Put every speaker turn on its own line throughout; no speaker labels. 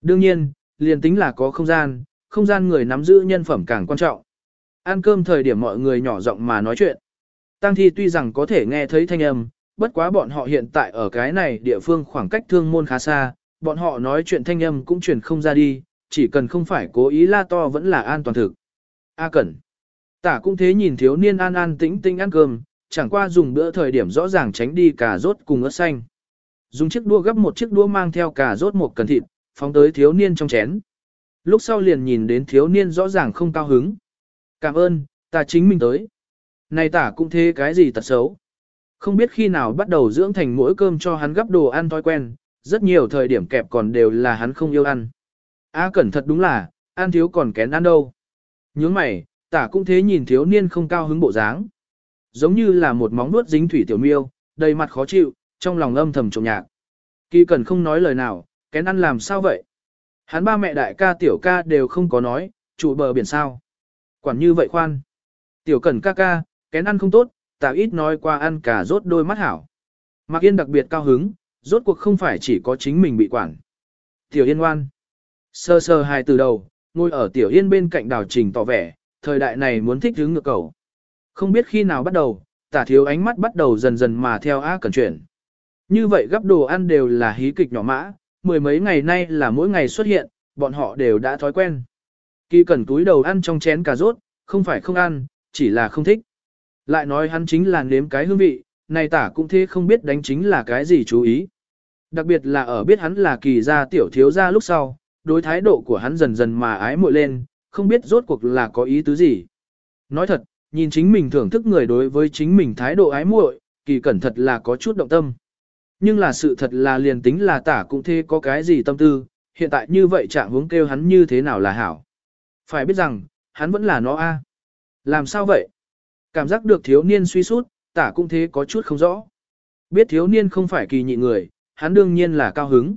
Đương nhiên, liền tính là có không gian, không gian người nắm giữ nhân phẩm càng quan trọng. Ăn cơm thời điểm mọi người nhỏ giọng mà nói chuyện. Tăng thi tuy rằng có thể nghe thấy thanh âm, bất quá bọn họ hiện tại ở cái này địa phương khoảng cách thương môn khá xa, bọn họ nói chuyện thanh âm cũng truyền không ra đi, chỉ cần không phải cố ý la to vẫn là an toàn thực. A Cẩn. Tả cũng thế nhìn thiếu niên an an tĩnh tĩnh ăn cơm, chẳng qua dùng bữa thời điểm rõ ràng tránh đi cà rốt cùng ớt xanh. Dùng chiếc đua gấp một chiếc đũa mang theo cà rốt một cần thịt, phóng tới thiếu niên trong chén. Lúc sau liền nhìn đến thiếu niên rõ ràng không cao hứng. Cảm ơn, ta chính mình tới. Này tả cũng thế cái gì tật xấu. Không biết khi nào bắt đầu dưỡng thành mỗi cơm cho hắn gấp đồ ăn thói quen, rất nhiều thời điểm kẹp còn đều là hắn không yêu ăn. A cẩn thật đúng là, ăn thiếu còn kén ăn đâu. Nhướng mày, tả cũng thế nhìn thiếu niên không cao hứng bộ dáng. Giống như là một móng nuốt dính thủy tiểu miêu, đầy mặt khó chịu, trong lòng âm thầm trộm nhạc. Kỳ cẩn không nói lời nào, kén ăn làm sao vậy? Hắn ba mẹ đại ca tiểu ca đều không có nói, trụ bờ biển sao. Quản như vậy khoan. Tiểu cẩn ca ca, kén ăn không tốt, tả ít nói qua ăn cả rốt đôi mắt hảo. Mạc Yên đặc biệt cao hứng, rốt cuộc không phải chỉ có chính mình bị quản. Tiểu Yên ngoan. Sơ sơ hai từ đầu, ngồi ở Tiểu Yên bên cạnh đào trình tỏ vẻ, thời đại này muốn thích hướng ngược cầu. Không biết khi nào bắt đầu, tả thiếu ánh mắt bắt đầu dần dần mà theo á cẩn chuyển. Như vậy gấp đồ ăn đều là hí kịch nhỏ mã, mười mấy ngày nay là mỗi ngày xuất hiện, bọn họ đều đã thói quen. Kỳ cẩn túi đầu ăn trong chén cà rốt, không phải không ăn, chỉ là không thích. Lại nói hắn chính là nếm cái hương vị, này tả cũng thế không biết đánh chính là cái gì chú ý. Đặc biệt là ở biết hắn là kỳ gia tiểu thiếu gia lúc sau, đối thái độ của hắn dần dần mà ái muội lên, không biết rốt cuộc là có ý tứ gì. Nói thật, nhìn chính mình thưởng thức người đối với chính mình thái độ ái muội, kỳ cẩn thật là có chút động tâm. Nhưng là sự thật là liền tính là tả cũng thế có cái gì tâm tư, hiện tại như vậy trạng hướng kêu hắn như thế nào là hảo. Phải biết rằng, hắn vẫn là nó a. Làm sao vậy? Cảm giác được thiếu niên suy sút, tả cũng thế có chút không rõ. Biết thiếu niên không phải kỳ nhị người, hắn đương nhiên là cao hứng.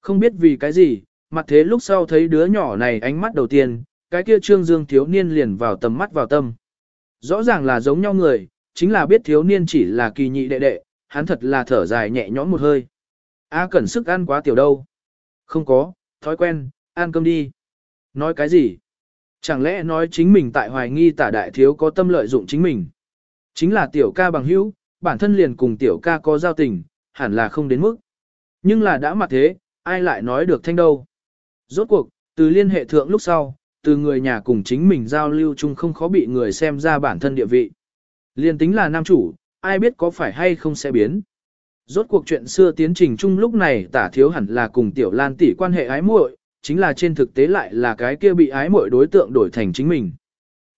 Không biết vì cái gì, mặt thế lúc sau thấy đứa nhỏ này ánh mắt đầu tiên, cái kia trương dương thiếu niên liền vào tầm mắt vào tâm. Rõ ràng là giống nhau người, chính là biết thiếu niên chỉ là kỳ nhị đệ đệ, hắn thật là thở dài nhẹ nhõm một hơi. A cần sức ăn quá tiểu đâu. Không có, thói quen, ăn cơm đi. Nói cái gì? Chẳng lẽ nói chính mình tại hoài nghi tả đại thiếu có tâm lợi dụng chính mình? Chính là tiểu ca bằng hữu, bản thân liền cùng tiểu ca có giao tình, hẳn là không đến mức. Nhưng là đã mặt thế, ai lại nói được thanh đâu? Rốt cuộc, từ liên hệ thượng lúc sau, từ người nhà cùng chính mình giao lưu chung không khó bị người xem ra bản thân địa vị. Liên tính là nam chủ, ai biết có phải hay không sẽ biến. Rốt cuộc chuyện xưa tiến trình chung lúc này tả thiếu hẳn là cùng tiểu lan tỷ quan hệ ái muội, chính là trên thực tế lại là cái kia bị ái muội đối tượng đổi thành chính mình.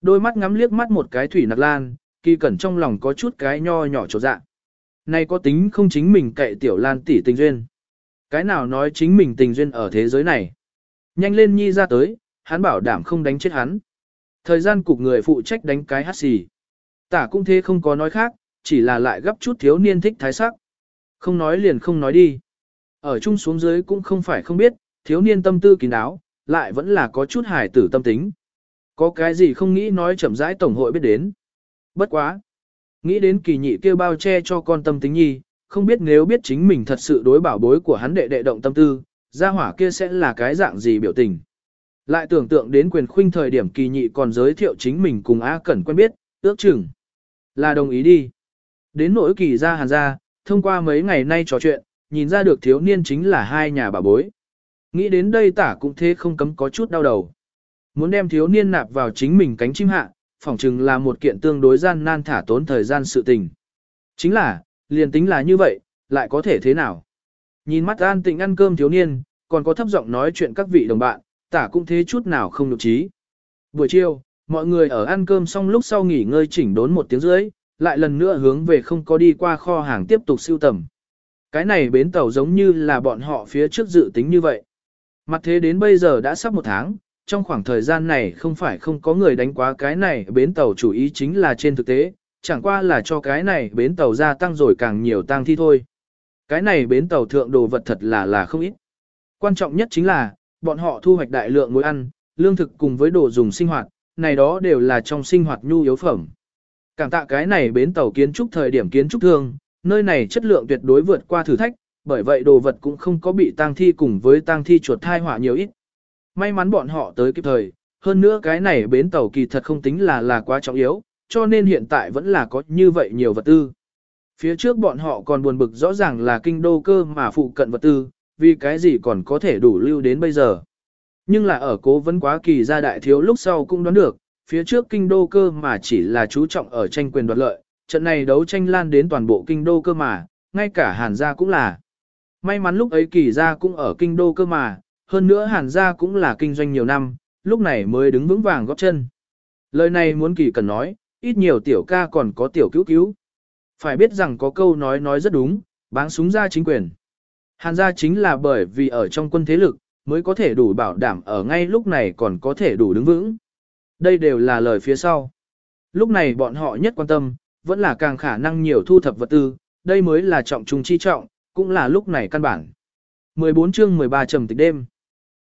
Đôi mắt ngắm liếc mắt một cái thủy nặc lan, kỳ cẩn trong lòng có chút cái nho nhỏ chỗ dạ. Này có tính không chính mình cậy tiểu lan tỷ tình duyên. Cái nào nói chính mình tình duyên ở thế giới này. Nhanh lên nhi ra tới, hắn bảo đảm không đánh chết hắn. Thời gian cục người phụ trách đánh cái hát xì. Tả cũng thế không có nói khác, chỉ là lại gấp chút thiếu niên thích thái sắc. Không nói liền không nói đi. Ở chung xuống dưới cũng không phải không biết, thiếu niên tâm tư kín đáo, lại vẫn là có chút hài tử tâm tính. Có cái gì không nghĩ nói chậm rãi tổng hội biết đến. Bất quá. Nghĩ đến kỳ nhị kêu bao che cho con tâm tính nhi, không biết nếu biết chính mình thật sự đối bảo bối của hắn đệ đệ động tâm tư, gia hỏa kia sẽ là cái dạng gì biểu tình. Lại tưởng tượng đến quyền khuynh thời điểm kỳ nhị còn giới thiệu chính mình cùng A Cẩn quen biết, ước chừng. Là đồng ý đi. Đến nỗi kỳ ra hàn ra, thông qua mấy ngày nay trò chuyện, nhìn ra được thiếu niên chính là hai nhà bà bối. Nghĩ đến đây tả cũng thế không cấm có chút đau đầu. Muốn đem thiếu niên nạp vào chính mình cánh chim hạ, phỏng chừng là một kiện tương đối gian nan thả tốn thời gian sự tình. Chính là, liền tính là như vậy, lại có thể thế nào? Nhìn mắt an tịnh ăn cơm thiếu niên, còn có thấp giọng nói chuyện các vị đồng bạn, tả cũng thế chút nào không nhục trí. Buổi chiều, mọi người ở ăn cơm xong lúc sau nghỉ ngơi chỉnh đốn một tiếng rưỡi, lại lần nữa hướng về không có đi qua kho hàng tiếp tục siêu tầm. Cái này bến tàu giống như là bọn họ phía trước dự tính như vậy. Mặt thế đến bây giờ đã sắp một tháng, trong khoảng thời gian này không phải không có người đánh quá cái này bến tàu chủ ý chính là trên thực tế, chẳng qua là cho cái này bến tàu gia tăng rồi càng nhiều tăng thi thôi. Cái này bến tàu thượng đồ vật thật là là không ít. Quan trọng nhất chính là, bọn họ thu hoạch đại lượng muối ăn, lương thực cùng với đồ dùng sinh hoạt, này đó đều là trong sinh hoạt nhu yếu phẩm. Cảm tạ cái này bến tàu kiến trúc thời điểm kiến trúc thương, nơi này chất lượng tuyệt đối vượt qua thử thách, bởi vậy đồ vật cũng không có bị tang thi cùng với tang thi chuột thai hỏa nhiều ít. May mắn bọn họ tới kịp thời, hơn nữa cái này bến tàu kỳ thật không tính là là quá trọng yếu, cho nên hiện tại vẫn là có như vậy nhiều vật tư. Phía trước bọn họ còn buồn bực rõ ràng là kinh đô cơ mà phụ cận vật tư, vì cái gì còn có thể đủ lưu đến bây giờ. Nhưng là ở cố vấn quá kỳ gia đại thiếu lúc sau cũng đoán được, phía trước kinh đô cơ mà chỉ là chú trọng ở tranh quyền đoạt lợi, trận này đấu tranh lan đến toàn bộ kinh đô cơ mà, ngay cả hàn gia cũng là. May mắn lúc ấy kỳ gia cũng ở kinh đô cơ mà, hơn nữa hàn gia cũng là kinh doanh nhiều năm, lúc này mới đứng vững vàng góp chân. Lời này muốn kỳ cần nói, ít nhiều tiểu ca còn có tiểu cứu cứu. Phải biết rằng có câu nói nói rất đúng, báng súng ra chính quyền. Hàn gia chính là bởi vì ở trong quân thế lực, mới có thể đủ bảo đảm ở ngay lúc này còn có thể đủ đứng vững. Đây đều là lời phía sau. Lúc này bọn họ nhất quan tâm, vẫn là càng khả năng nhiều thu thập vật tư, đây mới là trọng trung chi trọng, cũng là lúc này căn bản. 14 chương 13 trầm tịch đêm.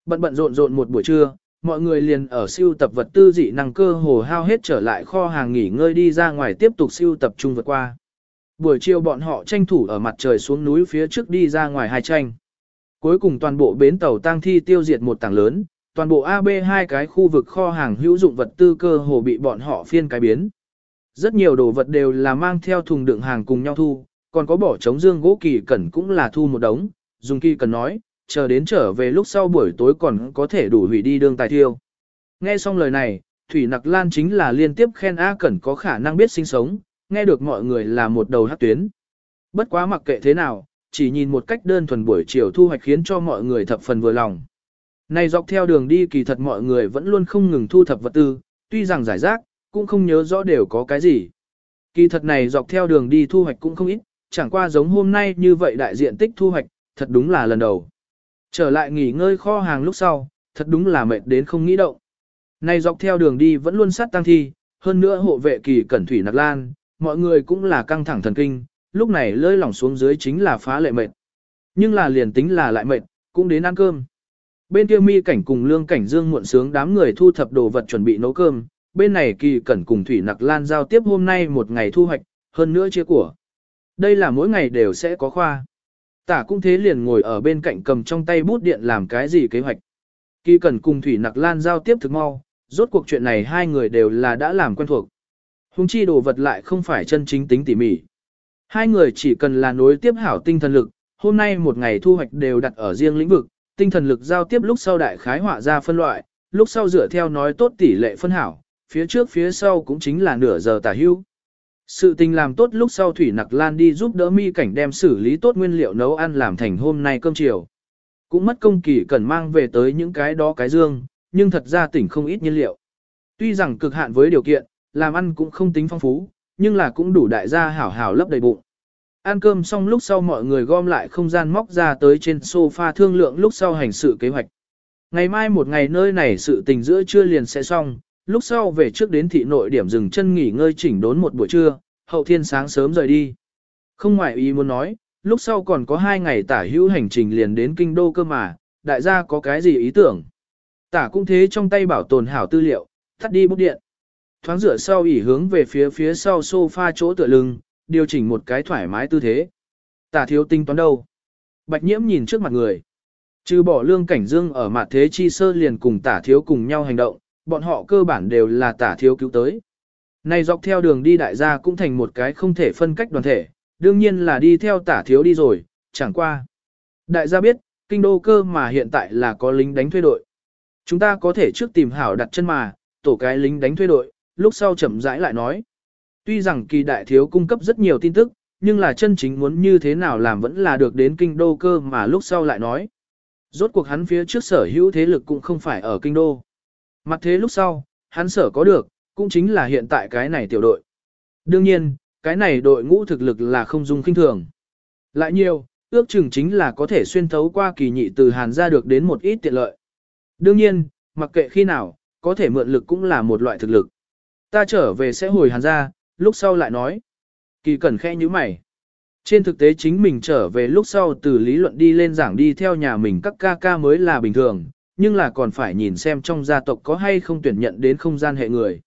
Bận bận rộn rộn một buổi trưa, mọi người liền ở siêu tập vật tư dị năng cơ hồ hao hết trở lại kho hàng nghỉ ngơi đi ra ngoài tiếp tục siêu tập trung vượt qua. Buổi chiều bọn họ tranh thủ ở mặt trời xuống núi phía trước đi ra ngoài hai tranh. Cuối cùng toàn bộ bến tàu tang thi tiêu diệt một tảng lớn, toàn bộ AB hai cái khu vực kho hàng hữu dụng vật tư cơ hồ bị bọn họ phiên cái biến. Rất nhiều đồ vật đều là mang theo thùng đựng hàng cùng nhau thu, còn có bỏ trống dương gỗ kỳ cẩn cũng là thu một đống, dùng kỳ cẩn nói, chờ đến trở về lúc sau buổi tối còn có thể đủ hủy đi đương tài thiêu. Nghe xong lời này, Thủy Nặc Lan chính là liên tiếp khen A Cẩn có khả năng biết sinh sống, nghe được mọi người là một đầu hát tuyến. Bất quá mặc kệ thế nào, chỉ nhìn một cách đơn thuần buổi chiều thu hoạch khiến cho mọi người thập phần vừa lòng. Này dọc theo đường đi kỳ thật mọi người vẫn luôn không ngừng thu thập vật tư, tuy rằng giải rác, cũng không nhớ rõ đều có cái gì. Kỳ thật này dọc theo đường đi thu hoạch cũng không ít, chẳng qua giống hôm nay như vậy đại diện tích thu hoạch, thật đúng là lần đầu. Trở lại nghỉ ngơi kho hàng lúc sau, thật đúng là mệt đến không nghĩ động. Này dọc theo đường đi vẫn luôn sát tăng thi, hơn nữa hộ vệ kỳ cẩn thủy nặc lan, mọi người cũng là căng thẳng thần kinh, lúc này lơi lỏng xuống dưới chính là phá lệ mệt. Nhưng là liền tính là lại mệt, cũng đến ăn cơm. Bên kia mi cảnh cùng lương cảnh dương muộn sướng đám người thu thập đồ vật chuẩn bị nấu cơm, bên này kỳ cẩn cùng thủy nặc lan giao tiếp hôm nay một ngày thu hoạch, hơn nữa chia của. Đây là mỗi ngày đều sẽ có khoa. Tả cũng thế liền ngồi ở bên cạnh cầm trong tay bút điện làm cái gì kế hoạch. Kỳ cẩn cùng thủy nặc lan giao tiếp thực mau, rốt cuộc chuyện này hai người đều là đã làm quen thuộc. Hùng chi đồ vật lại không phải chân chính tính tỉ mỉ. Hai người chỉ cần là nối tiếp hảo tinh thần lực, hôm nay một ngày thu hoạch đều đặt ở riêng lĩnh vực, tinh thần lực giao tiếp lúc sau đại khái họa ra phân loại, lúc sau dựa theo nói tốt tỷ lệ phân hảo, phía trước phía sau cũng chính là nửa giờ tả hưu. Sự tình làm tốt lúc sau Thủy Nặc Lan đi giúp đỡ mi cảnh đem xử lý tốt nguyên liệu nấu ăn làm thành hôm nay cơm chiều. Cũng mất công kỳ cần mang về tới những cái đó cái dương, nhưng thật ra tỉnh không ít nhiên liệu. Tuy rằng cực hạn với điều kiện, làm ăn cũng không tính phong phú, nhưng là cũng đủ đại gia hảo hảo lấp đầy bụng. Ăn cơm xong lúc sau mọi người gom lại không gian móc ra tới trên sofa thương lượng lúc sau hành sự kế hoạch. Ngày mai một ngày nơi này sự tình giữa trưa liền sẽ xong, lúc sau về trước đến thị nội điểm dừng chân nghỉ ngơi chỉnh đốn một buổi trưa, hậu thiên sáng sớm rời đi. Không ngoại ý muốn nói, lúc sau còn có hai ngày tả hữu hành trình liền đến kinh đô cơ mà, đại gia có cái gì ý tưởng. Tả cũng thế trong tay bảo tồn hảo tư liệu, thắt đi bút điện. Thoáng rửa sau ỉ hướng về phía phía sau sofa chỗ tựa lưng, điều chỉnh một cái thoải mái tư thế. Tả thiếu tinh toán đâu? Bạch nhiễm nhìn trước mặt người. Trừ bỏ lương cảnh dương ở mặt thế chi sơ liền cùng tả thiếu cùng nhau hành động, bọn họ cơ bản đều là tả thiếu cứu tới. Này dọc theo đường đi đại gia cũng thành một cái không thể phân cách đoàn thể, đương nhiên là đi theo tả thiếu đi rồi, chẳng qua. Đại gia biết, kinh đô cơ mà hiện tại là có lính đánh thuê đội. Chúng ta có thể trước tìm hảo đặt chân mà, tổ cái lính đánh thuê đội, lúc sau chậm rãi lại nói. Tuy rằng kỳ đại thiếu cung cấp rất nhiều tin tức, nhưng là chân chính muốn như thế nào làm vẫn là được đến kinh đô cơ mà lúc sau lại nói. Rốt cuộc hắn phía trước sở hữu thế lực cũng không phải ở kinh đô. Mặt thế lúc sau, hắn sở có được, cũng chính là hiện tại cái này tiểu đội. Đương nhiên, cái này đội ngũ thực lực là không dung kinh thường. Lại nhiều, ước chừng chính là có thể xuyên thấu qua kỳ nhị từ hàn ra được đến một ít tiện lợi. Đương nhiên, mặc kệ khi nào, có thể mượn lực cũng là một loại thực lực. Ta trở về sẽ hồi hàn ra, lúc sau lại nói. Kỳ cẩn khẽ như mày. Trên thực tế chính mình trở về lúc sau từ lý luận đi lên giảng đi theo nhà mình các ca ca mới là bình thường, nhưng là còn phải nhìn xem trong gia tộc có hay không tuyển nhận đến không gian hệ người.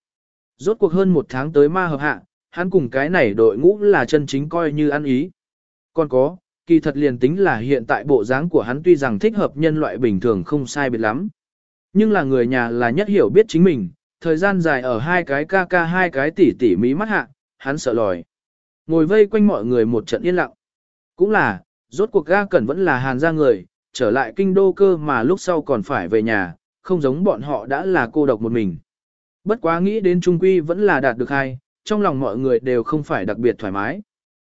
Rốt cuộc hơn một tháng tới ma hợp hạ, hắn cùng cái này đội ngũ là chân chính coi như ăn ý. Còn có, kỳ thật liền tính là hiện tại bộ dáng của hắn tuy rằng thích hợp nhân loại bình thường không sai biệt lắm. Nhưng là người nhà là nhất hiểu biết chính mình, thời gian dài ở hai cái ca ca hai cái tỉ tỉ mí mắt hạ, hắn sợ lòi. Ngồi vây quanh mọi người một trận yên lặng. Cũng là, rốt cuộc ga cẩn vẫn là hàn ra người, trở lại kinh đô cơ mà lúc sau còn phải về nhà, không giống bọn họ đã là cô độc một mình. Bất quá nghĩ đến trung quy vẫn là đạt được hai, trong lòng mọi người đều không phải đặc biệt thoải mái.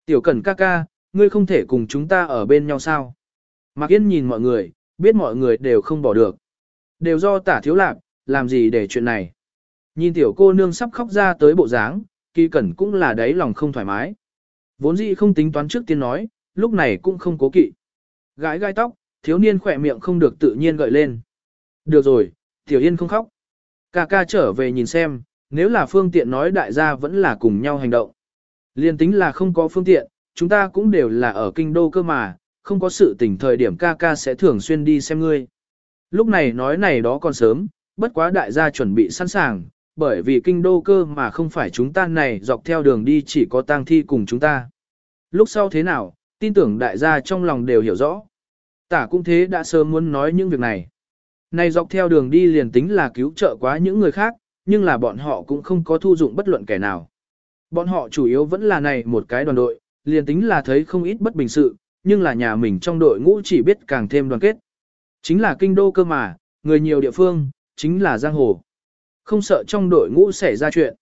Tiểu cẩn ca ca, ngươi không thể cùng chúng ta ở bên nhau sao? Mạc Yên nhìn mọi người, biết mọi người đều không bỏ được. Đều do tả thiếu lạc, làm gì để chuyện này. Nhìn tiểu cô nương sắp khóc ra tới bộ dáng, kỳ cẩn cũng là đáy lòng không thoải mái. Vốn dĩ không tính toán trước tiên nói, lúc này cũng không cố kỵ. Gái gai tóc, thiếu niên khỏe miệng không được tự nhiên gợi lên. Được rồi, tiểu yên không khóc. Ca ca trở về nhìn xem, nếu là phương tiện nói đại gia vẫn là cùng nhau hành động. Liên tính là không có phương tiện, chúng ta cũng đều là ở kinh đô cơ mà, không có sự tỉnh thời điểm ca ca sẽ thường xuyên đi xem ngươi. Lúc này nói này đó còn sớm, bất quá đại gia chuẩn bị sẵn sàng, bởi vì kinh đô cơ mà không phải chúng ta này dọc theo đường đi chỉ có tang thi cùng chúng ta. Lúc sau thế nào, tin tưởng đại gia trong lòng đều hiểu rõ. Tả cũng thế đã sớm muốn nói những việc này. Này dọc theo đường đi liền tính là cứu trợ quá những người khác, nhưng là bọn họ cũng không có thu dụng bất luận kẻ nào. Bọn họ chủ yếu vẫn là này một cái đoàn đội, liền tính là thấy không ít bất bình sự, nhưng là nhà mình trong đội ngũ chỉ biết càng thêm đoàn kết. Chính là kinh đô cơ mà, người nhiều địa phương, chính là giang hồ. Không sợ trong đội ngũ xảy ra chuyện.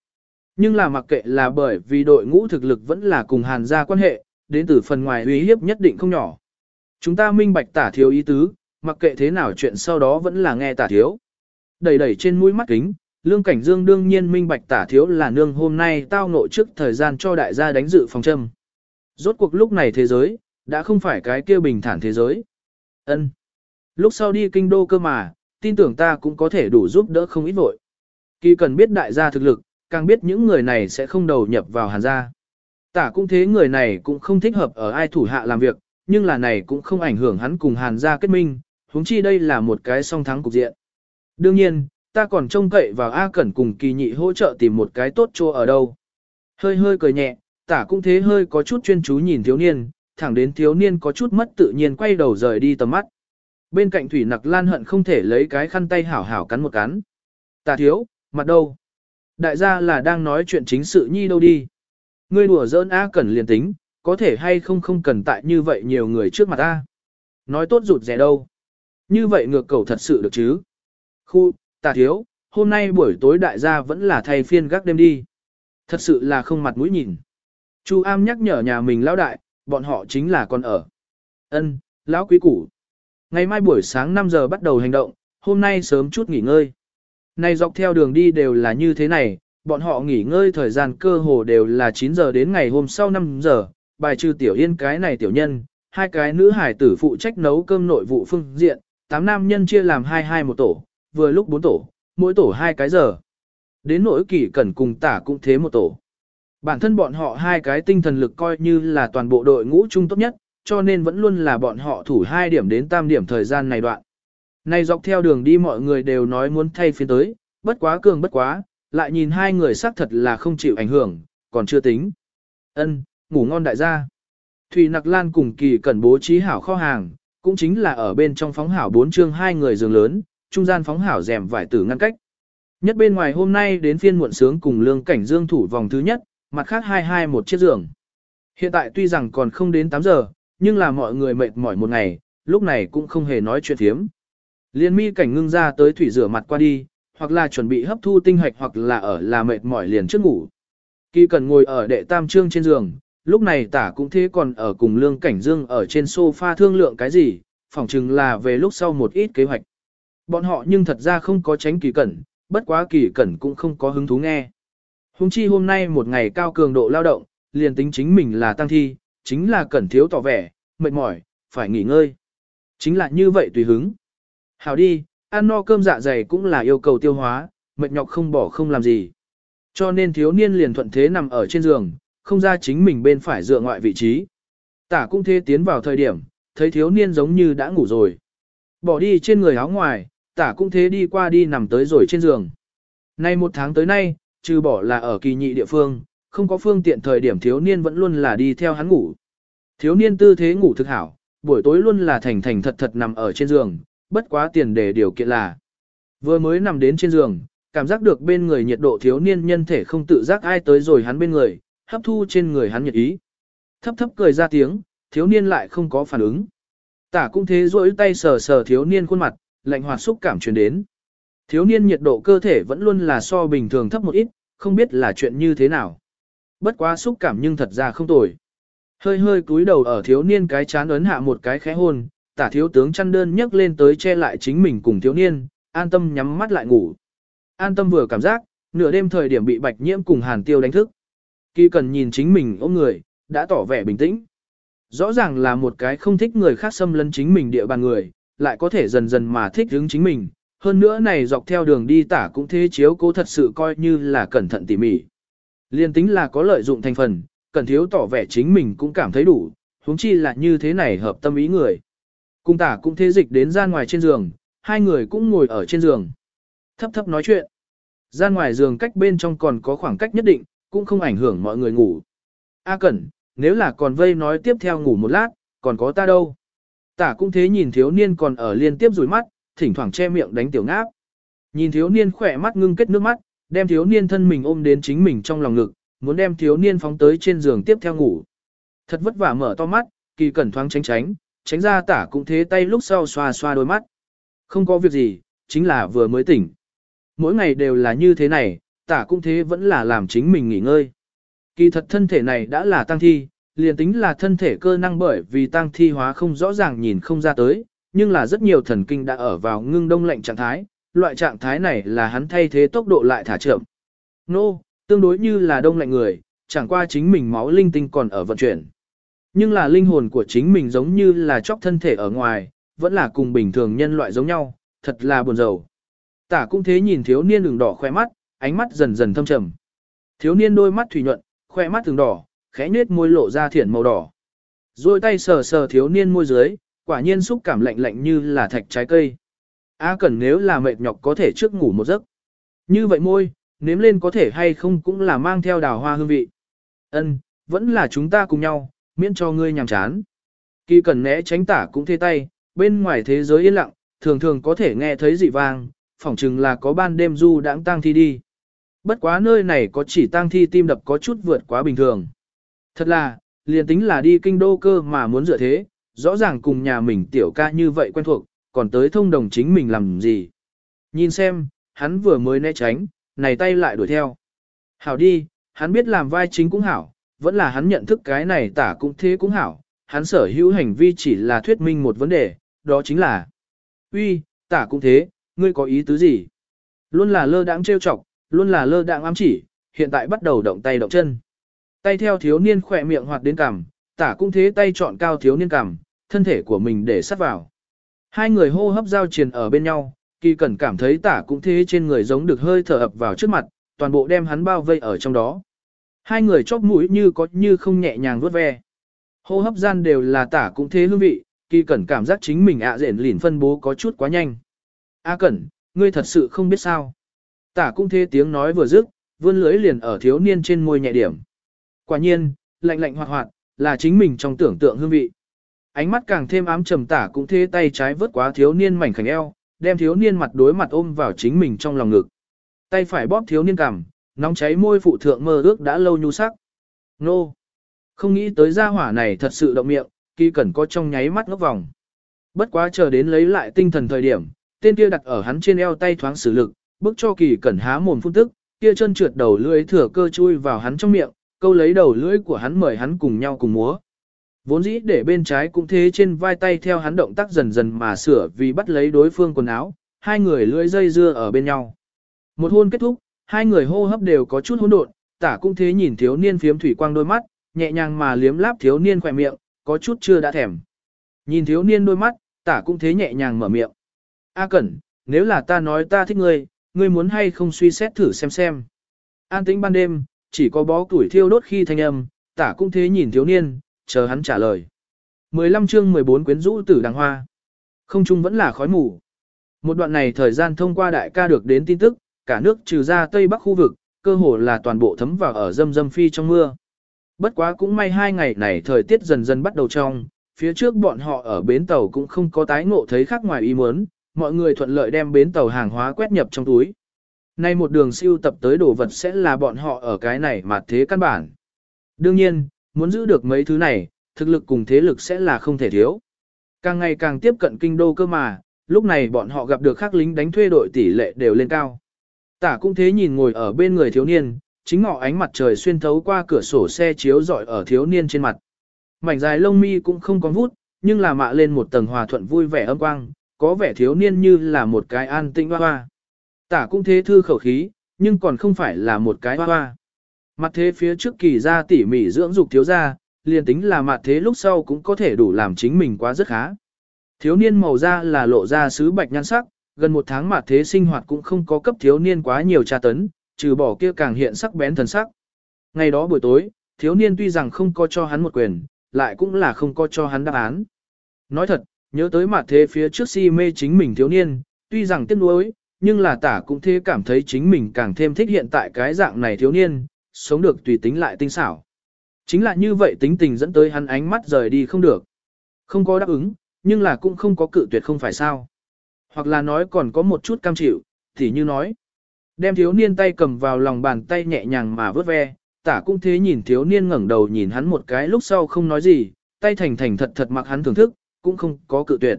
Nhưng là mặc kệ là bởi vì đội ngũ thực lực vẫn là cùng hàn gia quan hệ, đến từ phần ngoài uy hiếp nhất định không nhỏ. Chúng ta minh bạch tả thiếu ý tứ, mặc kệ thế nào chuyện sau đó vẫn là nghe tả thiếu. Đẩy đẩy trên mũi mắt kính, Lương Cảnh Dương đương nhiên minh bạch tả thiếu là nương hôm nay tao nội trước thời gian cho đại gia đánh dự phòng châm. Rốt cuộc lúc này thế giới, đã không phải cái kia bình thản thế giới. ân Lúc sau đi kinh đô cơ mà, tin tưởng ta cũng có thể đủ giúp đỡ không ít vội. Kỳ cần biết đại gia thực lực, càng biết những người này sẽ không đầu nhập vào hàn gia. Tả cũng thế người này cũng không thích hợp ở ai thủ hạ làm việc, nhưng là này cũng không ảnh hưởng hắn cùng hàn gia kết minh, huống chi đây là một cái song thắng cục diện. Đương nhiên, ta còn trông cậy vào A Cẩn cùng kỳ nhị hỗ trợ tìm một cái tốt chỗ ở đâu. Hơi hơi cười nhẹ, tả cũng thế hơi có chút chuyên chú nhìn thiếu niên, thẳng đến thiếu niên có chút mất tự nhiên quay đầu rời đi tầm mắt. Bên cạnh Thủy Nặc Lan hận không thể lấy cái khăn tay hảo hảo cắn một cắn. Tả thiếu, mặt đâu? Đại gia là đang nói chuyện chính sự nhi đâu đi. Ngươi đùa giỡn A Cẩn liền tính, có thể hay không không cần tại như vậy nhiều người trước mặt a, Nói tốt rụt rẻ đâu. Như vậy ngược cầu thật sự được chứ. Khu, tà thiếu, hôm nay buổi tối đại gia vẫn là thay phiên gác đêm đi. Thật sự là không mặt mũi nhìn. Chu Am nhắc nhở nhà mình lão đại, bọn họ chính là con ở. Ân, lão quý củ. Ngày mai buổi sáng 5 giờ bắt đầu hành động, hôm nay sớm chút nghỉ ngơi. Này dọc theo đường đi đều là như thế này, bọn họ nghỉ ngơi thời gian cơ hồ đều là 9 giờ đến ngày hôm sau 5 giờ, bài trừ tiểu yên cái này tiểu nhân, hai cái nữ hải tử phụ trách nấu cơm nội vụ phương diện, tám nam nhân chia làm hai hai một tổ, vừa lúc bốn tổ, mỗi tổ hai cái giờ. Đến nỗi kỷ cẩn cùng tả cũng thế một tổ. Bản thân bọn họ hai cái tinh thần lực coi như là toàn bộ đội ngũ chung tốt nhất, cho nên vẫn luôn là bọn họ thủ hai điểm đến tam điểm thời gian này đoạn. Này dọc theo đường đi mọi người đều nói muốn thay phiên tới, bất quá cường bất quá, lại nhìn hai người xác thật là không chịu ảnh hưởng, còn chưa tính. Ân, ngủ ngon đại gia. Thủy Nặc Lan cùng kỳ cẩn bố trí hảo kho hàng, cũng chính là ở bên trong phóng hảo bốn chương hai người giường lớn, trung gian phóng hảo rèm vải tử ngăn cách. Nhất bên ngoài hôm nay đến phiên muộn sướng cùng lương cảnh dương thủ vòng thứ nhất, mặt khác hai hai một chiếc giường. Hiện tại tuy rằng còn không đến 8 giờ, nhưng là mọi người mệt mỏi một ngày, lúc này cũng không hề nói chuyện thiếm. Liên mi cảnh ngưng ra tới thủy rửa mặt qua đi, hoặc là chuẩn bị hấp thu tinh hạch hoặc là ở là mệt mỏi liền trước ngủ. Kỳ cần ngồi ở đệ tam trương trên giường, lúc này tả cũng thế còn ở cùng lương cảnh dương ở trên sofa thương lượng cái gì, phỏng chừng là về lúc sau một ít kế hoạch. Bọn họ nhưng thật ra không có tránh kỳ cẩn, bất quá kỳ cẩn cũng không có hứng thú nghe. Hùng chi hôm nay một ngày cao cường độ lao động, liền tính chính mình là tăng thi, chính là cẩn thiếu tỏ vẻ, mệt mỏi, phải nghỉ ngơi. Chính là như vậy tùy hứng. Hảo đi, ăn no cơm dạ dày cũng là yêu cầu tiêu hóa, mệt nhọc không bỏ không làm gì. Cho nên thiếu niên liền thuận thế nằm ở trên giường, không ra chính mình bên phải dựa ngoại vị trí. Tả cũng thế tiến vào thời điểm, thấy thiếu niên giống như đã ngủ rồi. Bỏ đi trên người áo ngoài, tả cũng thế đi qua đi nằm tới rồi trên giường. Nay một tháng tới nay, trừ bỏ là ở kỳ nhị địa phương, không có phương tiện thời điểm thiếu niên vẫn luôn là đi theo hắn ngủ. Thiếu niên tư thế ngủ thực hảo, buổi tối luôn là thành thành thật thật nằm ở trên giường, bất quá tiền đề điều kiện là. Vừa mới nằm đến trên giường, cảm giác được bên người nhiệt độ thiếu niên nhân thể không tự giác ai tới rồi hắn bên người, hấp thu trên người hắn nhiệt ý. Thấp thấp cười ra tiếng, thiếu niên lại không có phản ứng. Tả cũng thế rỗi tay sờ sờ thiếu niên khuôn mặt, lạnh hoạt xúc cảm truyền đến. Thiếu niên nhiệt độ cơ thể vẫn luôn là so bình thường thấp một ít, không biết là chuyện như thế nào. Bất quá xúc cảm nhưng thật ra không tồi. Hơi hơi cúi đầu ở thiếu niên cái chán ấn hạ một cái khẽ hôn, tả thiếu tướng chăn đơn nhấc lên tới che lại chính mình cùng thiếu niên, an tâm nhắm mắt lại ngủ. An tâm vừa cảm giác, nửa đêm thời điểm bị bạch nhiễm cùng hàn tiêu đánh thức. Kỳ cần nhìn chính mình ôm người, đã tỏ vẻ bình tĩnh. Rõ ràng là một cái không thích người khác xâm lấn chính mình địa bàn người, lại có thể dần dần mà thích hướng chính mình. Hơn nữa này dọc theo đường đi tả cũng thế chiếu cố thật sự coi như là cẩn thận tỉ mỉ. Liên tính là có lợi dụng thành phần, cần thiếu tỏ vẻ chính mình cũng cảm thấy đủ, huống chi là như thế này hợp tâm ý người. Cung tả cũng thế dịch đến ra ngoài trên giường, hai người cũng ngồi ở trên giường. Thấp thấp nói chuyện. Ra ngoài giường cách bên trong còn có khoảng cách nhất định, cũng không ảnh hưởng mọi người ngủ. A Cẩn, nếu là còn vây nói tiếp theo ngủ một lát, còn có ta đâu. Tả cũng thế nhìn thiếu niên còn ở liên tiếp rủi mắt, thỉnh thoảng che miệng đánh tiểu ngáp. Nhìn thiếu niên khỏe mắt ngưng kết nước mắt, đem thiếu niên thân mình ôm đến chính mình trong lòng ngực, muốn đem thiếu niên phóng tới trên giường tiếp theo ngủ. Thật vất vả mở to mắt, kỳ cẩn thoáng tránh tránh, tránh ra tả cũng thế tay lúc sau xoa xoa đôi mắt. Không có việc gì, chính là vừa mới tỉnh. Mỗi ngày đều là như thế này, tả cũng thế vẫn là làm chính mình nghỉ ngơi. Kỳ thật thân thể này đã là tăng thi, liền tính là thân thể cơ năng bởi vì tăng thi hóa không rõ ràng nhìn không ra tới, nhưng là rất nhiều thần kinh đã ở vào ngưng đông lạnh trạng thái, loại trạng thái này là hắn thay thế tốc độ lại thả chậm. Nô, no, tương đối như là đông lạnh người, chẳng qua chính mình máu linh tinh còn ở vận chuyển. Nhưng là linh hồn của chính mình giống như là chóc thân thể ở ngoài, vẫn là cùng bình thường nhân loại giống nhau, thật là buồn rầu. Tả cũng thế nhìn thiếu niên đường đỏ khoe mắt, ánh mắt dần dần thâm trầm. Thiếu niên đôi mắt thủy nhuận, khoe mắt thường đỏ, khẽ nết môi lộ ra thiển màu đỏ. Rồi tay sờ sờ thiếu niên môi dưới, quả nhiên xúc cảm lạnh lạnh như là thạch trái cây. A Cẩn nếu là mệt nhọc có thể trước ngủ một giấc. Như vậy môi, nếm lên có thể hay không cũng là mang theo đào hoa hương vị. Ân, vẫn là chúng ta cùng nhau, miễn cho ngươi nhàm chán. Kỳ cần né tránh tả cũng thê tay, bên ngoài thế giới yên lặng, thường thường có thể nghe thấy dị vang, phỏng chừng là có ban đêm du đãng tang thi đi. Bất quá nơi này có chỉ tang thi tim đập có chút vượt quá bình thường. Thật là, liền tính là đi kinh đô cơ mà muốn dựa thế, rõ ràng cùng nhà mình tiểu ca như vậy quen thuộc, còn tới thông đồng chính mình làm gì. Nhìn xem, hắn vừa mới né tránh, này tay lại đuổi theo. Hảo đi, hắn biết làm vai chính cũng hảo, vẫn là hắn nhận thức cái này tả cũng thế cũng hảo, hắn sở hữu hành vi chỉ là thuyết minh một vấn đề, đó chính là uy, tả cũng thế, ngươi có ý tứ gì? Luôn là lơ đãng trêu chọc, luôn là lơ đãng ám chỉ, hiện tại bắt đầu động tay động chân. Tay theo thiếu niên khỏe miệng hoạt đến cằm, tả cũng thế tay chọn cao thiếu niên cằm, thân thể của mình để sát vào. Hai người hô hấp giao triền ở bên nhau, kỳ cẩn cảm thấy tả cũng thế trên người giống được hơi thở ập vào trước mặt, toàn bộ đem hắn bao vây ở trong đó. Hai người chóp mũi như có như không nhẹ nhàng vuốt ve. Hô hấp gian đều là tả cũng thế hương vị, kỳ cẩn cảm giác chính mình ạ à rện lỉn phân bố có chút quá nhanh. A cẩn, ngươi thật sự không biết sao. Tả cũng thế tiếng nói vừa dứt, vươn lưỡi liền ở thiếu niên trên môi nhẹ điểm. Quả nhiên, lạnh lạnh hoạt hoạt, là chính mình trong tưởng tượng hương vị. Ánh mắt càng thêm ám trầm tả cũng thế tay trái vớt quá thiếu niên mảnh khảnh eo, đem thiếu niên mặt đối mặt ôm vào chính mình trong lòng ngực. Tay phải bóp thiếu niên cằm, nóng cháy môi phụ thượng mơ ước đã lâu nhu sắc. Nô! Không nghĩ tới gia hỏa này thật sự động miệng, kỳ cẩn có trong nháy mắt ngốc vòng. Bất quá chờ đến lấy lại tinh thần thời điểm, tên kia đặt ở hắn trên eo tay thoáng sử lực, bức cho kỳ cẩn há mồm phun tức, kia chân trượt đầu lưỡi thừa cơ chui vào hắn trong miệng, câu lấy đầu lưỡi của hắn mời hắn cùng nhau cùng múa. Vốn dĩ để bên trái cũng thế trên vai tay theo hắn động tác dần dần mà sửa vì bắt lấy đối phương quần áo, hai người lưỡi dây dưa ở bên nhau. Một hôn kết thúc, hai người hô hấp đều có chút hỗn độn, tả cũng thế nhìn thiếu niên phiếm thủy quang đôi mắt, nhẹ nhàng mà liếm láp thiếu niên khỏe miệng, có chút chưa đã thèm. Nhìn thiếu niên đôi mắt, tả cũng thế nhẹ nhàng mở miệng. A Cẩn, nếu là ta nói ta thích ngươi, ngươi muốn hay không suy xét thử xem xem. An tĩnh ban đêm, chỉ có bó củi thiêu đốt khi thanh âm, tả cũng thế nhìn thiếu niên, chờ hắn trả lời. 15 chương 14 quyến rũ tử đằng hoa. Không chung vẫn là khói mù. Một đoạn này thời gian thông qua đại ca được đến tin tức, cả nước trừ ra Tây Bắc khu vực, cơ hồ là toàn bộ thấm vào ở dâm dâm phi trong mưa. Bất quá cũng may hai ngày này thời tiết dần dần bắt đầu trong, phía trước bọn họ ở bến tàu cũng không có tái ngộ thấy khác ngoài ý muốn, mọi người thuận lợi đem bến tàu hàng hóa quét nhập trong túi. Nay một đường siêu tập tới đồ vật sẽ là bọn họ ở cái này mà thế căn bản. Đương nhiên, muốn giữ được mấy thứ này, thực lực cùng thế lực sẽ là không thể thiếu. Càng ngày càng tiếp cận kinh đô cơ mà, lúc này bọn họ gặp được khác lính đánh thuê đội tỷ lệ đều lên cao. Tả cũng thế nhìn ngồi ở bên người thiếu niên, chính ngọ ánh mặt trời xuyên thấu qua cửa sổ xe chiếu rọi ở thiếu niên trên mặt. Mảnh dài lông mi cũng không có vút, nhưng là mạ lên một tầng hòa thuận vui vẻ âm quang, có vẻ thiếu niên như là một cái an tĩnh hoa hoa. Tả cũng thế thư khẩu khí, nhưng còn không phải là một cái hoa hoa. Mặt thế phía trước kỳ ra tỉ mỉ dưỡng dục thiếu ra, liền tính là mặt thế lúc sau cũng có thể đủ làm chính mình quá rất khá. Thiếu niên màu da là lộ ra sứ bạch nhan sắc, gần một tháng mà thế sinh hoạt cũng không có cấp thiếu niên quá nhiều tra tấn, trừ bỏ kia càng hiện sắc bén thần sắc. Ngày đó buổi tối, thiếu niên tuy rằng không có cho hắn một quyền, lại cũng là không có cho hắn đáp án. Nói thật, nhớ tới mặt thế phía trước si mê chính mình thiếu niên, tuy rằng tiếc nuối, nhưng là tả cũng thế cảm thấy chính mình càng thêm thích hiện tại cái dạng này thiếu niên, sống được tùy tính lại tinh xảo. Chính là như vậy tính tình dẫn tới hắn ánh mắt rời đi không được. Không có đáp ứng, nhưng là cũng không có cự tuyệt không phải sao. Hoặc là nói còn có một chút cam chịu, thì như nói. Đem thiếu niên tay cầm vào lòng bàn tay nhẹ nhàng mà vớt ve, tả cũng thế nhìn thiếu niên ngẩng đầu nhìn hắn một cái lúc sau không nói gì, tay thành thành thật thật mặc hắn thưởng thức, cũng không có cự tuyệt.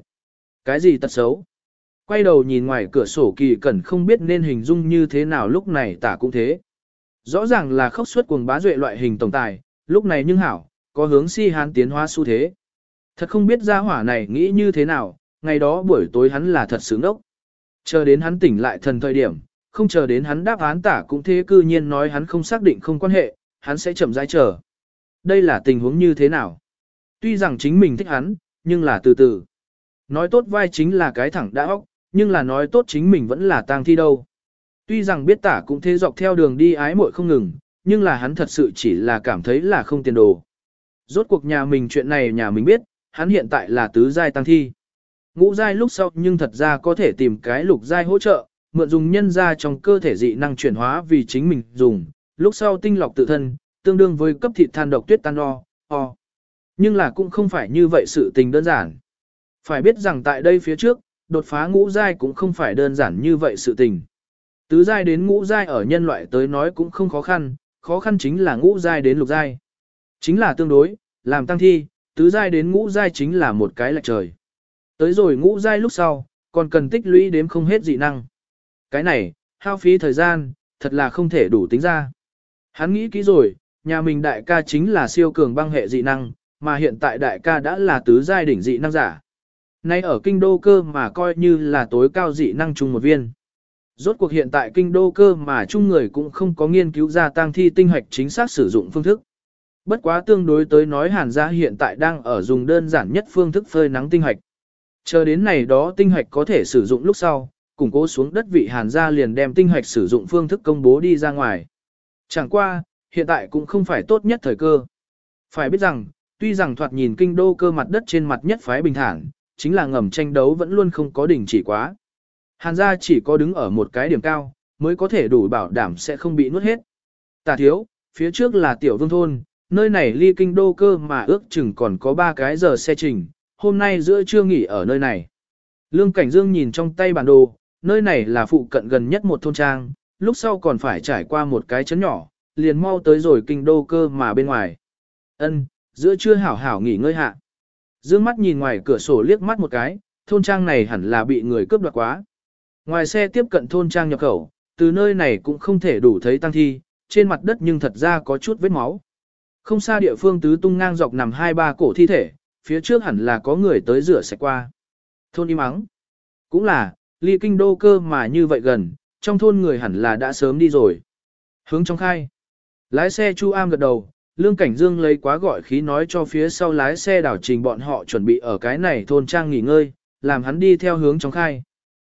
Cái gì tật xấu? Quay đầu nhìn ngoài cửa sổ kỳ cẩn không biết nên hình dung như thế nào lúc này tả cũng thế. Rõ ràng là khốc suất cuồng bá duệ loại hình tổng tài, lúc này nhưng hảo, có hướng si hán tiến hóa xu thế. Thật không biết gia hỏa này nghĩ như thế nào, ngày đó buổi tối hắn là thật sướng đốc. Chờ đến hắn tỉnh lại thần thời điểm, không chờ đến hắn đáp án tả cũng thế cư nhiên nói hắn không xác định không quan hệ, hắn sẽ chậm rãi chờ. Đây là tình huống như thế nào? Tuy rằng chính mình thích hắn, nhưng là từ từ. Nói tốt vai chính là cái thẳng đã óc, nhưng là nói tốt chính mình vẫn là tang thi đâu. Tuy rằng biết tả cũng thế dọc theo đường đi ái muội không ngừng, nhưng là hắn thật sự chỉ là cảm thấy là không tiền đồ. Rốt cuộc nhà mình chuyện này nhà mình biết, hắn hiện tại là tứ giai tăng thi. Ngũ giai lúc sau nhưng thật ra có thể tìm cái lục giai hỗ trợ, mượn dùng nhân ra trong cơ thể dị năng chuyển hóa vì chính mình dùng, lúc sau tinh lọc tự thân, tương đương với cấp thịt than độc tuyết tan o, o. Nhưng là cũng không phải như vậy sự tình đơn giản. Phải biết rằng tại đây phía trước, đột phá ngũ giai cũng không phải đơn giản như vậy sự tình. Tứ giai đến ngũ giai ở nhân loại tới nói cũng không khó khăn, khó khăn chính là ngũ giai đến lục giai. Chính là tương đối, làm tăng thi, tứ giai đến ngũ giai chính là một cái lệch trời. Tới rồi ngũ giai lúc sau, còn cần tích lũy đếm không hết dị năng. Cái này, hao phí thời gian, thật là không thể đủ tính ra. Hắn nghĩ kỹ rồi, nhà mình đại ca chính là siêu cường băng hệ dị năng, mà hiện tại đại ca đã là tứ giai đỉnh dị năng giả. Nay ở kinh đô cơ mà coi như là tối cao dị năng chung một viên. Rốt cuộc hiện tại kinh đô cơ mà chung người cũng không có nghiên cứu ra tăng thi tinh hoạch chính xác sử dụng phương thức. Bất quá tương đối tới nói hàn gia hiện tại đang ở dùng đơn giản nhất phương thức phơi nắng tinh hoạch. Chờ đến này đó tinh hoạch có thể sử dụng lúc sau, củng cố xuống đất vị hàn gia liền đem tinh hoạch sử dụng phương thức công bố đi ra ngoài. Chẳng qua, hiện tại cũng không phải tốt nhất thời cơ. Phải biết rằng, tuy rằng thoạt nhìn kinh đô cơ mặt đất trên mặt nhất phái bình thản, chính là ngầm tranh đấu vẫn luôn không có đỉnh chỉ quá. Hàn gia chỉ có đứng ở một cái điểm cao, mới có thể đủ bảo đảm sẽ không bị nuốt hết. Tà thiếu, phía trước là tiểu vương thôn, nơi này ly kinh đô cơ mà ước chừng còn có 3 cái giờ xe trình, hôm nay giữa trưa nghỉ ở nơi này. Lương Cảnh Dương nhìn trong tay bản đồ, nơi này là phụ cận gần nhất một thôn trang, lúc sau còn phải trải qua một cái chấn nhỏ, liền mau tới rồi kinh đô cơ mà bên ngoài. Ân, giữa trưa hảo hảo nghỉ ngơi hạ. Dương mắt nhìn ngoài cửa sổ liếc mắt một cái, thôn trang này hẳn là bị người cướp đoạt quá. Ngoài xe tiếp cận thôn trang nhập khẩu, từ nơi này cũng không thể đủ thấy tăng thi, trên mặt đất nhưng thật ra có chút vết máu. Không xa địa phương tứ tung ngang dọc nằm hai ba cổ thi thể, phía trước hẳn là có người tới rửa sạch qua. Thôn im ắng. Cũng là, ly kinh đô cơ mà như vậy gần, trong thôn người hẳn là đã sớm đi rồi. Hướng trong khai. Lái xe Chu Am gật đầu, Lương Cảnh Dương lấy quá gọi khí nói cho phía sau lái xe đảo trình bọn họ chuẩn bị ở cái này thôn trang nghỉ ngơi, làm hắn đi theo hướng trong khai.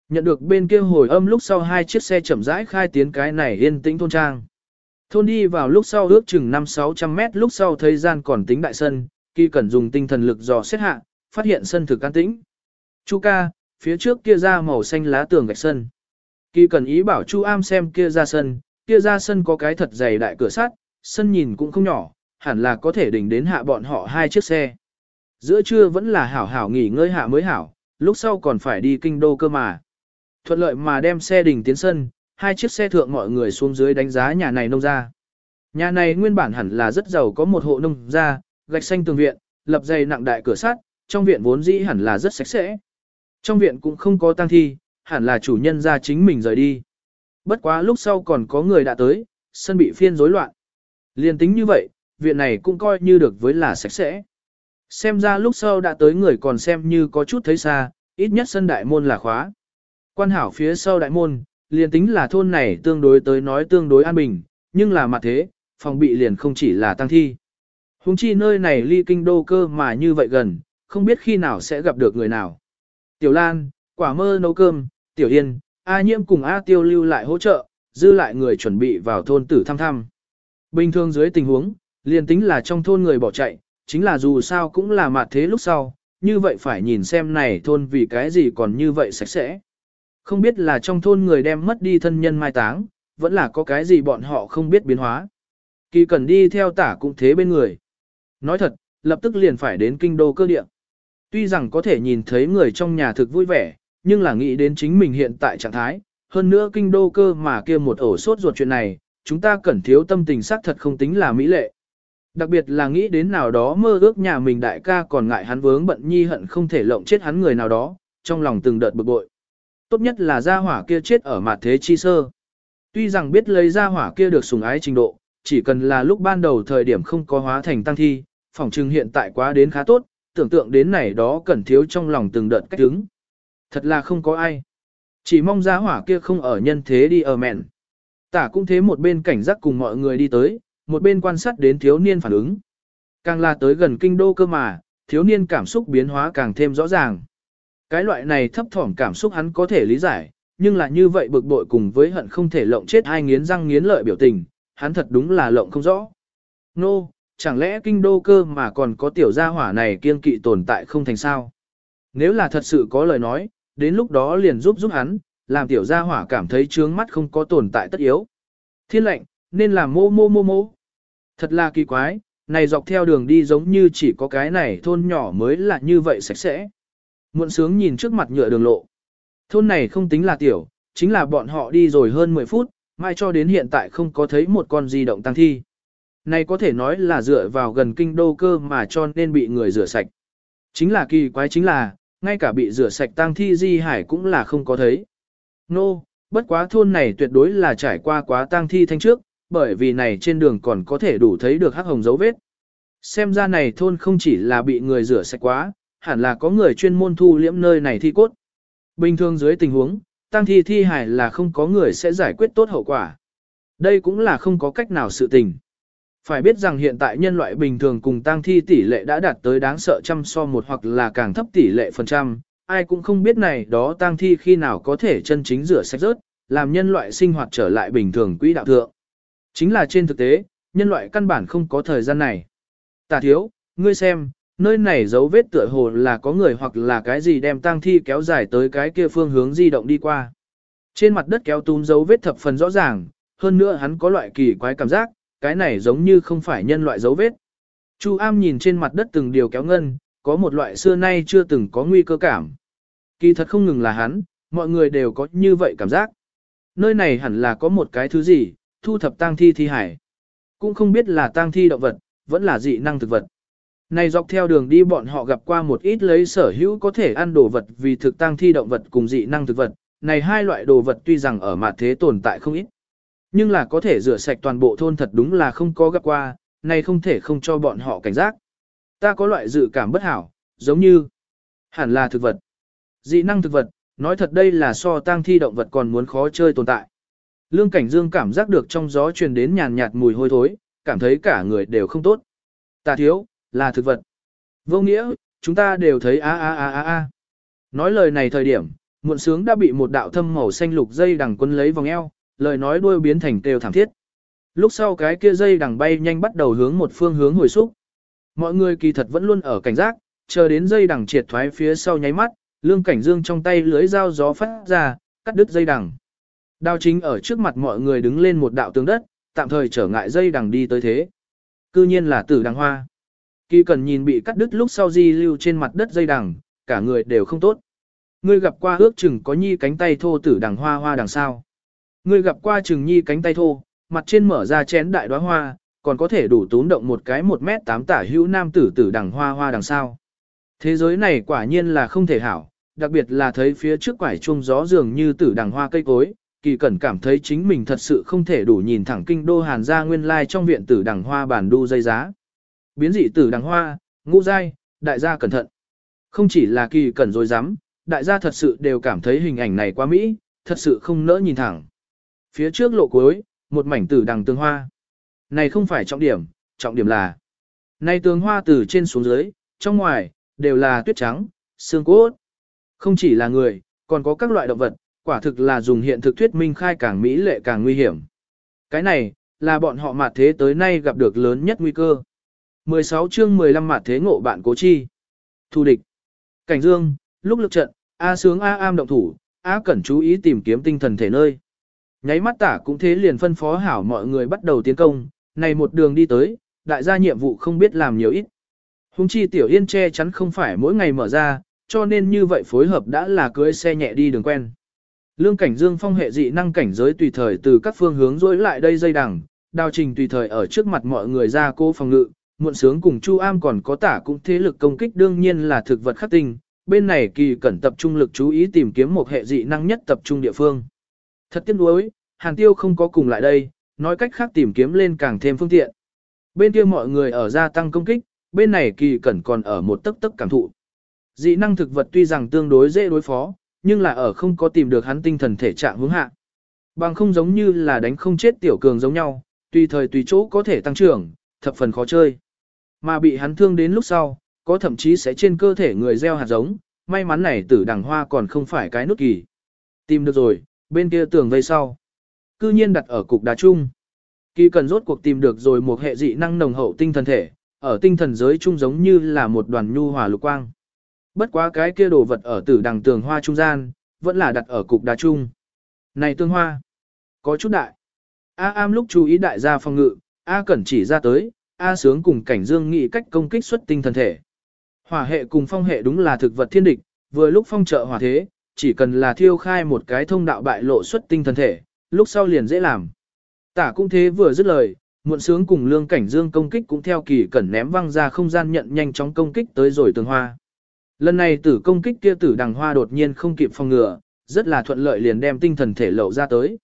Nhận được bên kia hồi âm lúc sau hai chiếc xe chậm rãi khai tiến cái này yên tĩnh thôn trang. Thôn đi vào lúc sau ước chừng 5-600 mét lúc sau thời gian còn tính đại sân, kỳ cần dùng tinh thần lực dò xét hạ, phát hiện sân thực an tĩnh. Chu ca, phía trước kia ra màu xanh lá tường gạch sân. Kỳ cần ý bảo Chu Am xem kia ra sân, kia ra sân có cái thật dày đại cửa sắt, sân nhìn cũng không nhỏ, hẳn là có thể đỉnh đến hạ bọn họ hai chiếc xe. Giữa trưa vẫn là hảo hảo nghỉ ngơi hạ mới hảo, lúc sau còn phải đi kinh đô cơ mà. Thuận lợi mà đem xe đỉnh tiến sân, hai chiếc xe thượng mọi người xuống dưới đánh giá nhà này nông ra. Nhà này nguyên bản hẳn là rất giàu có một hộ nông ra, gạch xanh tường viện, lập dày nặng đại cửa sắt, trong viện vốn dĩ hẳn là rất sạch sẽ. Trong viện cũng không có tang thi, hẳn là chủ nhân ra chính mình rời đi. Bất quá lúc sau còn có người đã tới, sân bị phiên rối loạn. Liên tính như vậy, viện này cũng coi như được với là sạch sẽ. Xem ra lúc sau đã tới người còn xem như có chút thấy xa, ít nhất sân đại môn là khóa. Quan hảo phía sau đại môn, liền tính là thôn này tương đối tới nói tương đối an bình, nhưng là mặt thế, phòng bị liền không chỉ là tăng thi. Hùng chi nơi này ly kinh đô cơ mà như vậy gần, không biết khi nào sẽ gặp được người nào. Tiểu Lan, quả mơ nấu cơm, Tiểu Yên, A Nhiễm cùng A Tiêu lưu lại hỗ trợ, dư lại người chuẩn bị vào thôn tử thăm thăm. Bình thường dưới tình huống, liền tính là trong thôn người bỏ chạy, chính là dù sao cũng là mặt thế lúc sau, như vậy phải nhìn xem này thôn vì cái gì còn như vậy sạch sẽ. Không biết là trong thôn người đem mất đi thân nhân mai táng, vẫn là có cái gì bọn họ không biết biến hóa. Kỳ cần đi theo tả cũng thế bên người. Nói thật, lập tức liền phải đến kinh đô cơ địa. Tuy rằng có thể nhìn thấy người trong nhà thực vui vẻ, nhưng là nghĩ đến chính mình hiện tại trạng thái, hơn nữa kinh đô cơ mà kia một ổ sốt ruột chuyện này, chúng ta cần thiếu tâm tình xác thật không tính là mỹ lệ. Đặc biệt là nghĩ đến nào đó mơ ước nhà mình đại ca còn ngại hắn vướng bận nhi hận không thể lộng chết hắn người nào đó, trong lòng từng đợt bực bội. Tốt nhất là gia hỏa kia chết ở mặt thế chi sơ. Tuy rằng biết lấy gia hỏa kia được sủng ái trình độ, chỉ cần là lúc ban đầu thời điểm không có hóa thành tăng thi, phỏng chừng hiện tại quá đến khá tốt, tưởng tượng đến này đó cần thiếu trong lòng từng đợt cách đứng. Thật là không có ai. Chỉ mong giá hỏa kia không ở nhân thế đi ở mẹn. Tả cũng thế một bên cảnh giác cùng mọi người đi tới, một bên quan sát đến thiếu niên phản ứng. Càng là tới gần kinh đô cơ mà, thiếu niên cảm xúc biến hóa càng thêm rõ ràng. Cái loại này thấp thỏm cảm xúc hắn có thể lý giải, nhưng là như vậy bực bội cùng với hận không thể lộng chết hai nghiến răng nghiến lợi biểu tình, hắn thật đúng là lộng không rõ. Nô, no, chẳng lẽ kinh đô cơ mà còn có tiểu gia hỏa này kiên kỵ tồn tại không thành sao? Nếu là thật sự có lời nói, đến lúc đó liền giúp giúp hắn, làm tiểu gia hỏa cảm thấy trướng mắt không có tồn tại tất yếu. Thiên lệnh, nên làm mô mô mô mô. Thật là kỳ quái, này dọc theo đường đi giống như chỉ có cái này thôn nhỏ mới là như vậy sạch sẽ. Muộn sướng nhìn trước mặt nhựa đường lộ. Thôn này không tính là tiểu, chính là bọn họ đi rồi hơn 10 phút, mai cho đến hiện tại không có thấy một con di động tăng thi. Này có thể nói là dựa vào gần kinh đô cơ mà cho nên bị người rửa sạch. Chính là kỳ quái chính là, ngay cả bị rửa sạch tăng thi di hải cũng là không có thấy. Nô, no, bất quá thôn này tuyệt đối là trải qua quá tăng thi thanh trước, bởi vì này trên đường còn có thể đủ thấy được hắc hồng dấu vết. Xem ra này thôn không chỉ là bị người rửa sạch quá, hẳn là có người chuyên môn thu liễm nơi này thi cốt. Bình thường dưới tình huống, tăng thi thi hải là không có người sẽ giải quyết tốt hậu quả. Đây cũng là không có cách nào sự tình. Phải biết rằng hiện tại nhân loại bình thường cùng tăng thi tỷ lệ đã đạt tới đáng sợ trăm so một hoặc là càng thấp tỷ lệ phần trăm, ai cũng không biết này đó tăng thi khi nào có thể chân chính rửa sạch rớt, làm nhân loại sinh hoạt trở lại bình thường quỹ đạo thượng. Chính là trên thực tế, nhân loại căn bản không có thời gian này. Tà thiếu, ngươi xem, nơi này dấu vết tựa hồ là có người hoặc là cái gì đem tang thi kéo dài tới cái kia phương hướng di động đi qua. Trên mặt đất kéo túm dấu vết thập phần rõ ràng, hơn nữa hắn có loại kỳ quái cảm giác, cái này giống như không phải nhân loại dấu vết. Chu Am nhìn trên mặt đất từng điều kéo ngân, có một loại xưa nay chưa từng có nguy cơ cảm. Kỳ thật không ngừng là hắn, mọi người đều có như vậy cảm giác. Nơi này hẳn là có một cái thứ gì, thu thập tang thi thi hải. Cũng không biết là tang thi động vật, vẫn là dị năng thực vật. Này dọc theo đường đi bọn họ gặp qua một ít lấy sở hữu có thể ăn đồ vật vì thực tăng thi động vật cùng dị năng thực vật, này hai loại đồ vật tuy rằng ở mặt thế tồn tại không ít, nhưng là có thể rửa sạch toàn bộ thôn thật đúng là không có gặp qua, này không thể không cho bọn họ cảnh giác. Ta có loại dự cảm bất hảo, giống như hẳn là thực vật. Dị năng thực vật, nói thật đây là so tăng thi động vật còn muốn khó chơi tồn tại. Lương Cảnh Dương cảm giác được trong gió truyền đến nhàn nhạt mùi hôi thối, cảm thấy cả người đều không tốt. Ta thiếu, là thực vật. Vô nghĩa, chúng ta đều thấy a a a a a. Nói lời này thời điểm, muộn sướng đã bị một đạo thâm màu xanh lục dây đằng quân lấy vòng eo, lời nói đuôi biến thành kêu thảm thiết. Lúc sau cái kia dây đằng bay nhanh bắt đầu hướng một phương hướng hồi xúc. Mọi người kỳ thật vẫn luôn ở cảnh giác, chờ đến dây đằng triệt thoái phía sau nháy mắt, lương cảnh dương trong tay lưới dao gió phát ra, cắt đứt dây đằng. Đao chính ở trước mặt mọi người đứng lên một đạo tường đất, tạm thời trở ngại dây đằng đi tới thế. cư nhiên là tử đằng hoa. Kỳ cần nhìn bị cắt đứt lúc sau di lưu trên mặt đất dây đằng, cả người đều không tốt. Ngươi gặp qua ước chừng có nhi cánh tay thô tử đằng hoa hoa đằng sao. Ngươi gặp qua chừng nhi cánh tay thô, mặt trên mở ra chén đại đóa hoa, còn có thể đủ tún động một cái một mét tám tả hữu nam tử tử đằng hoa hoa đằng sao. Thế giới này quả nhiên là không thể hảo, đặc biệt là thấy phía trước quải trung gió dường như tử đằng hoa cây cối, kỳ cẩn cảm thấy chính mình thật sự không thể đủ nhìn thẳng kinh đô hàn gia nguyên lai trong viện tử đằng hoa bản đu dây giá. Biến dị tử đằng hoa, ngũ giai, đại gia cẩn thận. Không chỉ là kỳ cẩn rồi dám, đại gia thật sự đều cảm thấy hình ảnh này quá mỹ, thật sự không nỡ nhìn thẳng. Phía trước lộ cuối, một mảnh tử đằng tương hoa. Này không phải trọng điểm, trọng điểm là Này tường hoa từ trên xuống dưới, trong ngoài, đều là tuyết trắng, xương cốt. Không chỉ là người, còn có các loại động vật, quả thực là dùng hiện thực thuyết minh khai càng mỹ lệ càng nguy hiểm. Cái này, là bọn họ mặt thế tới nay gặp được lớn nhất nguy cơ. 16 chương 15 mặt thế ngộ bạn cố chi. Thu địch. Cảnh dương, lúc lực trận, A sướng A am động thủ, A cẩn chú ý tìm kiếm tinh thần thể nơi. Nháy mắt tả cũng thế liền phân phó hảo mọi người bắt đầu tiến công, này một đường đi tới, đại gia nhiệm vụ không biết làm nhiều ít. Hùng chi tiểu yên che chắn không phải mỗi ngày mở ra, cho nên như vậy phối hợp đã là cưới xe nhẹ đi đường quen. Lương cảnh dương phong hệ dị năng cảnh giới tùy thời từ các phương hướng dối lại đây dây đằng, đào trình tùy thời ở trước mặt mọi người ra cô phòng ngự, muộn sướng cùng Chu Am còn có tả cũng thế lực công kích đương nhiên là thực vật khắc tinh, bên này kỳ cẩn tập trung lực chú ý tìm kiếm một hệ dị năng nhất tập trung địa phương. Thật tiếc nuối, Hàn Tiêu không có cùng lại đây, nói cách khác tìm kiếm lên càng thêm phương tiện. Bên kia mọi người ở gia tăng công kích, bên này kỳ cẩn còn ở một tấc tấc cảm thụ. Dị năng thực vật tuy rằng tương đối dễ đối phó, nhưng là ở không có tìm được hắn tinh thần thể trạng hướng hạ. Bằng không giống như là đánh không chết tiểu cường giống nhau, tùy thời tùy chỗ có thể tăng trưởng, thập phần khó chơi. Mà bị hắn thương đến lúc sau, có thậm chí sẽ trên cơ thể người gieo hạt giống, may mắn này tử đằng hoa còn không phải cái nút kỳ. Tìm được rồi, bên kia tường vây sau. Cư nhiên đặt ở cục đá chung. Kỳ cần rốt cuộc tìm được rồi một hệ dị năng nồng hậu tinh thần thể, ở tinh thần giới chung giống như là một đoàn nhu hòa lục quang. Bất quá cái kia đồ vật ở tử đằng tường hoa trung gian, vẫn là đặt ở cục đá chung. Này tương hoa, có chút đại. A am lúc chú ý đại gia phòng ngự, A cẩn chỉ ra tới, A sướng cùng cảnh dương nghĩ cách công kích xuất tinh thần thể. Hỏa hệ cùng phong hệ đúng là thực vật thiên địch, vừa lúc phong trợ hỏa thế, chỉ cần là thiêu khai một cái thông đạo bại lộ xuất tinh thần thể, lúc sau liền dễ làm. Tả cũng thế vừa dứt lời, muộn sướng cùng lương cảnh dương công kích cũng theo kỳ cẩn ném văng ra không gian nhận nhanh chóng công kích tới rồi tường hoa. Lần này tử công kích kia tử đằng hoa đột nhiên không kịp phòng ngừa, rất là thuận lợi liền đem tinh thần thể lậu ra tới.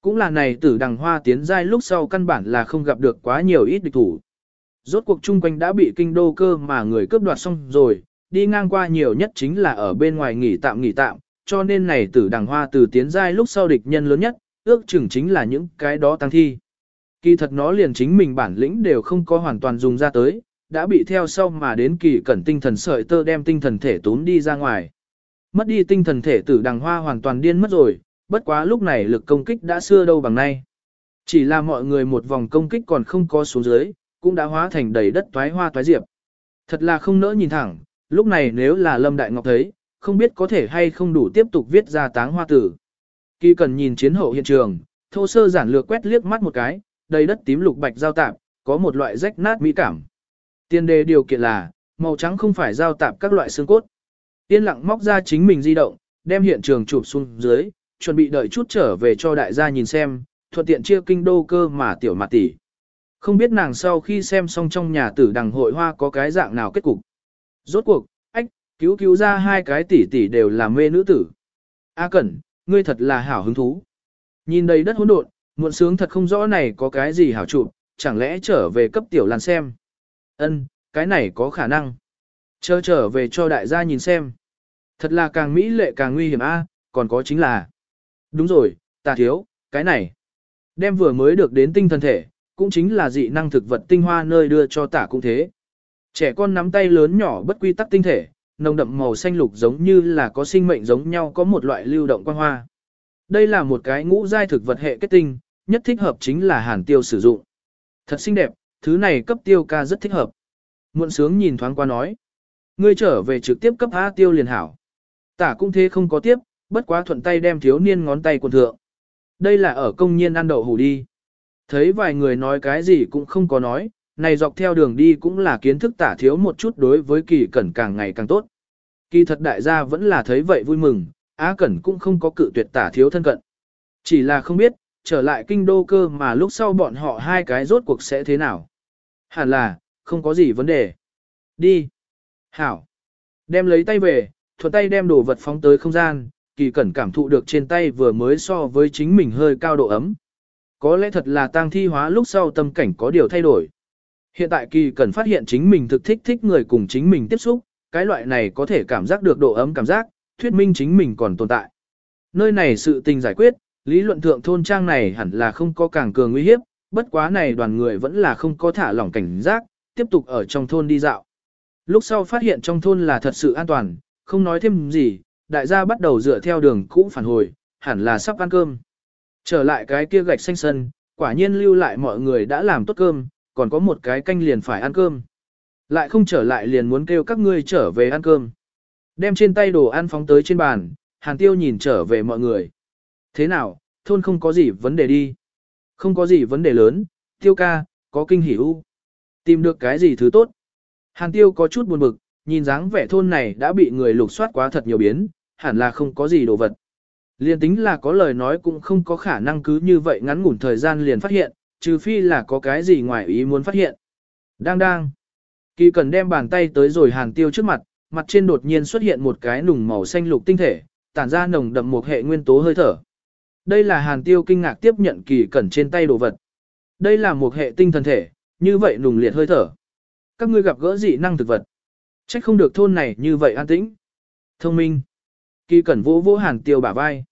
Cũng là này tử đằng hoa tiến giai lúc sau căn bản là không gặp được quá nhiều ít địch thủ. Rốt cuộc chung quanh đã bị kinh đô cơ mà người cướp đoạt xong rồi, đi ngang qua nhiều nhất chính là ở bên ngoài nghỉ tạm nghỉ tạm, cho nên này tử đằng hoa từ tiến giai lúc sau địch nhân lớn nhất, ước chừng chính là những cái đó tăng thi. Kỳ thật nó liền chính mình bản lĩnh đều không có hoàn toàn dùng ra tới, đã bị theo sau mà đến kỳ cẩn tinh thần sợi tơ đem tinh thần thể tốn đi ra ngoài. Mất đi tinh thần thể tử đằng hoa hoàn toàn điên mất rồi, bất quá lúc này lực công kích đã xưa đâu bằng nay. Chỉ là mọi người một vòng công kích còn không có xuống dưới, cũng đã hóa thành đầy đất toái hoa toái diệp. Thật là không nỡ nhìn thẳng, lúc này nếu là Lâm Đại Ngọc thấy, không biết có thể hay không đủ tiếp tục viết ra táng hoa tử. Kỳ cần nhìn chiến hậu hiện trường, thô sơ giản lược quét liếc mắt một cái, đầy đất tím lục bạch giao tạp, có một loại rách nát mỹ cảm. Tiên đề điều kiện là, màu trắng không phải giao tạp các loại xương cốt. Tiên lặng móc ra chính mình di động, đem hiện trường chụp xuống dưới, chuẩn bị đợi chút trở về cho đại gia nhìn xem, thuận tiện chia kinh đô cơ mà tiểu mặt tỷ. Không biết nàng sau khi xem xong trong nhà tử đằng hội hoa có cái dạng nào kết cục. Rốt cuộc, ách, cứu cứu ra hai cái tỷ tỷ đều là mê nữ tử. A Cẩn, ngươi thật là hảo hứng thú. Nhìn đầy đất hỗn độn, muộn sướng thật không rõ này có cái gì hảo chụp, chẳng lẽ trở về cấp tiểu làn xem. Ân, cái này có khả năng. Chờ trở về cho đại gia nhìn xem. Thật là càng mỹ lệ càng nguy hiểm a, còn có chính là. Đúng rồi, ta thiếu, cái này. Đem vừa mới được đến tinh thần thể, cũng chính là dị năng thực vật tinh hoa nơi đưa cho tả cũng thế. Trẻ con nắm tay lớn nhỏ bất quy tắc tinh thể, nồng đậm màu xanh lục giống như là có sinh mệnh giống nhau có một loại lưu động quang hoa. Đây là một cái ngũ giai thực vật hệ kết tinh, nhất thích hợp chính là hàn tiêu sử dụng. Thật xinh đẹp, thứ này cấp tiêu ca rất thích hợp. Muộn sướng nhìn thoáng qua nói. Ngươi trở về trực tiếp cấp A tiêu liền hảo. Tả cũng thế không có tiếp, bất quá thuận tay đem thiếu niên ngón tay quần thượng. Đây là ở công nhiên ăn đậu hủ đi. Thấy vài người nói cái gì cũng không có nói, này dọc theo đường đi cũng là kiến thức tả thiếu một chút đối với kỳ cẩn càng ngày càng tốt. Kỳ thật đại gia vẫn là thấy vậy vui mừng, Á Cẩn cũng không có cự tuyệt tả thiếu thân cận. Chỉ là không biết, trở lại kinh đô cơ mà lúc sau bọn họ hai cái rốt cuộc sẽ thế nào. Hẳn là, không có gì vấn đề. Đi. Hảo. Đem lấy tay về, thuận tay đem đồ vật phóng tới không gian, kỳ cẩn cảm thụ được trên tay vừa mới so với chính mình hơi cao độ ấm. Có lẽ thật là tang thi hóa lúc sau tâm cảnh có điều thay đổi. Hiện tại kỳ cần phát hiện chính mình thực thích thích người cùng chính mình tiếp xúc, cái loại này có thể cảm giác được độ ấm cảm giác, thuyết minh chính mình còn tồn tại. Nơi này sự tình giải quyết, lý luận thượng thôn trang này hẳn là không có càng cường nguy hiếp, bất quá này đoàn người vẫn là không có thả lỏng cảnh giác, tiếp tục ở trong thôn đi dạo. Lúc sau phát hiện trong thôn là thật sự an toàn, không nói thêm gì, đại gia bắt đầu dựa theo đường cũ phản hồi, hẳn là sắp ăn cơm. Trở lại cái kia gạch xanh sân, quả nhiên lưu lại mọi người đã làm tốt cơm, còn có một cái canh liền phải ăn cơm. Lại không trở lại liền muốn kêu các ngươi trở về ăn cơm. Đem trên tay đồ ăn phóng tới trên bàn, hàn tiêu nhìn trở về mọi người. Thế nào, thôn không có gì vấn đề đi. Không có gì vấn đề lớn, tiêu ca, có kinh hỉ u. Tìm được cái gì thứ tốt. Hàn tiêu có chút buồn bực, nhìn dáng vẻ thôn này đã bị người lục soát quá thật nhiều biến, hẳn là không có gì đồ vật. Liên tính là có lời nói cũng không có khả năng cứ như vậy ngắn ngủn thời gian liền phát hiện, trừ phi là có cái gì ngoài ý muốn phát hiện. Đang đang. Kỳ cần đem bàn tay tới rồi hàn tiêu trước mặt, mặt trên đột nhiên xuất hiện một cái nùng màu xanh lục tinh thể, tản ra nồng đậm một hệ nguyên tố hơi thở. Đây là hàn tiêu kinh ngạc tiếp nhận kỳ cẩn trên tay đồ vật. Đây là một hệ tinh thần thể, như vậy nùng liệt hơi thở. Các ngươi gặp gỡ dị năng thực vật. Trách không được thôn này như vậy an tĩnh. Thông minh. Kỳ cẩn vỗ vỗ hàn tiêu bả vai.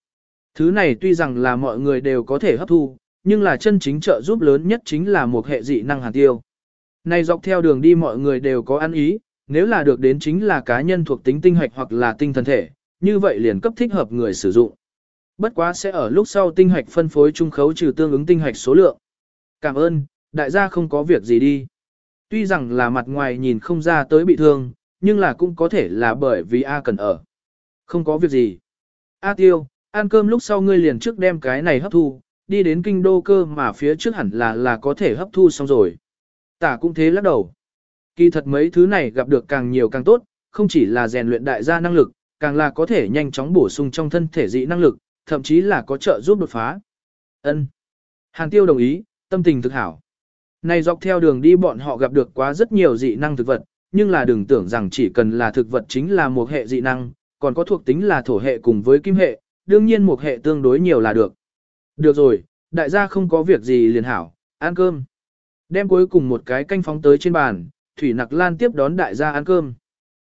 Thứ này tuy rằng là mọi người đều có thể hấp thu, nhưng là chân chính trợ giúp lớn nhất chính là một hệ dị năng hàn tiêu. Này dọc theo đường đi mọi người đều có ăn ý, nếu là được đến chính là cá nhân thuộc tính tinh hoạch hoặc là tinh thần thể, như vậy liền cấp thích hợp người sử dụng. Bất quá sẽ ở lúc sau tinh hoạch phân phối trung khấu trừ tương ứng tinh hoạch số lượng. Cảm ơn, đại gia không có việc gì đi. Tuy rằng là mặt ngoài nhìn không ra tới bị thương, nhưng là cũng có thể là bởi vì A cần ở. Không có việc gì. A tiêu, ăn cơm lúc sau ngươi liền trước đem cái này hấp thu, đi đến kinh đô cơ mà phía trước hẳn là là có thể hấp thu xong rồi. Tả cũng thế lắc đầu. Kỳ thật mấy thứ này gặp được càng nhiều càng tốt, không chỉ là rèn luyện đại gia năng lực, càng là có thể nhanh chóng bổ sung trong thân thể dị năng lực, thậm chí là có trợ giúp đột phá. Ân. Hàn Tiêu đồng ý, tâm tình thực hảo. Này dọc theo đường đi bọn họ gặp được quá rất nhiều dị năng thực vật, nhưng là đừng tưởng rằng chỉ cần là thực vật chính là một hệ dị năng, còn có thuộc tính là thổ hệ cùng với kim hệ, đương nhiên một hệ tương đối nhiều là được. Được rồi, đại gia không có việc gì liền hảo, ăn cơm. Đem cuối cùng một cái canh phóng tới trên bàn, Thủy Nặc Lan tiếp đón đại gia ăn cơm.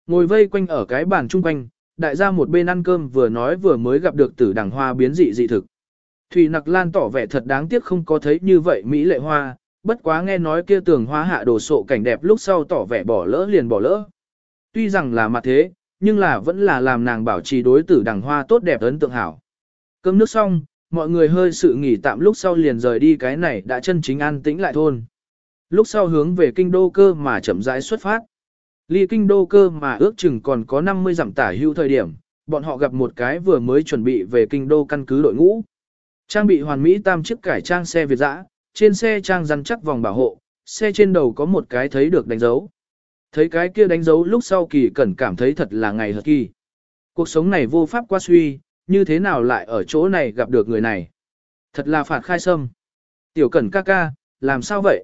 Ngồi vây quanh ở cái bàn chung quanh, đại gia một bên ăn cơm vừa nói vừa mới gặp được tử đằng hoa biến dị dị thực. Thủy Nặc Lan tỏ vẻ thật đáng tiếc không có thấy như vậy Mỹ lệ hoa, bất quá nghe nói kia tường hoa hạ đồ sộ cảnh đẹp lúc sau tỏ vẻ bỏ lỡ liền bỏ lỡ. Tuy rằng là mặt thế, nhưng là vẫn là làm nàng bảo trì đối tử đằng hoa tốt đẹp ấn tượng hảo. Cơm nước xong, mọi người hơi sự nghỉ tạm lúc sau liền rời đi cái này đã chân chính an tĩnh lại thôn. Lúc sau hướng về kinh đô cơ mà chậm rãi xuất phát. Ly kinh đô cơ mà ước chừng còn có 50 dặm tả hưu thời điểm, bọn họ gặp một cái vừa mới chuẩn bị về kinh đô căn cứ đội ngũ. Trang bị hoàn mỹ tam chiếc cải trang xe Việt dã, trên xe trang rắn chắc vòng bảo hộ, xe trên đầu có một cái thấy được đánh dấu. Thấy cái kia đánh dấu lúc sau kỳ cẩn cảm thấy thật là ngày hợp kỳ. Cuộc sống này vô pháp qua suy, như thế nào lại ở chỗ này gặp được người này. Thật là phạt khai sâm. Tiểu cẩn ca ca, làm sao vậy?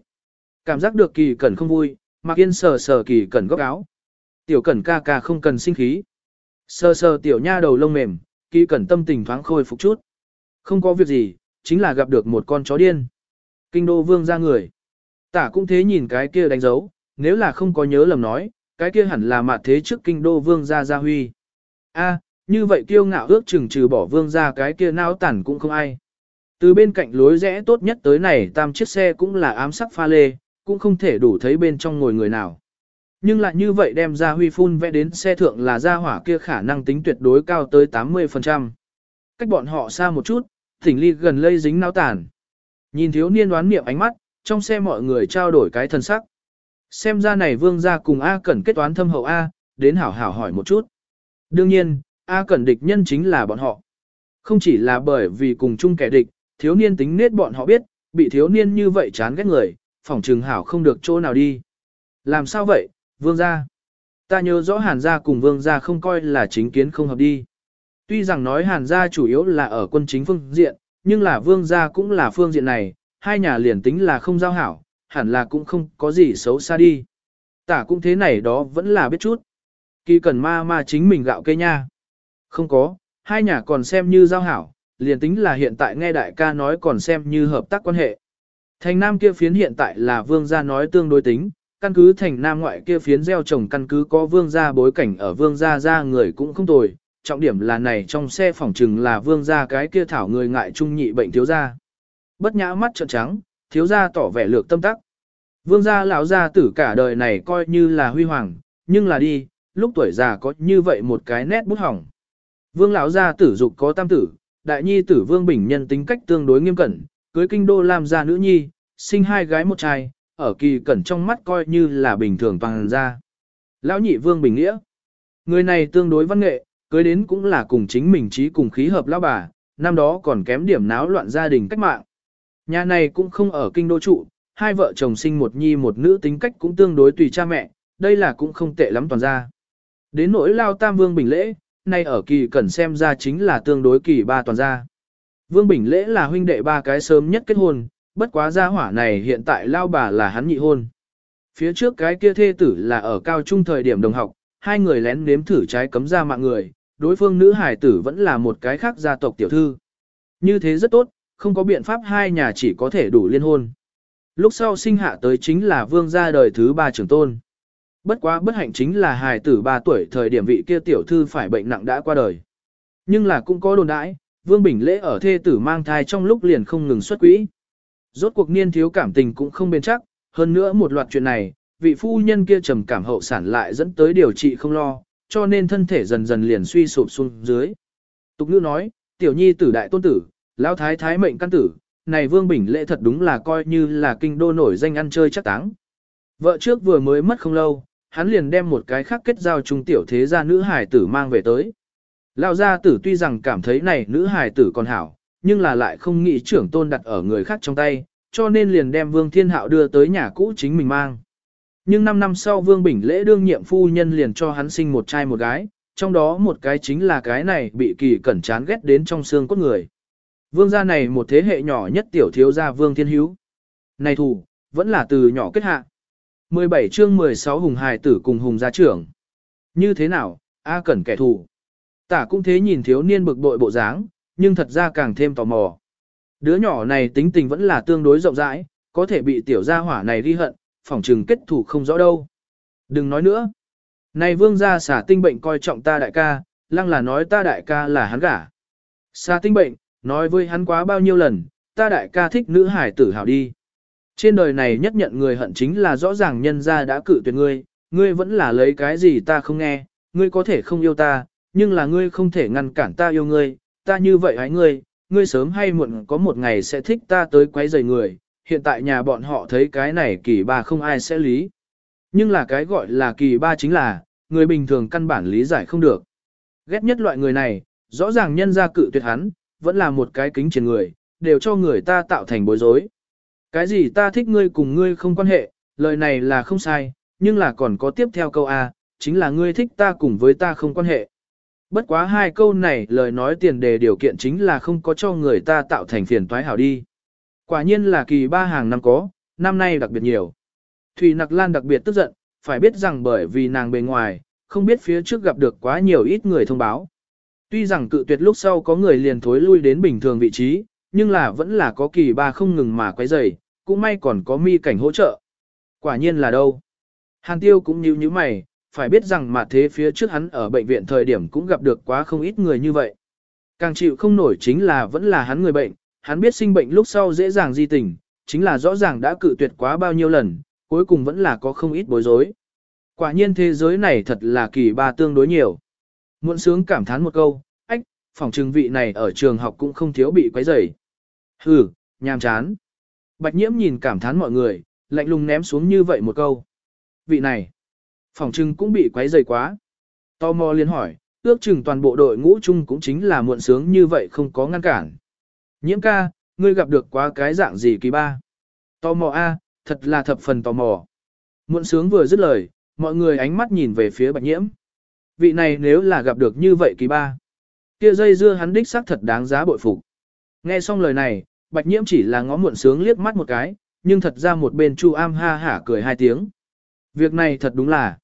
Cảm giác được kỳ cẩn không vui, Mạc Yên sờ sờ kỳ cẩn góc áo. Tiểu cẩn ca ca không cần sinh khí. Sờ sờ tiểu nha đầu lông mềm, kỳ cẩn tâm tình thoáng khôi phục chút. Không có việc gì, chính là gặp được một con chó điên. Kinh đô vương ra người. Tả cũng thế nhìn cái kia đánh dấu, nếu là không có nhớ lầm nói, cái kia hẳn là mặt thế trước kinh đô vương gia gia huy. A, như vậy kiêu ngạo ước chừng trừ bỏ vương gia cái kia nao tản cũng không ai. Từ bên cạnh lối rẽ tốt nhất tới này tam chiếc xe cũng là ám sắc pha lê, cũng không thể đủ thấy bên trong ngồi người nào. Nhưng lại như vậy đem ra huy phun vẽ đến xe thượng là ra hỏa kia khả năng tính tuyệt đối cao tới 80%. Cách bọn họ xa một chút, thỉnh ly gần lây dính nao tản. Nhìn thiếu niên đoán niệm ánh mắt, trong xe mọi người trao đổi cái thân sắc. Xem ra này vương gia cùng A Cẩn kết toán thâm hậu A, đến hảo hảo hỏi một chút. Đương nhiên, A Cẩn địch nhân chính là bọn họ. Không chỉ là bởi vì cùng chung kẻ địch, thiếu niên tính nết bọn họ biết, bị thiếu niên như vậy chán ghét người, phỏng trừng hảo không được chỗ nào đi. Làm sao vậy, vương gia? Ta nhớ rõ hàn gia cùng vương gia không coi là chính kiến không hợp đi. Tuy rằng nói hàn gia chủ yếu là ở quân chính phương diện, nhưng là vương gia cũng là phương diện này, hai nhà liền tính là không giao hảo, hẳn là cũng không có gì xấu xa đi. Tả cũng thế này đó vẫn là biết chút. Kỳ cần ma ma chính mình gạo cây nha. Không có, hai nhà còn xem như giao hảo, liền tính là hiện tại nghe đại ca nói còn xem như hợp tác quan hệ. Thành Nam kia phiến hiện tại là vương gia nói tương đối tính, căn cứ thành Nam ngoại kia phiến gieo trồng căn cứ có vương gia bối cảnh ở vương gia ra người cũng không tồi, trọng điểm là này trong xe phòng trừng là vương gia cái kia thảo người ngại trung nhị bệnh thiếu gia. Bất nhã mắt trợn trắng, thiếu gia tỏ vẻ lược tâm tắc. Vương gia lão gia tử cả đời này coi như là huy hoàng, nhưng là đi, lúc tuổi già có như vậy một cái nét bút hỏng. Vương lão gia tử dục có tam tử, đại nhi tử Vương Bình Nhân tính cách tương đối nghiêm cẩn, cưới kinh đô làm gia nữ nhi, sinh hai gái một trai, ở kỳ cẩn trong mắt coi như là bình thường toàn gia. Lão nhị Vương Bình Nghĩa. Người này tương đối văn nghệ, cưới đến cũng là cùng chính mình trí cùng khí hợp lão bà, năm đó còn kém điểm náo loạn gia đình cách mạng. Nhà này cũng không ở kinh đô trụ, hai vợ chồng sinh một nhi một nữ tính cách cũng tương đối tùy cha mẹ, đây là cũng không tệ lắm toàn ra. Đến nỗi lao tam vương bình lễ, nay ở kỳ cẩn xem ra chính là tương đối kỳ ba toàn gia. Vương Bình Lễ là huynh đệ ba cái sớm nhất kết hôn, bất quá gia hỏa này hiện tại lao bà là hắn nhị hôn. Phía trước cái kia thê tử là ở cao trung thời điểm đồng học, hai người lén nếm thử trái cấm ra mạng người, đối phương nữ hải tử vẫn là một cái khác gia tộc tiểu thư. Như thế rất tốt, không có biện pháp hai nhà chỉ có thể đủ liên hôn. Lúc sau sinh hạ tới chính là vương gia đời thứ ba trưởng tôn. Bất quá bất hạnh chính là hài tử 3 tuổi thời điểm vị kia tiểu thư phải bệnh nặng đã qua đời. Nhưng là cũng có đồn đãi, Vương Bình Lễ ở thê tử mang thai trong lúc liền không ngừng xuất quỹ. Rốt cuộc niên thiếu cảm tình cũng không bền chắc, hơn nữa một loạt chuyện này, vị phu nhân kia trầm cảm hậu sản lại dẫn tới điều trị không lo, cho nên thân thể dần dần liền suy sụp xuống dưới. Tục ngữ nói, tiểu nhi tử đại tôn tử, lão thái thái mệnh căn tử, này Vương Bình Lễ thật đúng là coi như là kinh đô nổi danh ăn chơi chắc táng. Vợ trước vừa mới mất không lâu, hắn liền đem một cái khác kết giao trung tiểu thế gia nữ hải tử mang về tới. Lão gia tử tuy rằng cảm thấy này nữ hải tử còn hảo, nhưng là lại không nghĩ trưởng tôn đặt ở người khác trong tay, cho nên liền đem Vương Thiên Hạo đưa tới nhà cũ chính mình mang. Nhưng 5 năm sau Vương Bình Lễ đương nhiệm phu nhân liền cho hắn sinh một trai một gái, trong đó một cái chính là cái này bị kỳ cẩn chán ghét đến trong xương cốt người. Vương gia này một thế hệ nhỏ nhất tiểu thiếu gia Vương Thiên Hữu. Này thủ, vẫn là từ nhỏ kết hạ. 17 chương 16 hùng hài tử cùng hùng gia trưởng. Như thế nào, A cẩn kẻ thù. Tả cũng thế nhìn thiếu niên bực bội bộ dáng, nhưng thật ra càng thêm tò mò. Đứa nhỏ này tính tình vẫn là tương đối rộng rãi, có thể bị tiểu gia hỏa này ghi hận, phỏng trừng kết thủ không rõ đâu. Đừng nói nữa. Này vương gia xả tinh bệnh coi trọng ta đại ca, lăng là nói ta đại ca là hắn gả. Xả tinh bệnh, nói với hắn quá bao nhiêu lần, ta đại ca thích nữ hải tử hảo đi. Trên đời này nhất nhận người hận chính là rõ ràng nhân gia đã cử tuyệt ngươi, ngươi vẫn là lấy cái gì ta không nghe, ngươi có thể không yêu ta, nhưng là ngươi không thể ngăn cản ta yêu ngươi, ta như vậy hãy ngươi, ngươi sớm hay muộn có một ngày sẽ thích ta tới quấy rầy người, hiện tại nhà bọn họ thấy cái này kỳ ba không ai sẽ lý. Nhưng là cái gọi là kỳ ba chính là, người bình thường căn bản lý giải không được. Ghét nhất loại người này, rõ ràng nhân gia cự tuyệt hắn, vẫn là một cái kính trên người, đều cho người ta tạo thành bối rối. Cái gì ta thích ngươi cùng ngươi không quan hệ, lời này là không sai, nhưng là còn có tiếp theo câu A, chính là ngươi thích ta cùng với ta không quan hệ. Bất quá hai câu này lời nói tiền đề điều kiện chính là không có cho người ta tạo thành phiền toái hảo đi. Quả nhiên là kỳ ba hàng năm có, năm nay đặc biệt nhiều. Thủy Nặc Lan đặc biệt tức giận, phải biết rằng bởi vì nàng bề ngoài, không biết phía trước gặp được quá nhiều ít người thông báo. Tuy rằng cự tuyệt lúc sau có người liền thối lui đến bình thường vị trí, nhưng là vẫn là có kỳ ba không ngừng mà quấy rầy, cũng may còn có mi cảnh hỗ trợ. Quả nhiên là đâu. Hàn tiêu cũng như như mày, phải biết rằng mà thế phía trước hắn ở bệnh viện thời điểm cũng gặp được quá không ít người như vậy. Càng chịu không nổi chính là vẫn là hắn người bệnh, hắn biết sinh bệnh lúc sau dễ dàng di tình, chính là rõ ràng đã cự tuyệt quá bao nhiêu lần, cuối cùng vẫn là có không ít bối rối. Quả nhiên thế giới này thật là kỳ ba tương đối nhiều. Muộn sướng cảm thán một câu, ách, phòng trừng vị này ở trường học cũng không thiếu bị quấy rầy. Hừ, nhàm chán. Bạch nhiễm nhìn cảm thán mọi người, lạnh lùng ném xuống như vậy một câu. Vị này, phòng trừng cũng bị quấy rầy quá. Tò mò liên hỏi, ước chừng toàn bộ đội ngũ chung cũng chính là muộn sướng như vậy không có ngăn cản. Nhiễm ca, ngươi gặp được quá cái dạng gì kỳ ba? Tò mò A, thật là thập phần tò mò. Muộn sướng vừa dứt lời, mọi người ánh mắt nhìn về phía bạch nhiễm. Vị này nếu là gặp được như vậy kỳ ba. Kia dây dưa hắn đích xác thật đáng giá bội phục. Nghe xong lời này, bạch nhiễm chỉ là ngó muộn sướng liếc mắt một cái, nhưng thật ra một bên Chu Am ha hả cười hai tiếng. Việc này thật đúng là,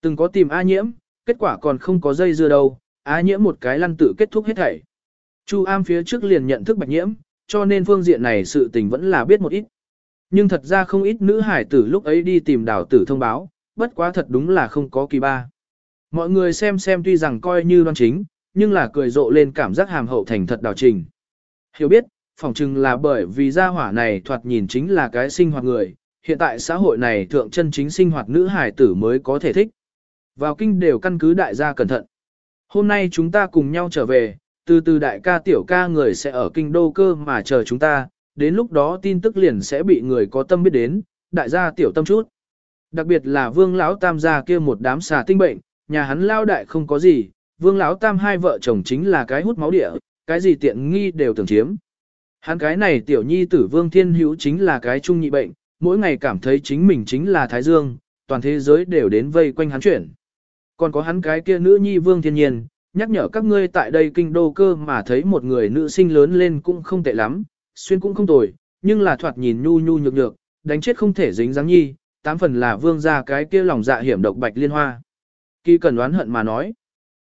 từng có tìm A nhiễm, kết quả còn không có dây dưa đâu, A nhiễm một cái lăn tự kết thúc hết thảy. Chu Am phía trước liền nhận thức bạch nhiễm, cho nên phương diện này sự tình vẫn là biết một ít. Nhưng thật ra không ít nữ hải tử lúc ấy đi tìm đào tử thông báo, bất quá thật đúng là không có kỳ ba. Mọi người xem xem tuy rằng coi như đoan chính, nhưng là cười rộ lên cảm giác hàm hậu thành thật đào trình. Hiểu biết, phỏng chừng là bởi vì gia hỏa này thoạt nhìn chính là cái sinh hoạt người, hiện tại xã hội này thượng chân chính sinh hoạt nữ hải tử mới có thể thích. Vào kinh đều căn cứ đại gia cẩn thận. Hôm nay chúng ta cùng nhau trở về, từ từ đại ca tiểu ca người sẽ ở kinh đô cơ mà chờ chúng ta, đến lúc đó tin tức liền sẽ bị người có tâm biết đến, đại gia tiểu tâm chút. Đặc biệt là vương lão tam gia kia một đám xà tinh bệnh, nhà hắn lao đại không có gì, vương lão tam hai vợ chồng chính là cái hút máu địa, cái gì tiện nghi đều tưởng chiếm. Hắn cái này tiểu nhi tử vương thiên hữu chính là cái trung nhị bệnh, mỗi ngày cảm thấy chính mình chính là thái dương, toàn thế giới đều đến vây quanh hắn chuyển. Còn có hắn cái kia nữ nhi vương thiên nhiên, nhắc nhở các ngươi tại đây kinh đô cơ mà thấy một người nữ sinh lớn lên cũng không tệ lắm, xuyên cũng không tồi, nhưng là thoạt nhìn nhu nhu nhược nhược, đánh chết không thể dính dáng nhi, tám phần là vương ra cái kia lòng dạ hiểm độc bạch liên hoa. Kỳ cẩn đoán hận mà nói.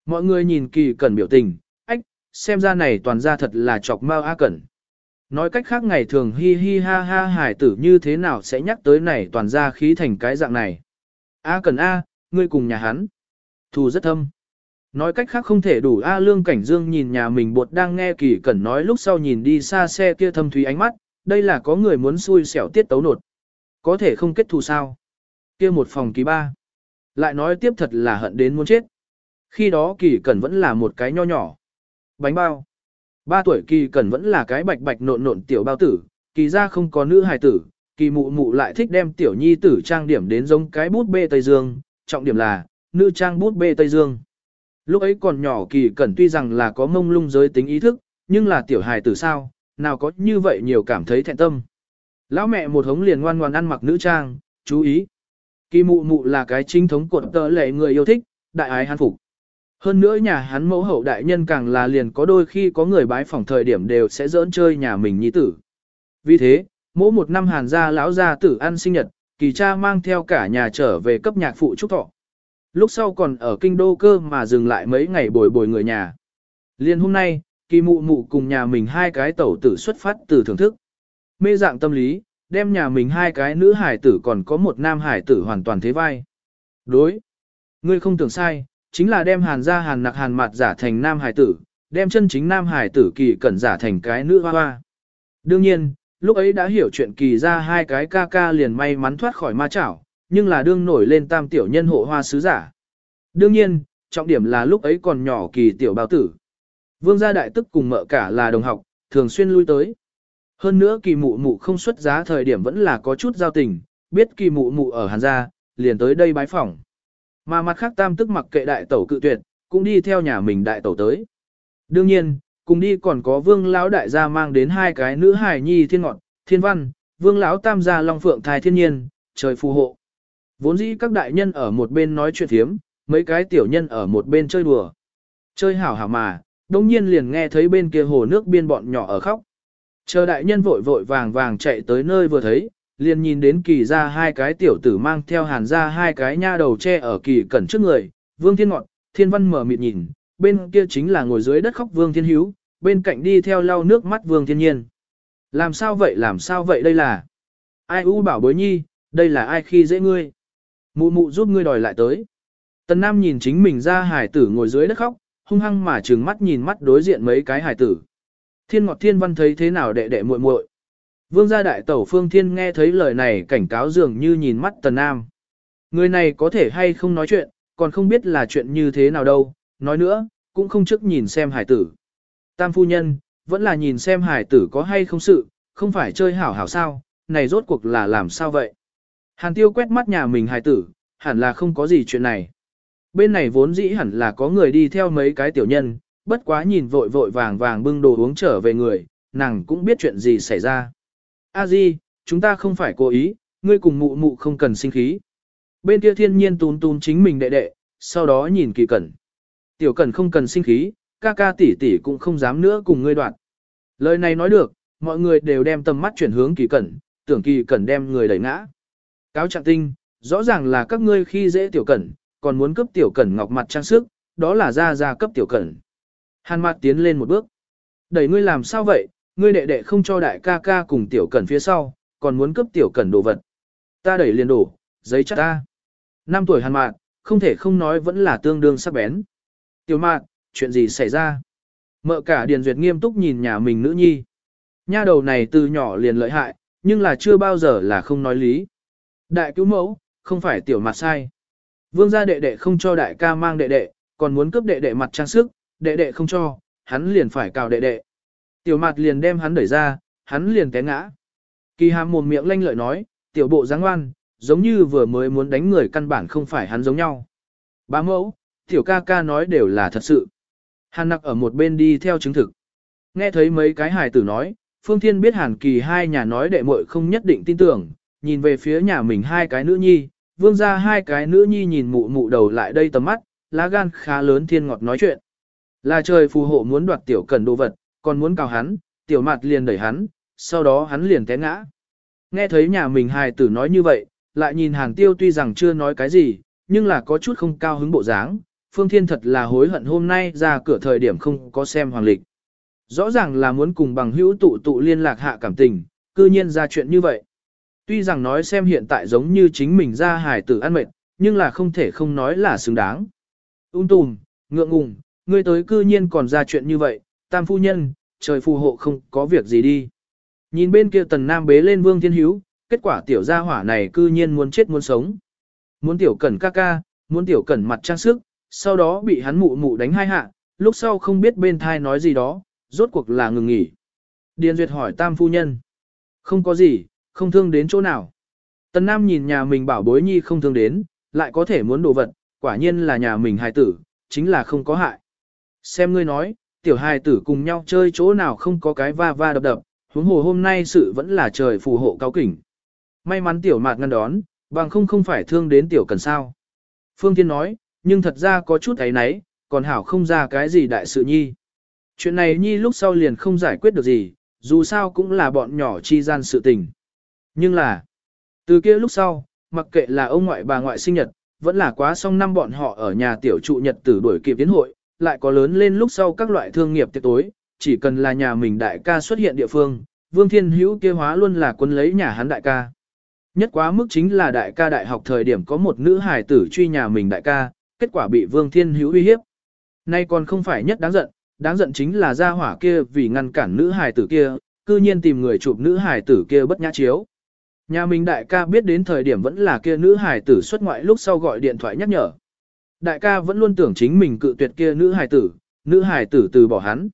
Mọi người nhìn kỳ cẩn biểu tình, ách, xem ra này toàn ra thật là chọc mau a cẩn. Nói cách khác ngày thường hi hi ha ha hải tử như thế nào sẽ nhắc tới này toàn ra khí thành cái dạng này. A cẩn A, ngươi cùng nhà hắn. Thù rất thâm. Nói cách khác không thể đủ A Lương Cảnh Dương nhìn nhà mình bột đang nghe kỳ cẩn nói lúc sau nhìn đi xa xe kia thâm thúy ánh mắt, đây là có người muốn xui xẻo tiết tấu nột. Có thể không kết thù sao? Kia một phòng ký ba. Lại nói tiếp thật là hận đến muốn chết. Khi đó kỳ cẩn vẫn là một cái nho nhỏ. Bánh bao. Ba tuổi kỳ cẩn vẫn là cái bạch bạch nộn nộn tiểu bao tử, kỳ ra không có nữ hài tử, kỳ mụ mụ lại thích đem tiểu nhi tử trang điểm đến giống cái bút bê Tây Dương, trọng điểm là, nữ trang bút bê Tây Dương. Lúc ấy còn nhỏ kỳ cẩn tuy rằng là có mông lung giới tính ý thức, nhưng là tiểu hài tử sao, nào có như vậy nhiều cảm thấy thẹn tâm. Lão mẹ một hống liền ngoan ngoan ăn mặc nữ trang, chú ý. Kỳ mụ mụ là cái chính thống cột tờ lệ người yêu thích, đại ái hắn phục. Hơn nữa nhà hắn mẫu hậu đại nhân càng là liền có đôi khi có người bái phỏng thời điểm đều sẽ dỡn chơi nhà mình nhi tử. Vì thế, mỗi một năm hàn gia lão gia tử ăn sinh nhật, kỳ cha mang theo cả nhà trở về cấp nhạc phụ trúc thọ. Lúc sau còn ở kinh đô cơ mà dừng lại mấy ngày bồi bồi người nhà. Liên hôm nay, kỳ mụ mụ cùng nhà mình hai cái tẩu tử xuất phát từ thưởng thức. Mê dạng tâm lý, đem nhà mình hai cái nữ hải tử còn có một nam hải tử hoàn toàn thế vai. Đối. Ngươi không tưởng sai, chính là đem hàn ra hàn nặc hàn mặt giả thành nam hải tử, đem chân chính nam hải tử kỳ cẩn giả thành cái nữ hoa hoa. Đương nhiên, lúc ấy đã hiểu chuyện kỳ ra hai cái ca ca liền may mắn thoát khỏi ma chảo, nhưng là đương nổi lên tam tiểu nhân hộ hoa sứ giả. Đương nhiên, trọng điểm là lúc ấy còn nhỏ kỳ tiểu bao tử. Vương gia đại tức cùng mợ cả là đồng học, thường xuyên lui tới. Hơn nữa kỳ mụ mụ không xuất giá thời điểm vẫn là có chút giao tình, biết kỳ mụ mụ ở Hàn gia, liền tới đây bái phỏng. Mà mặt khác tam tức mặc kệ đại tẩu cự tuyệt, cũng đi theo nhà mình đại tẩu tới. Đương nhiên, cùng đi còn có vương lão đại gia mang đến hai cái nữ hài nhi thiên ngọn, thiên văn, vương lão tam gia long phượng thai thiên nhiên, trời phù hộ. Vốn dĩ các đại nhân ở một bên nói chuyện thiếm, mấy cái tiểu nhân ở một bên chơi đùa. Chơi hảo hảo mà, đông nhiên liền nghe thấy bên kia hồ nước biên bọn nhỏ ở khóc. Chờ đại nhân vội vội vàng vàng chạy tới nơi vừa thấy, liền nhìn đến kỳ ra hai cái tiểu tử mang theo hàn ra hai cái nha đầu che ở kỳ cẩn trước người, vương thiên ngọn, thiên văn mở mịt nhìn, bên kia chính là ngồi dưới đất khóc vương thiên hữu, bên cạnh đi theo lau nước mắt vương thiên nhiên. Làm sao vậy làm sao vậy đây là? Ai u bảo bối nhi, đây là ai khi dễ ngươi? Mụ mụ giúp ngươi đòi lại tới. Tần Nam nhìn chính mình ra hải tử ngồi dưới đất khóc, hung hăng mà trừng mắt nhìn mắt đối diện mấy cái hải tử. Thiên Ngọt Thiên Văn thấy thế nào đệ đệ muội muội. Vương gia đại tẩu Phương Thiên nghe thấy lời này cảnh cáo dường như nhìn mắt Tần Nam. Người này có thể hay không nói chuyện, còn không biết là chuyện như thế nào đâu, nói nữa, cũng không trước nhìn xem hải tử. Tam phu nhân, vẫn là nhìn xem hải tử có hay không sự, không phải chơi hảo hảo sao, này rốt cuộc là làm sao vậy. Hàn tiêu quét mắt nhà mình hải tử, hẳn là không có gì chuyện này. Bên này vốn dĩ hẳn là có người đi theo mấy cái tiểu nhân, bất quá nhìn vội vội vàng vàng bưng đồ uống trở về người, nàng cũng biết chuyện gì xảy ra. A Di, chúng ta không phải cố ý, ngươi cùng mụ mụ không cần sinh khí. Bên kia thiên nhiên tún tún chính mình đệ đệ, sau đó nhìn kỳ cẩn. Tiểu cẩn không cần sinh khí, ca ca tỷ tỷ cũng không dám nữa cùng ngươi đoạn. Lời này nói được, mọi người đều đem tầm mắt chuyển hướng kỳ cẩn, tưởng kỳ cẩn đem người đẩy ngã. Cáo trạng tinh, rõ ràng là các ngươi khi dễ tiểu cẩn, còn muốn cấp tiểu cẩn ngọc mặt trang sức, đó là ra ra cấp tiểu cẩn. Hàn mặt tiến lên một bước. Đẩy ngươi làm sao vậy, ngươi đệ đệ không cho đại ca ca cùng tiểu cẩn phía sau, còn muốn cấp tiểu cẩn đồ vật. Ta đẩy liền đổ, giấy chắc ta. Năm tuổi hàn mạn, không thể không nói vẫn là tương đương sắc bén. Tiểu mạn, chuyện gì xảy ra? Mợ cả Điền Duyệt nghiêm túc nhìn nhà mình nữ nhi. Nha đầu này từ nhỏ liền lợi hại, nhưng là chưa bao giờ là không nói lý. Đại cứu mẫu, không phải tiểu mặt sai. Vương gia đệ đệ không cho đại ca mang đệ đệ, còn muốn cướp đệ đệ mặt trang sức, đệ đệ không cho, hắn liền phải cào đệ đệ. Tiểu mặt liền đem hắn đẩy ra, hắn liền té ngã. Kỳ hàm mồm miệng lanh lợi nói, tiểu bộ dáng ngoan, giống như vừa mới muốn đánh người căn bản không phải hắn giống nhau. Bá mẫu, tiểu ca ca nói đều là thật sự. Hàn nặc ở một bên đi theo chứng thực. Nghe thấy mấy cái hài tử nói, Phương Thiên biết Hàn Kỳ hai nhà nói đệ muội không nhất định tin tưởng, nhìn về phía nhà mình hai cái nữ nhi, vương ra hai cái nữ nhi nhìn mụ mụ đầu lại đây tầm mắt, lá gan khá lớn thiên ngọt nói chuyện. Là trời phù hộ muốn đoạt tiểu cần đồ vật, còn muốn cào hắn, tiểu mặt liền đẩy hắn, sau đó hắn liền té ngã. Nghe thấy nhà mình hài tử nói như vậy, lại nhìn hàng Tiêu tuy rằng chưa nói cái gì, nhưng là có chút không cao hứng bộ dáng, Phương Thiên thật là hối hận hôm nay ra cửa thời điểm không có xem hoàng lịch. Rõ ràng là muốn cùng bằng hữu tụ tụ liên lạc hạ cảm tình, cư nhiên ra chuyện như vậy. Tuy rằng nói xem hiện tại giống như chính mình ra hài tử ăn mệt, nhưng là không thể không nói là xứng đáng. Ung tùm, ngượng ngùng, ngươi tới cư nhiên còn ra chuyện như vậy, tam phu nhân, trời phù hộ không có việc gì đi. Nhìn bên kia tần nam bế lên vương thiên hữu, kết quả tiểu gia hỏa này cư nhiên muốn chết muốn sống. Muốn tiểu cẩn ca ca, muốn tiểu cẩn mặt trang sức, sau đó bị hắn mụ mụ đánh hai hạ, lúc sau không biết bên thai nói gì đó, rốt cuộc là ngừng nghỉ. Điền Duyệt hỏi tam phu nhân. Không có gì, không thương đến chỗ nào. Tần Nam nhìn nhà mình bảo bối nhi không thương đến, lại có thể muốn đồ vật, quả nhiên là nhà mình hài tử, chính là không có hại. Xem ngươi nói, tiểu hài tử cùng nhau chơi chỗ nào không có cái va va đập đập, huống hồ hôm nay sự vẫn là trời phù hộ cao kỉnh. May mắn tiểu mạt ngăn đón, bằng không không phải thương đến tiểu cần sao. Phương Thiên nói, nhưng thật ra có chút ấy nấy, còn hảo không ra cái gì đại sự nhi. Chuyện này nhi lúc sau liền không giải quyết được gì, dù sao cũng là bọn nhỏ chi gian sự tình. Nhưng là, từ kia lúc sau, mặc kệ là ông ngoại bà ngoại sinh nhật, vẫn là quá xong năm bọn họ ở nhà tiểu trụ nhật tử đuổi kịp tiến hội, lại có lớn lên lúc sau các loại thương nghiệp tiệc tối, chỉ cần là nhà mình đại ca xuất hiện địa phương, Vương Thiên Hữu kia hóa luôn là quân lấy nhà hắn đại ca. Nhất quá mức chính là đại ca đại học thời điểm có một nữ hài tử truy nhà mình đại ca, kết quả bị Vương Thiên Hữu uy hiếp. Nay còn không phải nhất đáng giận, đáng giận chính là gia hỏa kia vì ngăn cản nữ hài tử kia, cư nhiên tìm người chụp nữ hài tử kia bất nhã chiếu. Nhà mình đại ca biết đến thời điểm vẫn là kia nữ hài tử xuất ngoại lúc sau gọi điện thoại nhắc nhở. Đại ca vẫn luôn tưởng chính mình cự tuyệt kia nữ hài tử, nữ hài tử từ bỏ hắn.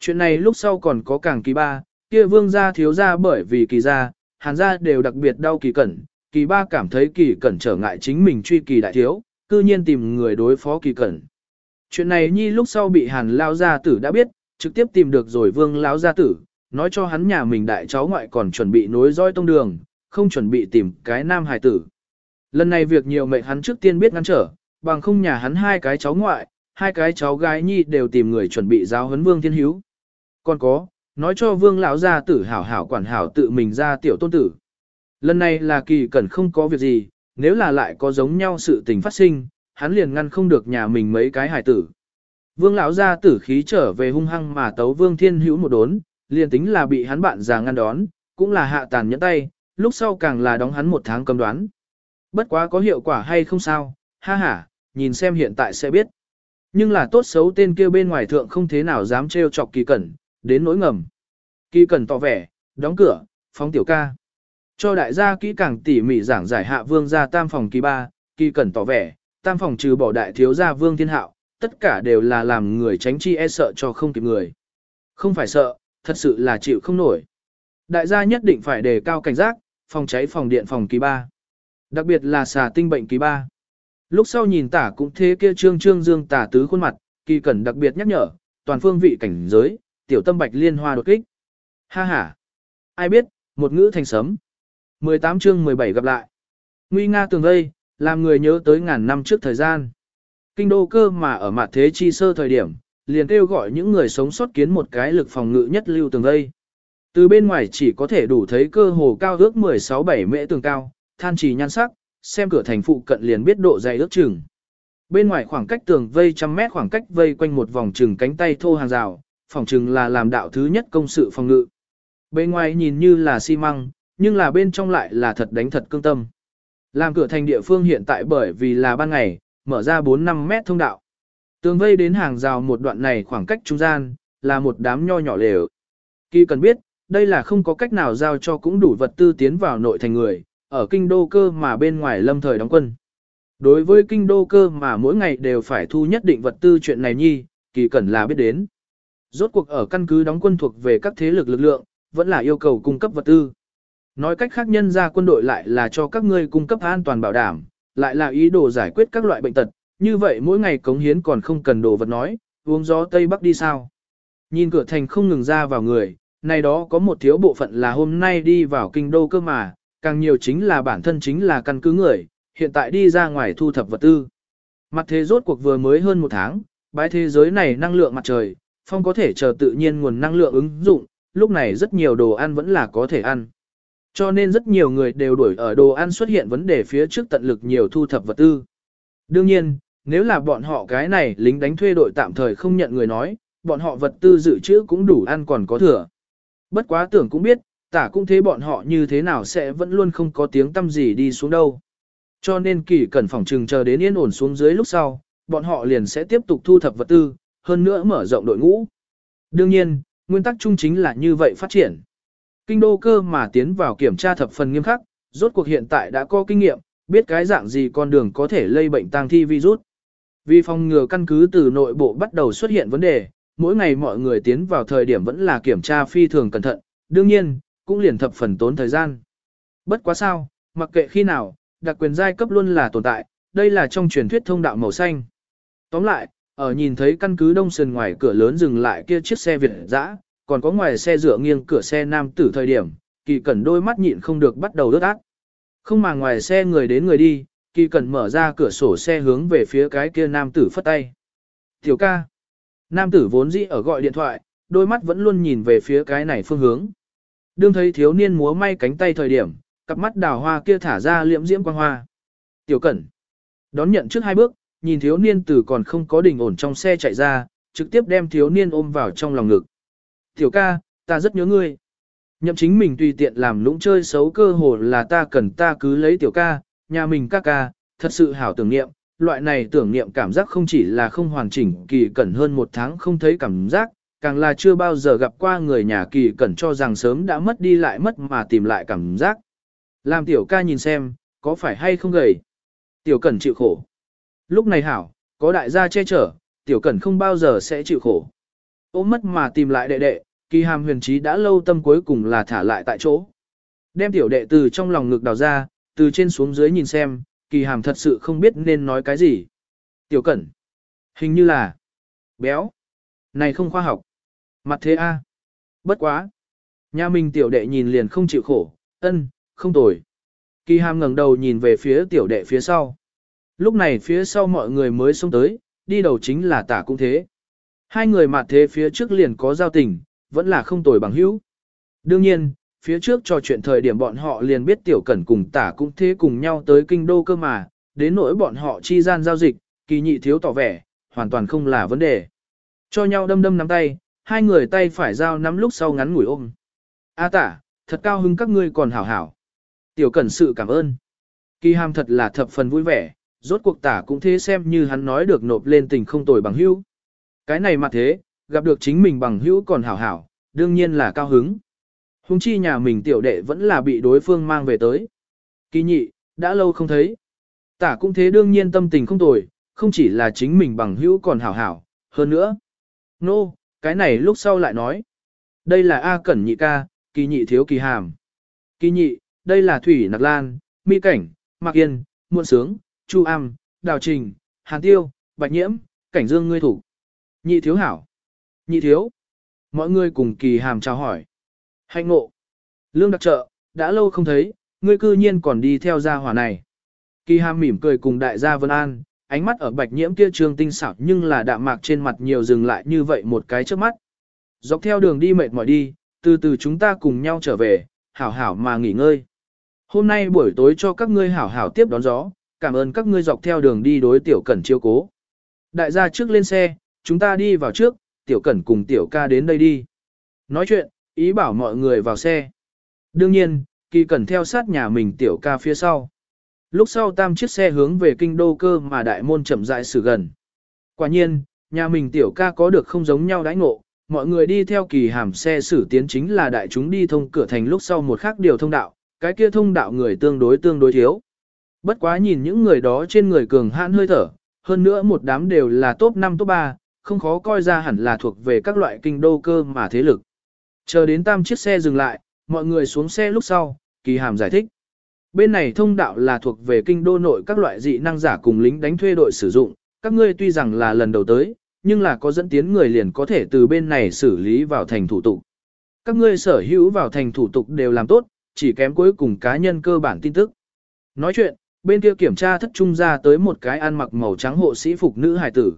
Chuyện này lúc sau còn có càng kỳ ba, kia vương gia thiếu gia bởi vì kỳ gia, hàn gia đều đặc biệt đau kỳ cẩn, kỳ ba cảm thấy kỳ cẩn trở ngại chính mình truy kỳ đại thiếu, cư nhiên tìm người đối phó kỳ cẩn. Chuyện này nhi lúc sau bị hàn lao gia tử đã biết, trực tiếp tìm được rồi vương lão gia tử, nói cho hắn nhà mình đại cháu ngoại còn chuẩn bị nối roi tông đường, không chuẩn bị tìm cái nam hài tử. Lần này việc nhiều mệnh hắn trước tiên biết ngăn trở, bằng không nhà hắn hai cái cháu ngoại, hai cái cháu gái nhi đều tìm người chuẩn bị giáo huấn vương thiên hiếu. Còn có, nói cho vương lão gia tử hảo hảo quản hảo tự mình ra tiểu tôn tử. Lần này là kỳ cẩn không có việc gì, nếu là lại có giống nhau sự tình phát sinh, hắn liền ngăn không được nhà mình mấy cái hài tử. Vương lão gia tử khí trở về hung hăng mà tấu vương thiên hữu một đốn, liền tính là bị hắn bạn già ngăn đón, cũng là hạ tàn nhẫn tay, lúc sau càng là đóng hắn một tháng cầm đoán. Bất quá có hiệu quả hay không sao, ha ha, nhìn xem hiện tại sẽ biết. Nhưng là tốt xấu tên kia bên ngoài thượng không thế nào dám trêu chọc kỳ cẩn, đến nỗi ngầm. Kỳ cẩn tỏ vẻ, đóng cửa, phóng tiểu ca. Cho đại gia kỹ càng tỉ mỉ giảng giải hạ vương gia tam phòng kỳ ba, kỳ cẩn tỏ vẻ, tam phòng trừ bỏ đại thiếu gia vương thiên hạo, tất cả đều là làm người tránh chi e sợ cho không kịp người. Không phải sợ, thật sự là chịu không nổi. Đại gia nhất định phải đề cao cảnh giác, phòng cháy phòng điện phòng kỳ ba. Đặc biệt là xà tinh bệnh kỳ ba. Lúc sau nhìn tả cũng thế kia trương trương dương tả tứ khuôn mặt, kỳ cẩn đặc biệt nhắc nhở, toàn phương vị cảnh giới, tiểu tâm bạch liên hoa đột kích. Ha ha! Ai biết, một ngữ thành sấm. 18 chương 17 gặp lại. Nguy nga tường vây, làm người nhớ tới ngàn năm trước thời gian. Kinh đô cơ mà ở mặt thế chi sơ thời điểm, liền kêu gọi những người sống sót kiến một cái lực phòng ngự nhất lưu tường vây. Từ bên ngoài chỉ có thể đủ thấy cơ hồ cao ước 16-7 mễ tường cao, than trì nhan sắc, xem cửa thành phụ cận liền biết độ dày ước chừng. Bên ngoài khoảng cách tường vây trăm mét khoảng cách vây quanh một vòng chừng cánh tay thô hàng rào, phòng chừng là làm đạo thứ nhất công sự phòng ngự. Bên ngoài nhìn như là xi măng, nhưng là bên trong lại là thật đánh thật cương tâm. Làm cửa thành địa phương hiện tại bởi vì là ban ngày, mở ra 4-5 mét thông đạo. Tường vây đến hàng rào một đoạn này khoảng cách trung gian, là một đám nho nhỏ lều. Kỳ cần biết, đây là không có cách nào giao cho cũng đủ vật tư tiến vào nội thành người, ở kinh đô cơ mà bên ngoài lâm thời đóng quân. Đối với kinh đô cơ mà mỗi ngày đều phải thu nhất định vật tư chuyện này nhi, kỳ cẩn là biết đến. Rốt cuộc ở căn cứ đóng quân thuộc về các thế lực lực lượng, vẫn là yêu cầu cung cấp vật tư. Nói cách khác nhân ra quân đội lại là cho các ngươi cung cấp an toàn bảo đảm, lại là ý đồ giải quyết các loại bệnh tật, như vậy mỗi ngày cống hiến còn không cần đồ vật nói, uống gió Tây Bắc đi sao. Nhìn cửa thành không ngừng ra vào người, này đó có một thiếu bộ phận là hôm nay đi vào kinh đô cơ mà, càng nhiều chính là bản thân chính là căn cứ người, hiện tại đi ra ngoài thu thập vật tư. Mặt thế rốt cuộc vừa mới hơn một tháng, bãi thế giới này năng lượng mặt trời, phong có thể chờ tự nhiên nguồn năng lượng ứng dụng, lúc này rất nhiều đồ ăn vẫn là có thể ăn. Cho nên rất nhiều người đều đuổi ở đồ ăn xuất hiện vấn đề phía trước tận lực nhiều thu thập vật tư. Đương nhiên, nếu là bọn họ cái này lính đánh thuê đội tạm thời không nhận người nói, bọn họ vật tư dự trữ cũng đủ ăn còn có thừa. Bất quá tưởng cũng biết, tả cũng thế bọn họ như thế nào sẽ vẫn luôn không có tiếng tâm gì đi xuống đâu. Cho nên kỳ cần phòng trừng chờ đến yên ổn xuống dưới lúc sau, bọn họ liền sẽ tiếp tục thu thập vật tư, hơn nữa mở rộng đội ngũ. Đương nhiên, nguyên tắc chung chính là như vậy phát triển. Kinh đô cơ mà tiến vào kiểm tra thập phần nghiêm khắc, rốt cuộc hiện tại đã có kinh nghiệm, biết cái dạng gì con đường có thể lây bệnh tang thi virus. Vì phòng ngừa căn cứ từ nội bộ bắt đầu xuất hiện vấn đề, mỗi ngày mọi người tiến vào thời điểm vẫn là kiểm tra phi thường cẩn thận, đương nhiên, cũng liền thập phần tốn thời gian. Bất quá sao, mặc kệ khi nào, đặc quyền giai cấp luôn là tồn tại, đây là trong truyền thuyết thông đạo màu xanh. Tóm lại, ở nhìn thấy căn cứ đông sườn ngoài cửa lớn dừng lại kia chiếc xe Việt dã, còn có ngoài xe dựa nghiêng cửa xe nam tử thời điểm, kỳ cẩn đôi mắt nhịn không được bắt đầu đớt ác. Không mà ngoài xe người đến người đi, kỳ cẩn mở ra cửa sổ xe hướng về phía cái kia nam tử phất tay. Tiểu ca. Nam tử vốn dĩ ở gọi điện thoại, đôi mắt vẫn luôn nhìn về phía cái này phương hướng. Đương thấy thiếu niên múa may cánh tay thời điểm, cặp mắt đào hoa kia thả ra liễm diễm quang hoa. Tiểu cẩn. Đón nhận trước hai bước, nhìn thiếu niên từ còn không có đỉnh ổn trong xe chạy ra, trực tiếp đem thiếu niên ôm vào trong lòng ngực. Tiểu ca, ta rất nhớ ngươi. Nhậm chính mình tùy tiện làm lũng chơi xấu cơ hồ là ta cần ta cứ lấy tiểu ca, nhà mình ca ca, thật sự hảo tưởng niệm. Loại này tưởng niệm cảm giác không chỉ là không hoàn chỉnh kỳ cẩn hơn một tháng không thấy cảm giác, càng là chưa bao giờ gặp qua người nhà kỳ cẩn cho rằng sớm đã mất đi lại mất mà tìm lại cảm giác. Làm tiểu ca nhìn xem, có phải hay không gầy. Tiểu cẩn chịu khổ. Lúc này hảo, có đại gia che chở, tiểu cẩn không bao giờ sẽ chịu khổ. Ôm mất mà tìm lại đệ đệ, kỳ hàm huyền trí đã lâu tâm cuối cùng là thả lại tại chỗ. Đem tiểu đệ từ trong lòng ngực đào ra, từ trên xuống dưới nhìn xem, kỳ hàm thật sự không biết nên nói cái gì. Tiểu cẩn. Hình như là. Béo. Này không khoa học. Mặt thế a. Bất quá. Nhà mình tiểu đệ nhìn liền không chịu khổ, ân, không tồi. Kỳ hàm ngẩng đầu nhìn về phía tiểu đệ phía sau. Lúc này phía sau mọi người mới xông tới, đi đầu chính là tả cũng thế. Hai người mặt thế phía trước liền có giao tình, vẫn là không tồi bằng hữu. Đương nhiên, phía trước trò chuyện thời điểm bọn họ liền biết tiểu cẩn cùng tả cũng thế cùng nhau tới kinh đô cơ mà, đến nỗi bọn họ chi gian giao dịch, kỳ nhị thiếu tỏ vẻ, hoàn toàn không là vấn đề. Cho nhau đâm đâm nắm tay, hai người tay phải giao nắm lúc sau ngắn ngủi ôm. A tả, thật cao hứng các ngươi còn hảo hảo. Tiểu cẩn sự cảm ơn. Kỳ hàm thật là thập phần vui vẻ, rốt cuộc tả cũng thế xem như hắn nói được nộp lên tình không tồi bằng hữu. Cái này mà thế, gặp được chính mình bằng hữu còn hảo hảo, đương nhiên là cao hứng. Hùng chi nhà mình tiểu đệ vẫn là bị đối phương mang về tới. Kỳ nhị, đã lâu không thấy. Tả cũng thế đương nhiên tâm tình không tồi, không chỉ là chính mình bằng hữu còn hảo hảo, hơn nữa. Nô, no, cái này lúc sau lại nói. Đây là A Cẩn nhị ca, kỳ nhị thiếu kỳ hàm. Kỳ nhị, đây là Thủy Nặc Lan, Mỹ Cảnh, Mạc Yên, Muộn Sướng, Chu Am, Đào Trình, Hàn Tiêu, Bạch Nhiễm, Cảnh Dương ngươi thủ. Nhị thiếu hảo. Nhị thiếu. Mọi người cùng kỳ hàm chào hỏi. Hạnh ngộ. Lương đặc trợ, đã lâu không thấy, ngươi cư nhiên còn đi theo gia hỏa này. Kỳ hàm mỉm cười cùng đại gia Vân An, ánh mắt ở bạch nhiễm kia trường tinh xảo nhưng là đạm mạc trên mặt nhiều dừng lại như vậy một cái trước mắt. Dọc theo đường đi mệt mỏi đi, từ từ chúng ta cùng nhau trở về, hảo hảo mà nghỉ ngơi. Hôm nay buổi tối cho các ngươi hảo hảo tiếp đón gió, cảm ơn các ngươi dọc theo đường đi đối tiểu cẩn chiêu cố. Đại gia trước lên xe, chúng ta đi vào trước, tiểu cẩn cùng tiểu ca đến đây đi. Nói chuyện, ý bảo mọi người vào xe. Đương nhiên, kỳ cẩn theo sát nhà mình tiểu ca phía sau. Lúc sau tam chiếc xe hướng về kinh đô cơ mà đại môn chậm rãi xử gần. Quả nhiên, nhà mình tiểu ca có được không giống nhau đãi ngộ, mọi người đi theo kỳ hàm xe xử tiến chính là đại chúng đi thông cửa thành lúc sau một khác điều thông đạo, cái kia thông đạo người tương đối tương đối thiếu. Bất quá nhìn những người đó trên người cường hãn hơi thở, hơn nữa một đám đều là top 5 top 3, không khó coi ra hẳn là thuộc về các loại kinh đô cơ mà thế lực. Chờ đến tam chiếc xe dừng lại, mọi người xuống xe lúc sau, kỳ hàm giải thích. Bên này thông đạo là thuộc về kinh đô nội các loại dị năng giả cùng lính đánh thuê đội sử dụng, các ngươi tuy rằng là lần đầu tới, nhưng là có dẫn tiến người liền có thể từ bên này xử lý vào thành thủ tục. Các ngươi sở hữu vào thành thủ tục đều làm tốt, chỉ kém cuối cùng cá nhân cơ bản tin tức. Nói chuyện, bên kia kiểm tra thất trung ra tới một cái ăn mặc màu trắng hộ sĩ phục nữ hải tử.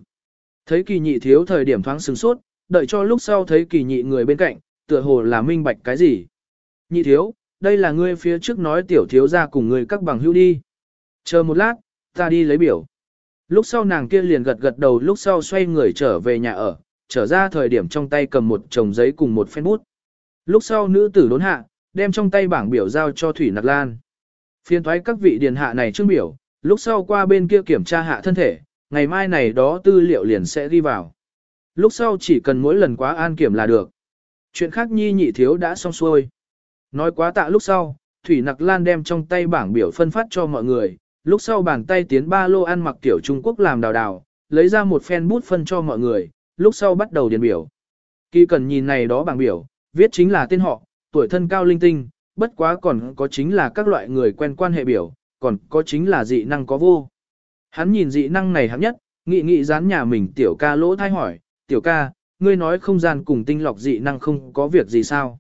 Thấy kỳ nhị thiếu thời điểm thoáng sừng sốt, đợi cho lúc sau thấy kỳ nhị người bên cạnh, tựa hồ là minh bạch cái gì. Nhị thiếu, đây là ngươi phía trước nói tiểu thiếu ra cùng người các bằng hữu đi. Chờ một lát, ta đi lấy biểu. Lúc sau nàng kia liền gật gật đầu lúc sau xoay người trở về nhà ở, trở ra thời điểm trong tay cầm một chồng giấy cùng một phen bút. Lúc sau nữ tử đốn hạ, đem trong tay bảng biểu giao cho Thủy Nặc Lan. Phiên thoái các vị điền hạ này trương biểu, lúc sau qua bên kia kiểm tra hạ thân thể, ngày mai này đó tư liệu liền sẽ ghi vào. Lúc sau chỉ cần mỗi lần quá an kiểm là được. Chuyện khác nhi nhị thiếu đã xong xuôi. Nói quá tạ lúc sau, Thủy Nặc Lan đem trong tay bảng biểu phân phát cho mọi người, lúc sau bàn tay tiến ba lô ăn mặc tiểu Trung Quốc làm đào đào, lấy ra một phen bút phân cho mọi người, lúc sau bắt đầu điền biểu. Kỳ cần nhìn này đó bảng biểu, viết chính là tên họ, tuổi thân cao linh tinh, bất quá còn có chính là các loại người quen quan hệ biểu, còn có chính là dị năng có vô. Hắn nhìn dị năng này hẳn nhất, nghị nghị dán nhà mình tiểu ca lỗ thai hỏi, tiểu ca, ngươi nói không gian cùng tinh lọc dị năng không có việc gì sao.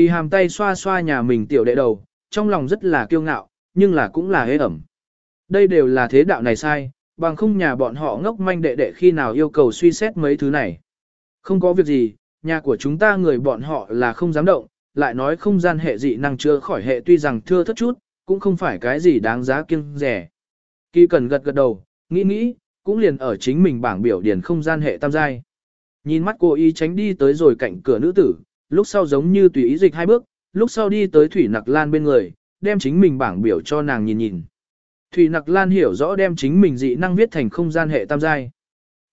Kỳ hàm tay xoa xoa nhà mình tiểu đệ đầu, trong lòng rất là kiêu ngạo, nhưng là cũng là hế ẩm. Đây đều là thế đạo này sai, bằng không nhà bọn họ ngốc manh đệ đệ khi nào yêu cầu suy xét mấy thứ này. Không có việc gì, nhà của chúng ta người bọn họ là không dám động, lại nói không gian hệ dị năng chưa khỏi hệ tuy rằng thưa thất chút, cũng không phải cái gì đáng giá kiêng rẻ. Kỳ cần gật gật đầu, nghĩ nghĩ, cũng liền ở chính mình bảng biểu điển không gian hệ tam giai. Nhìn mắt cô y tránh đi tới rồi cạnh cửa nữ tử, lúc sau giống như tùy ý dịch hai bước, lúc sau đi tới Thủy Nặc Lan bên người, đem chính mình bảng biểu cho nàng nhìn nhìn. Thủy Nặc Lan hiểu rõ đem chính mình dị năng viết thành không gian hệ tam giai.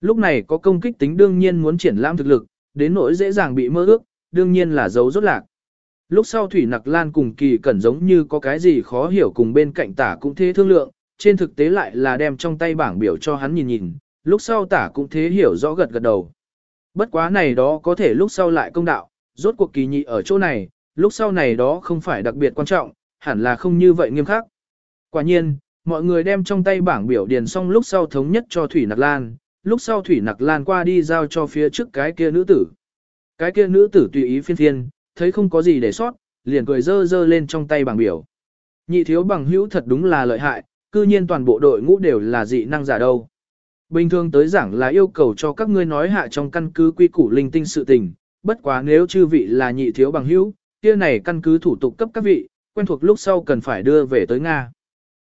Lúc này có công kích tính đương nhiên muốn triển lãm thực lực, đến nỗi dễ dàng bị mơ ước, đương nhiên là dấu rốt lạc. Lúc sau Thủy Nặc Lan cùng kỳ cẩn giống như có cái gì khó hiểu cùng bên cạnh tả cũng thế thương lượng, trên thực tế lại là đem trong tay bảng biểu cho hắn nhìn nhìn, lúc sau tả cũng thế hiểu rõ gật gật đầu. Bất quá này đó có thể lúc sau lại công đạo, rốt cuộc kỳ nhị ở chỗ này, lúc sau này đó không phải đặc biệt quan trọng, hẳn là không như vậy nghiêm khắc. Quả nhiên, mọi người đem trong tay bảng biểu điền xong lúc sau thống nhất cho Thủy Nặc Lan, lúc sau Thủy Nặc Lan qua đi giao cho phía trước cái kia nữ tử. Cái kia nữ tử tùy ý phiên phiên, thấy không có gì để sót, liền cười dơ dơ lên trong tay bảng biểu. Nhị thiếu bằng hữu thật đúng là lợi hại, cư nhiên toàn bộ đội ngũ đều là dị năng giả đâu. Bình thường tới giảng là yêu cầu cho các ngươi nói hạ trong căn cứ quy củ linh tinh sự tình, bất quá nếu chư vị là nhị thiếu bằng hữu, kia này căn cứ thủ tục cấp các vị, quen thuộc lúc sau cần phải đưa về tới Nga.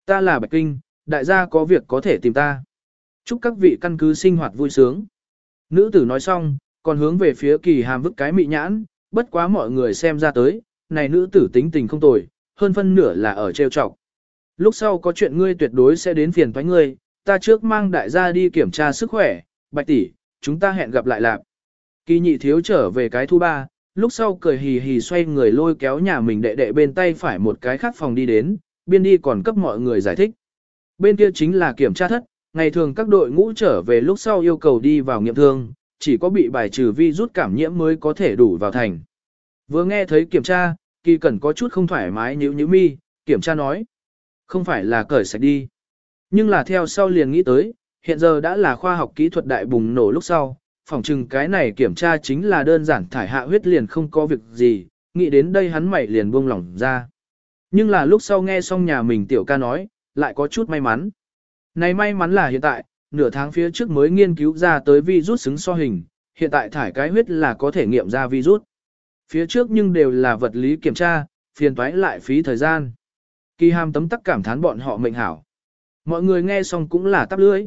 Ta là Bạch Kinh, đại gia có việc có thể tìm ta. Chúc các vị căn cứ sinh hoạt vui sướng. Nữ tử nói xong, còn hướng về phía kỳ hàm vứt cái mị nhãn, bất quá mọi người xem ra tới, này nữ tử tính tình không tồi, hơn phân nửa là ở trêu chọc. Lúc sau có chuyện ngươi tuyệt đối sẽ đến phiền thoái ngươi, ta trước mang đại gia đi kiểm tra sức khỏe, bạch tỷ, chúng ta hẹn gặp lại lạp. Kỳ nhị thiếu trở về cái thu ba, lúc sau cười hì hì xoay người lôi kéo nhà mình đệ đệ bên tay phải một cái khác phòng đi đến, biên đi còn cấp mọi người giải thích. Bên kia chính là kiểm tra thất, ngày thường các đội ngũ trở về lúc sau yêu cầu đi vào nghiệm thương, chỉ có bị bài trừ vi rút cảm nhiễm mới có thể đủ vào thành. Vừa nghe thấy kiểm tra, kỳ cẩn có chút không thoải mái nhíu nhíu mi, kiểm tra nói. Không phải là cởi sạch đi. Nhưng là theo sau liền nghĩ tới, hiện giờ đã là khoa học kỹ thuật đại bùng nổ lúc sau, phỏng chừng cái này kiểm tra chính là đơn giản thải hạ huyết liền không có việc gì, nghĩ đến đây hắn mày liền buông lỏng ra. Nhưng là lúc sau nghe xong nhà mình tiểu ca nói, lại có chút may mắn. Này may mắn là hiện tại, nửa tháng phía trước mới nghiên cứu ra tới virus xứng so hình, hiện tại thải cái huyết là có thể nghiệm ra virus. Phía trước nhưng đều là vật lý kiểm tra, phiền toái lại phí thời gian. Kỳ hàm tấm tắc cảm thán bọn họ mệnh hảo. Mọi người nghe xong cũng là tắp lưỡi.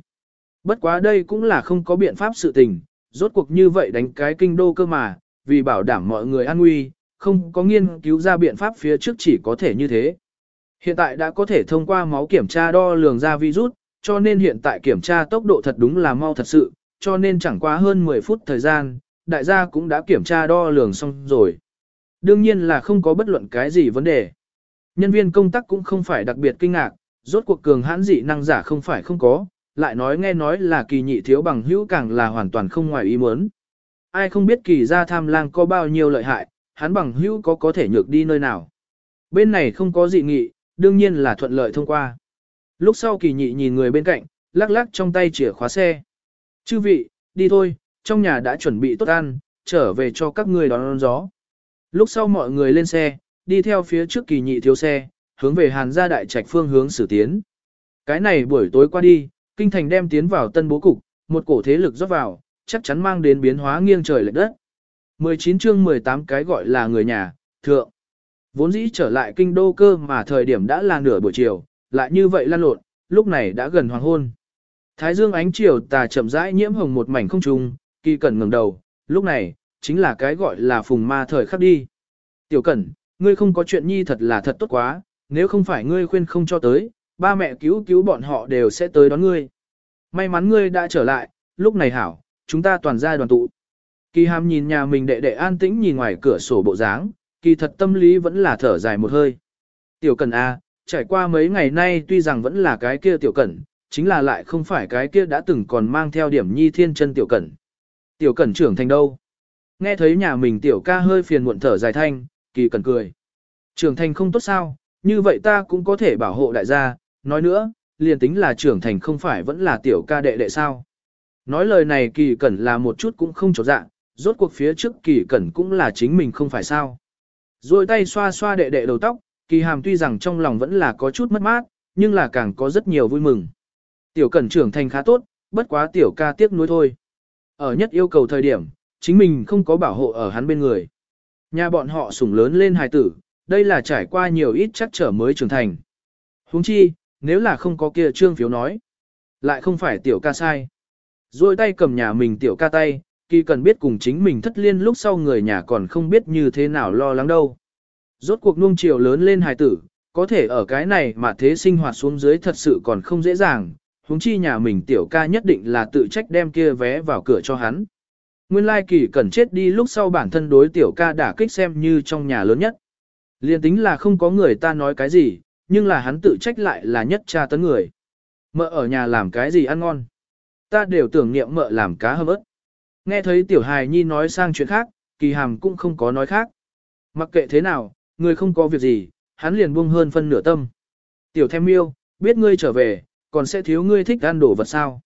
Bất quá đây cũng là không có biện pháp sự tình, rốt cuộc như vậy đánh cái kinh đô cơ mà, vì bảo đảm mọi người an nguy, không có nghiên cứu ra biện pháp phía trước chỉ có thể như thế. Hiện tại đã có thể thông qua máu kiểm tra đo lường ra virus, cho nên hiện tại kiểm tra tốc độ thật đúng là mau thật sự, cho nên chẳng qua hơn 10 phút thời gian, đại gia cũng đã kiểm tra đo lường xong rồi. Đương nhiên là không có bất luận cái gì vấn đề. Nhân viên công tác cũng không phải đặc biệt kinh ngạc, rốt cuộc cường hãn dị năng giả không phải không có, lại nói nghe nói là kỳ nhị thiếu bằng hữu càng là hoàn toàn không ngoài ý muốn. Ai không biết kỳ gia tham lang có bao nhiêu lợi hại, hắn bằng hữu có có thể nhược đi nơi nào. Bên này không có dị nghị, đương nhiên là thuận lợi thông qua. Lúc sau kỳ nhị nhìn người bên cạnh, lắc lắc trong tay chìa khóa xe. Chư vị, đi thôi, trong nhà đã chuẩn bị tốt ăn, trở về cho các người đón, đón gió. Lúc sau mọi người lên xe, đi theo phía trước kỳ nhị thiếu xe, hướng về hàn gia đại trạch phương hướng xử tiến. Cái này buổi tối qua đi, kinh thành đem tiến vào tân bố cục, một cổ thế lực rót vào, chắc chắn mang đến biến hóa nghiêng trời lệch đất. 19 chương 18 cái gọi là người nhà, thượng. Vốn dĩ trở lại kinh đô cơ mà thời điểm đã là nửa buổi chiều, lại như vậy lan lộn, lúc này đã gần hoàng hôn. Thái dương ánh chiều tà chậm rãi nhiễm hồng một mảnh không trung, kỳ cẩn ngẩng đầu, lúc này, chính là cái gọi là phùng ma thời khắc đi. Tiểu cẩn, ngươi không có chuyện nhi thật là thật tốt quá, nếu không phải ngươi khuyên không cho tới, ba mẹ cứu cứu bọn họ đều sẽ tới đón ngươi. May mắn ngươi đã trở lại, lúc này hảo, chúng ta toàn gia đoàn tụ. Kỳ hàm nhìn nhà mình đệ đệ an tĩnh nhìn ngoài cửa sổ bộ dáng, kỳ thật tâm lý vẫn là thở dài một hơi. Tiểu cẩn A, trải qua mấy ngày nay tuy rằng vẫn là cái kia tiểu cẩn, chính là lại không phải cái kia đã từng còn mang theo điểm nhi thiên chân tiểu cẩn. Tiểu cẩn trưởng thành đâu? Nghe thấy nhà mình tiểu ca hơi phiền muộn thở dài thanh, kỳ cẩn cười. Trưởng thành không tốt sao, như vậy ta cũng có thể bảo hộ đại gia, nói nữa, liền tính là trưởng thành không phải vẫn là tiểu ca đệ đệ sao. Nói lời này kỳ cẩn là một chút cũng không trọt dạng, rốt cuộc phía trước kỳ cẩn cũng là chính mình không phải sao. Rồi tay xoa xoa đệ đệ đầu tóc, kỳ hàm tuy rằng trong lòng vẫn là có chút mất mát, nhưng là càng có rất nhiều vui mừng. Tiểu cẩn trưởng thành khá tốt, bất quá tiểu ca tiếc nuối thôi. Ở nhất yêu cầu thời điểm, chính mình không có bảo hộ ở hắn bên người. Nhà bọn họ sủng lớn lên hài tử, đây là trải qua nhiều ít chắc trở mới trưởng thành. huống chi, nếu là không có kia trương phiếu nói, lại không phải tiểu ca sai. Rồi tay cầm nhà mình tiểu ca tay, kỳ cần biết cùng chính mình thất liên lúc sau người nhà còn không biết như thế nào lo lắng đâu. Rốt cuộc nuông chiều lớn lên hài tử, có thể ở cái này mà thế sinh hoạt xuống dưới thật sự còn không dễ dàng, huống chi nhà mình tiểu ca nhất định là tự trách đem kia vé vào cửa cho hắn. Nguyên lai kỳ cần chết đi lúc sau bản thân đối tiểu ca đả kích xem như trong nhà lớn nhất. Liên tính là không có người ta nói cái gì, nhưng là hắn tự trách lại là nhất cha tấn người. Mợ ở nhà làm cái gì ăn ngon. Ta đều tưởng niệm mợ làm cá hâm ớt. Nghe thấy tiểu hài nhi nói sang chuyện khác, kỳ hàm cũng không có nói khác. Mặc kệ thế nào, người không có việc gì, hắn liền buông hơn phân nửa tâm. Tiểu thêm miêu, biết ngươi trở về, còn sẽ thiếu ngươi thích ăn đồ vật sao.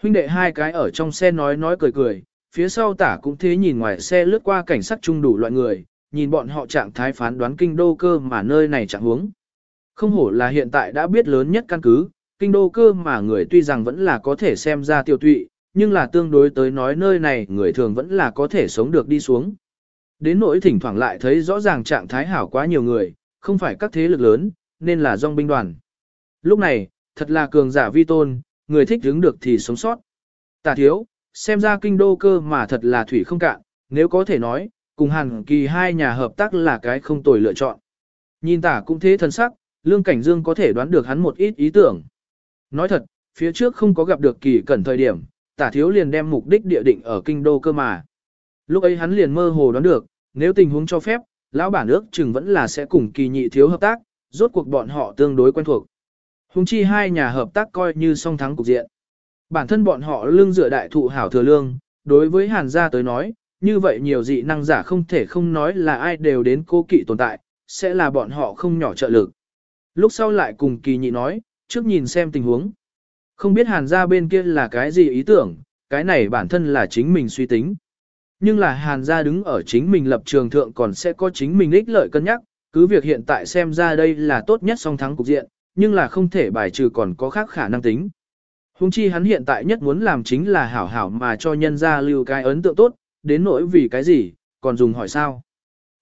Huynh đệ hai cái ở trong xe nói nói cười cười, phía sau tả cũng thế nhìn ngoài xe lướt qua cảnh sát chung đủ loại người, nhìn bọn họ trạng thái phán đoán kinh đô cơ mà nơi này chẳng huống. Không hổ là hiện tại đã biết lớn nhất căn cứ, kinh đô cơ mà người tuy rằng vẫn là có thể xem ra tiêu tụy, nhưng là tương đối tới nói nơi này người thường vẫn là có thể sống được đi xuống. Đến nỗi thỉnh thoảng lại thấy rõ ràng trạng thái hảo quá nhiều người, không phải các thế lực lớn, nên là dòng binh đoàn. Lúc này, thật là cường giả vi tôn, người thích đứng được thì sống sót. Tà thiếu, xem ra kinh đô cơ mà thật là thủy không cạn, nếu có thể nói, cùng hàn kỳ hai nhà hợp tác là cái không tồi lựa chọn. Nhìn tả cũng thế thân sắc, Lương Cảnh Dương có thể đoán được hắn một ít ý tưởng. Nói thật, phía trước không có gặp được kỳ cẩn thời điểm, tả thiếu liền đem mục đích địa định ở kinh đô cơ mà. Lúc ấy hắn liền mơ hồ đoán được, nếu tình huống cho phép, lão bản ước chừng vẫn là sẽ cùng kỳ nhị thiếu hợp tác, rốt cuộc bọn họ tương đối quen thuộc. Hùng chi hai nhà hợp tác coi như song thắng cục diện. Bản thân bọn họ lương dựa đại thụ hảo thừa lương, đối với hàn gia tới nói, như vậy nhiều dị năng giả không thể không nói là ai đều đến cô kỵ tồn tại, sẽ là bọn họ không nhỏ trợ lực. Lúc sau lại cùng kỳ nhị nói, trước nhìn xem tình huống. Không biết hàn gia bên kia là cái gì ý tưởng, cái này bản thân là chính mình suy tính. Nhưng là hàn gia đứng ở chính mình lập trường thượng còn sẽ có chính mình ích lợi cân nhắc, cứ việc hiện tại xem ra đây là tốt nhất song thắng cục diện, nhưng là không thể bài trừ còn có khác khả năng tính. Hùng chi hắn hiện tại nhất muốn làm chính là hảo hảo mà cho nhân gia lưu cái ấn tượng tốt, đến nỗi vì cái gì, còn dùng hỏi sao.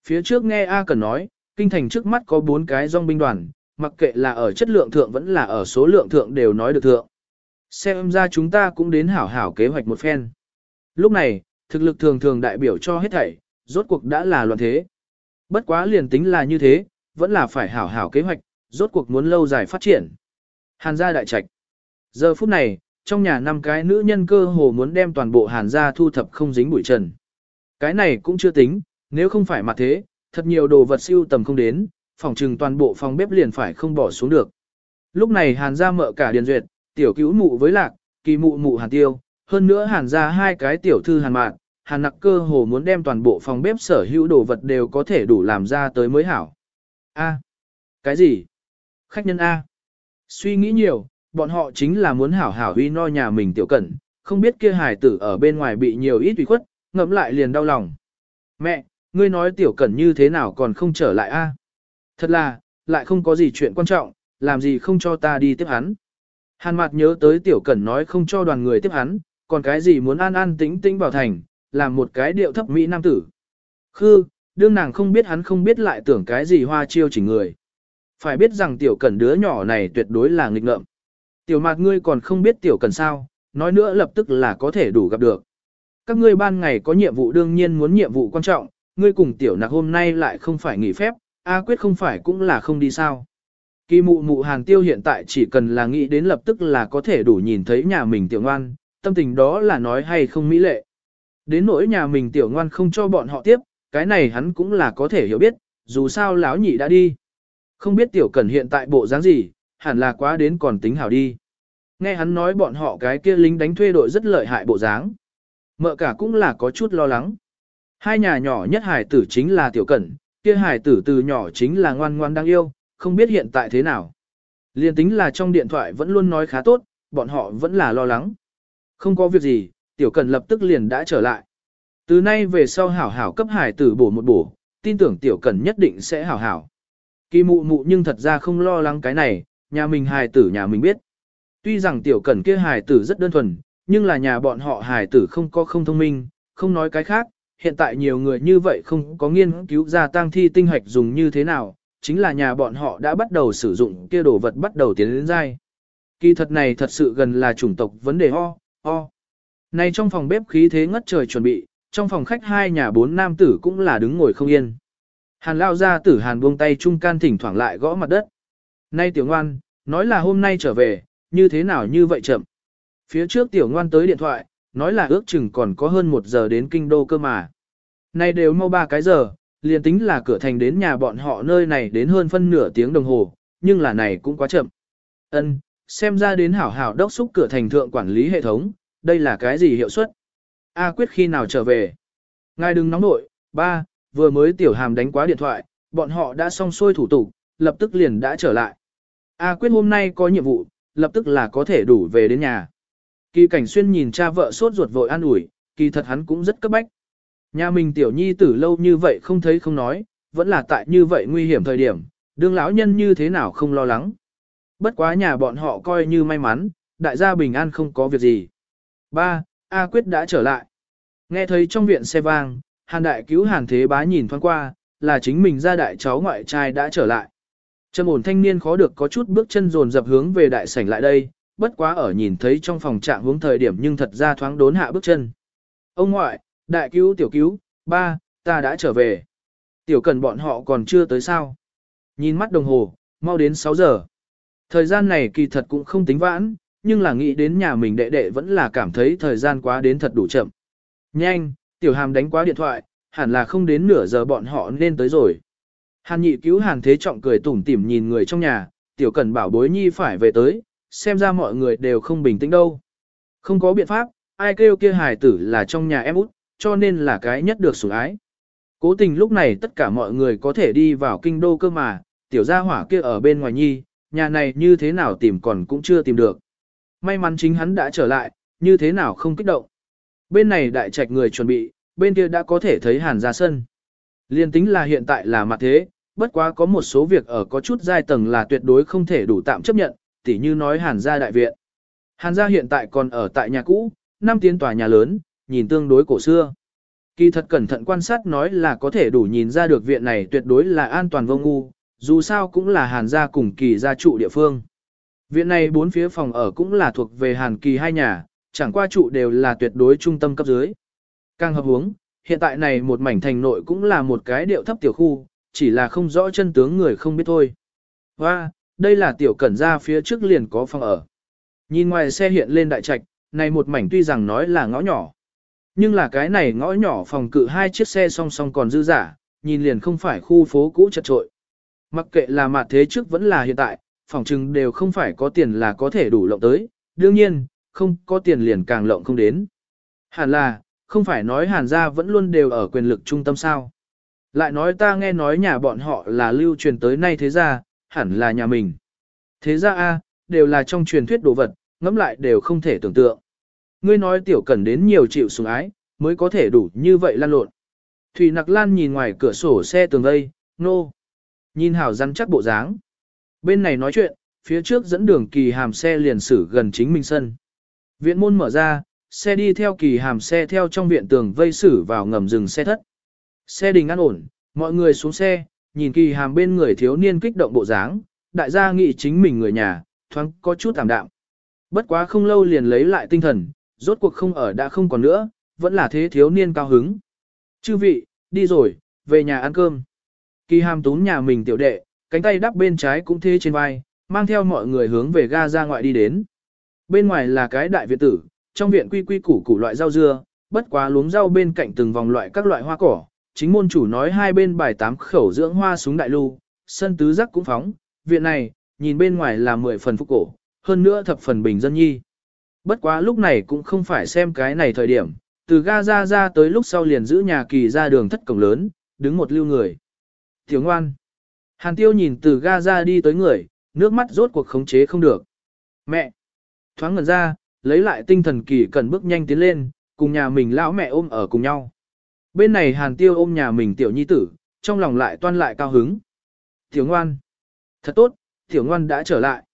Phía trước nghe A Cần nói, kinh thành trước mắt có bốn cái dòng binh đoàn, mặc kệ là ở chất lượng thượng vẫn là ở số lượng thượng đều nói được thượng. Xem ra chúng ta cũng đến hảo hảo kế hoạch một phen. Lúc này, thực lực thường thường đại biểu cho hết thảy, rốt cuộc đã là loạn thế. Bất quá liền tính là như thế, vẫn là phải hảo hảo kế hoạch, rốt cuộc muốn lâu dài phát triển. Hàn gia đại trạch. Giờ phút này, trong nhà năm cái nữ nhân cơ hồ muốn đem toàn bộ hàn gia thu thập không dính bụi trần. Cái này cũng chưa tính, nếu không phải mà thế, thật nhiều đồ vật siêu tầm không đến, phòng trừng toàn bộ phòng bếp liền phải không bỏ xuống được. Lúc này hàn gia mợ cả điền duyệt, tiểu cứu mụ với lạc, kỳ mụ mụ hàn tiêu, hơn nữa hàn gia hai cái tiểu thư hàn mạn, hàn nặc cơ hồ muốn đem toàn bộ phòng bếp sở hữu đồ vật đều có thể đủ làm ra tới mới hảo. A. cái gì? Khách nhân A. Suy nghĩ nhiều, bọn họ chính là muốn hảo hảo uy no nhà mình tiểu cẩn, không biết kia hài tử ở bên ngoài bị nhiều ít ủy khuất, ngẫm lại liền đau lòng. Mẹ, ngươi nói tiểu cẩn như thế nào còn không trở lại a? Thật là, lại không có gì chuyện quan trọng, làm gì không cho ta đi tiếp hắn. Hàn mặt nhớ tới tiểu cẩn nói không cho đoàn người tiếp hắn, còn cái gì muốn an an tĩnh tĩnh bảo thành, làm một cái điệu thấp mỹ nam tử. Khư, đương nàng không biết hắn không biết lại tưởng cái gì hoa chiêu chỉnh người. Phải biết rằng tiểu cẩn đứa nhỏ này tuyệt đối là nghịch ngợm. Tiểu mạt ngươi còn không biết tiểu cẩn sao, nói nữa lập tức là có thể đủ gặp được. Các ngươi ban ngày có nhiệm vụ đương nhiên muốn nhiệm vụ quan trọng, ngươi cùng tiểu nạc hôm nay lại không phải nghỉ phép, A quyết không phải cũng là không đi sao. Kỳ mụ mụ hàng tiêu hiện tại chỉ cần là nghĩ đến lập tức là có thể đủ nhìn thấy nhà mình tiểu ngoan, tâm tình đó là nói hay không mỹ lệ. Đến nỗi nhà mình tiểu ngoan không cho bọn họ tiếp, cái này hắn cũng là có thể hiểu biết, dù sao lão nhị đã đi. Không biết tiểu cẩn hiện tại bộ dáng gì, hẳn là quá đến còn tính hảo đi. Nghe hắn nói bọn họ cái kia lính đánh thuê đội rất lợi hại bộ dáng. Mợ cả cũng là có chút lo lắng. Hai nhà nhỏ nhất hải tử chính là tiểu cẩn, kia hải tử từ nhỏ chính là ngoan ngoan đáng yêu, không biết hiện tại thế nào. Liên tính là trong điện thoại vẫn luôn nói khá tốt, bọn họ vẫn là lo lắng. Không có việc gì, tiểu cẩn lập tức liền đã trở lại. Từ nay về sau hảo hảo cấp hải tử bổ một bổ, tin tưởng tiểu cẩn nhất định sẽ hảo hảo. Kỳ mụ mụ nhưng thật ra không lo lắng cái này, nhà mình hài tử nhà mình biết. Tuy rằng tiểu cẩn kia hài tử rất đơn thuần, nhưng là nhà bọn họ hài tử không có không thông minh, không nói cái khác, hiện tại nhiều người như vậy không có nghiên cứu ra tang thi tinh hoạch dùng như thế nào, chính là nhà bọn họ đã bắt đầu sử dụng kia đồ vật bắt đầu tiến đến dai. Kỳ thật này thật sự gần là chủng tộc vấn đề ho, ho. Này trong phòng bếp khí thế ngất trời chuẩn bị, trong phòng khách hai nhà bốn nam tử cũng là đứng ngồi không yên. Hàn lao ra tử hàn buông tay trung can thỉnh thoảng lại gõ mặt đất. Nay tiểu ngoan, nói là hôm nay trở về, như thế nào như vậy chậm. Phía trước tiểu ngoan tới điện thoại, nói là ước chừng còn có hơn một giờ đến kinh đô cơ mà. Nay đều mau ba cái giờ, liền tính là cửa thành đến nhà bọn họ nơi này đến hơn phân nửa tiếng đồng hồ, nhưng là này cũng quá chậm. Ân, xem ra đến hảo hảo đốc xúc cửa thành thượng quản lý hệ thống, đây là cái gì hiệu suất? A quyết khi nào trở về? Ngài đừng nóng nội, ba, vừa mới tiểu hàm đánh quá điện thoại, bọn họ đã xong xuôi thủ tục, lập tức liền đã trở lại. A quyết hôm nay có nhiệm vụ, lập tức là có thể đủ về đến nhà. Kỳ cảnh xuyên nhìn cha vợ sốt ruột vội an ủi, kỳ thật hắn cũng rất cấp bách. Nhà mình tiểu nhi tử lâu như vậy không thấy không nói, vẫn là tại như vậy nguy hiểm thời điểm, đương lão nhân như thế nào không lo lắng. Bất quá nhà bọn họ coi như may mắn, đại gia bình an không có việc gì. Ba, A Quyết đã trở lại. Nghe thấy trong viện xe vang, Hàn đại cứu Hàn Thế Bá nhìn thoáng qua, là chính mình ra đại cháu ngoại trai đã trở lại. Trầm ổn thanh niên khó được có chút bước chân dồn dập hướng về đại sảnh lại đây, bất quá ở nhìn thấy trong phòng trạng hướng thời điểm nhưng thật ra thoáng đốn hạ bước chân. Ông ngoại, đại cứu tiểu cứu, ba, ta đã trở về. Tiểu cần bọn họ còn chưa tới sao. Nhìn mắt đồng hồ, mau đến 6 giờ. Thời gian này kỳ thật cũng không tính vãn, nhưng là nghĩ đến nhà mình đệ đệ vẫn là cảm thấy thời gian quá đến thật đủ chậm. Nhanh, tiểu hàm đánh quá điện thoại, hẳn là không đến nửa giờ bọn họ nên tới rồi. Hàn nhị cứu hàn thế trọng cười tủm tỉm nhìn người trong nhà, tiểu cần bảo bối nhi phải về tới, xem ra mọi người đều không bình tĩnh đâu. Không có biện pháp, ai kêu kia hài tử là trong nhà em út, cho nên là cái nhất được sủng ái. Cố tình lúc này tất cả mọi người có thể đi vào kinh đô cơ mà, tiểu gia hỏa kia ở bên ngoài nhi, nhà này như thế nào tìm còn cũng chưa tìm được. May mắn chính hắn đã trở lại, như thế nào không kích động. Bên này đại trạch người chuẩn bị, bên kia đã có thể thấy hàn ra sân. Liên tính là hiện tại là mặt thế, bất quá có một số việc ở có chút giai tầng là tuyệt đối không thể đủ tạm chấp nhận, tỉ như nói Hàn gia đại viện. Hàn gia hiện tại còn ở tại nhà cũ, năm tiến tòa nhà lớn, nhìn tương đối cổ xưa. Kỳ thật cẩn thận quan sát nói là có thể đủ nhìn ra được viện này tuyệt đối là an toàn vô ngu, dù sao cũng là Hàn gia cùng kỳ gia trụ địa phương. Viện này bốn phía phòng ở cũng là thuộc về Hàn kỳ hai nhà, chẳng qua trụ đều là tuyệt đối trung tâm cấp dưới. Càng hợp hướng, hiện tại này một mảnh thành nội cũng là một cái điệu thấp tiểu khu, chỉ là không rõ chân tướng người không biết thôi. Và, đây là tiểu cẩn gia phía trước liền có phòng ở. Nhìn ngoài xe hiện lên đại trạch, này một mảnh tuy rằng nói là ngõ nhỏ. Nhưng là cái này ngõ nhỏ phòng cự hai chiếc xe song song còn dư giả, nhìn liền không phải khu phố cũ chật trội. Mặc kệ là mặt thế trước vẫn là hiện tại, phòng trừng đều không phải có tiền là có thể đủ lộng tới, đương nhiên, không có tiền liền càng lộng không đến. Hẳn là, không phải nói hàn gia vẫn luôn đều ở quyền lực trung tâm sao. Lại nói ta nghe nói nhà bọn họ là lưu truyền tới nay thế ra, hẳn là nhà mình. Thế ra A, đều là trong truyền thuyết đồ vật, ngẫm lại đều không thể tưởng tượng. Ngươi nói tiểu cần đến nhiều chịu sủng ái, mới có thể đủ như vậy lan lộn. Thủy Nặc Lan nhìn ngoài cửa sổ xe tường vây, nô. Nhìn hảo rắn chắc bộ dáng. Bên này nói chuyện, phía trước dẫn đường kỳ hàm xe liền xử gần chính mình sân. Viện môn mở ra, xe đi theo kỳ hàm xe theo trong viện tường vây xử vào ngầm rừng xe thất. Xe đình an ổn, mọi người xuống xe, nhìn kỳ hàm bên người thiếu niên kích động bộ dáng, đại gia nghĩ chính mình người nhà, thoáng có chút tạm đạm. Bất quá không lâu liền lấy lại tinh thần, rốt cuộc không ở đã không còn nữa, vẫn là thế thiếu niên cao hứng. Chư vị, đi rồi, về nhà ăn cơm. Kỳ hàm tún nhà mình tiểu đệ, cánh tay đắp bên trái cũng thế trên vai, mang theo mọi người hướng về ga ra ngoại đi đến. Bên ngoài là cái đại viện tử, trong viện quy quy củ củ loại rau dưa, bất quá luống rau bên cạnh từng vòng loại các loại hoa cỏ. Chính môn chủ nói hai bên bài tám khẩu dưỡng hoa súng đại lưu, sân tứ giác cũng phóng, viện này, nhìn bên ngoài là mười phần phúc cổ, hơn nữa thập phần bình dân nhi. Bất quá lúc này cũng không phải xem cái này thời điểm, từ ga ra ra tới lúc sau liền giữ nhà kỳ ra đường thất cổng lớn, đứng một lưu người. Tiểu ngoan. Hàn tiêu nhìn từ ga ra đi tới người, nước mắt rốt cuộc khống chế không được. Mẹ. Thoáng ngần ra, lấy lại tinh thần kỳ cần bước nhanh tiến lên, cùng nhà mình lão mẹ ôm ở cùng nhau. Bên này hàn tiêu ôm nhà mình tiểu nhi tử, trong lòng lại toan lại cao hứng. Tiểu ngoan. Thật tốt, tiểu ngoan đã trở lại.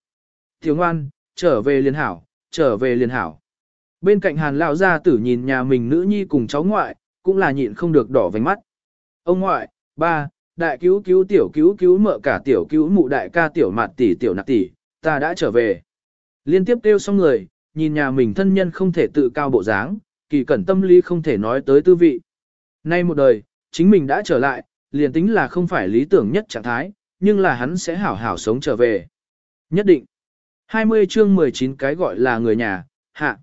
Tiểu ngoan, trở về liền hảo, trở về liền hảo. Bên cạnh hàn lão gia tử nhìn nhà mình nữ nhi cùng cháu ngoại, cũng là nhịn không được đỏ vành mắt. Ông ngoại, ba, đại cứu cứu tiểu cứu cứu mợ cả tiểu cứu mụ đại ca tiểu mạt tỷ tiểu nạc tỷ, ta đã trở về. Liên tiếp kêu xong người, nhìn nhà mình thân nhân không thể tự cao bộ dáng, kỳ cẩn tâm lý không thể nói tới tư vị. Nay một đời, chính mình đã trở lại, liền tính là không phải lý tưởng nhất trạng thái, nhưng là hắn sẽ hảo hảo sống trở về. Nhất định. 20 chương 19 cái gọi là người nhà, hạ.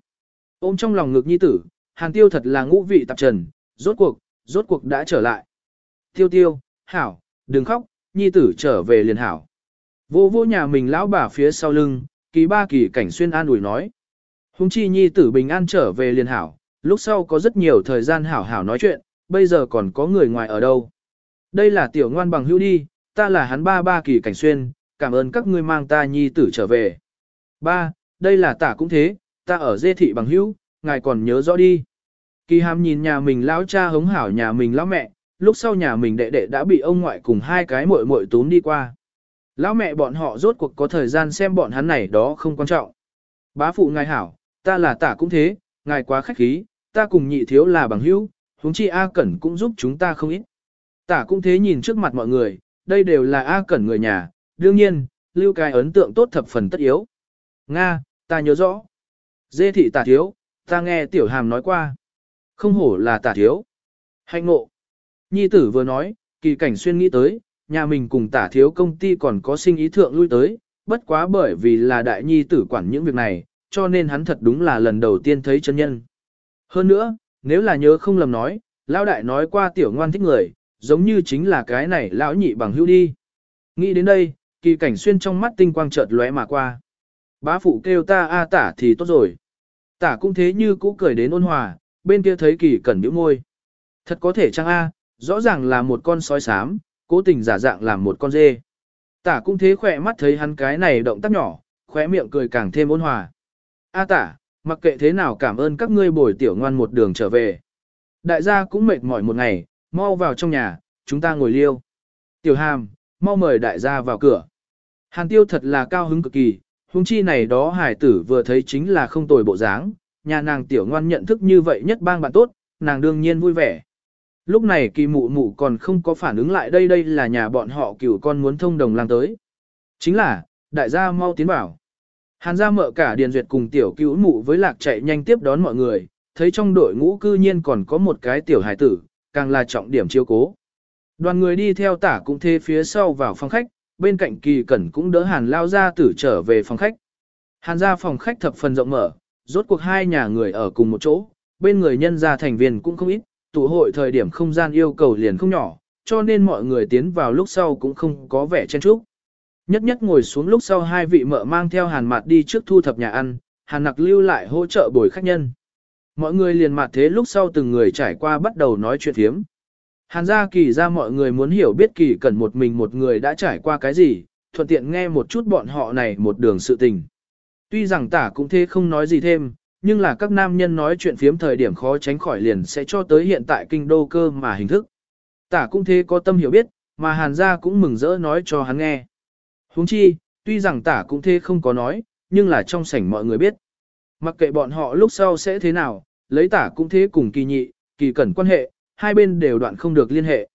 Ôm trong lòng ngực nhi tử, hàn tiêu thật là ngũ vị tạp trần, rốt cuộc, rốt cuộc đã trở lại. Tiêu tiêu, hảo, đừng khóc, nhi tử trở về liền hảo. Vô vô nhà mình lão bà phía sau lưng, kỳ ba kỳ cảnh xuyên an ủi nói. Hùng chi nhi tử bình an trở về liền hảo, lúc sau có rất nhiều thời gian hảo hảo nói chuyện, bây giờ còn có người ngoài ở đâu. Đây là tiểu ngoan bằng hữu đi, ta là hắn ba ba kỳ cảnh xuyên, cảm ơn các ngươi mang ta nhi tử trở về. Ba, đây là tả cũng thế, ta ở dê thị bằng hữu, ngài còn nhớ rõ đi. Kỳ hàm nhìn nhà mình lão cha hống hảo nhà mình lão mẹ, lúc sau nhà mình đệ đệ đã bị ông ngoại cùng hai cái muội muội tún đi qua. Lão mẹ bọn họ rốt cuộc có thời gian xem bọn hắn này đó không quan trọng. Bá phụ ngài hảo, ta là tả cũng thế, ngài quá khách khí, ta cùng nhị thiếu là bằng hữu, huống chi A Cẩn cũng giúp chúng ta không ít. Tả cũng thế nhìn trước mặt mọi người, đây đều là A Cẩn người nhà, đương nhiên, lưu cái ấn tượng tốt thập phần tất yếu. Nga, ta nhớ rõ. Dê thị tả thiếu, ta nghe tiểu hàm nói qua. Không hổ là tả thiếu. Hạnh ngộ. Nhi tử vừa nói, kỳ cảnh xuyên nghĩ tới, nhà mình cùng tả thiếu công ty còn có sinh ý thượng lui tới, bất quá bởi vì là đại nhi tử quản những việc này, cho nên hắn thật đúng là lần đầu tiên thấy chân nhân. Hơn nữa, nếu là nhớ không lầm nói, lão đại nói qua tiểu ngoan thích người, giống như chính là cái này lão nhị bằng hữu đi. Nghĩ đến đây, kỳ cảnh xuyên trong mắt tinh quang chợt lóe mà qua. Bá phụ kêu ta a tả thì tốt rồi. Tả cũng thế như cũ cười đến ôn hòa, bên kia thấy kỳ cẩn nhíu môi. Thật có thể chăng a, rõ ràng là một con sói xám, cố tình giả dạng làm một con dê. Tả cũng thế khỏe mắt thấy hắn cái này động tác nhỏ, khóe miệng cười càng thêm ôn hòa. A tả, mặc kệ thế nào cảm ơn các ngươi bồi tiểu ngoan một đường trở về. Đại gia cũng mệt mỏi một ngày, mau vào trong nhà, chúng ta ngồi liêu. Tiểu hàm, mau mời đại gia vào cửa. Hàn tiêu thật là cao hứng cực kỳ, huống chi này đó hải tử vừa thấy chính là không tồi bộ dáng, nhà nàng tiểu ngoan nhận thức như vậy nhất bang bạn tốt, nàng đương nhiên vui vẻ. Lúc này kỳ mụ mụ còn không có phản ứng lại đây đây là nhà bọn họ cửu con muốn thông đồng lang tới. Chính là, đại gia mau tiến vào. Hàn gia mợ cả Điền Duyệt cùng tiểu cứu mụ với lạc chạy nhanh tiếp đón mọi người, thấy trong đội ngũ cư nhiên còn có một cái tiểu hải tử, càng là trọng điểm chiếu cố. Đoàn người đi theo tả cũng thế phía sau vào phòng khách, bên cạnh kỳ cẩn cũng đỡ hàn lao ra tử trở về phòng khách. Hàn ra phòng khách thập phần rộng mở, rốt cuộc hai nhà người ở cùng một chỗ, bên người nhân gia thành viên cũng không ít, tụ hội thời điểm không gian yêu cầu liền không nhỏ, cho nên mọi người tiến vào lúc sau cũng không có vẻ chen chúc. Nhất nhất ngồi xuống lúc sau hai vị mợ mang theo hàn mặt đi trước thu thập nhà ăn, hàn nặc lưu lại hỗ trợ bồi khách nhân. Mọi người liền mặt thế lúc sau từng người trải qua bắt đầu nói chuyện thiếm. Hàn gia kỳ ra mọi người muốn hiểu biết kỳ cần một mình một người đã trải qua cái gì, thuận tiện nghe một chút bọn họ này một đường sự tình. Tuy rằng tả cũng thế không nói gì thêm, nhưng là các nam nhân nói chuyện phiếm thời điểm khó tránh khỏi liền sẽ cho tới hiện tại kinh đô cơ mà hình thức. Tả cũng thế có tâm hiểu biết, mà hàn gia cũng mừng rỡ nói cho hắn nghe huống chi, tuy rằng tả cũng thế không có nói, nhưng là trong sảnh mọi người biết. Mặc kệ bọn họ lúc sau sẽ thế nào, lấy tả cũng thế cùng kỳ nhị, kỳ cẩn quan hệ, hai bên đều đoạn không được liên hệ.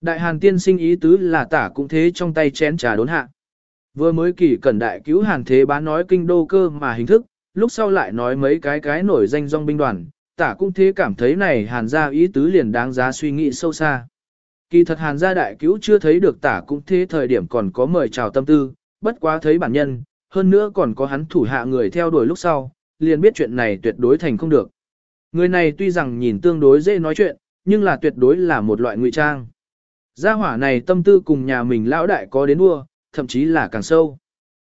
Đại hàn tiên sinh ý tứ là tả cũng thế trong tay chén trà đốn hạ. Vừa mới kỳ cẩn đại cứu hàn thế bán nói kinh đô cơ mà hình thức, lúc sau lại nói mấy cái cái nổi danh dòng binh đoàn, tả cũng thế cảm thấy này hàn gia ý tứ liền đáng giá suy nghĩ sâu xa. Kỳ thật hàn gia đại cứu chưa thấy được tả cũng thế thời điểm còn có mời chào tâm tư, bất quá thấy bản nhân, hơn nữa còn có hắn thủ hạ người theo đuổi lúc sau, liền biết chuyện này tuyệt đối thành không được. Người này tuy rằng nhìn tương đối dễ nói chuyện, nhưng là tuyệt đối là một loại ngụy trang. Gia hỏa này tâm tư cùng nhà mình lão đại có đến đua, thậm chí là càng sâu.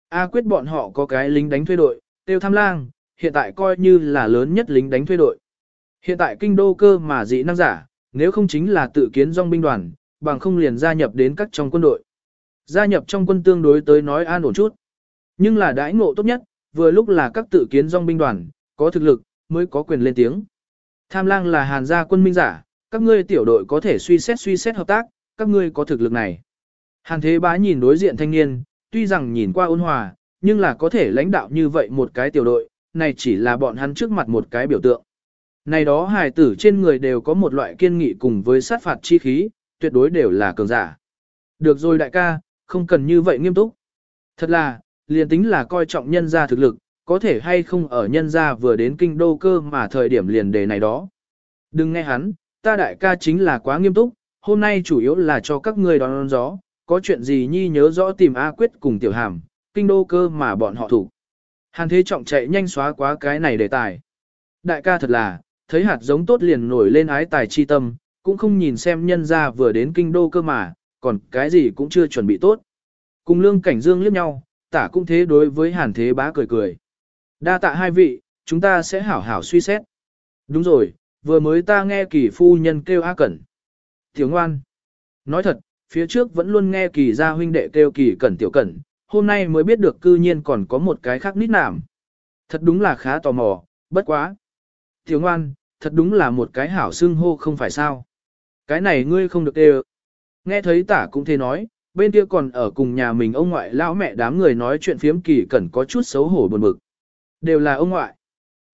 A quyết bọn họ có cái lính đánh thuê đội, tiêu tham lang, hiện tại coi như là lớn nhất lính đánh thuê đội. Hiện tại kinh đô cơ mà dị năng giả, nếu không chính là tự kiến dòng binh đoàn, bằng không liền gia nhập đến các trong quân đội. Gia nhập trong quân tương đối tới nói an ổn chút. Nhưng là đãi ngộ tốt nhất, vừa lúc là các tự kiến dòng binh đoàn, có thực lực, mới có quyền lên tiếng. Tham lang là hàn gia quân minh giả, các ngươi tiểu đội có thể suy xét suy xét hợp tác, các ngươi có thực lực này. Hàn thế bá nhìn đối diện thanh niên, tuy rằng nhìn qua ôn hòa, nhưng là có thể lãnh đạo như vậy một cái tiểu đội, này chỉ là bọn hắn trước mặt một cái biểu tượng. Này đó hài tử trên người đều có một loại kiên nghị cùng với sát phạt chi khí, tuyệt đối đều là cường giả. Được rồi đại ca, không cần như vậy nghiêm túc. Thật là, liền tính là coi trọng nhân gia thực lực, có thể hay không ở nhân gia vừa đến kinh đô cơ mà thời điểm liền đề này đó. Đừng nghe hắn, ta đại ca chính là quá nghiêm túc, hôm nay chủ yếu là cho các ngươi đón, đón gió, có chuyện gì nhi nhớ rõ tìm A Quyết cùng Tiểu Hàm, kinh đô cơ mà bọn họ thủ. Hàn Thế Trọng chạy nhanh xóa quá cái này đề tài. Đại ca thật là, thấy hạt giống tốt liền nổi lên ái tài chi tâm, cũng không nhìn xem nhân gia vừa đến kinh đô cơ mà, còn cái gì cũng chưa chuẩn bị tốt. Cùng lương cảnh dương liếc nhau, tả cũng thế đối với hàn thế bá cười cười. Đa tạ hai vị, chúng ta sẽ hảo hảo suy xét. Đúng rồi, vừa mới ta nghe kỳ phu nhân kêu A Cẩn. Tiểu ngoan. Nói thật, phía trước vẫn luôn nghe kỳ gia huynh đệ kêu kỳ Cẩn Tiểu Cẩn, hôm nay mới biết được cư nhiên còn có một cái khác nít nảm. Thật đúng là khá tò mò, bất quá thiếu ngoan, thật đúng là một cái hảo xưng hô không phải sao. Cái này ngươi không được đều. Nghe thấy tả cũng thế nói, bên kia còn ở cùng nhà mình ông ngoại lão mẹ đám người nói chuyện phiếm kỳ cẩn có chút xấu hổ buồn bực. Đều là ông ngoại.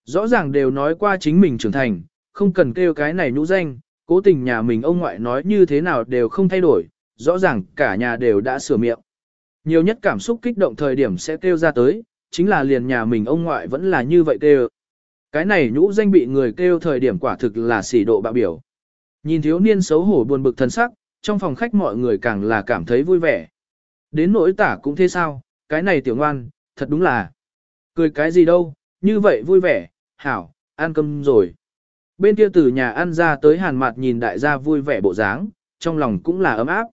Rõ ràng đều nói qua chính mình trưởng thành, không cần kêu cái này nhũ danh, cố tình nhà mình ông ngoại nói như thế nào đều không thay đổi, rõ ràng cả nhà đều đã sửa miệng. Nhiều nhất cảm xúc kích động thời điểm sẽ kêu ra tới, chính là liền nhà mình ông ngoại vẫn là như vậy kêu. Cái này nhũ danh bị người kêu thời điểm quả thực là xỉ độ bạo biểu. Nhìn thiếu niên xấu hổ buồn bực thân sắc, trong phòng khách mọi người càng là cảm thấy vui vẻ. Đến nỗi tả cũng thế sao, cái này tiểu ngoan, thật đúng là. Cười cái gì đâu, như vậy vui vẻ, hảo, ăn cơm rồi. Bên kia từ nhà ăn ra tới hàn mặt nhìn đại gia vui vẻ bộ dáng, trong lòng cũng là ấm áp.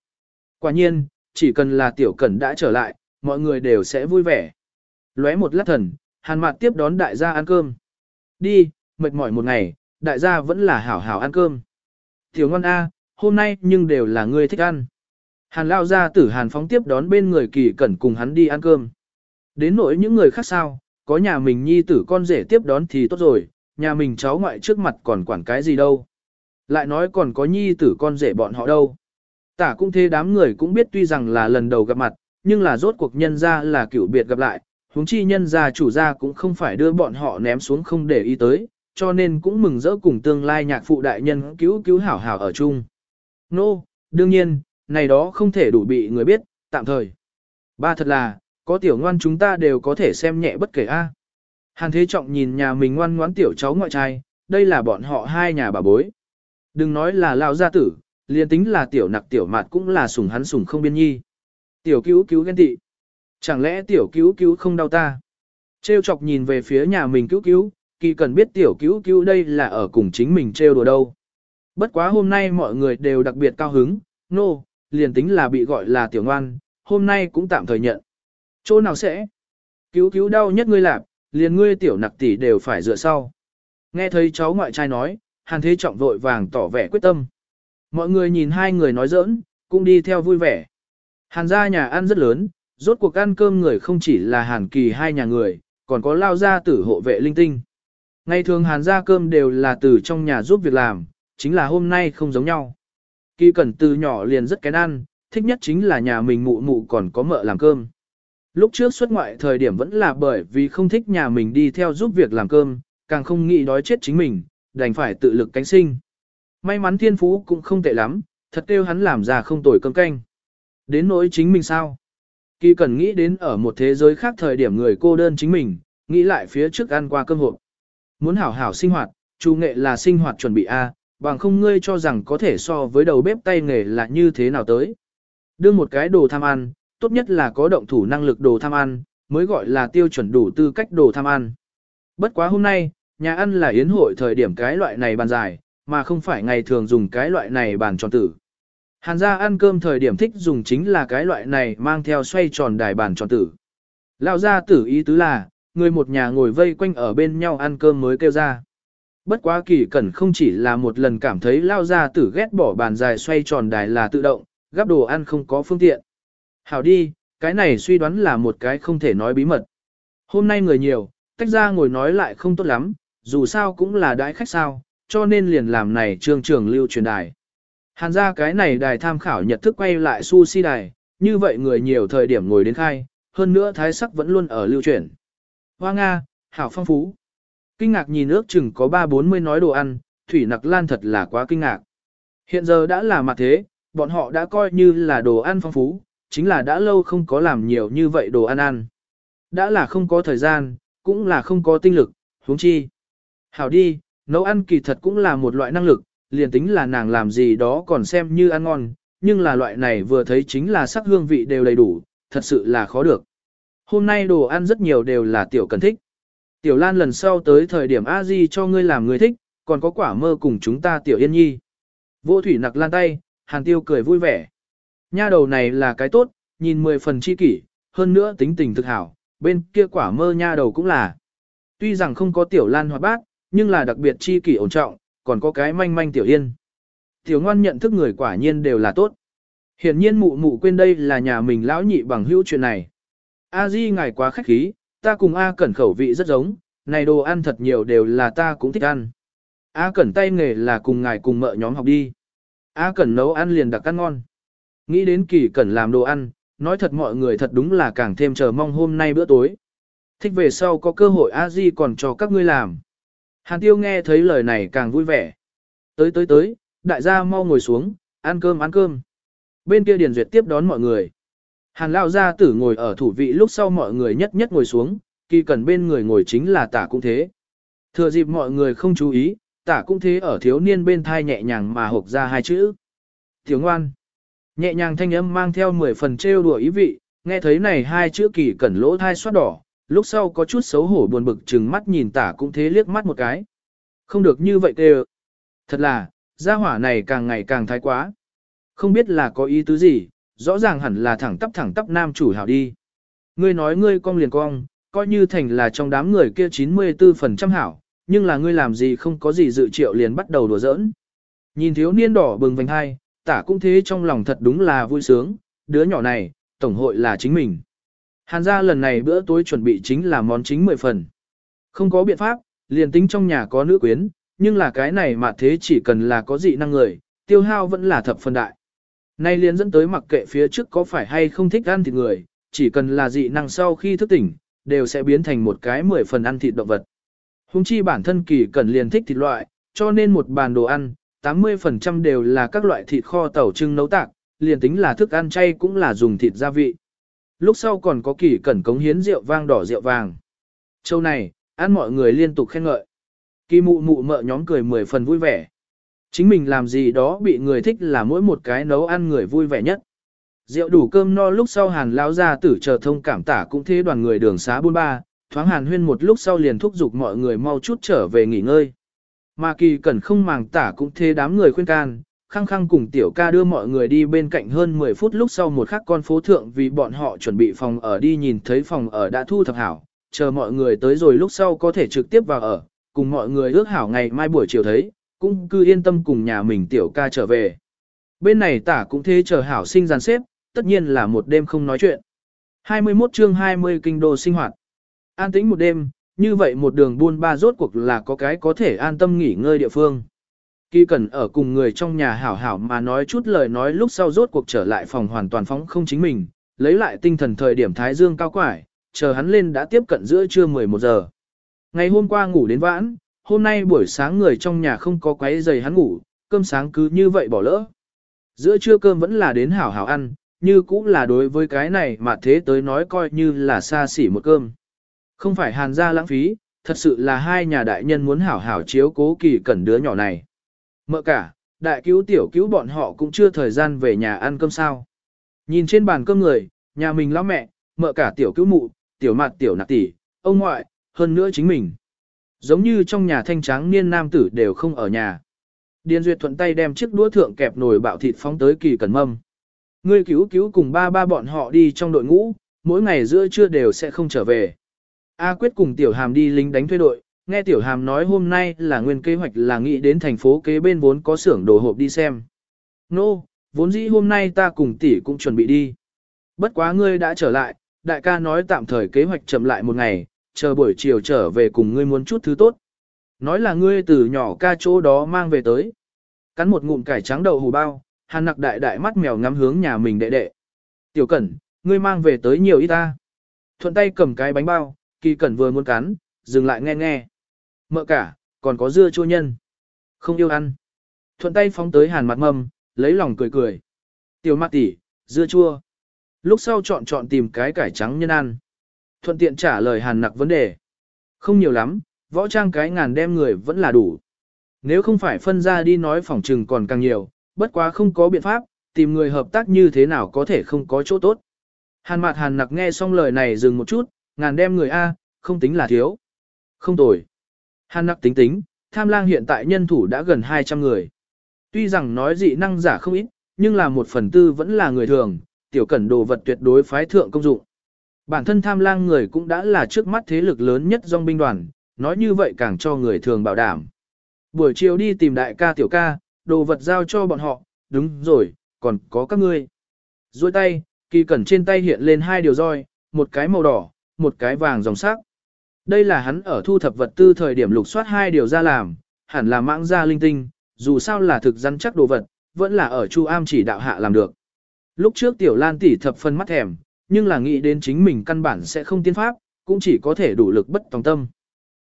Quả nhiên, chỉ cần là tiểu cẩn đã trở lại, mọi người đều sẽ vui vẻ. Lóe một lát thần, hàn mặt tiếp đón đại gia ăn cơm. Đi, mệt mỏi một ngày, đại gia vẫn là hảo hảo ăn cơm. Tiểu ngon A, hôm nay nhưng đều là ngươi thích ăn. Hàn lao ra tử hàn phóng tiếp đón bên người kỳ cẩn cùng hắn đi ăn cơm. Đến nỗi những người khác sao, có nhà mình nhi tử con rể tiếp đón thì tốt rồi, nhà mình cháu ngoại trước mặt còn quản cái gì đâu. Lại nói còn có nhi tử con rể bọn họ đâu. Tả cũng thế đám người cũng biết tuy rằng là lần đầu gặp mặt, nhưng là rốt cuộc nhân ra là cựu biệt gặp lại, huống chi nhân gia chủ gia cũng không phải đưa bọn họ ném xuống không để ý tới, cho nên cũng mừng rỡ cùng tương lai nhạc phụ đại nhân cứu cứu hảo hảo ở chung. Nô, no, đương nhiên, này đó không thể đủ bị người biết, tạm thời. Ba thật là, có tiểu ngoan chúng ta đều có thể xem nhẹ bất kể a. Hàn Thế Trọng nhìn nhà mình ngoan ngoãn tiểu cháu ngoại trai, đây là bọn họ hai nhà bà bối. Đừng nói là lao gia tử, liền tính là tiểu nặc tiểu mạt cũng là sủng hắn sủng không biên nhi. Tiểu cứu cứu ghen tị. Chẳng lẽ tiểu cứu cứu không đau ta? Trêu chọc nhìn về phía nhà mình cứu cứu, kỳ cần biết tiểu cứu cứu đây là ở cùng chính mình trêu đùa đâu. Bất quá hôm nay mọi người đều đặc biệt cao hứng, nô, no, liền tính là bị gọi là tiểu ngoan, hôm nay cũng tạm thời nhận. Chỗ nào sẽ? Cứu cứu đau nhất ngươi lạp, liền ngươi tiểu nặc tỷ đều phải dựa sau. Nghe thấy cháu ngoại trai nói, hàn thế trọng vội vàng tỏ vẻ quyết tâm. Mọi người nhìn hai người nói giỡn, cũng đi theo vui vẻ. Hàn gia nhà ăn rất lớn, rốt cuộc ăn cơm người không chỉ là hàn kỳ hai nhà người, còn có lao gia tử hộ vệ linh tinh. Ngày thường hàn gia cơm đều là từ trong nhà giúp việc làm, chính là hôm nay không giống nhau. Kỳ cẩn từ nhỏ liền rất kén ăn, thích nhất chính là nhà mình mụ mụ còn có mợ làm cơm. Lúc trước xuất ngoại thời điểm vẫn là bởi vì không thích nhà mình đi theo giúp việc làm cơm, càng không nghĩ đói chết chính mình, đành phải tự lực cánh sinh. May mắn thiên phú cũng không tệ lắm, thật kêu hắn làm ra không tồi cơm canh. Đến nỗi chính mình sao? Kỳ cần nghĩ đến ở một thế giới khác thời điểm người cô đơn chính mình, nghĩ lại phía trước ăn qua cơm hộp. Muốn hảo hảo sinh hoạt, chủ nghệ là sinh hoạt chuẩn bị A, bằng không ngươi cho rằng có thể so với đầu bếp tay nghề là như thế nào tới. Đưa một cái đồ tham ăn, tốt nhất là có động thủ năng lực đồ tham ăn, mới gọi là tiêu chuẩn đủ tư cách đồ tham ăn. Bất quá hôm nay, nhà ăn là yến hội thời điểm cái loại này bàn dài, mà không phải ngày thường dùng cái loại này bàn tròn tử. Hàn gia ăn cơm thời điểm thích dùng chính là cái loại này mang theo xoay tròn đài bàn tròn tử. Lão gia tử ý tứ là, người một nhà ngồi vây quanh ở bên nhau ăn cơm mới kêu ra. Bất quá kỳ cẩn không chỉ là một lần cảm thấy lao gia tử ghét bỏ bàn dài xoay tròn đài là tự động, gắp đồ ăn không có phương tiện. Hảo đi, cái này suy đoán là một cái không thể nói bí mật. Hôm nay người nhiều, tách ra ngồi nói lại không tốt lắm, dù sao cũng là đãi khách sao, cho nên liền làm này trương trường lưu truyền đài. Hàn ra cái này đài tham khảo nhật thức quay lại sushi đài, như vậy người nhiều thời điểm ngồi đến khai, hơn nữa thái sắc vẫn luôn ở lưu truyền. Hoa Nga, hảo phong phú. Kinh ngạc nhìn ước chừng có 3-40 nói đồ ăn, Thủy Nặc Lan thật là quá kinh ngạc. Hiện giờ đã là mặt thế, bọn họ đã coi như là đồ ăn phong phú, chính là đã lâu không có làm nhiều như vậy đồ ăn ăn. Đã là không có thời gian, cũng là không có tinh lực, huống chi. Hảo đi, nấu ăn kỳ thật cũng là một loại năng lực, liền tính là nàng làm gì đó còn xem như ăn ngon, nhưng là loại này vừa thấy chính là sắc hương vị đều đầy đủ, thật sự là khó được. Hôm nay đồ ăn rất nhiều đều là tiểu cần thích. Tiểu Lan lần sau tới thời điểm a di cho ngươi làm người thích, còn có quả mơ cùng chúng ta tiểu yên nhi. Vô thủy nặc lan tay, hàn tiêu cười vui vẻ. Nha đầu này là cái tốt, nhìn mười phần chi kỷ, hơn nữa tính tình thực hảo, bên kia quả mơ nha đầu cũng là. Tuy rằng không có tiểu Lan hoạt bác, nhưng là đặc biệt chi kỷ ổn trọng, còn có cái manh manh tiểu yên. Tiểu ngoan nhận thức người quả nhiên đều là tốt. Hiển nhiên mụ mụ quên đây là nhà mình lão nhị bằng hữu chuyện này. A Di ngài quá khách khí, ta cùng A Cẩn khẩu vị rất giống, này đồ ăn thật nhiều đều là ta cũng thích ăn. A Cẩn tay nghề là cùng ngài cùng mợ nhóm học đi. A Cẩn nấu ăn liền đặc ăn ngon. Nghĩ đến kỳ Cẩn làm đồ ăn, nói thật mọi người thật đúng là càng thêm chờ mong hôm nay bữa tối. Thích về sau có cơ hội A Di còn cho các ngươi làm. Hàn Tiêu nghe thấy lời này càng vui vẻ. Tới tới tới, đại gia mau ngồi xuống, ăn cơm ăn cơm. Bên kia Điền Duyệt tiếp đón mọi người. Hàn Lao gia tử ngồi ở thủ vị lúc sau mọi người nhất nhất ngồi xuống, kỳ cần bên người ngồi chính là tả cũng thế. Thừa dịp mọi người không chú ý, tả cũng thế ở thiếu niên bên thai nhẹ nhàng mà hộp ra hai chữ. Thiếu ngoan. Nhẹ nhàng thanh âm mang theo 10 phần trêu đùa ý vị, nghe thấy này hai chữ kỳ cẩn lỗ thai xoát đỏ, lúc sau có chút xấu hổ buồn bực chừng mắt nhìn tả cũng thế liếc mắt một cái. Không được như vậy tê Thật là, gia hỏa này càng ngày càng thái quá. Không biết là có ý tứ gì, rõ ràng hẳn là thẳng tắp thẳng tắp nam chủ hảo đi. Ngươi nói ngươi cong liền cong, coi như thành là trong đám người kia 94% hảo, nhưng là ngươi làm gì không có gì dự triệu liền bắt đầu đùa giỡn. Nhìn thiếu niên đỏ bừng vành hai, tả cũng thế trong lòng thật đúng là vui sướng, đứa nhỏ này, tổng hội là chính mình. Hàn gia lần này bữa tối chuẩn bị chính là món chính 10 phần. Không có biện pháp, liền tính trong nhà có nữ quyến, nhưng là cái này mà thế chỉ cần là có dị năng người, tiêu hao vẫn là thập phần đại. Nay liền dẫn tới mặc kệ phía trước có phải hay không thích ăn thịt người, chỉ cần là dị năng sau khi thức tỉnh, đều sẽ biến thành một cái mười phần ăn thịt động vật. Hùng chi bản thân kỳ cần liền thích thịt loại, cho nên một bàn đồ ăn, 80% đều là các loại thịt kho tàu trưng nấu tạc, liền tính là thức ăn chay cũng là dùng thịt gia vị. Lúc sau còn có kỳ cẩn cống hiến rượu vang đỏ rượu vàng. Châu này, ăn mọi người liên tục khen ngợi. Kỳ mụ mụ mợ nhóm cười mười phần vui vẻ. Chính mình làm gì đó bị người thích là mỗi một cái nấu ăn người vui vẻ nhất. Rượu đủ cơm no lúc sau hàn lão ra tử chờ thông cảm tả cũng thế đoàn người đường xá buôn ba, thoáng hàn huyên một lúc sau liền thúc giục mọi người mau chút trở về nghỉ ngơi. Mà kỳ cẩn không màng tả cũng thế đám người khuyên can, khăng khăng cùng tiểu ca đưa mọi người đi bên cạnh hơn 10 phút lúc sau một khắc con phố thượng vì bọn họ chuẩn bị phòng ở đi nhìn thấy phòng ở đã thu thập hảo, chờ mọi người tới rồi lúc sau có thể trực tiếp vào ở, cùng mọi người ước hảo ngày mai buổi chiều thấy, cũng cứ yên tâm cùng nhà mình tiểu ca trở về. Bên này tả cũng thế chờ hảo sinh giàn xếp, tất nhiên là một đêm không nói chuyện. 21 chương 20 kinh đô sinh hoạt. An tĩnh một đêm, như vậy một đường buôn ba rốt cuộc là có cái có thể an tâm nghỉ ngơi địa phương. Kỳ cần ở cùng người trong nhà hảo hảo mà nói chút lời nói lúc sau rốt cuộc trở lại phòng hoàn toàn phóng không chính mình, lấy lại tinh thần thời điểm thái dương cao quải, chờ hắn lên đã tiếp cận giữa trưa 11 giờ. Ngày hôm qua ngủ đến vãn, hôm nay buổi sáng người trong nhà không có quấy giày hắn ngủ, cơm sáng cứ như vậy bỏ lỡ. Giữa trưa cơm vẫn là đến hảo hảo ăn, như cũng là đối với cái này mà thế tới nói coi như là xa xỉ một cơm. Không phải hàn gia lãng phí, thật sự là hai nhà đại nhân muốn hảo hảo chiếu cố kỳ cẩn đứa nhỏ này. Mợ cả, đại cứu tiểu cứu bọn họ cũng chưa thời gian về nhà ăn cơm sao. Nhìn trên bàn cơm người, nhà mình lão mẹ, mợ cả tiểu cứu mụ, tiểu mặt tiểu nạc tỷ, ông ngoại, hơn nữa chính mình. Giống như trong nhà thanh tráng niên nam tử đều không ở nhà. Điền Duyệt thuận tay đem chiếc đũa thượng kẹp nồi bạo thịt phóng tới kỳ cẩn mâm. Ngươi cứu cứu cùng ba ba bọn họ đi trong đội ngũ, mỗi ngày giữa trưa đều sẽ không trở về. A Quyết cùng Tiểu Hàm đi lính đánh thuê đội, nghe Tiểu Hàm nói hôm nay là nguyên kế hoạch là nghĩ đến thành phố kế bên vốn có xưởng đồ hộp đi xem. Nô, no, vốn dĩ hôm nay ta cùng tỷ cũng chuẩn bị đi. Bất quá ngươi đã trở lại, đại ca nói tạm thời kế hoạch chậm lại một ngày, chờ buổi chiều trở về cùng ngươi muốn chút thứ tốt. Nói là ngươi từ nhỏ ca chỗ đó mang về tới. Cắn một ngụm cải trắng đậu hù bao, hàn nặc đại đại mắt mèo ngắm hướng nhà mình đệ đệ. Tiểu cẩn, ngươi mang về tới nhiều ít ta. Thuận tay cầm cái bánh bao, kỳ cẩn vừa muốn cắn, dừng lại nghe nghe. Mợ cả, còn có dưa chua nhân. Không yêu ăn. Thuận tay phóng tới hàn mặt mâm, lấy lòng cười cười. Tiểu mặt tỷ, dưa chua. Lúc sau chọn chọn tìm cái cải trắng nhân ăn. Thuận tiện trả lời hàn nặc vấn đề. Không nhiều lắm, võ trang cái ngàn đem người vẫn là đủ. Nếu không phải phân ra đi nói phỏng trừng còn càng nhiều, bất quá không có biện pháp, tìm người hợp tác như thế nào có thể không có chỗ tốt. Hàn mặt hàn nặc nghe xong lời này dừng một chút, ngàn đem người A, không tính là thiếu. Không tồi. Hàn nặc tính tính, tham lang hiện tại nhân thủ đã gần 200 người. Tuy rằng nói dị năng giả không ít, nhưng là một phần tư vẫn là người thường, tiểu cẩn đồ vật tuyệt đối phái thượng công dụng. Bản thân tham lang người cũng đã là trước mắt thế lực lớn nhất dòng binh đoàn, nói như vậy càng cho người thường bảo đảm. Buổi chiều đi tìm đại ca tiểu ca, đồ vật giao cho bọn họ, đúng rồi, còn có các ngươi. Rồi tay, kỳ cẩn trên tay hiện lên hai điều roi, một cái màu đỏ, một cái vàng dòng sắc. Đây là hắn ở thu thập vật tư thời điểm lục soát hai điều ra làm, hẳn là mãng ra linh tinh, dù sao là thực rắn chắc đồ vật, vẫn là ở Chu Am chỉ đạo hạ làm được. Lúc trước Tiểu Lan tỷ thập phân mắt thèm, nhưng là nghĩ đến chính mình căn bản sẽ không tiên pháp, cũng chỉ có thể đủ lực bất tòng tâm.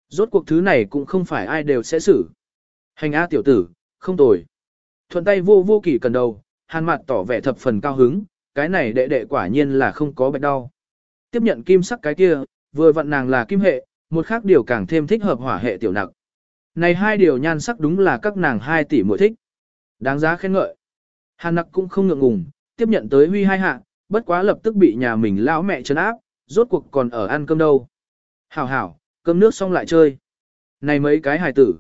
Rốt cuộc thứ này cũng không phải ai đều sẽ xử. Hành A tiểu tử, không tồi. Thuận tay vô vô kỳ cần đầu, hàn mặt tỏ vẻ thập phần cao hứng, cái này đệ đệ quả nhiên là không có bệnh đau. Tiếp nhận kim sắc cái kia, vừa vặn nàng là kim hệ, một khác điều càng thêm thích hợp hỏa hệ tiểu nặc. Này hai điều nhan sắc đúng là các nàng hai tỷ muội thích. Đáng giá khen ngợi. Hàn nặc cũng không ngượng ngùng, tiếp nhận tới huy hai hạ, bất quá lập tức bị nhà mình lão mẹ trấn áp, rốt cuộc còn ở ăn cơm đâu. Hảo hảo, cơm nước xong lại chơi. Này mấy cái hài tử.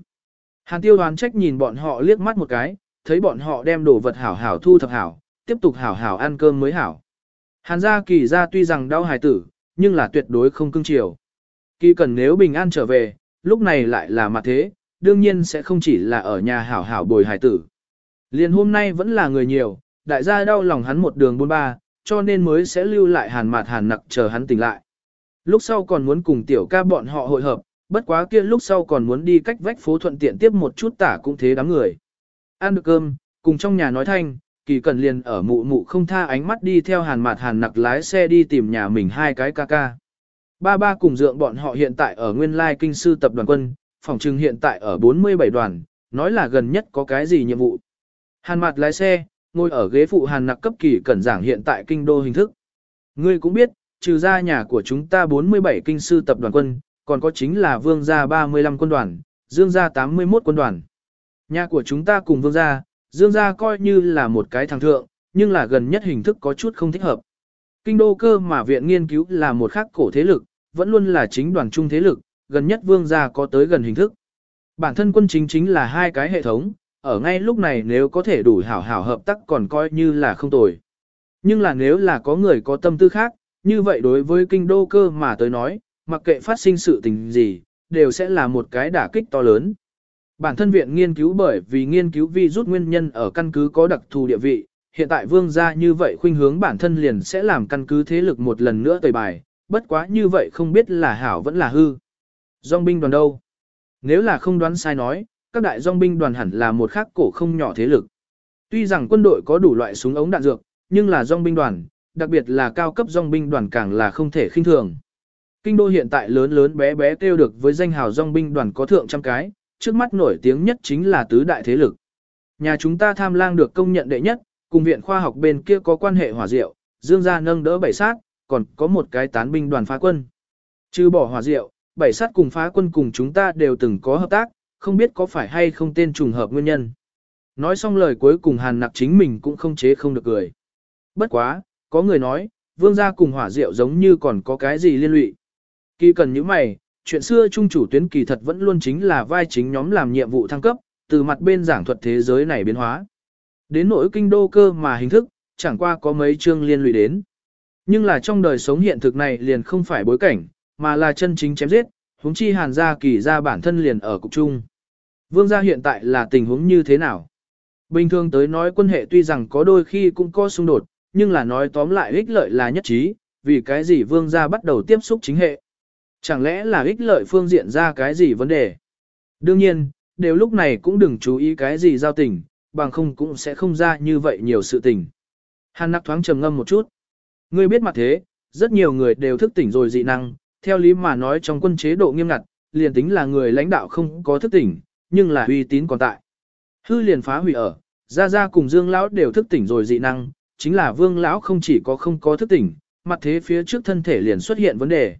Hàn tiêu đoán trách nhìn bọn họ liếc mắt một cái, thấy bọn họ đem đồ vật hảo hảo thu thập hảo, tiếp tục hảo hảo ăn cơm mới hảo. Hàn gia kỳ gia tuy rằng đau hài tử, nhưng là tuyệt đối không cưng chiều. Kỳ cần nếu bình an trở về, lúc này lại là mặt thế, đương nhiên sẽ không chỉ là ở nhà hảo hảo bồi hài tử. Liền hôm nay vẫn là người nhiều, đại gia đau lòng hắn một đường buôn ba, cho nên mới sẽ lưu lại hàn mạt hàn nặc chờ hắn tỉnh lại. Lúc sau còn muốn cùng tiểu ca bọn họ hội hợp, bất quá kia lúc sau còn muốn đi cách vách phố thuận tiện tiếp một chút tả cũng thế đám người. Ăn được cơm, cùng trong nhà nói thanh, kỳ cần liền ở mụ mụ không tha ánh mắt đi theo hàn mặt hàn nặc lái xe đi tìm nhà mình hai cái ca ca. Ba ba cùng dượng bọn họ hiện tại ở nguyên lai kinh sư tập đoàn quân, phòng trừng hiện tại ở 47 đoàn, nói là gần nhất có cái gì nhiệm vụ. Hàn mặt lái xe, ngồi ở ghế phụ hàn nặc cấp kỳ cẩn giảng hiện tại kinh đô hình thức. Ngươi cũng biết, trừ ra nhà của chúng ta 47 kinh sư tập đoàn quân, còn có chính là vương gia 35 quân đoàn, dương gia 81 quân đoàn. Nhà của chúng ta cùng vương gia, dương gia coi như là một cái thằng thượng, nhưng là gần nhất hình thức có chút không thích hợp. Kinh đô cơ mà viện nghiên cứu là một khác cổ thế lực, vẫn luôn là chính đoàn trung thế lực, gần nhất vương gia có tới gần hình thức. Bản thân quân chính chính là hai cái hệ thống, ở ngay lúc này nếu có thể đủ hảo hảo hợp tác còn coi như là không tồi. Nhưng là nếu là có người có tâm tư khác, như vậy đối với kinh đô cơ mà tới nói, mặc kệ phát sinh sự tình gì, đều sẽ là một cái đả kích to lớn. Bản thân viện nghiên cứu bởi vì nghiên cứu vi rút nguyên nhân ở căn cứ có đặc thù địa vị, hiện tại vương gia như vậy khuynh hướng bản thân liền sẽ làm căn cứ thế lực một lần nữa tẩy bài, bất quá như vậy không biết là hảo vẫn là hư. Dòng binh đoàn đâu? Nếu là không đoán sai nói, các đại dòng binh đoàn hẳn là một khác cổ không nhỏ thế lực. Tuy rằng quân đội có đủ loại súng ống đạn dược, nhưng là dòng binh đoàn, đặc biệt là cao cấp dòng binh đoàn càng là không thể khinh thường. Kinh đô hiện tại lớn lớn bé bé kêu được với danh hào dòng binh đoàn có thượng trăm cái, trước mắt nổi tiếng nhất chính là tứ đại thế lực. Nhà chúng ta tham lang được công nhận đệ nhất, cùng viện khoa học bên kia có quan hệ hỏa diệu, dương gia nâng đỡ bảy sát, còn có một cái tán binh đoàn phá quân. Trừ bỏ hỏa diệu, bảy sát cùng phá quân cùng chúng ta đều từng có hợp tác, không biết có phải hay không tên trùng hợp nguyên nhân. Nói xong lời cuối cùng hàn nặc chính mình cũng không chế không được cười. Bất quá, có người nói, vương gia cùng hỏa diệu giống như còn có cái gì liên lụy. Kỳ cần những mày, chuyện xưa trung chủ tuyến kỳ thật vẫn luôn chính là vai chính nhóm làm nhiệm vụ thăng cấp, từ mặt bên giảng thuật thế giới này biến hóa. Đến nỗi kinh đô cơ mà hình thức, chẳng qua có mấy chương liên lụy đến. Nhưng là trong đời sống hiện thực này liền không phải bối cảnh, mà là chân chính chém giết, huống chi hàn gia kỳ gia bản thân liền ở cục trung. Vương gia hiện tại là tình huống như thế nào? Bình thường tới nói quân hệ tuy rằng có đôi khi cũng có xung đột, nhưng là nói tóm lại ích lợi là nhất trí, vì cái gì vương gia bắt đầu tiếp xúc chính hệ. Chẳng lẽ là ích lợi phương diện ra cái gì vấn đề? Đương nhiên, đều lúc này cũng đừng chú ý cái gì giao tình, bằng không cũng sẽ không ra như vậy nhiều sự tình. Hàn nặc thoáng trầm ngâm một chút. Ngươi biết mặt thế, rất nhiều người đều thức tỉnh rồi dị năng, theo lý mà nói trong quân chế độ nghiêm ngặt, liền tính là người lãnh đạo không có thức tỉnh, nhưng là uy tín còn tại. Hư liền phá hủy ở, Gia Gia cùng Dương Lão đều thức tỉnh rồi dị năng, chính là Vương Lão không chỉ có không có thức tỉnh, mặt thế phía trước thân thể liền xuất hiện vấn đề.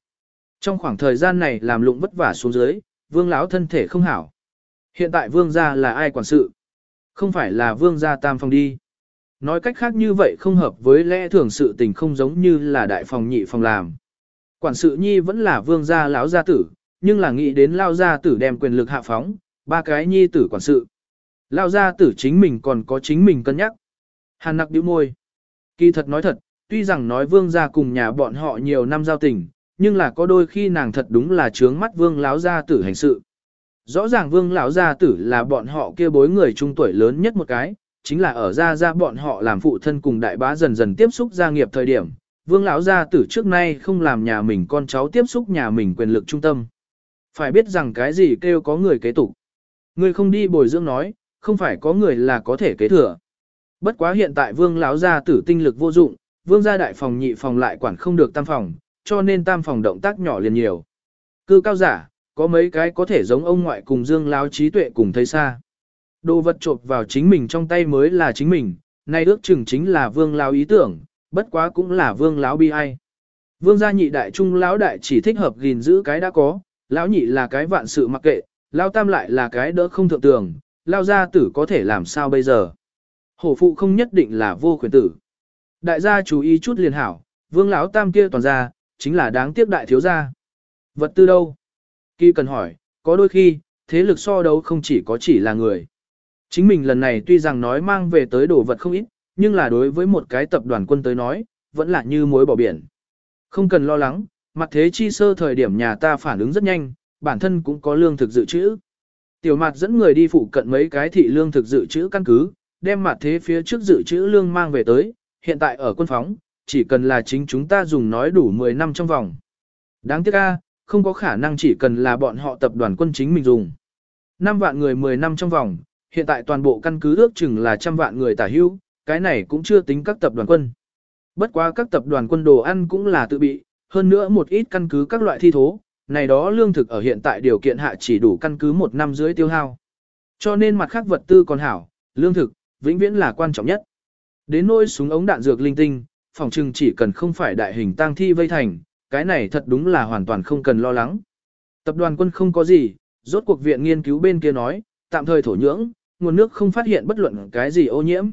Trong khoảng thời gian này làm lụng vất vả xuống dưới, Vương Lão thân thể không hảo. Hiện tại Vương gia là ai quản sự? Không phải là Vương gia tam phong đi. Nói cách khác như vậy không hợp với lẽ thường sự tình không giống như là đại phòng nhị phòng làm. Quản sự nhi vẫn là vương gia lão gia tử, nhưng là nghĩ đến lao gia tử đem quyền lực hạ phóng, ba cái nhi tử quản sự. Lao gia tử chính mình còn có chính mình cân nhắc. Hàn nặc điệu môi. Kỳ thật nói thật, tuy rằng nói vương gia cùng nhà bọn họ nhiều năm giao tình, nhưng là có đôi khi nàng thật đúng là trướng mắt vương lão gia tử hành sự. Rõ ràng vương lão gia tử là bọn họ kia bối người trung tuổi lớn nhất một cái, chính là ở gia gia bọn họ làm phụ thân cùng đại bá dần dần tiếp xúc gia nghiệp thời điểm, vương lão gia tử trước nay không làm nhà mình con cháu tiếp xúc nhà mình quyền lực trung tâm. Phải biết rằng cái gì kêu có người kế tục. Người không đi bồi dưỡng nói, không phải có người là có thể kế thừa. Bất quá hiện tại vương lão gia tử tinh lực vô dụng, vương gia đại phòng nhị phòng lại quản không được tam phòng, cho nên tam phòng động tác nhỏ liền nhiều. Cư cao giả, có mấy cái có thể giống ông ngoại cùng dương lão trí tuệ cùng thấy xa. Đồ vật trộp vào chính mình trong tay mới là chính mình, nay ước chừng chính là vương lão ý tưởng, bất quá cũng là vương lão bi ai. Vương gia nhị đại trung lão đại chỉ thích hợp gìn giữ cái đã có, lão nhị là cái vạn sự mặc kệ, lão tam lại là cái đỡ không thượng tường, lão gia tử có thể làm sao bây giờ. Hổ phụ không nhất định là vô quyền tử. Đại gia chú ý chút liền hảo, vương lão tam kia toàn ra, chính là đáng tiếc đại thiếu gia. Vật tư đâu? Kỳ cần hỏi, có đôi khi, thế lực so đấu không chỉ có chỉ là người. Chính mình lần này tuy rằng nói mang về tới đồ vật không ít, nhưng là đối với một cái tập đoàn quân tới nói, vẫn là như muối bỏ biển. Không cần lo lắng, mặt thế chi sơ thời điểm nhà ta phản ứng rất nhanh, bản thân cũng có lương thực dự trữ. Tiểu mặt dẫn người đi phụ cận mấy cái thị lương thực dự trữ căn cứ, đem mặt thế phía trước dự trữ lương mang về tới, hiện tại ở quân phóng, chỉ cần là chính chúng ta dùng nói đủ 10 năm trong vòng. Đáng tiếc a, không có khả năng chỉ cần là bọn họ tập đoàn quân chính mình dùng. 5 vạn người 10 năm trong vòng, hiện tại toàn bộ căn cứ ước chừng là trăm vạn người tả hưu, cái này cũng chưa tính các tập đoàn quân. Bất quá các tập đoàn quân đồ ăn cũng là tự bị, hơn nữa một ít căn cứ các loại thi thố, này đó lương thực ở hiện tại điều kiện hạ chỉ đủ căn cứ một năm dưới tiêu hao. Cho nên mặt khác vật tư còn hảo, lương thực, vĩnh viễn là quan trọng nhất. Đến nỗi súng ống đạn dược linh tinh, phòng trừng chỉ cần không phải đại hình tang thi vây thành, cái này thật đúng là hoàn toàn không cần lo lắng. Tập đoàn quân không có gì, rốt cuộc viện nghiên cứu bên kia nói, tạm thời thổ nhưỡng, nguồn nước không phát hiện bất luận cái gì ô nhiễm.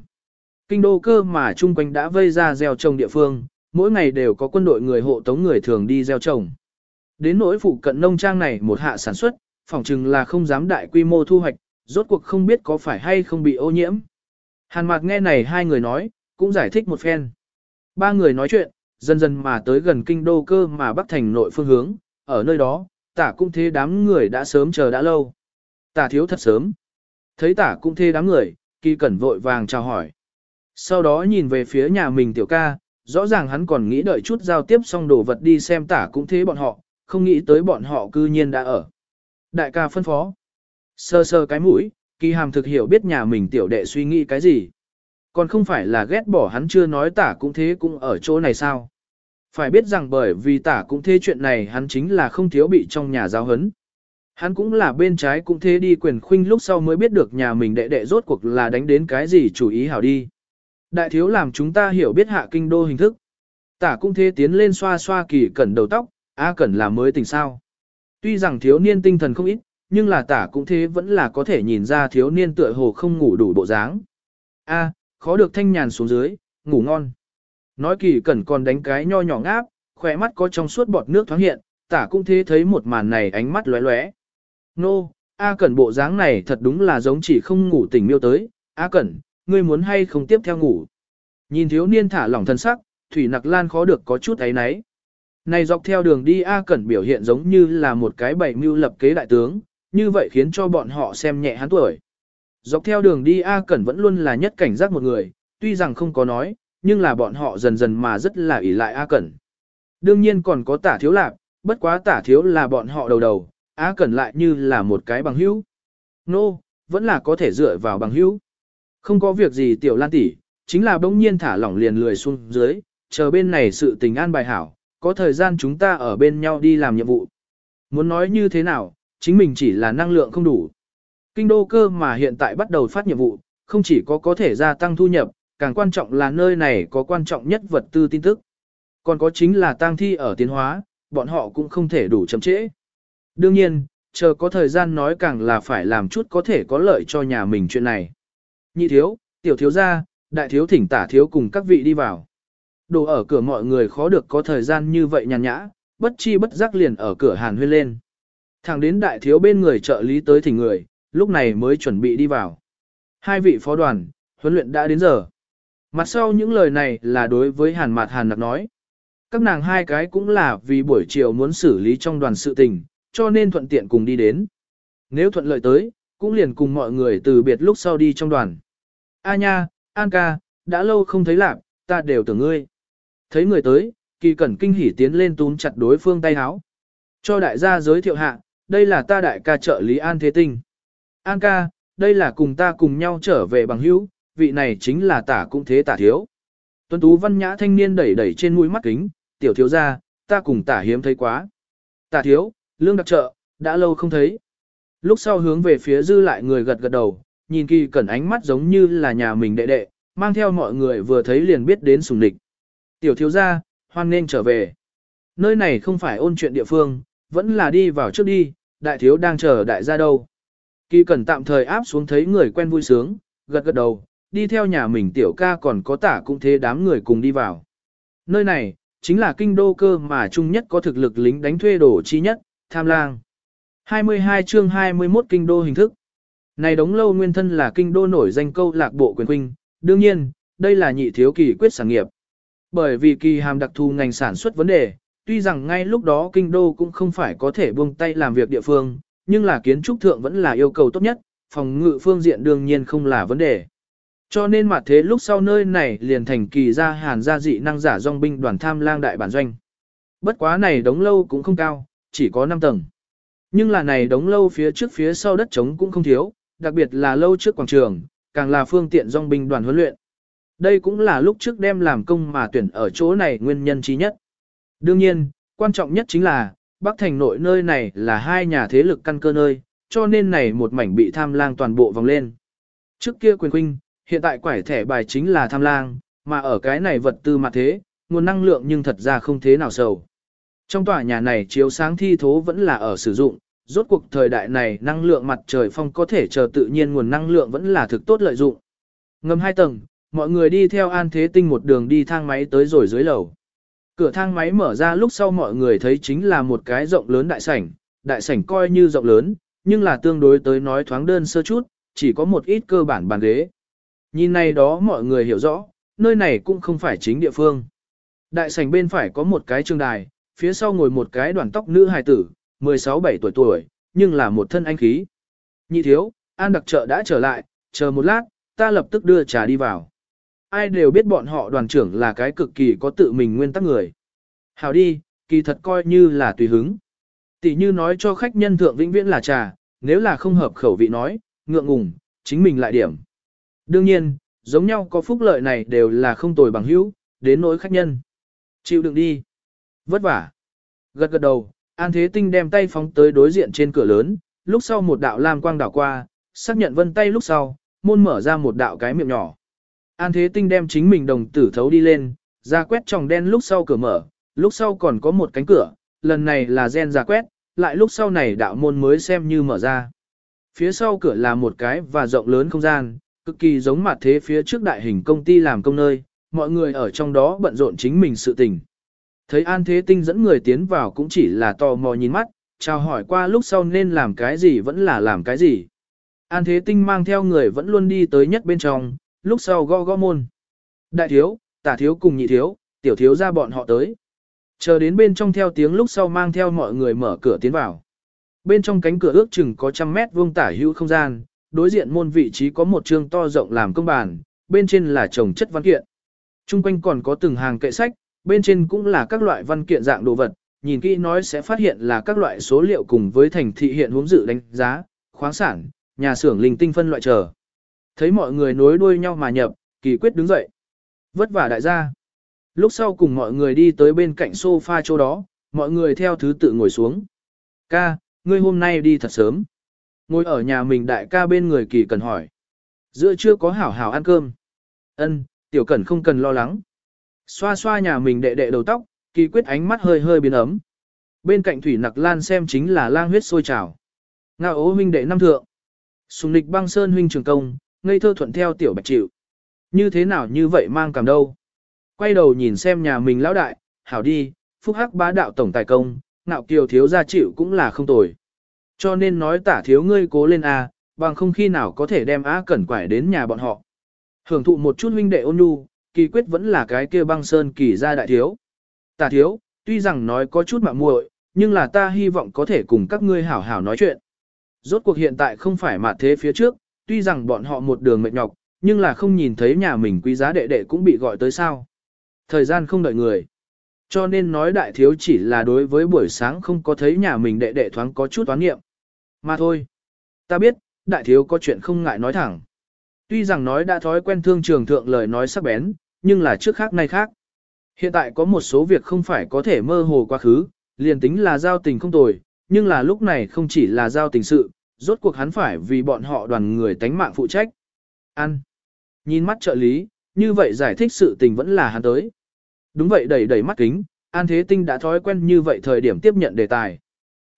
Kinh đô cơ mà chung quanh đã vây ra gieo trồng địa phương, mỗi ngày đều có quân đội người hộ tống người thường đi gieo trồng. Đến nỗi phụ cận nông trang này một hạ sản xuất, phỏng chừng là không dám đại quy mô thu hoạch, rốt cuộc không biết có phải hay không bị ô nhiễm. Hàn Mạc nghe này hai người nói, cũng giải thích một phen. Ba người nói chuyện, dần dần mà tới gần kinh đô cơ mà bắc thành nội phương hướng, ở nơi đó, tả cũng thế đám người đã sớm chờ đã lâu. Tả thiếu thật sớm. Thấy tả cũng thế đám người, kỳ cẩn vội vàng chào hỏi. Sau đó nhìn về phía nhà mình tiểu ca, rõ ràng hắn còn nghĩ đợi chút giao tiếp xong đồ vật đi xem tả cũng thế bọn họ, không nghĩ tới bọn họ cư nhiên đã ở. Đại ca phân phó. Sơ sơ cái mũi, kỳ hàm thực hiểu biết nhà mình tiểu đệ suy nghĩ cái gì. Còn không phải là ghét bỏ hắn chưa nói tả cũng thế cũng ở chỗ này sao. Phải biết rằng bởi vì tả cũng thế chuyện này hắn chính là không thiếu bị trong nhà giáo hấn. Hắn cũng là bên trái cũng thế đi quyền khuynh lúc sau mới biết được nhà mình đệ đệ rốt cuộc là đánh đến cái gì chủ ý hảo đi. Đại thiếu làm chúng ta hiểu biết hạ kinh đô hình thức. Tả cũng thế tiến lên xoa xoa kỳ cẩn đầu tóc, A cẩn là mới tình sao. Tuy rằng thiếu niên tinh thần không ít, nhưng là tả cũng thế vẫn là có thể nhìn ra thiếu niên tựa hồ không ngủ đủ bộ dáng. A, khó được thanh nhàn xuống dưới, ngủ ngon. Nói kỳ cẩn còn đánh cái nho nhỏ ngáp, khỏe mắt có trong suốt bọt nước thoáng hiện, tả cũng thế thấy một màn này ánh mắt lóe lóe. Nô, A cẩn bộ dáng này thật đúng là giống chỉ không ngủ tỉnh miêu tới, A cẩn, ngươi muốn hay không tiếp theo ngủ. Nhìn thiếu niên thả lỏng thân sắc, Thủy Nặc Lan khó được có chút ấy náy. Này dọc theo đường đi A Cẩn biểu hiện giống như là một cái bảy mưu lập kế đại tướng, như vậy khiến cho bọn họ xem nhẹ hắn tuổi. Dọc theo đường đi A Cẩn vẫn luôn là nhất cảnh giác một người, tuy rằng không có nói, nhưng là bọn họ dần dần mà rất là ỷ lại A Cẩn. Đương nhiên còn có tả thiếu lạc, bất quá tả thiếu là bọn họ đầu đầu, Á Cẩn lại như là một cái bằng hữu. Nô, no, vẫn là có thể dựa vào bằng hữu. Không có việc gì tiểu lan tỷ, chính là bỗng nhiên thả lỏng liền lười xuống dưới, chờ bên này sự tình an bài hảo, có thời gian chúng ta ở bên nhau đi làm nhiệm vụ. Muốn nói như thế nào, chính mình chỉ là năng lượng không đủ. Kinh đô cơ mà hiện tại bắt đầu phát nhiệm vụ, không chỉ có có thể gia tăng thu nhập, càng quan trọng là nơi này có quan trọng nhất vật tư tin tức. Còn có chính là tang thi ở tiến hóa, bọn họ cũng không thể đủ chậm trễ. Đương nhiên, chờ có thời gian nói càng là phải làm chút có thể có lợi cho nhà mình chuyện này. Nhị thiếu, tiểu thiếu gia, đại thiếu thỉnh tả thiếu cùng các vị đi vào. Đồ ở cửa mọi người khó được có thời gian như vậy nhàn nhã, bất chi bất giác liền ở cửa hàn huyên lên. Thẳng đến đại thiếu bên người trợ lý tới thỉnh người, lúc này mới chuẩn bị đi vào. Hai vị phó đoàn, huấn luyện đã đến giờ. Mặt sau những lời này là đối với hàn mạt hàn nặc nói. Các nàng hai cái cũng là vì buổi chiều muốn xử lý trong đoàn sự tình, cho nên thuận tiện cùng đi đến. Nếu thuận lợi tới, cũng liền cùng mọi người từ biệt lúc sau đi trong đoàn. A nha, An ca, đã lâu không thấy lạc, ta đều tưởng ngươi. Thấy người tới, kỳ cẩn kinh hỉ tiến lên túm chặt đối phương tay háo. Cho đại gia giới thiệu hạ, đây là ta đại ca trợ lý An Thế Tinh. An ca, đây là cùng ta cùng nhau trở về bằng hữu, vị này chính là tả cũng thế tả thiếu. Tuấn tú văn nhã thanh niên đẩy đẩy trên mũi mắt kính, tiểu thiếu gia, ta cùng tả hiếm thấy quá. Tả thiếu, lương đặc trợ, đã lâu không thấy. Lúc sau hướng về phía dư lại người gật gật đầu, nhìn kỳ cẩn ánh mắt giống như là nhà mình đệ đệ, mang theo mọi người vừa thấy liền biết đến sùng địch. Tiểu thiếu gia, hoan nên trở về. Nơi này không phải ôn chuyện địa phương, vẫn là đi vào trước đi, đại thiếu đang chờ đại gia đâu. Kỳ cẩn tạm thời áp xuống thấy người quen vui sướng, gật gật đầu, đi theo nhà mình tiểu ca còn có tả cũng thế đám người cùng đi vào. Nơi này, chính là kinh đô cơ mà chung nhất có thực lực lính đánh thuê đổ chi nhất, tham lang. 22 chương 21 kinh đô hình thức. Này đống lâu nguyên thân là kinh đô nổi danh câu lạc bộ quyền huynh, đương nhiên, đây là nhị thiếu kỳ quyết sản nghiệp. Bởi vì kỳ hàm đặc thù ngành sản xuất vấn đề, tuy rằng ngay lúc đó kinh đô cũng không phải có thể buông tay làm việc địa phương, nhưng là kiến trúc thượng vẫn là yêu cầu tốt nhất, phòng ngự phương diện đương nhiên không là vấn đề. Cho nên mặt thế lúc sau nơi này liền thành kỳ ra hàn gia dị năng giả dòng binh đoàn tham lang đại bản doanh. Bất quá này đống lâu cũng không cao, chỉ có 5 tầng. Nhưng là này đống lâu phía trước phía sau đất trống cũng không thiếu, đặc biệt là lâu trước quảng trường, càng là phương tiện dòng binh đoàn huấn luyện. Đây cũng là lúc trước đem làm công mà tuyển ở chỗ này nguyên nhân chí nhất. Đương nhiên, quan trọng nhất chính là, Bắc Thành nội nơi này là hai nhà thế lực căn cơ nơi, cho nên này một mảnh bị tham lang toàn bộ vòng lên. Trước kia quyền huynh, hiện tại quải thẻ bài chính là tham lang, mà ở cái này vật tư mặt thế, nguồn năng lượng nhưng thật ra không thế nào sầu. Trong tòa nhà này chiếu sáng thi thố vẫn là ở sử dụng, rốt cuộc thời đại này năng lượng mặt trời phong có thể chờ tự nhiên nguồn năng lượng vẫn là thực tốt lợi dụng. Ngầm hai tầng, mọi người đi theo An Thế Tinh một đường đi thang máy tới rồi dưới lầu. Cửa thang máy mở ra lúc sau mọi người thấy chính là một cái rộng lớn đại sảnh, đại sảnh coi như rộng lớn, nhưng là tương đối tới nói thoáng đơn sơ chút, chỉ có một ít cơ bản bàn ghế. Nhìn này đó mọi người hiểu rõ, nơi này cũng không phải chính địa phương. Đại sảnh bên phải có một cái trường đài, phía sau ngồi một cái đoàn tóc nữ hài tử, 16-17 tuổi tuổi, nhưng là một thân anh khí. Nhị thiếu, An đặc trợ đã trở lại, chờ một lát, ta lập tức đưa trà đi vào. Ai đều biết bọn họ đoàn trưởng là cái cực kỳ có tự mình nguyên tắc người. Hào đi, kỳ thật coi như là tùy hứng. Tỷ như nói cho khách nhân thượng vĩnh viễn là trà, nếu là không hợp khẩu vị nói, ngượng ngùng, chính mình lại điểm. Đương nhiên, giống nhau có phúc lợi này đều là không tồi bằng hữu, đến nỗi khách nhân. Chịu đựng đi. Vất vả. Gật gật đầu, An Thế Tinh đem tay phóng tới đối diện trên cửa lớn, lúc sau một đạo lam quang đảo qua, xác nhận vân tay lúc sau, môn mở ra một đạo cái miệng nhỏ. An Thế Tinh đem chính mình đồng tử thấu đi lên, ra quét tròng đen lúc sau cửa mở, lúc sau còn có một cánh cửa, lần này là gen ra quét, lại lúc sau này đạo môn mới xem như mở ra. Phía sau cửa là một cái và rộng lớn không gian, cực kỳ giống mặt thế phía trước đại hình công ty làm công nơi, mọi người ở trong đó bận rộn chính mình sự tình. Thấy An Thế Tinh dẫn người tiến vào cũng chỉ là tò mò nhìn mắt, chào hỏi qua lúc sau nên làm cái gì vẫn là làm cái gì. An Thế Tinh mang theo người vẫn luôn đi tới nhất bên trong, lúc sau gõ gõ môn. Đại thiếu, tả thiếu cùng nhị thiếu, tiểu thiếu ra bọn họ tới. Chờ đến bên trong theo tiếng lúc sau mang theo mọi người mở cửa tiến vào. Bên trong cánh cửa ước chừng có trăm mét vuông tả hữu không gian, đối diện môn vị trí có một trường to rộng làm công bàn, bên trên là trồng chất văn kiện. Trung quanh còn có từng hàng kệ sách, bên trên cũng là các loại văn kiện dạng đồ vật, nhìn kỹ nói sẽ phát hiện là các loại số liệu cùng với thành thị hiện hướng dự đánh giá, khoáng sản, nhà xưởng linh tinh phân loại trở. Thấy mọi người nối đuôi nhau mà nhập, kỳ quyết đứng dậy. Vất vả đại gia. Lúc sau cùng mọi người đi tới bên cạnh sofa chỗ đó, mọi người theo thứ tự ngồi xuống. Ca, ngươi hôm nay đi thật sớm. Ngồi ở nhà mình đại ca bên người kỳ cần hỏi. Giữa chưa có hảo hảo ăn cơm. Ân, tiểu cẩn không cần lo lắng. Xoa xoa nhà mình đệ đệ đầu tóc, kỳ quyết ánh mắt hơi hơi biến ấm. Bên cạnh thủy nặc lan xem chính là lang huyết sôi trào. Ngao ố huynh đệ năm thượng. Sùng lịch băng sơn huynh trường công, ngây thơ thuận theo tiểu bạch chịu. Như thế nào như vậy mang cảm đâu. Quay đầu nhìn xem nhà mình lão đại, hảo đi, phúc hắc bá đạo tổng tài công, ngạo kiều thiếu gia chịu cũng là không tồi. Cho nên nói tả thiếu ngươi cố lên a, bằng không khi nào có thể đem á cẩn quải đến nhà bọn họ. Hưởng thụ một chút huynh đệ ôn nhu, kỳ quyết vẫn là cái kia băng sơn kỳ gia đại thiếu. Tả thiếu, tuy rằng nói có chút mạng muội, nhưng là ta hy vọng có thể cùng các ngươi hảo hảo nói chuyện. Rốt cuộc hiện tại không phải mà thế phía trước, tuy rằng bọn họ một đường mệt nhọc, nhưng là không nhìn thấy nhà mình quý giá đệ đệ cũng bị gọi tới sao. Thời gian không đợi người. Cho nên nói đại thiếu chỉ là đối với buổi sáng không có thấy nhà mình đệ đệ thoáng có chút toán nghiệm. Mà thôi. Ta biết, đại thiếu có chuyện không ngại nói thẳng. Tuy rằng nói đã thói quen thương trường thượng lời nói sắc bén, nhưng là trước khác nay khác. Hiện tại có một số việc không phải có thể mơ hồ quá khứ, liền tính là giao tình không tồi, nhưng là lúc này không chỉ là giao tình sự, rốt cuộc hắn phải vì bọn họ đoàn người tánh mạng phụ trách. Ăn. Nhìn mắt trợ lý, như vậy giải thích sự tình vẫn là hắn tới. Đúng vậy đẩy đẩy mắt kính, An Thế Tinh đã thói quen như vậy thời điểm tiếp nhận đề tài.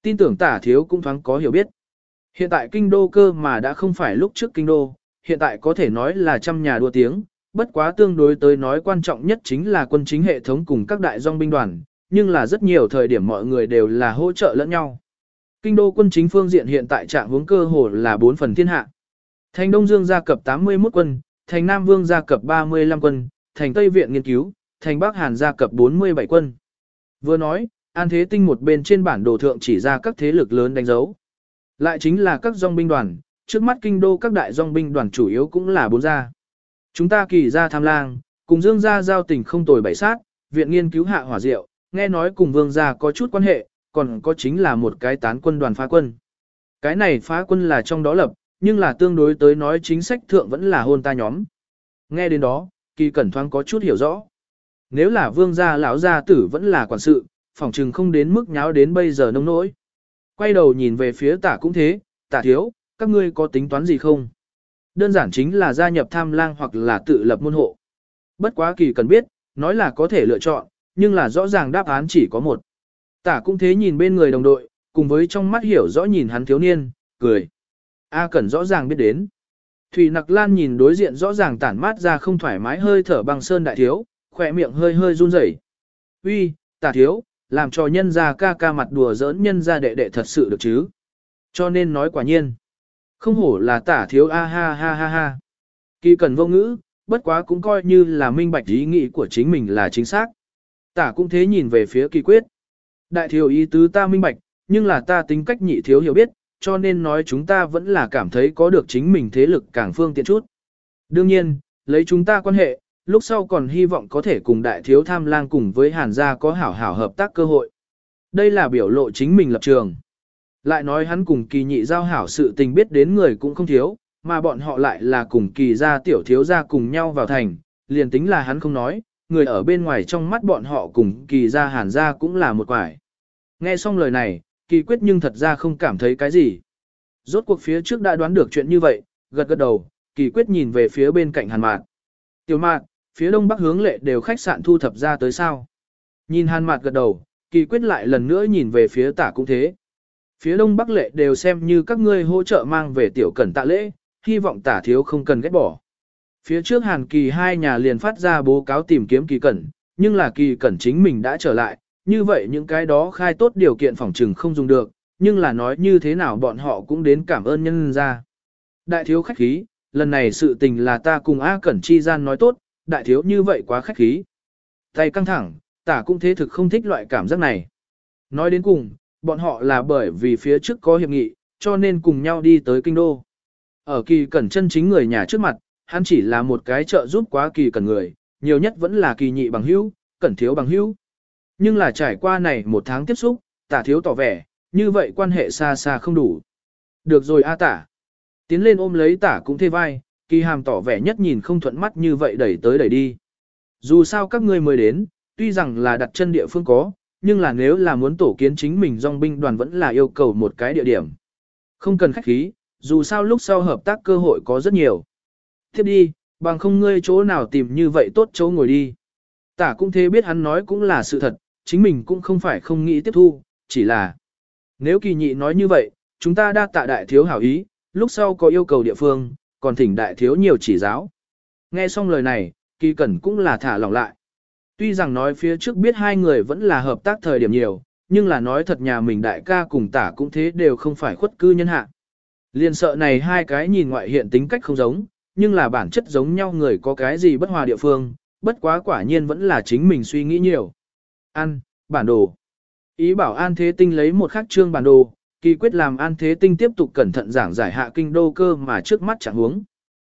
Tin tưởng tả thiếu cũng thoáng có hiểu biết. Hiện tại kinh đô cơ mà đã không phải lúc trước kinh đô, hiện tại có thể nói là trăm nhà đua tiếng, bất quá tương đối tới nói quan trọng nhất chính là quân chính hệ thống cùng các đại dòng binh đoàn, nhưng là rất nhiều thời điểm mọi người đều là hỗ trợ lẫn nhau. Kinh đô quân chính phương diện hiện tại trạng hướng cơ hồ là 4 phần thiên hạ. Thành Đông Dương gia cập 81 quân, thành Nam Vương gia cập 35 quân, thành Tây Viện nghiên cứu, thành Bắc Hàn gia cập 47 quân. Vừa nói, An Thế Tinh một bên trên bản đồ thượng chỉ ra các thế lực lớn đánh dấu. Lại chính là các dòng binh đoàn, trước mắt kinh đô các đại dòng binh đoàn chủ yếu cũng là bốn gia. Chúng ta kỳ gia tham lang, cùng dương gia giao tình không tồi bảy sát, viện nghiên cứu hạ hỏa diệu, nghe nói cùng vương gia có chút quan hệ, còn có chính là một cái tán quân đoàn phá quân. Cái này phá quân là trong đó lập, nhưng là tương đối tới nói chính sách thượng vẫn là hôn ta nhóm. Nghe đến đó, kỳ cẩn thoáng có chút hiểu rõ. Nếu là vương gia lão gia tử vẫn là quản sự, phỏng chừng không đến mức nháo đến bây giờ nông nỗi. Quay đầu nhìn về phía tả cũng thế, tả thiếu, các ngươi có tính toán gì không? Đơn giản chính là gia nhập tham lang hoặc là tự lập môn hộ. Bất quá kỳ cần biết, nói là có thể lựa chọn, nhưng là rõ ràng đáp án chỉ có một. Tả cũng thế nhìn bên người đồng đội, cùng với trong mắt hiểu rõ nhìn hắn thiếu niên, cười. A Cẩn rõ ràng biết đến. Thủy Nặc Lan nhìn đối diện rõ ràng tản mát ra không thoải mái hơi thở băng sơn đại thiếu, khỏe miệng hơi hơi run rẩy. Uy, tả thiếu, làm cho nhân gia ca ca mặt đùa giỡn nhân gia đệ đệ thật sự được chứ. Cho nên nói quả nhiên. Không hổ là tả thiếu a ha ha ha ha. Kỳ cần vô ngữ, bất quá cũng coi như là minh bạch ý nghĩ của chính mình là chính xác. Tả cũng thế nhìn về phía kỳ quyết. Đại thiếu ý tứ ta minh bạch, nhưng là ta tính cách nhị thiếu hiểu biết, cho nên nói chúng ta vẫn là cảm thấy có được chính mình thế lực càng phương tiện chút. Đương nhiên, lấy chúng ta quan hệ, lúc sau còn hy vọng có thể cùng đại thiếu tham lang cùng với hàn gia có hảo hảo hợp tác cơ hội. Đây là biểu lộ chính mình lập trường. Lại nói hắn cùng kỳ nhị giao hảo sự tình biết đến người cũng không thiếu, mà bọn họ lại là cùng kỳ gia tiểu thiếu gia cùng nhau vào thành, liền tính là hắn không nói, người ở bên ngoài trong mắt bọn họ cùng kỳ gia hàn gia cũng là một quải. Nghe xong lời này, kỳ quyết nhưng thật ra không cảm thấy cái gì. Rốt cuộc phía trước đã đoán được chuyện như vậy, gật gật đầu, kỳ quyết nhìn về phía bên cạnh hàn mạn. Tiểu mạn, phía đông bắc hướng lệ đều khách sạn thu thập ra tới sao. Nhìn hàn mạt gật đầu, kỳ quyết lại lần nữa nhìn về phía tả cũng thế. Phía đông bắc lệ đều xem như các ngươi hỗ trợ mang về tiểu cẩn tạ lễ, hy vọng tả thiếu không cần ghét bỏ. Phía trước hàn kỳ hai nhà liền phát ra bố cáo tìm kiếm kỳ cẩn, nhưng là kỳ cẩn chính mình đã trở lại, như vậy những cái đó khai tốt điều kiện phòng trừng không dùng được, nhưng là nói như thế nào bọn họ cũng đến cảm ơn nhân ra. Đại thiếu khách khí, lần này sự tình là ta cùng A Cẩn chi gian nói tốt, đại thiếu như vậy quá khách khí. Tay căng thẳng, tả cũng thế thực không thích loại cảm giác này. Nói đến cùng, bọn họ là bởi vì phía trước có hiệp nghị, cho nên cùng nhau đi tới kinh đô. Ở kỳ cẩn chân chính người nhà trước mặt, hắn chỉ là một cái trợ giúp quá kỳ cẩn người, nhiều nhất vẫn là kỳ nhị bằng hữu, cẩn thiếu bằng hữu. Nhưng là trải qua này một tháng tiếp xúc, tả thiếu tỏ vẻ, như vậy quan hệ xa xa không đủ. Được rồi a tả. Tiến lên ôm lấy tả cũng thê vai, kỳ hàm tỏ vẻ nhất nhìn không thuận mắt như vậy đẩy tới đẩy đi. Dù sao các ngươi mới đến, tuy rằng là đặt chân địa phương có, nhưng là nếu là muốn tổ kiến chính mình dòng binh đoàn vẫn là yêu cầu một cái địa điểm. Không cần khách khí, dù sao lúc sau hợp tác cơ hội có rất nhiều. Tiếp đi, bằng không ngươi chỗ nào tìm như vậy tốt chỗ ngồi đi. Tả cũng thế biết hắn nói cũng là sự thật, chính mình cũng không phải không nghĩ tiếp thu, chỉ là nếu kỳ nhị nói như vậy, chúng ta đa tạ đại thiếu hảo ý, lúc sau có yêu cầu địa phương, còn thỉnh đại thiếu nhiều chỉ giáo. Nghe xong lời này, kỳ cẩn cũng là thả lỏng lại. Tuy rằng nói phía trước biết hai người vẫn là hợp tác thời điểm nhiều, nhưng là nói thật nhà mình đại ca cùng tả cũng thế đều không phải khuất cư nhân hạ. Liên sợ này hai cái nhìn ngoại hiện tính cách không giống, nhưng là bản chất giống nhau người có cái gì bất hòa địa phương, bất quá quả nhiên vẫn là chính mình suy nghĩ nhiều. Ăn, bản đồ. Ý bảo An Thế Tinh lấy một khắc trương bản đồ, kỳ quyết làm An Thế Tinh tiếp tục cẩn thận giảng giải hạ kinh đô cơ mà trước mắt chẳng hướng.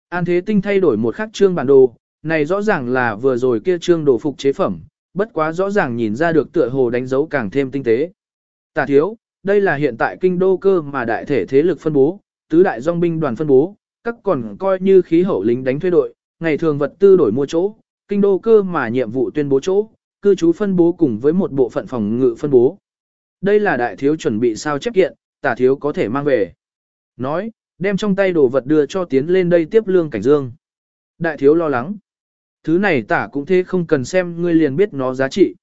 An Thế Tinh thay đổi một khắc trương bản đồ, này rõ ràng là vừa rồi kia trương đồ phục chế phẩm, bất quá rõ ràng nhìn ra được tựa hồ đánh dấu càng thêm tinh tế. Tả thiếu, đây là hiện tại kinh đô cơ mà đại thể thế lực phân bố, tứ đại dòng binh đoàn phân bố, các còn coi như khí hậu lính đánh thuê đội, ngày thường vật tư đổi mua chỗ, kinh đô cơ mà nhiệm vụ tuyên bố chỗ, cư trú phân bố cùng với một bộ phận phòng ngự phân bố. Đây là đại thiếu chuẩn bị sao chép kiện, tả thiếu có thể mang về. Nói, đem trong tay đồ vật đưa cho tiến lên đây tiếp lương cảnh dương. Đại thiếu lo lắng. Thứ này tả cũng thế không cần xem ngươi liền biết nó giá trị.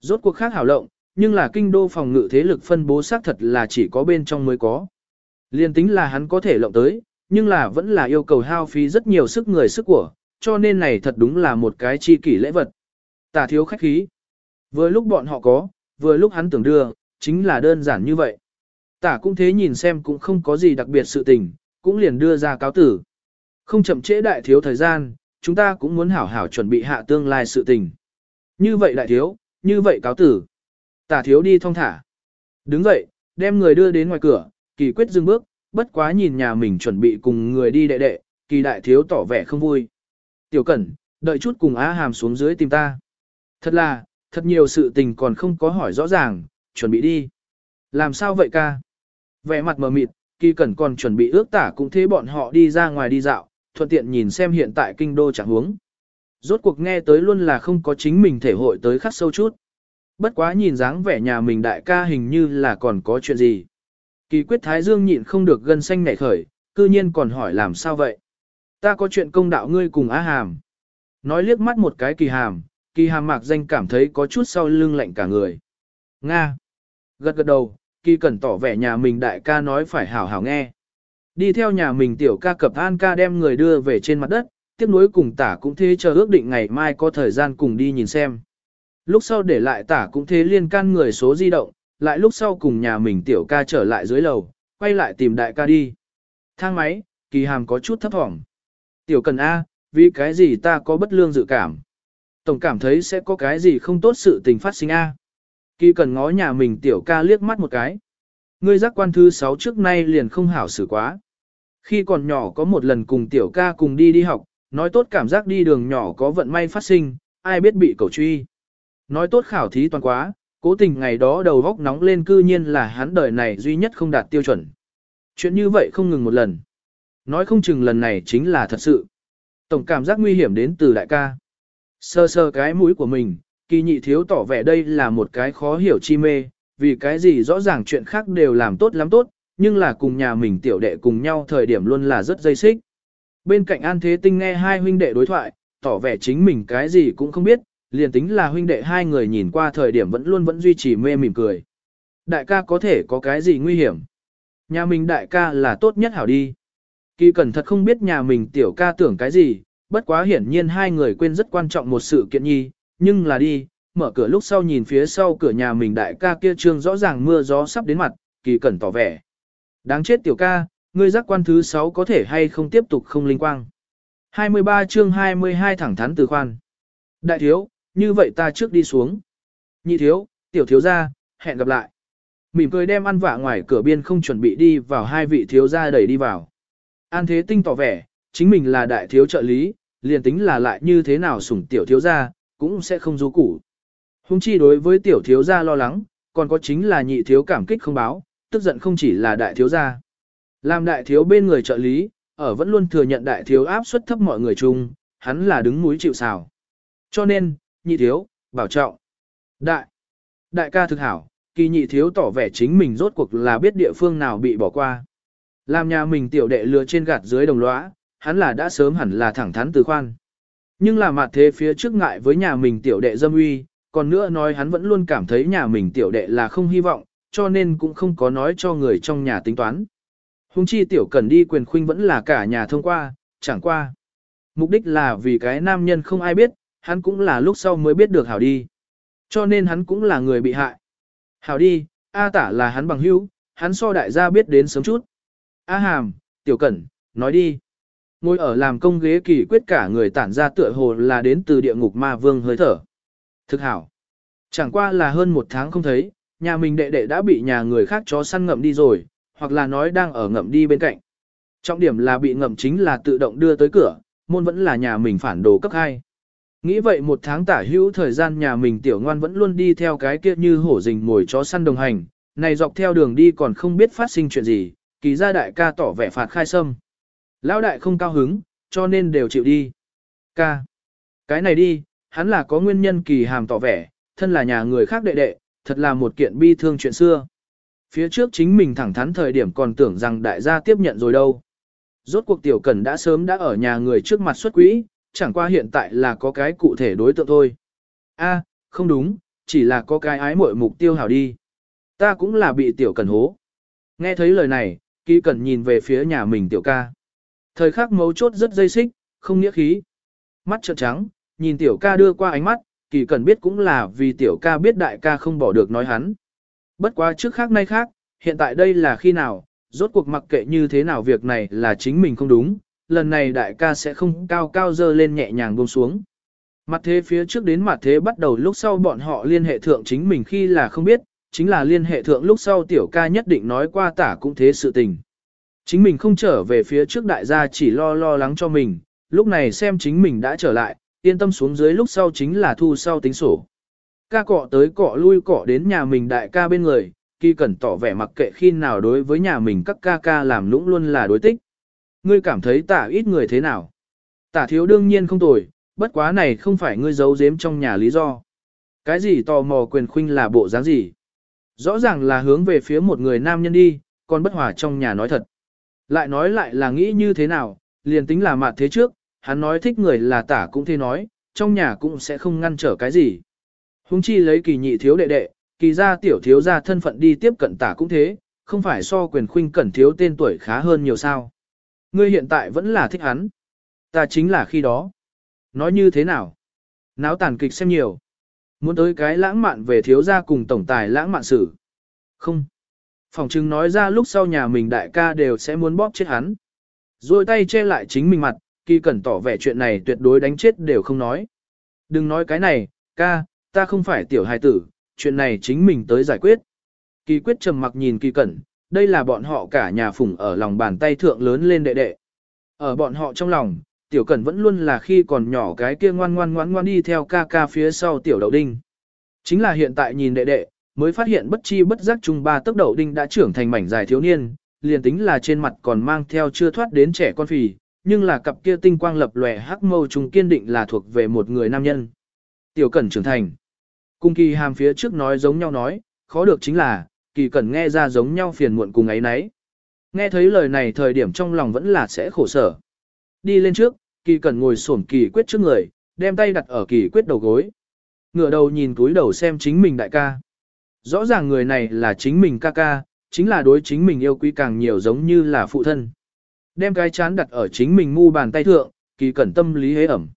Rốt cuộc khác hảo lộng, nhưng là kinh đô phòng ngự thế lực phân bố xác thật là chỉ có bên trong mới có. Liên tính là hắn có thể lộng tới, nhưng là vẫn là yêu cầu hao phí rất nhiều sức người sức của, cho nên này thật đúng là một cái chi kỷ lễ vật. Tả thiếu khách khí. Vừa lúc bọn họ có, vừa lúc hắn tưởng đưa, chính là đơn giản như vậy. Tả cũng thế nhìn xem cũng không có gì đặc biệt sự tình, cũng liền đưa ra cáo tử. Không chậm trễ đại thiếu thời gian, chúng ta cũng muốn hảo hảo chuẩn bị hạ tương lai sự tình. Như vậy đại thiếu, như vậy cáo tử. Tả thiếu đi thong thả. Đứng dậy, đem người đưa đến ngoài cửa, kỳ quyết dừng bước, bất quá nhìn nhà mình chuẩn bị cùng người đi đệ đệ, kỳ đại thiếu tỏ vẻ không vui. Tiểu cẩn, đợi chút cùng á hàm xuống dưới tìm ta. Thật là, thật nhiều sự tình còn không có hỏi rõ ràng, chuẩn bị đi. Làm sao vậy ca? Vẻ mặt mờ mịt, kỳ cẩn còn chuẩn bị ước tả cũng thế bọn họ đi ra ngoài đi dạo, thuận tiện nhìn xem hiện tại kinh đô chẳng huống. Rốt cuộc nghe tới luôn là không có chính mình thể hội tới khắc sâu chút. Bất quá nhìn dáng vẻ nhà mình đại ca hình như là còn có chuyện gì. Kỳ quyết Thái Dương nhịn không được gân xanh nảy khởi, cư nhiên còn hỏi làm sao vậy. Ta có chuyện công đạo ngươi cùng Á Hàm. Nói liếc mắt một cái kỳ hàm, kỳ hàm mạc danh cảm thấy có chút sau lưng lạnh cả người. Nga. Gật gật đầu, kỳ cẩn tỏ vẻ nhà mình đại ca nói phải hảo hảo nghe. Đi theo nhà mình tiểu ca cập an ca đem người đưa về trên mặt đất, tiếp nối cùng tả cũng thế chờ ước định ngày mai có thời gian cùng đi nhìn xem. Lúc sau để lại tả cũng thế liên can người số di động, lại lúc sau cùng nhà mình tiểu ca trở lại dưới lầu, quay lại tìm đại ca đi. Thang máy, kỳ hàm có chút thấp thỏm. Tiểu cần A, vì cái gì ta có bất lương dự cảm. Tổng cảm thấy sẽ có cái gì không tốt sự tình phát sinh A. Kỳ cần ngó nhà mình tiểu ca liếc mắt một cái. Ngươi giác quan thứ 6 trước nay liền không hảo xử quá. Khi còn nhỏ có một lần cùng tiểu ca cùng đi đi học, nói tốt cảm giác đi đường nhỏ có vận may phát sinh, ai biết bị cầu truy. Nói tốt khảo thí toàn quá, cố tình ngày đó đầu góc nóng lên cư nhiên là hắn đời này duy nhất không đạt tiêu chuẩn. Chuyện như vậy không ngừng một lần. Nói không chừng lần này chính là thật sự. Tổng cảm giác nguy hiểm đến từ đại ca. Sơ sơ cái mũi của mình, kỳ nhị thiếu tỏ vẻ đây là một cái khó hiểu chi mê, vì cái gì rõ ràng chuyện khác đều làm tốt lắm tốt, nhưng là cùng nhà mình tiểu đệ cùng nhau thời điểm luôn là rất dây xích. Bên cạnh An Thế Tinh nghe hai huynh đệ đối thoại, tỏ vẻ chính mình cái gì cũng không biết, liền tính là huynh đệ hai người nhìn qua thời điểm vẫn luôn vẫn duy trì mê mỉm cười. Đại ca có thể có cái gì nguy hiểm? Nhà mình đại ca là tốt nhất hảo đi. Kỳ cẩn thật không biết nhà mình tiểu ca tưởng cái gì, bất quá hiển nhiên hai người quên rất quan trọng một sự kiện nhi, nhưng là đi, mở cửa lúc sau nhìn phía sau cửa nhà mình đại ca kia trương rõ ràng mưa gió sắp đến mặt, kỳ cẩn tỏ vẻ. Đáng chết tiểu ca, ngươi giác quan thứ 6 có thể hay không tiếp tục không linh quang. 23 chương 22 thẳng thắn từ khoan. Đại thiếu, như vậy ta trước đi xuống. Nhị thiếu, tiểu thiếu gia, hẹn gặp lại. Mỉm cười đem ăn vạ ngoài cửa biên không chuẩn bị đi vào hai vị thiếu gia đẩy đi vào. An Thế Tinh tỏ vẻ, chính mình là đại thiếu trợ lý, liền tính là lại như thế nào sủng tiểu thiếu gia, cũng sẽ không du củ. Hùng chi đối với tiểu thiếu gia lo lắng, còn có chính là nhị thiếu cảm kích không báo, tức giận không chỉ là đại thiếu gia. Làm đại thiếu bên người trợ lý, ở vẫn luôn thừa nhận đại thiếu áp suất thấp mọi người chung, hắn là đứng núi chịu sào. Cho nên, nhị thiếu, bảo trọng. Đại, đại ca thực hảo, kỳ nhị thiếu tỏ vẻ chính mình rốt cuộc là biết địa phương nào bị bỏ qua. Làm nhà mình tiểu đệ lừa trên gạt dưới đồng lõa, hắn là đã sớm hẳn là thẳng thắn từ khoan. Nhưng là mặt thế phía trước ngại với nhà mình tiểu đệ dâm uy, còn nữa nói hắn vẫn luôn cảm thấy nhà mình tiểu đệ là không hy vọng, cho nên cũng không có nói cho người trong nhà tính toán. Hùng chi tiểu cần đi quyền khuynh vẫn là cả nhà thông qua, chẳng qua. Mục đích là vì cái nam nhân không ai biết, hắn cũng là lúc sau mới biết được hảo đi. Cho nên hắn cũng là người bị hại. Hảo đi, A tả là hắn bằng hữu, hắn so đại gia biết đến sớm chút. A hàm, tiểu cẩn, nói đi. Ngồi ở làm công ghế kỳ quyết cả người tản ra tựa hồ là đến từ địa ngục ma vương hơi thở. Thực hảo. Chẳng qua là hơn một tháng không thấy, nhà mình đệ đệ đã bị nhà người khác chó săn ngậm đi rồi, hoặc là nói đang ở ngậm đi bên cạnh. Trọng điểm là bị ngậm chính là tự động đưa tới cửa, môn vẫn là nhà mình phản đồ cấp 2. Nghĩ vậy một tháng tả hữu thời gian nhà mình tiểu ngoan vẫn luôn đi theo cái kia như hổ rình mồi chó săn đồng hành, này dọc theo đường đi còn không biết phát sinh chuyện gì, kỳ gia đại ca tỏ vẻ phạt khai sâm. Lão đại không cao hứng, cho nên đều chịu đi. Ca. Cái này đi, hắn là có nguyên nhân kỳ hàm tỏ vẻ, thân là nhà người khác đệ đệ, thật là một kiện bi thương chuyện xưa. Phía trước chính mình thẳng thắn thời điểm còn tưởng rằng đại gia tiếp nhận rồi đâu. Rốt cuộc tiểu cẩn đã sớm đã ở nhà người trước mặt xuất quỹ, chẳng qua hiện tại là có cái cụ thể đối tượng thôi. A, không đúng, chỉ là có cái ái mội mục tiêu hảo đi. Ta cũng là bị tiểu cẩn hố. Nghe thấy lời này, kỳ cẩn nhìn về phía nhà mình tiểu ca. Thời khắc mấu chốt rất dây xích, không nghĩa khí. Mắt trợn trắng, nhìn tiểu ca đưa qua ánh mắt, kỳ cần biết cũng là vì tiểu ca biết đại ca không bỏ được nói hắn. Bất quá trước khác nay khác, hiện tại đây là khi nào, rốt cuộc mặc kệ như thế nào việc này là chính mình không đúng, lần này đại ca sẽ không cao cao dơ lên nhẹ nhàng buông xuống. Mặt thế phía trước đến mặt thế bắt đầu lúc sau bọn họ liên hệ thượng chính mình khi là không biết, chính là liên hệ thượng lúc sau tiểu ca nhất định nói qua tả cũng thế sự tình. Chính mình không trở về phía trước đại gia chỉ lo lo lắng cho mình, lúc này xem chính mình đã trở lại, yên tâm xuống dưới lúc sau chính là thu sau tính sổ. Ca cọ tới cọ lui cọ đến nhà mình đại ca bên người, kỳ cẩn tỏ vẻ mặc kệ khi nào đối với nhà mình các ca ca làm lũng luôn là đối tích. Ngươi cảm thấy tả ít người thế nào? Tả thiếu đương nhiên không tồi, bất quá này không phải ngươi giấu giếm trong nhà lý do. Cái gì tò mò quyền khuynh là bộ dáng gì? Rõ ràng là hướng về phía một người nam nhân đi, còn bất hòa trong nhà nói thật. Lại nói lại là nghĩ như thế nào, liền tính là mặt thế trước, hắn nói thích người là tả cũng thế nói, trong nhà cũng sẽ không ngăn trở cái gì. Hùng chi lấy kỳ nhị thiếu đệ đệ, kỳ gia tiểu thiếu gia thân phận đi tiếp cận tả cũng thế, không phải so quyền khuynh cẩn thiếu tên tuổi khá hơn nhiều sao. Ngươi hiện tại vẫn là thích hắn. Ta chính là khi đó. Nói như thế nào? Náo tàn kịch xem nhiều. Muốn tới cái lãng mạn về thiếu gia cùng tổng tài lãng mạn sử. Không. Phòng chứng nói ra lúc sau nhà mình đại ca đều sẽ muốn bóp chết hắn. Rồi tay che lại chính mình mặt, kỳ cẩn tỏ vẻ chuyện này tuyệt đối đánh chết đều không nói. Đừng nói cái này, ca, ta không phải tiểu hài tử, chuyện này chính mình tới giải quyết. Kỳ quyết trầm mặc nhìn kỳ cẩn, đây là bọn họ cả nhà phủng ở lòng bàn tay thượng lớn lên đệ đệ. Ở bọn họ trong lòng, tiểu cẩn vẫn luôn là khi còn nhỏ cái kia ngoan ngoan ngoan ngoan đi theo ca ca phía sau tiểu đậu đinh. Chính là hiện tại nhìn đệ đệ, mới phát hiện bất chi bất giác chung ba tốc đậu đinh đã trưởng thành mảnh dài thiếu niên, liền tính là trên mặt còn mang theo chưa thoát đến trẻ con phì, nhưng là cặp kia tinh quang lập lòe hắc mâu trùng kiên định là thuộc về một người nam nhân. Tiểu cẩn trưởng thành. Cung kỳ hàm phía trước nói giống nhau nói, khó được chính là, kỳ cẩn nghe ra giống nhau phiền muộn cùng ấy nấy. Nghe thấy lời này thời điểm trong lòng vẫn là sẽ khổ sở. Đi lên trước, kỳ cẩn ngồi xổm kỳ quyết trước người, đem tay đặt ở kỳ quyết đầu gối. Ngửa đầu nhìn túi đầu xem chính mình đại ca. Rõ ràng người này là chính mình ca ca, chính là đối chính mình yêu quý càng nhiều giống như là phụ thân. Đem cái chán đặt ở chính mình ngu bàn tay thượng, kỳ cẩn tâm lý hế ẩm.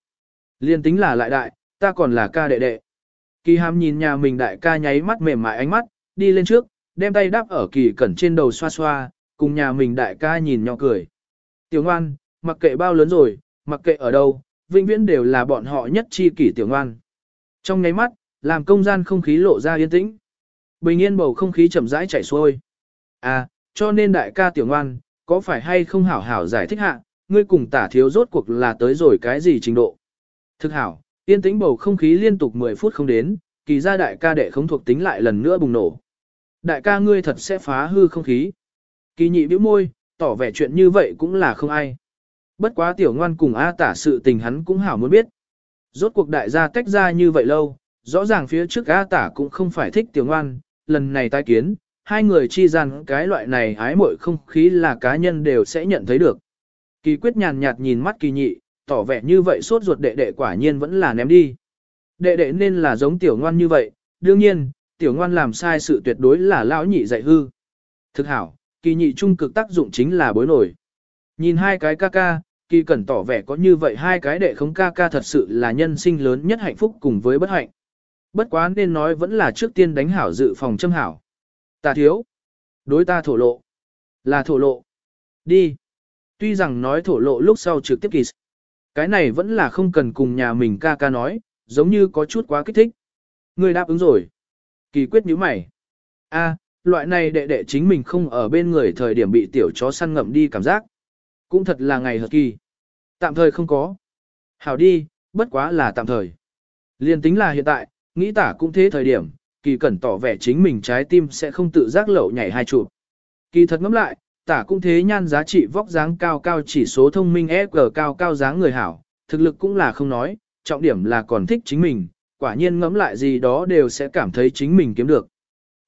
Liên tính là lại đại, ta còn là ca đệ đệ. Kỳ hàm nhìn nhà mình đại ca nháy mắt mềm mại ánh mắt, đi lên trước, đem tay đắp ở kỳ cẩn trên đầu xoa xoa, cùng nhà mình đại ca nhìn nhỏ cười. Tiểu ngoan, mặc kệ bao lớn rồi, mặc kệ ở đâu, vĩnh viễn đều là bọn họ nhất chi kỷ tiểu ngoan. Trong nháy mắt, làm công gian không khí lộ ra yên tĩnh. Bình yên bầu không khí chậm rãi chảy xuôi. À, cho nên đại ca tiểu ngoan, có phải hay không hảo hảo giải thích hạ, ngươi cùng tả thiếu rốt cuộc là tới rồi cái gì trình độ. Thực hảo, yên tĩnh bầu không khí liên tục 10 phút không đến, kỳ ra đại ca đệ không thuộc tính lại lần nữa bùng nổ. Đại ca ngươi thật sẽ phá hư không khí. Kỳ nhị bĩu môi, tỏ vẻ chuyện như vậy cũng là không ai. Bất quá tiểu ngoan cùng A tả sự tình hắn cũng hảo muốn biết. Rốt cuộc đại gia tách ra như vậy lâu, rõ ràng phía trước A tả cũng không phải thích tiểu ngoan, lần này tai kiến, hai người chi gian cái loại này ái mội không khí là cá nhân đều sẽ nhận thấy được. Kỳ quyết nhàn nhạt nhìn mắt kỳ nhị, tỏ vẻ như vậy sốt ruột đệ đệ quả nhiên vẫn là ném đi. Đệ đệ nên là giống tiểu ngoan như vậy, đương nhiên, tiểu ngoan làm sai sự tuyệt đối là lão nhị dạy hư. Thực hảo, kỳ nhị trung cực tác dụng chính là bối nổi. Nhìn hai cái ca ca, kỳ cẩn tỏ vẻ có như vậy hai cái đệ không ca ca thật sự là nhân sinh lớn nhất hạnh phúc cùng với bất hạnh. Bất quá nên nói vẫn là trước tiên đánh hảo dự phòng châm hảo. Ta thiếu. Đối ta thổ lộ. Là thổ lộ. Đi. Tuy rằng nói thổ lộ lúc sau trực tiếp kỳ. Cái này vẫn là không cần cùng nhà mình ca ca nói, giống như có chút quá kích thích. Người đáp ứng rồi. Kỳ quyết nhíu mày. A, loại này đệ đệ chính mình không ở bên người thời điểm bị tiểu chó săn ngậm đi cảm giác. Cũng thật là ngày hợp kỳ. Tạm thời không có. Hảo đi, bất quá là tạm thời. Liên tính là hiện tại, nghĩ tả cũng thế thời điểm, kỳ cẩn tỏ vẻ chính mình trái tim sẽ không tự giác lậu nhảy hai chụp. Kỳ thật ngẫm lại, tả cũng thế nhan giá trị vóc dáng cao cao chỉ số thông minh EQ cao cao dáng người hảo, thực lực cũng là không nói, trọng điểm là còn thích chính mình, quả nhiên ngẫm lại gì đó đều sẽ cảm thấy chính mình kiếm được.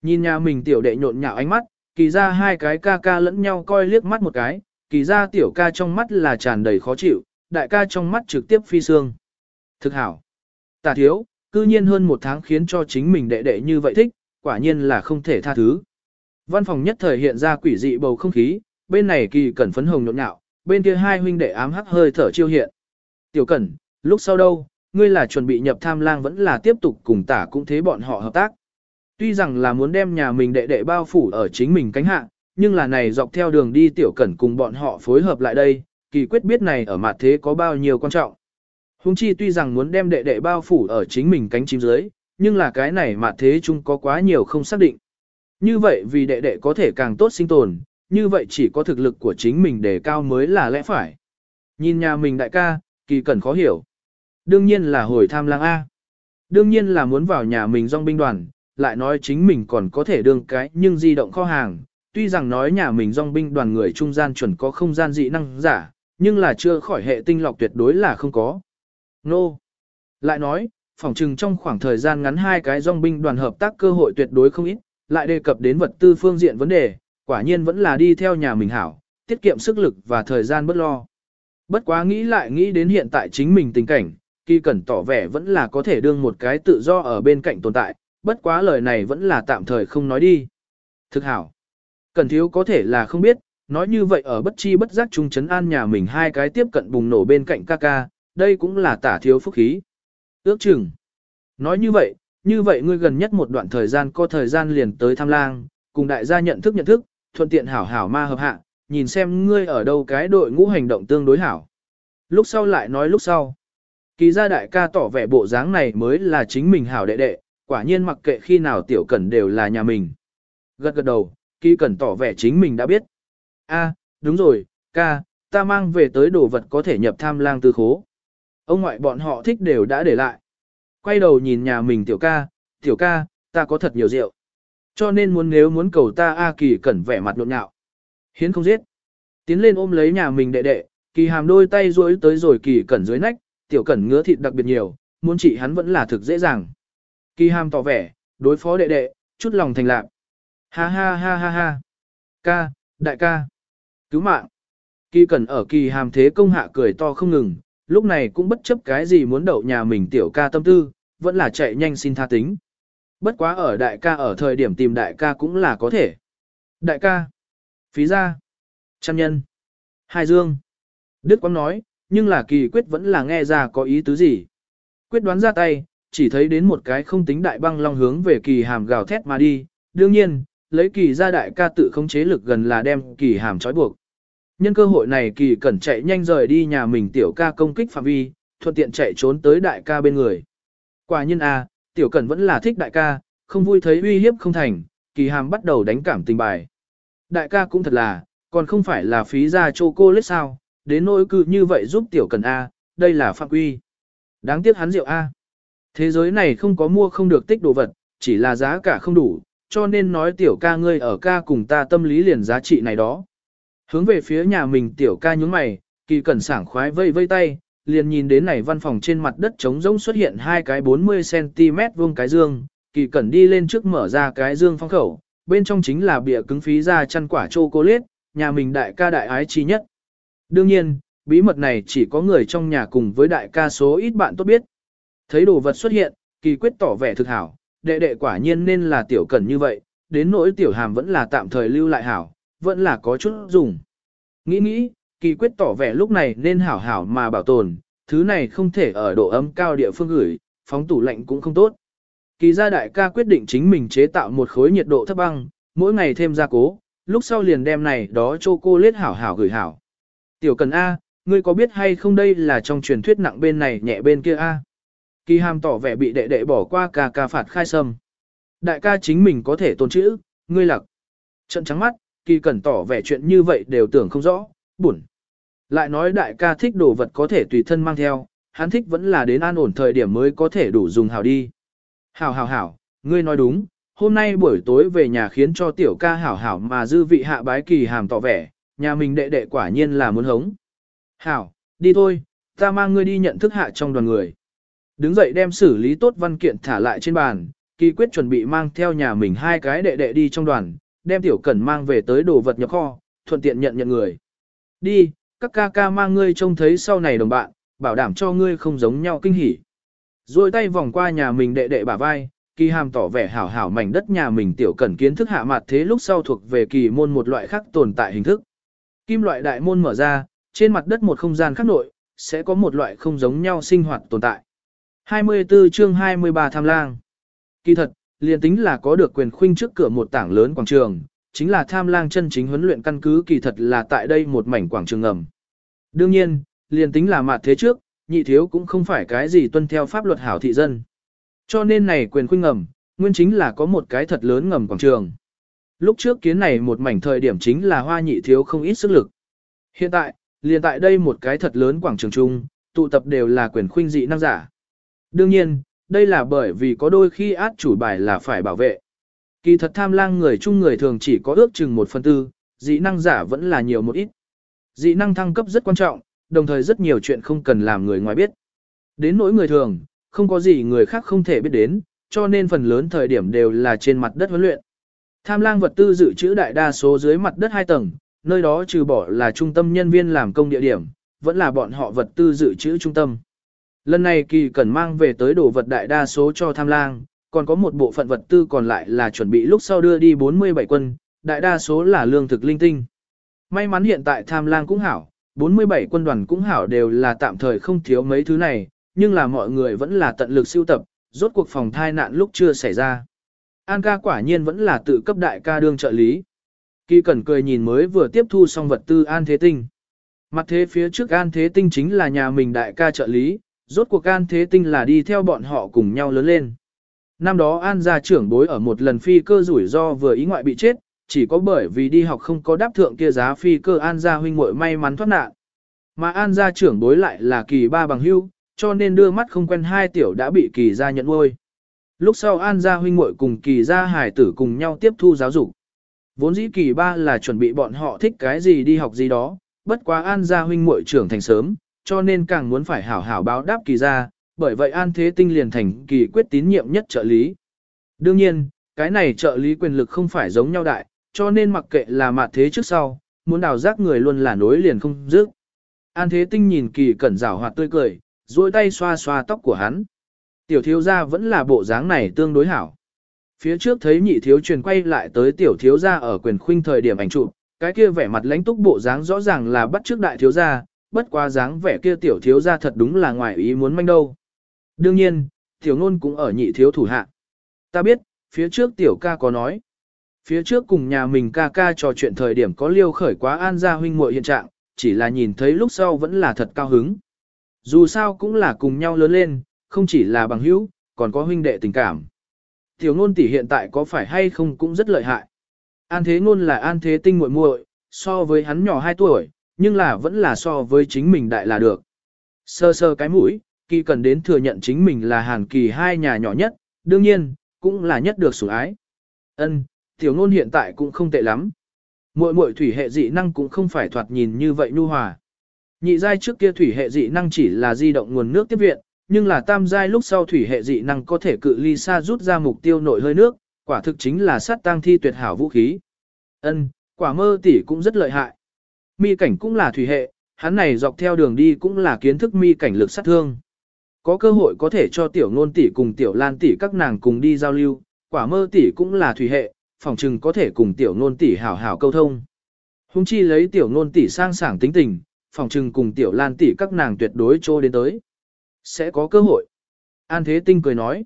Nhìn nhà mình tiểu đệ nhộn nhạo ánh mắt, kỳ ra hai cái ca ca lẫn nhau coi liếc mắt một cái, kỳ ra tiểu ca trong mắt là tràn đầy khó chịu, đại ca trong mắt trực tiếp phi xương. Thực hảo. Tả thiếu, cư nhiên hơn một tháng khiến cho chính mình đệ đệ như vậy thích, quả nhiên là không thể tha thứ. Văn phòng nhất thời hiện ra quỷ dị bầu không khí, bên này kỳ cẩn phấn hồng nhộn nhạo, bên kia hai huynh đệ ám hắc hơi thở chiêu hiện. Tiểu cẩn, lúc sau đâu, ngươi là chuẩn bị nhập tham lang vẫn là tiếp tục cùng tả cũng thế bọn họ hợp tác. Tuy rằng là muốn đem nhà mình đệ đệ bao phủ ở chính mình cánh hạ, nhưng là này dọc theo đường đi tiểu cẩn cùng bọn họ phối hợp lại đây, kỳ quyết biết này ở mặt thế có bao nhiêu quan trọng. Hùng chi tuy rằng muốn đem đệ đệ bao phủ ở chính mình cánh chim dưới, nhưng là cái này mà thế chung có quá nhiều không xác định. Như vậy vì đệ đệ có thể càng tốt sinh tồn, như vậy chỉ có thực lực của chính mình để cao mới là lẽ phải. Nhìn nhà mình đại ca, kỳ cẩn khó hiểu. Đương nhiên là hồi tham lang A. Đương nhiên là muốn vào nhà mình dòng binh đoàn, lại nói chính mình còn có thể đương cái nhưng di động kho hàng. Tuy rằng nói nhà mình dòng binh đoàn người trung gian chuẩn có không gian dị năng giả, nhưng là chưa khỏi hệ tinh lọc tuyệt đối là không có. Nô. Lại nói, phỏng chừng trong khoảng thời gian ngắn hai cái dòng binh đoàn hợp tác cơ hội tuyệt đối không ít, lại đề cập đến vật tư phương diện vấn đề, quả nhiên vẫn là đi theo nhà mình hảo, tiết kiệm sức lực và thời gian bất lo. Bất quá nghĩ lại nghĩ đến hiện tại chính mình tình cảnh, kỳ cẩn tỏ vẻ vẫn là có thể đương một cái tự do ở bên cạnh tồn tại, bất quá lời này vẫn là tạm thời không nói đi. Thực hảo. Cẩn thiếu có thể là không biết, nói như vậy ở bất chi bất giác trung chấn an nhà mình hai cái tiếp cận bùng nổ bên cạnh ca ca, đây cũng là tả thiếu phúc khí. Ước chừng. Nói như vậy, như vậy ngươi gần nhất một đoạn thời gian có thời gian liền tới tham lang, cùng đại gia nhận thức nhận thức, thuận tiện hảo hảo ma hợp hạ, nhìn xem ngươi ở đâu cái đội ngũ hành động tương đối hảo. Lúc sau lại nói lúc sau. Kỳ gia đại ca tỏ vẻ bộ dáng này mới là chính mình hảo đệ đệ, quả nhiên mặc kệ khi nào tiểu cẩn đều là nhà mình. Gật gật đầu, kỳ cẩn tỏ vẻ chính mình đã biết. a đúng rồi, ca, ta mang về tới đồ vật có thể nhập tham lang tư khố. Ông ngoại bọn họ thích đều đã để lại. Quay đầu nhìn nhà mình tiểu ca, tiểu ca, ta có thật nhiều rượu. Cho nên muốn nếu muốn cầu ta A Kỳ cẩn vẻ mặt nộn nhạo. Hiến không giết. Tiến lên ôm lấy nhà mình đệ đệ, Kỳ hàm đôi tay duỗi tới rồi Kỳ cẩn dưới nách, tiểu cẩn ngứa thịt đặc biệt nhiều, muốn trị hắn vẫn là thực dễ dàng. Kỳ hàm tỏ vẻ, đối phó đệ đệ, chút lòng thành lạc. Ha ha ha ha ha. Ca, đại ca. Cứu mạng. Kỳ cẩn ở kỳ hàm thế công hạ cười to không ngừng, lúc này cũng bất chấp cái gì muốn đậu nhà mình tiểu ca tâm tư, vẫn là chạy nhanh xin tha tính. Bất quá ở đại ca ở thời điểm tìm đại ca cũng là có thể. Đại ca. Phí ra. Trăm nhân. Hai dương. Đức Quang nói, nhưng là kỳ quyết vẫn là nghe ra có ý tứ gì. Quyết đoán ra tay, chỉ thấy đến một cái không tính đại băng long hướng về kỳ hàm gào thét mà đi. Đương nhiên, lấy kỳ ra đại ca tự khống chế lực gần là đem kỳ hàm trói buộc. Nhân cơ hội này kỳ cẩn chạy nhanh rời đi nhà mình tiểu ca công kích phạm vi, thuận tiện chạy trốn tới đại ca bên người. Quả nhiên a, à, tiểu cẩn vẫn là thích đại ca, không vui thấy uy hiếp không thành, kỳ hàm bắt đầu đánh cảm tình bài. Đại ca cũng thật là, còn không phải là phí ra chô cô lết sao, đến nỗi cư như vậy giúp tiểu cẩn a, đây là phạm quy. Đáng tiếc hắn rượu a. Thế giới này không có mua không được tích đồ vật, chỉ là giá cả không đủ, cho nên nói tiểu ca ngươi ở ca cùng ta tâm lý liền giá trị này đó. Hướng về phía nhà mình tiểu ca nhướng mày, kỳ cẩn sảng khoái vây vây tay, liền nhìn đến này văn phòng trên mặt đất trống rỗng xuất hiện hai cái 40cm vuông cái dương, kỳ cẩn đi lên trước mở ra cái dương phong khẩu, bên trong chính là bìa cứng phí ra chăn quả chocolate, nhà mình đại ca đại ái chi nhất. Đương nhiên, bí mật này chỉ có người trong nhà cùng với đại ca số ít bạn tốt biết. Thấy đồ vật xuất hiện, kỳ quyết tỏ vẻ thực hảo, đệ đệ quả nhiên nên là tiểu cẩn như vậy, đến nỗi tiểu hàm vẫn là tạm thời lưu lại hảo, vẫn là có chút dùng. Nghĩ nghĩ, kỳ quyết tỏ vẻ lúc này nên hảo hảo mà bảo tồn, thứ này không thể ở độ ấm cao địa phương gửi, phóng tủ lạnh cũng không tốt. Kỳ gia đại ca quyết định chính mình chế tạo một khối nhiệt độ thấp băng, mỗi ngày thêm gia cố, lúc sau liền đem này đó cho cô lết hảo hảo gửi hảo. Tiểu cần A, ngươi có biết hay không đây là trong truyền thuyết nặng bên này nhẹ bên kia A. Kỳ hàm tỏ vẻ bị đệ đệ bỏ qua ca ca phạt khai sâm. Đại ca chính mình có thể tôn chữ, ngươi lặc. Trận trắng mắt, kỳ cẩn tỏ vẻ chuyện như vậy đều tưởng không rõ, buồn. Lại nói đại ca thích đồ vật có thể tùy thân mang theo, hắn thích vẫn là đến an ổn thời điểm mới có thể đủ dùng hảo đi. Hảo hảo hảo, ngươi nói đúng, hôm nay buổi tối về nhà khiến cho tiểu ca hảo hảo mà dư vị hạ bái kỳ hàm tỏ vẻ, nhà mình đệ đệ quả nhiên là muốn hống. Hảo, đi thôi, ta mang ngươi đi nhận thức hạ trong đoàn người. Đứng dậy đem xử lý tốt văn kiện thả lại trên bàn, kỳ quyết chuẩn bị mang theo nhà mình hai cái đệ đệ đi trong đoàn, đem tiểu cẩn mang về tới đồ vật nhập kho, thuận tiện nhận nhận người. Đi, các ca ca mang ngươi trông thấy sau này đồng bạn, bảo đảm cho ngươi không giống nhau kinh hỉ. Rồi tay vòng qua nhà mình đệ đệ bả vai, kỳ hàm tỏ vẻ hảo hảo mảnh đất nhà mình tiểu cẩn kiến thức hạ mặt thế lúc sau thuộc về kỳ môn một loại khác tồn tại hình thức. Kim loại đại môn mở ra, trên mặt đất một không gian khác nội, sẽ có một loại không giống nhau sinh hoạt tồn tại. 24 chương 23 tham lang. Kỳ thật, liền tính là có được quyền khuynh trước cửa một tảng lớn quảng trường, chính là tham lang chân chính huấn luyện căn cứ kỳ thật là tại đây một mảnh quảng trường ngầm. Đương nhiên, liền tính là mặt thế trước, nhị thiếu cũng không phải cái gì tuân theo pháp luật hảo thị dân. Cho nên này quyền khuynh ngầm, nguyên chính là có một cái thật lớn ngầm quảng trường. Lúc trước kiến này một mảnh thời điểm chính là hoa nhị thiếu không ít sức lực. Hiện tại, liền tại đây một cái thật lớn quảng trường chung, tụ tập đều là quyền khuynh dị năng giả. Đương nhiên, đây là bởi vì có đôi khi át chủ bài là phải bảo vệ. Kỳ thật tham lang người chung người thường chỉ có ước chừng một phần tư, dị năng giả vẫn là nhiều một ít. Dị năng thăng cấp rất quan trọng, đồng thời rất nhiều chuyện không cần làm người ngoài biết. Đến nỗi người thường, không có gì người khác không thể biết đến, cho nên phần lớn thời điểm đều là trên mặt đất huấn luyện. Tham lang vật tư dự trữ đại đa số dưới mặt đất 2 tầng, nơi đó trừ bỏ là trung tâm nhân viên làm công địa điểm, vẫn là bọn họ vật tư dự trữ trung tâm. Lần này kỳ cần mang về tới đồ vật đại đa số cho tham lang, còn có một bộ phận vật tư còn lại là chuẩn bị lúc sau đưa đi 47 quân, đại đa số là lương thực linh tinh. May mắn hiện tại tham lang cũng hảo, 47 quân đoàn cũng hảo đều là tạm thời không thiếu mấy thứ này, nhưng là mọi người vẫn là tận lực siêu tập, rốt cuộc phòng thai nạn lúc chưa xảy ra. An ca quả nhiên vẫn là tự cấp đại ca đương trợ lý. Kỳ cẩn cười nhìn mới vừa tiếp thu xong vật tư An Thế Tinh. Mặt thế phía trước An Thế Tinh chính là nhà mình đại ca trợ lý, rốt cuộc An Thế Tinh là đi theo bọn họ cùng nhau lớn lên. Năm đó An gia trưởng bối ở một lần phi cơ rủi ro vừa ý ngoại bị chết, chỉ có bởi vì đi học không có đáp thượng kia giá phi cơ An gia huynh muội may mắn thoát nạn. Mà An gia trưởng bối lại là kỳ ba bằng hưu, cho nên đưa mắt không quen hai tiểu đã bị kỳ gia nhận nuôi. Lúc sau An gia huynh muội cùng kỳ gia hải tử cùng nhau tiếp thu giáo dục. Vốn dĩ kỳ ba là chuẩn bị bọn họ thích cái gì đi học gì đó, bất quá An gia huynh muội trưởng thành sớm, cho nên càng muốn phải hảo hảo báo đáp kỳ gia, bởi vậy An Thế Tinh liền thành kỳ quyết tín nhiệm nhất trợ lý. Đương nhiên, cái này trợ lý quyền lực không phải giống nhau đại, cho nên mặc kệ là mặt thế trước sau, muốn đào giác người luôn là nối liền không dứt. An Thế Tinh nhìn kỳ cẩn rảo hoạt tươi cười, duỗi tay xoa xoa tóc của hắn. Tiểu thiếu gia vẫn là bộ dáng này tương đối hảo. Phía trước thấy nhị thiếu truyền quay lại tới tiểu thiếu gia ở quyền khuynh thời điểm ảnh chụp, cái kia vẻ mặt lãnh túc bộ dáng rõ ràng là bắt trước đại thiếu gia, bất quá dáng vẻ kia tiểu thiếu gia thật đúng là ngoài ý muốn manh đâu. Đương nhiên, tiểu ngôn cũng ở nhị thiếu thủ hạ. Ta biết, phía trước tiểu ca có nói. Phía trước cùng nhà mình ca ca trò chuyện thời điểm có liêu khởi quá an gia huynh muội hiện trạng, chỉ là nhìn thấy lúc sau vẫn là thật cao hứng. Dù sao cũng là cùng nhau lớn lên, không chỉ là bằng hữu, còn có huynh đệ tình cảm. Tiểu ngôn tỷ hiện tại có phải hay không cũng rất lợi hại. An thế ngôn là an thế tinh muội muội, so với hắn nhỏ 2 tuổi, nhưng là vẫn là so với chính mình đại là được. Sơ sơ cái mũi, kỳ cần đến thừa nhận chính mình là hàn kỳ hai nhà nhỏ nhất, đương nhiên, cũng là nhất được sủng ái. Ân, tiểu ngôn hiện tại cũng không tệ lắm. Muội muội thủy hệ dị năng cũng không phải thoạt nhìn như vậy nhu hòa. Nhị giai trước kia thủy hệ dị năng chỉ là di động nguồn nước tiếp viện, nhưng là tam giai lúc sau thủy hệ dị năng có thể cự ly xa rút ra mục tiêu nội hơi nước, quả thực chính là sát tăng thi tuyệt hảo vũ khí. Ân, quả mơ tỷ cũng rất lợi hại. Mi cảnh cũng là thủy hệ, hắn này dọc theo đường đi cũng là kiến thức mi cảnh lực sát thương. Có cơ hội có thể cho tiểu ngôn tỷ cùng tiểu lan tỷ các nàng cùng đi giao lưu, quả mơ tỷ cũng là thủy hệ, phòng chừng có thể cùng tiểu ngôn tỷ hảo hảo câu thông. Hùng chi lấy tiểu ngôn tỷ sang sảng tính tình, phòng trừng cùng tiểu lan tỷ các nàng tuyệt đối trô đến tới. Sẽ có cơ hội. An Thế Tinh cười nói.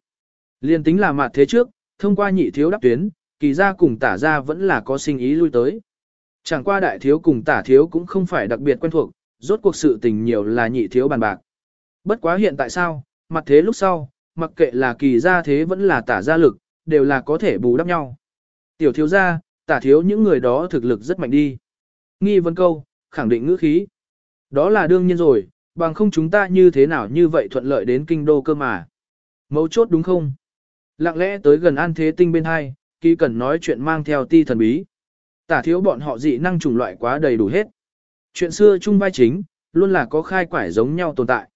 Liên tính là mặt thế trước, thông qua nhị thiếu đắp tuyến, kỳ ra cùng tả ra vẫn là có sinh ý lui tới. Chẳng qua đại thiếu cùng tả thiếu cũng không phải đặc biệt quen thuộc, rốt cuộc sự tình nhiều là nhị thiếu bàn bạc. Bất quá hiện tại sao, mặt thế lúc sau, mặc kệ là kỳ gia thế vẫn là tả gia lực, đều là có thể bù đắp nhau. Tiểu thiếu gia, tả thiếu những người đó thực lực rất mạnh đi. Nghi vấn câu, khẳng định ngữ khí. Đó là đương nhiên rồi, bằng không chúng ta như thế nào như vậy thuận lợi đến kinh đô cơ mà. Mấu chốt đúng không? Lặng lẽ tới gần an thế tinh bên hai, kỳ cần nói chuyện mang theo ti thần bí. Tả thiếu bọn họ dị năng chủng loại quá đầy đủ hết. Chuyện xưa chung vai chính, luôn là có khai quải giống nhau tồn tại.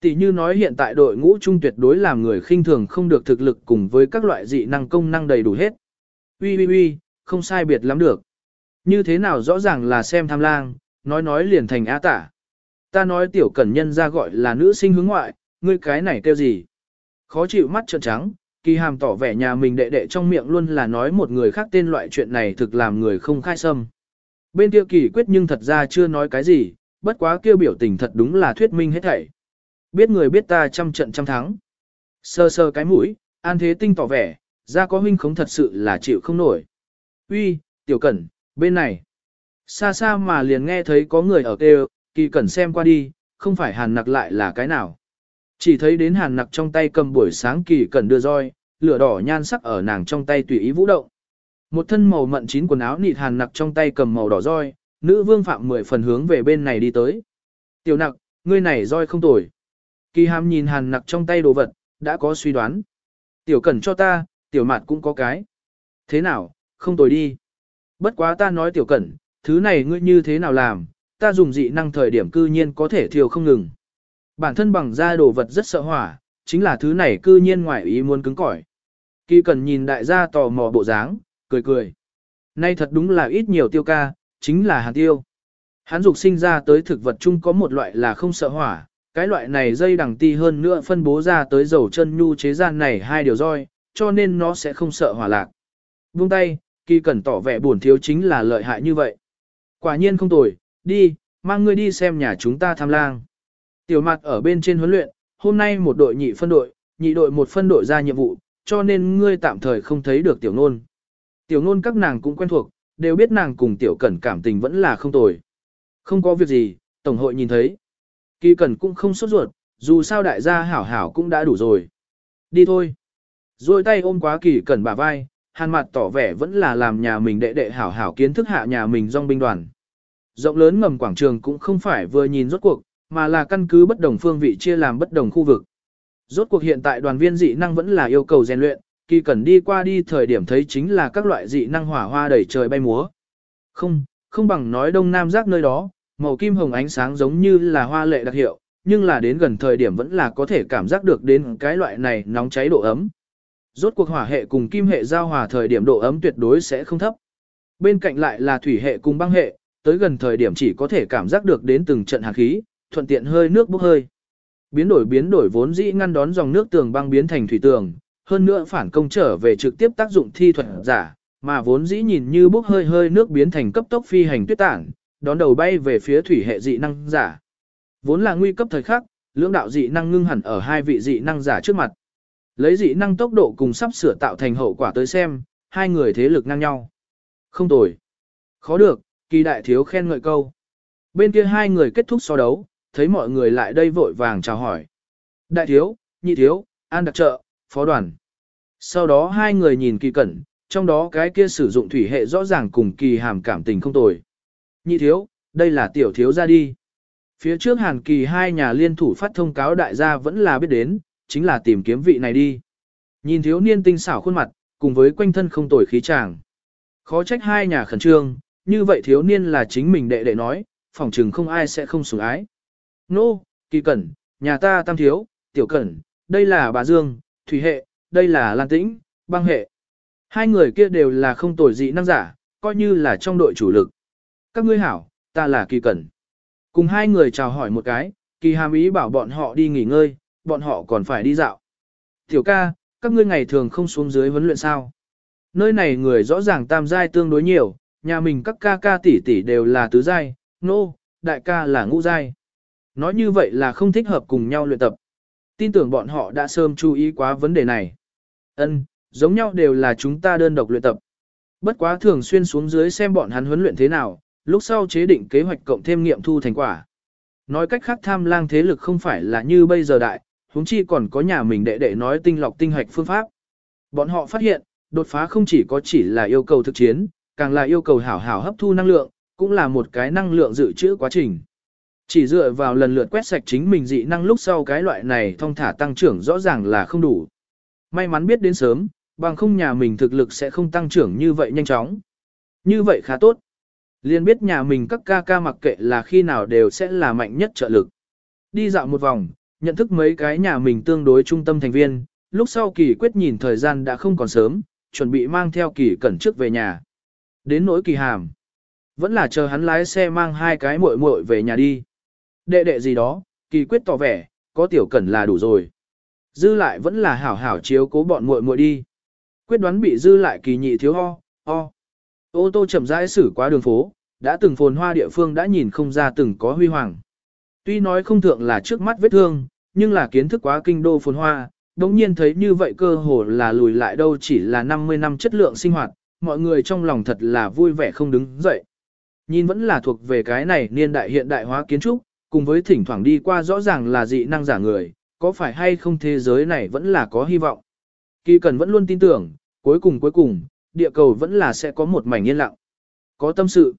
Tỷ như nói hiện tại đội ngũ trung tuyệt đối làm người khinh thường không được thực lực cùng với các loại dị năng công năng đầy đủ hết. Ui ui ui, không sai biệt lắm được. Như thế nào rõ ràng là xem tham lang, nói nói liền thành á tả. Ta nói tiểu cẩn nhân ra gọi là nữ sinh hướng ngoại, ngươi cái này kêu gì? Khó chịu mắt trợn trắng, kỳ hàm tỏ vẻ nhà mình đệ đệ trong miệng luôn là nói một người khác tên loại chuyện này thực làm người không khai sâm. Bên kia kỳ quyết nhưng thật ra chưa nói cái gì, bất quá kêu biểu tình thật đúng là thuyết minh hết thảy. Biết người biết ta trăm trận trăm thắng. Sơ sơ cái mũi, an thế tinh tỏ vẻ, ra có huynh không thật sự là chịu không nổi. Uy, tiểu cẩn, bên này. Xa xa mà liền nghe thấy có người ở kêu, kỳ cẩn xem qua đi, không phải hàn nặc lại là cái nào. Chỉ thấy đến hàn nặc trong tay cầm buổi sáng kỳ cần đưa roi, lửa đỏ nhan sắc ở nàng trong tay tùy ý vũ động. Một thân màu mận chín quần áo nịt hàn nặc trong tay cầm màu đỏ roi, nữ vương phạm mười phần hướng về bên này đi tới. Tiểu nặc, ngươi này roi không tồi. Kỳ hàm nhìn hàn nặc trong tay đồ vật, đã có suy đoán. Tiểu cẩn cho ta, tiểu mặt cũng có cái. Thế nào, không tồi đi. Bất quá ta nói tiểu cẩn, thứ này ngươi như thế nào làm, ta dùng dị năng thời điểm cư nhiên có thể thiêu không ngừng. Bản thân bằng da đồ vật rất sợ hỏa, chính là thứ này cư nhiên ngoại ý muốn cứng cỏi. Kỳ cần nhìn đại gia tò mò bộ dáng, cười cười. Nay thật đúng là ít nhiều tiêu ca, chính là hàn tiêu. Hắn dục sinh ra tới thực vật chung có một loại là không sợ hỏa, cái loại này dây đằng ti hơn nữa phân bố ra tới dầu chân nhu chế gian này hai điều roi, cho nên nó sẽ không sợ hỏa lạc. Buông tay, kỳ cần tỏ vẻ buồn thiếu chính là lợi hại như vậy. Quả nhiên không tồi, đi, mang ngươi đi xem nhà chúng ta tham lang. Tiểu mặt ở bên trên huấn luyện, hôm nay một đội nhị phân đội, nhị đội một phân đội ra nhiệm vụ, cho nên ngươi tạm thời không thấy được tiểu nôn. Tiểu nôn các nàng cũng quen thuộc, đều biết nàng cùng tiểu cẩn cảm tình vẫn là không tồi. Không có việc gì, tổng hội nhìn thấy. Kỳ cẩn cũng không sốt ruột, dù sao đại gia hảo hảo cũng đã đủ rồi. Đi thôi. Rồi tay ôm quá kỳ cẩn bả vai, hàn mặt tỏ vẻ vẫn là làm nhà mình đệ đệ hảo hảo kiến thức hạ nhà mình dòng binh đoàn. Rộng lớn ngầm quảng trường cũng không phải vừa nhìn rốt cuộc, mà là căn cứ bất đồng phương vị chia làm bất đồng khu vực. Rốt cuộc hiện tại đoàn viên dị năng vẫn là yêu cầu rèn luyện, kỳ cần đi qua đi thời điểm thấy chính là các loại dị năng hỏa hoa đầy trời bay múa. Không, không bằng nói đông nam giác nơi đó, màu kim hồng ánh sáng giống như là hoa lệ đặc hiệu, nhưng là đến gần thời điểm vẫn là có thể cảm giác được đến cái loại này nóng cháy độ ấm. Rốt cuộc hỏa hệ cùng kim hệ giao hòa thời điểm độ ấm tuyệt đối sẽ không thấp. Bên cạnh lại là thủy hệ cùng băng hệ, tới gần thời điểm chỉ có thể cảm giác được đến từng trận hàn khí, thuận tiện hơi nước bốc hơi. Biến đổi biến đổi vốn dĩ ngăn đón dòng nước tường băng biến thành thủy tường, hơn nữa phản công trở về trực tiếp tác dụng thi thuật giả, mà vốn dĩ nhìn như bốc hơi hơi nước biến thành cấp tốc phi hành tuyết tản, đón đầu bay về phía thủy hệ dị năng giả. Vốn là nguy cấp thời khắc, lưỡng đạo dị năng ngưng hẳn ở hai vị dị năng giả trước mặt. Lấy dị năng tốc độ cùng sắp sửa tạo thành hậu quả tới xem, hai người thế lực ngang nhau. Không tồi. Khó được, kỳ đại thiếu khen ngợi câu. Bên kia hai người kết thúc so đấu, thấy mọi người lại đây vội vàng chào hỏi. Đại thiếu, nhị thiếu, an đặc trợ, phó đoàn. Sau đó hai người nhìn kỳ cẩn, trong đó cái kia sử dụng thủy hệ rõ ràng cùng kỳ hàm cảm tình không tồi. Nhị thiếu, đây là tiểu thiếu ra đi. Phía trước hàn kỳ hai nhà liên thủ phát thông cáo đại gia vẫn là biết đến, chính là tìm kiếm vị này đi. Nhìn thiếu niên tinh xảo khuôn mặt, cùng với quanh thân không tồi khí chàng. Khó trách hai nhà khẩn trương, như vậy thiếu niên là chính mình đệ đệ nói, phỏng chừng không ai sẽ không sủng ái. Nô, kỳ cẩn, nhà ta tam thiếu, tiểu cẩn, đây là bà Dương, thủy hệ, đây là lan tĩnh, băng hệ. Hai người kia đều là không tồi dị năng giả, coi như là trong đội chủ lực. Các ngươi hảo, ta là kỳ cẩn. Cùng hai người chào hỏi một cái, kỳ hàm ý bảo bọn họ đi nghỉ ngơi, bọn họ còn phải đi dạo. Tiểu ca, các ngươi ngày thường không xuống dưới huấn luyện sao? Nơi này người rõ ràng tam giai tương đối nhiều, nhà mình các ca ca tỷ tỷ đều là tứ giai, nô, no, đại ca là ngũ giai. Nói như vậy là không thích hợp cùng nhau luyện tập. Tin tưởng bọn họ đã sớm chú ý quá vấn đề này. Ân, giống nhau đều là chúng ta đơn độc luyện tập. Bất quá thường xuyên xuống dưới xem bọn hắn huấn luyện thế nào, lúc sau chế định kế hoạch cộng thêm nghiệm thu thành quả. Nói cách khác tham lang thế lực không phải là như bây giờ đại, huống chi còn có nhà mình đệ đệ nói tinh lọc tinh hoạch phương pháp. Bọn họ phát hiện, đột phá không chỉ có chỉ là yêu cầu thực chiến, càng là yêu cầu hảo hảo hấp thu năng lượng, cũng là một cái năng lượng dự trữ quá trình. Chỉ dựa vào lần lượt quét sạch chính mình dị năng lúc sau cái loại này thông thả tăng trưởng rõ ràng là không đủ. May mắn biết đến sớm, bằng không nhà mình thực lực sẽ không tăng trưởng như vậy nhanh chóng. Như vậy khá tốt. Liên biết nhà mình các ca ca mặc kệ là khi nào đều sẽ là mạnh nhất trợ lực. Đi dạo một vòng, nhận thức mấy cái nhà mình tương đối trung tâm thành viên, lúc sau kỳ quyết nhìn thời gian đã không còn sớm, chuẩn bị mang theo kỳ cẩn trước về nhà. Đến nỗi kỳ hàm, vẫn là chờ hắn lái xe mang hai cái muội muội về nhà đi. Đệ đệ gì đó, kỳ quyết tỏ vẻ, có tiểu cẩn là đủ rồi. Dư lại vẫn là hảo hảo chiếu cố bọn muội muội đi. Quyết đoán bị dư lại kỳ nhị thiếu ho, ho. Ô tô chậm rãi xử qua đường phố, đã từng phồn hoa địa phương đã nhìn không ra từng có huy hoàng. Tuy nói không thượng là trước mắt vết thương, nhưng là kiến thức quá kinh đô phồn hoa, đống nhiên thấy như vậy cơ hồ là lùi lại đâu chỉ là 50 năm chất lượng sinh hoạt, mọi người trong lòng thật là vui vẻ không đứng dậy. Nhìn vẫn là thuộc về cái này niên đại hiện đại hóa kiến trúc, cùng với thỉnh thoảng đi qua rõ ràng là dị năng giả người, có phải hay không thế giới này vẫn là có hy vọng. Kỳ cần vẫn luôn tin tưởng, cuối cùng cuối cùng, địa cầu vẫn là sẽ có một mảnh yên lặng. Có tâm sự.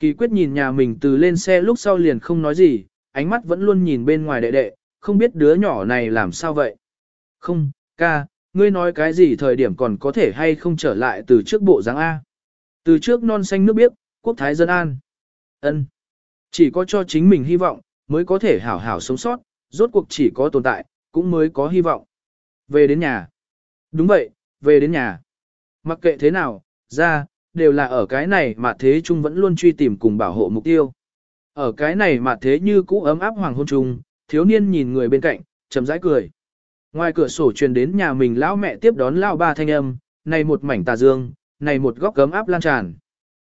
Kỳ quyết nhìn nhà mình từ lên xe lúc sau liền không nói gì, ánh mắt vẫn luôn nhìn bên ngoài đệ đệ, không biết đứa nhỏ này làm sao vậy. Không, ca, ngươi nói cái gì thời điểm còn có thể hay không trở lại từ trước bộ dáng A. Từ trước non xanh nước biếc, quốc thái dân an. ân chỉ có cho chính mình hy vọng, mới có thể hảo hảo sống sót, Rốt cuộc chỉ có tồn tại, cũng mới có hy vọng. Về đến nhà. Đúng vậy, về đến nhà. Mặc kệ thế nào, ra, đều là ở cái này mà thế chung vẫn luôn truy tìm cùng bảo hộ mục tiêu. Ở cái này mà thế như cũ ấm áp hoàng hôn chung, thiếu niên nhìn người bên cạnh, chấm rãi cười. Ngoài cửa sổ truyền đến nhà mình lão mẹ tiếp đón lão ba thanh âm, này một mảnh tà dương, này một góc cấm áp lan tràn.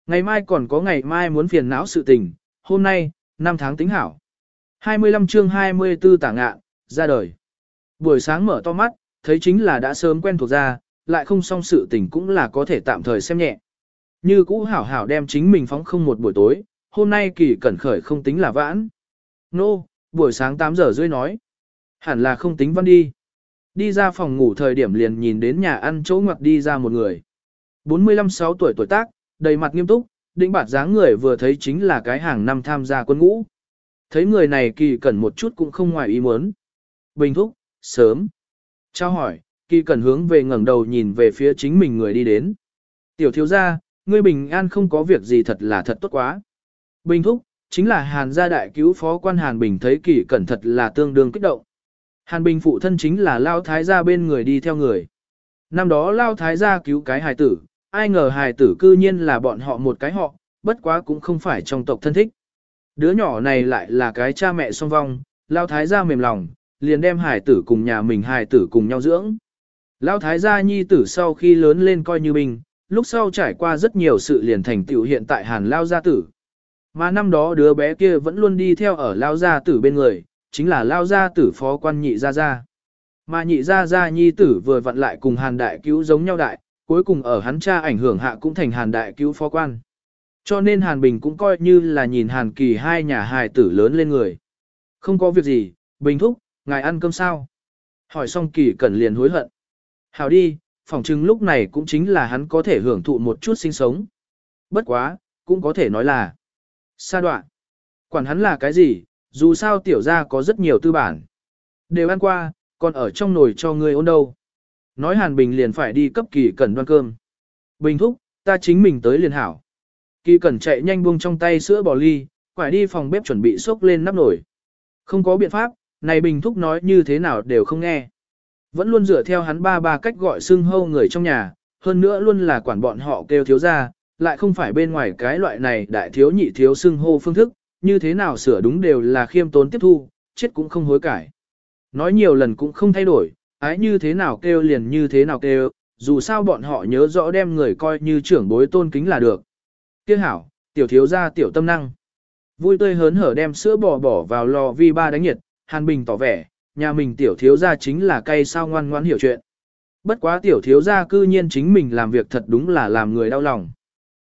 Ngày mai còn có ngày mai muốn phiền não sự tình, hôm nay, năm tháng tính hảo. 25 chương 24 tả ngạ, ra đời. Buổi sáng mở to mắt, thấy chính là đã sớm quen thuộc ra, lại không xong sự tình cũng là có thể tạm thời xem nhẹ. Như cũ hảo hảo đem chính mình phóng không một buổi tối, hôm nay kỳ cẩn khởi không tính là vãn. Nô, no, buổi sáng 8 giờ rưỡi nói. Hẳn là không tính văn đi. Đi ra phòng ngủ thời điểm liền nhìn đến nhà ăn chỗ ngoặt đi ra một người. 45-6 tuổi tuổi tác, đầy mặt nghiêm túc, định bạt dáng người vừa thấy chính là cái hàng năm tham gia quân ngũ. Thấy người này kỳ cẩn một chút cũng không ngoài ý muốn. Bình thúc, sớm. Trao hỏi, kỳ cẩn hướng về ngẩng đầu nhìn về phía chính mình người đi đến. Tiểu thiếu gia, ngươi bình an không có việc gì thật là thật tốt quá. Bình thúc, chính là Hàn gia đại cứu phó quan Hàn Bình thấy kỳ cẩn thật là tương đương kích động. Hàn Bình phụ thân chính là Lao Thái gia bên người đi theo người. Năm đó Lao Thái gia cứu cái hài tử, ai ngờ hài tử cư nhiên là bọn họ một cái họ, bất quá cũng không phải trong tộc thân thích. Đứa nhỏ này lại là cái cha mẹ song vong, Lao Thái gia mềm lòng, liền đem hài tử cùng nhà mình hài tử cùng nhau dưỡng. Lao Thái gia nhi tử sau khi lớn lên coi như mình, lúc sau trải qua rất nhiều sự liền thành tựu hiện tại Hàn Lao gia tử. Mà năm đó đứa bé kia vẫn luôn đi theo ở Lao gia tử bên người, chính là Lao gia tử phó quan nhị gia gia. Mà nhị gia gia nhi tử vừa vặn lại cùng Hàn đại cứu giống nhau đại, cuối cùng ở hắn cha ảnh hưởng hạ cũng thành Hàn đại cứu phó quan. Cho nên Hàn Bình cũng coi như là nhìn Hàn Kỳ hai nhà hài tử lớn lên người. Không có việc gì, Bình thúc, ngài ăn cơm sao? Hỏi xong Kỳ Cẩn liền hối hận. Hảo đi, phỏng chừng lúc này cũng chính là hắn có thể hưởng thụ một chút sinh sống. Bất quá, cũng có thể nói là sa đoạn. Quản hắn là cái gì, dù sao tiểu gia có rất nhiều tư bản. Đều ăn qua, còn ở trong nồi cho ngươi ôn đâu. Nói Hàn Bình liền phải đi cấp kỳ cẩn đoan cơm. Bình thúc, ta chính mình tới liền hảo. Kỳ cẩn chạy nhanh buông trong tay sữa bò ly, quải đi phòng bếp chuẩn bị xốc lên nắp nồi. Không có biện pháp, này Bình thúc nói như thế nào đều không nghe. Vẫn luôn dựa theo hắn ba ba cách gọi xưng hâu người trong nhà, hơn nữa luôn là quản bọn họ kêu thiếu ra, lại không phải bên ngoài cái loại này đại thiếu nhị thiếu xưng hô phương thức, như thế nào sửa đúng đều là khiêm tốn tiếp thu, chết cũng không hối cải. Nói nhiều lần cũng không thay đổi, ái như thế nào kêu liền như thế nào kêu, dù sao bọn họ nhớ rõ đem người coi như trưởng bối tôn kính là được. Tiếc hảo, tiểu thiếu gia tiểu tâm năng. Vui tươi hớn hở đem sữa bò bỏ vào lò vi ba đánh nhiệt, Hàn Bình tỏ vẻ, nhà mình tiểu thiếu gia chính là cay sao ngoan ngoan hiểu chuyện. Bất quá tiểu thiếu gia cư nhiên chính mình làm việc thật đúng là làm người đau lòng.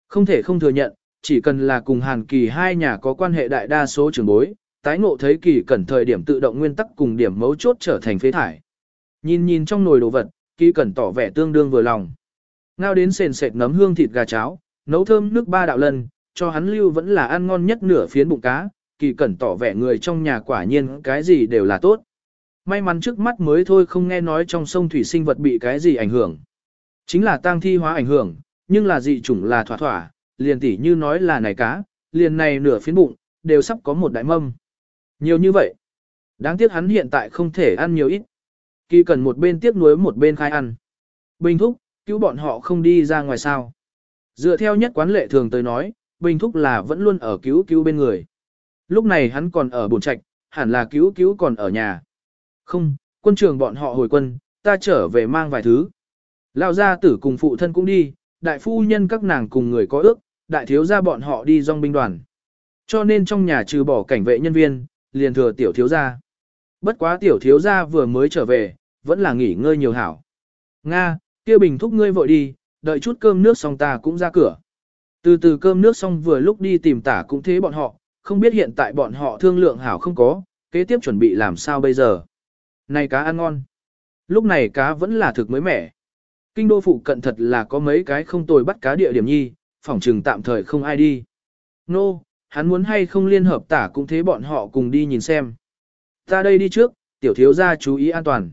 Không thể không thừa nhận, chỉ cần là cùng Hàn Kỳ hai nhà có quan hệ đại đa số trưởng bối, tái ngộ thấy Kỳ cẩn thời điểm tự động nguyên tắc cùng điểm mấu chốt trở thành phế thải. Nhìn nhìn trong nồi đồ vật, Kỳ cẩn tỏ vẻ tương đương vừa lòng. Ngao đến sền sệt nấm hương thịt gà cháo, nấu thơm nước ba đạo lần, cho hắn lưu vẫn là ăn ngon nhất nửa phiến bụng cá, Kỳ cẩn tỏ vẻ người trong nhà quả nhiên cái gì đều là tốt. May mắn trước mắt mới thôi không nghe nói trong sông thủy sinh vật bị cái gì ảnh hưởng. Chính là tang thi hóa ảnh hưởng, nhưng là dị chủng là thỏa thỏa, liền tỉ như nói là này cá, liền này nửa phiến bụng, đều sắp có một đại mâm. Nhiều như vậy. Đáng tiếc hắn hiện tại không thể ăn nhiều ít. Kỳ cần một bên tiếp nuối một bên khai ăn. Bình thúc, cứu bọn họ không đi ra ngoài sao. Dựa theo nhất quán lệ thường tới nói, Bình thúc là vẫn luôn ở cứu cứu bên người. Lúc này hắn còn ở bồn trạch, hẳn là cứu cứu còn ở nhà. Không, quân trường bọn họ hồi quân, ta trở về mang vài thứ. Lao gia tử cùng phụ thân cũng đi, đại phu nhân các nàng cùng người có ước, đại thiếu gia bọn họ đi dòng binh đoàn. Cho nên trong nhà trừ bỏ cảnh vệ nhân viên, liền thừa tiểu thiếu gia. Bất quá tiểu thiếu gia vừa mới trở về, vẫn là nghỉ ngơi nhiều hảo. Nga, kia bình thúc ngươi vội đi, đợi chút cơm nước xong ta cũng ra cửa. Từ từ cơm nước xong vừa lúc đi tìm tả cũng thế bọn họ, không biết hiện tại bọn họ thương lượng hảo không có, kế tiếp chuẩn bị làm sao bây giờ. Này cá ăn ngon. Lúc này cá vẫn là thực mới mẻ. Kinh đô phụ cận thật là có mấy cái không tồi bắt cá địa điểm nhi, phòng trừng tạm thời không ai đi. Nô, no, hắn muốn hay không liên hợp tả cũng thế bọn họ cùng đi nhìn xem. Ta đây đi trước, tiểu thiếu gia chú ý an toàn.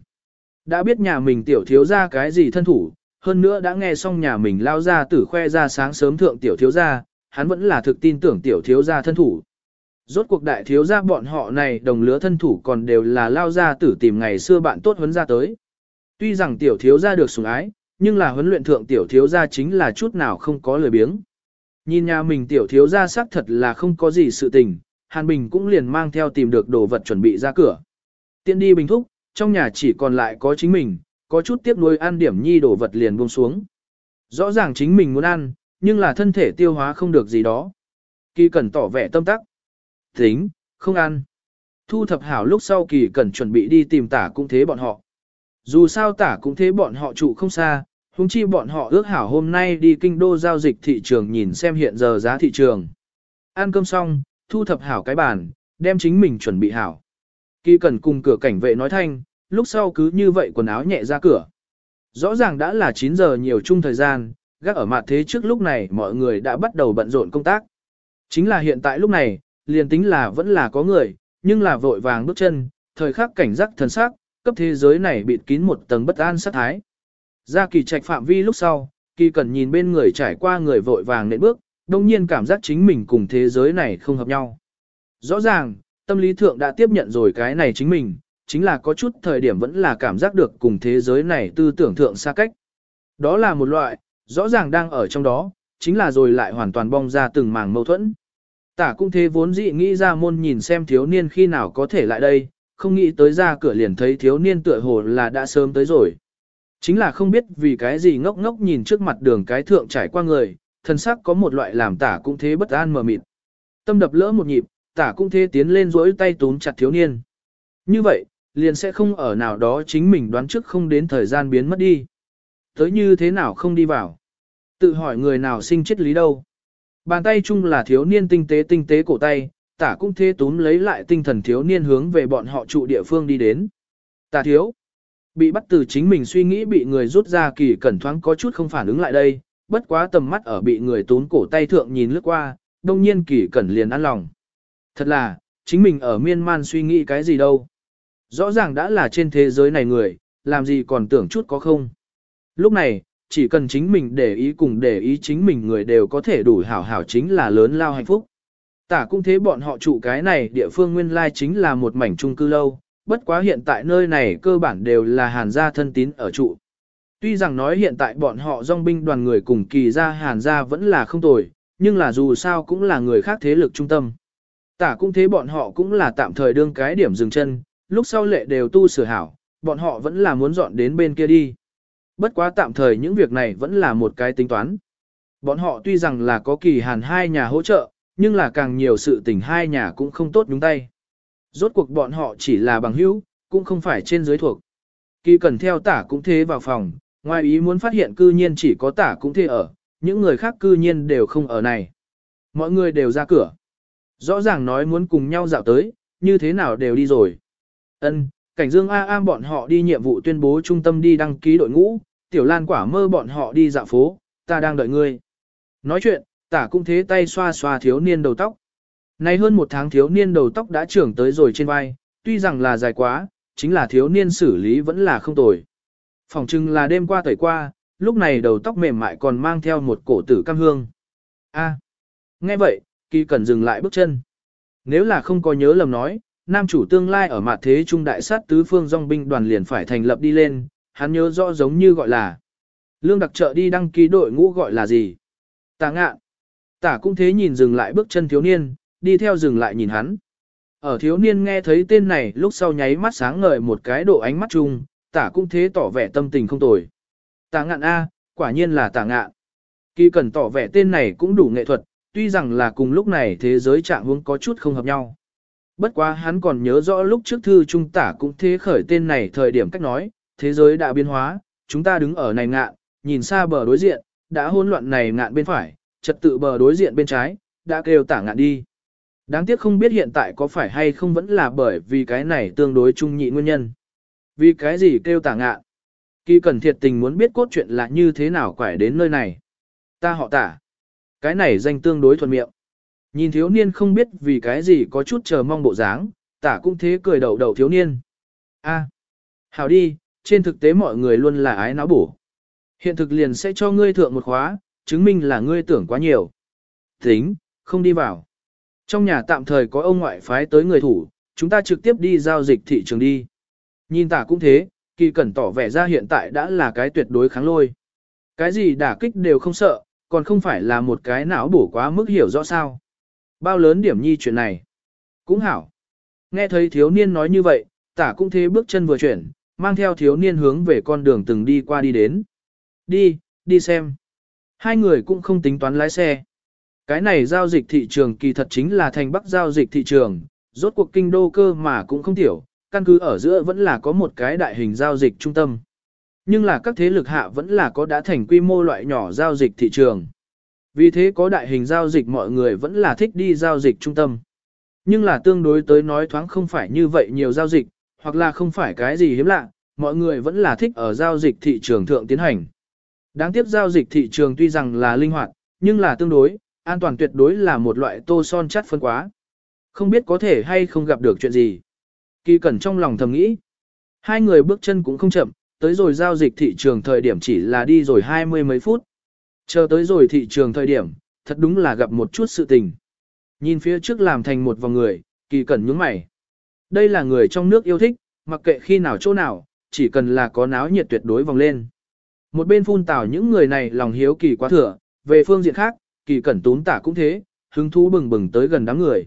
Đã biết nhà mình tiểu thiếu gia cái gì thân thủ, hơn nữa đã nghe xong nhà mình lao ra tử khoe ra sáng sớm thượng tiểu thiếu gia, hắn vẫn là thực tin tưởng tiểu thiếu gia thân thủ. Rốt cuộc đại thiếu gia bọn họ này đồng lứa thân thủ còn đều là lao ra tử tìm ngày xưa bạn tốt huấn ra tới. Tuy rằng tiểu thiếu gia được sủng ái, nhưng là huấn luyện thượng tiểu thiếu gia chính là chút nào không có lời biếng. Nhìn nhà mình tiểu thiếu gia xác thật là không có gì sự tình, Hàn Bình cũng liền mang theo tìm được đồ vật chuẩn bị ra cửa. Tiện đi bình thúc, trong nhà chỉ còn lại có chính mình, có chút tiếc nuôi ăn điểm nhi đổ vật liền buông xuống. Rõ ràng chính mình muốn ăn, nhưng là thân thể tiêu hóa không được gì đó. Kỳ cẩn tỏ vẻ tâm tắc. Tính, không ăn. Thu thập hảo lúc sau kỳ cẩn chuẩn bị đi tìm tả cũng thế bọn họ. Dù sao tả cũng thế bọn họ trụ không xa, huống chi bọn họ ước hảo hôm nay đi kinh đô giao dịch thị trường nhìn xem hiện giờ giá thị trường. Ăn cơm xong, thu thập hảo cái bàn, đem chính mình chuẩn bị hảo. Kỳ cần cùng cửa cảnh vệ nói thanh, lúc sau cứ như vậy quần áo nhẹ ra cửa. Rõ ràng đã là 9 giờ nhiều chung thời gian, gác ở mặt thế trước lúc này mọi người đã bắt đầu bận rộn công tác. Chính là hiện tại lúc này, liền tính là vẫn là có người, nhưng là vội vàng bước chân, thời khắc cảnh giác thần sắc, cấp thế giới này bịt kín một tầng bất an sát thái. Ra kỳ trạch phạm vi lúc sau, kỳ cần nhìn bên người trải qua người vội vàng nện bước, đồng nhiên cảm giác chính mình cùng thế giới này không hợp nhau. Rõ ràng, tâm lý thượng đã tiếp nhận rồi cái này chính mình, chính là có chút thời điểm vẫn là cảm giác được cùng thế giới này tư tưởng thượng xa cách. Đó là một loại, rõ ràng đang ở trong đó, chính là rồi lại hoàn toàn bong ra từng màng mâu thuẫn. Tả cũng thế vốn dị nghĩ ra môn nhìn xem thiếu niên khi nào có thể lại đây, không nghĩ tới ra cửa liền thấy thiếu niên tựa hồ là đã sớm tới rồi. Chính là không biết vì cái gì ngốc ngốc nhìn trước mặt đường cái thượng trải qua người, thân sắc có một loại làm tả cũng thế bất an mờ mịt. Tâm đập lỡ một nhịp, tả cũng thế tiến lên rỗi tay túm chặt thiếu niên. Như vậy, liền sẽ không ở nào đó chính mình đoán trước không đến thời gian biến mất đi. Tới như thế nào không đi vào. Tự hỏi người nào sinh chết lý đâu. Bàn tay chung là thiếu niên tinh tế tinh tế cổ tay, tả cũng thế túm lấy lại tinh thần thiếu niên hướng về bọn họ trụ địa phương đi đến. Tả thiếu, bị bắt từ chính mình suy nghĩ bị người rút ra kỳ cẩn thoáng có chút không phản ứng lại đây, bất quá tầm mắt ở bị người tốn cổ tay thượng nhìn lướt qua, đông nhiên kỳ cẩn liền ăn lòng. Thật là, chính mình ở miên man suy nghĩ cái gì đâu. Rõ ràng đã là trên thế giới này người, làm gì còn tưởng chút có không. Lúc này, chỉ cần chính mình để ý cùng để ý chính mình người đều có thể đủ hảo hảo chính là lớn lao hạnh phúc. Tả cũng thế bọn họ trụ cái này địa phương nguyên lai chính là một mảnh trung cư lâu, bất quá hiện tại nơi này cơ bản đều là hàn gia thân tín ở trụ. Tuy rằng nói hiện tại bọn họ dòng binh đoàn người cùng kỳ gia hàn gia vẫn là không tồi, nhưng là dù sao cũng là người khác thế lực trung tâm. Tả cũng thế bọn họ cũng là tạm thời đương cái điểm dừng chân, lúc sau lệ đều tu sửa hảo, bọn họ vẫn là muốn dọn đến bên kia đi. Bất quá tạm thời những việc này vẫn là một cái tính toán. Bọn họ tuy rằng là có kỳ hàn hai nhà hỗ trợ, nhưng là càng nhiều sự tình hai nhà cũng không tốt nhúng tay. Rốt cuộc bọn họ chỉ là bằng hữu, cũng không phải trên dưới thuộc. Kỳ cần theo tả cũng thế vào phòng, ngoài ý muốn phát hiện cư nhiên chỉ có tả cũng thế ở, những người khác cư nhiên đều không ở này. Mọi người đều ra cửa. Rõ ràng nói muốn cùng nhau dạo tới, như thế nào đều đi rồi. Ân, cảnh dương A A bọn họ đi nhiệm vụ tuyên bố trung tâm đi đăng ký đội ngũ, tiểu lan quả mơ bọn họ đi dạo phố, ta đang đợi ngươi. Nói chuyện, tả cũng thế tay xoa xoa thiếu niên đầu tóc. Nay hơn một tháng thiếu niên đầu tóc đã trưởng tới rồi trên vai, tuy rằng là dài quá, chính là thiếu niên xử lý vẫn là không tồi. Phòng trưng là đêm qua tẩy qua, lúc này đầu tóc mềm mại còn mang theo một cổ tử cam hương. A, nghe vậy, kỳ cần dừng lại bước chân. Nếu là không có nhớ lầm nói, nam chủ tương lai ở mặt thế trung đại sát tứ phương dòng binh đoàn liền phải thành lập đi lên, hắn nhớ rõ giống như gọi là lương đặc trợ đi đăng ký đội ngũ gọi là gì. Tà ngạn. Tả cũng thế nhìn dừng lại bước chân thiếu niên, đi theo dừng lại nhìn hắn. Ở thiếu niên nghe thấy tên này lúc sau nháy mắt sáng ngời một cái độ ánh mắt chung, tả cũng thế tỏ vẻ tâm tình không tồi. Tả ngạn A, quả nhiên là tả ngạn. Kỳ cần tỏ vẻ tên này cũng đủ nghệ thuật, tuy rằng là cùng lúc này thế giới trạng huống có chút không hợp nhau. Bất quá hắn còn nhớ rõ lúc trước thư trung tả cũng thế khởi tên này thời điểm cách nói, thế giới đã biến hóa, chúng ta đứng ở này ngạn, nhìn xa bờ đối diện, đã hỗn loạn này ngạn bên phải, trật tự bờ đối diện bên trái, đã kêu tả ngạn đi. Đáng tiếc không biết hiện tại có phải hay không vẫn là bởi vì cái này tương đối trung nhị nguyên nhân. Vì cái gì kêu tả ngạn? Kỳ cần thiệt tình muốn biết cốt truyện là như thế nào quải đến nơi này. Ta họ tả. Cái này danh tương đối thuận miệng. Nhìn thiếu niên không biết vì cái gì có chút chờ mong bộ dáng, tả cũng thế cười đầu đầu thiếu niên. A, hảo đi, trên thực tế mọi người luôn là ái não bổ. Hiện thực liền sẽ cho ngươi thượng một khóa, chứng minh là ngươi tưởng quá nhiều. Tính, không đi vào. Trong nhà tạm thời có ông ngoại phái tới người thủ, chúng ta trực tiếp đi giao dịch thị trường đi. Nhìn tả cũng thế, kỳ cẩn tỏ vẻ ra hiện tại đã là cái tuyệt đối kháng lôi. Cái gì đả kích đều không sợ, còn không phải là một cái não bổ quá mức hiểu rõ sao. Bao lớn điểm nhi chuyện này. Cũng hảo. Nghe thấy thiếu niên nói như vậy, tả cũng thế bước chân vừa chuyển, mang theo thiếu niên hướng về con đường từng đi qua đi đến. Đi, đi xem. Hai người cũng không tính toán lái xe. Cái này giao dịch thị trường kỳ thật chính là thành bắc giao dịch thị trường, rốt cuộc kinh đô cơ mà cũng không tiểu, căn cứ ở giữa vẫn là có một cái đại hình giao dịch trung tâm. Nhưng là các thế lực hạ vẫn là có đã thành quy mô loại nhỏ giao dịch thị trường. Vì thế có đại hình giao dịch mọi người vẫn là thích đi giao dịch trung tâm. Nhưng là tương đối tới nói thoáng không phải như vậy nhiều giao dịch, hoặc là không phải cái gì hiếm lạ, mọi người vẫn là thích ở giao dịch thị trường thượng tiến hành. Đáng tiếc giao dịch thị trường tuy rằng là linh hoạt, nhưng là tương đối, an toàn tuyệt đối là một loại tô son chắt phân quá. Không biết có thể hay không gặp được chuyện gì. Kỳ cẩn trong lòng thầm nghĩ. Hai người bước chân cũng không chậm, tới rồi giao dịch thị trường thời điểm chỉ là đi rồi hai mươi mấy phút. Chờ tới rồi thị trường thời điểm, thật đúng là gặp một chút sự tình. Nhìn phía trước làm thành một vòng người, kỳ cẩn nhướng mày. Đây là người trong nước yêu thích, mặc kệ khi nào chỗ nào, chỉ cần là có náo nhiệt tuyệt đối vòng lên. Một bên phun tào những người này lòng hiếu kỳ quá thừa, về phương diện khác, kỳ cẩn tún tả cũng thế, hứng thú bừng bừng tới gần đám người.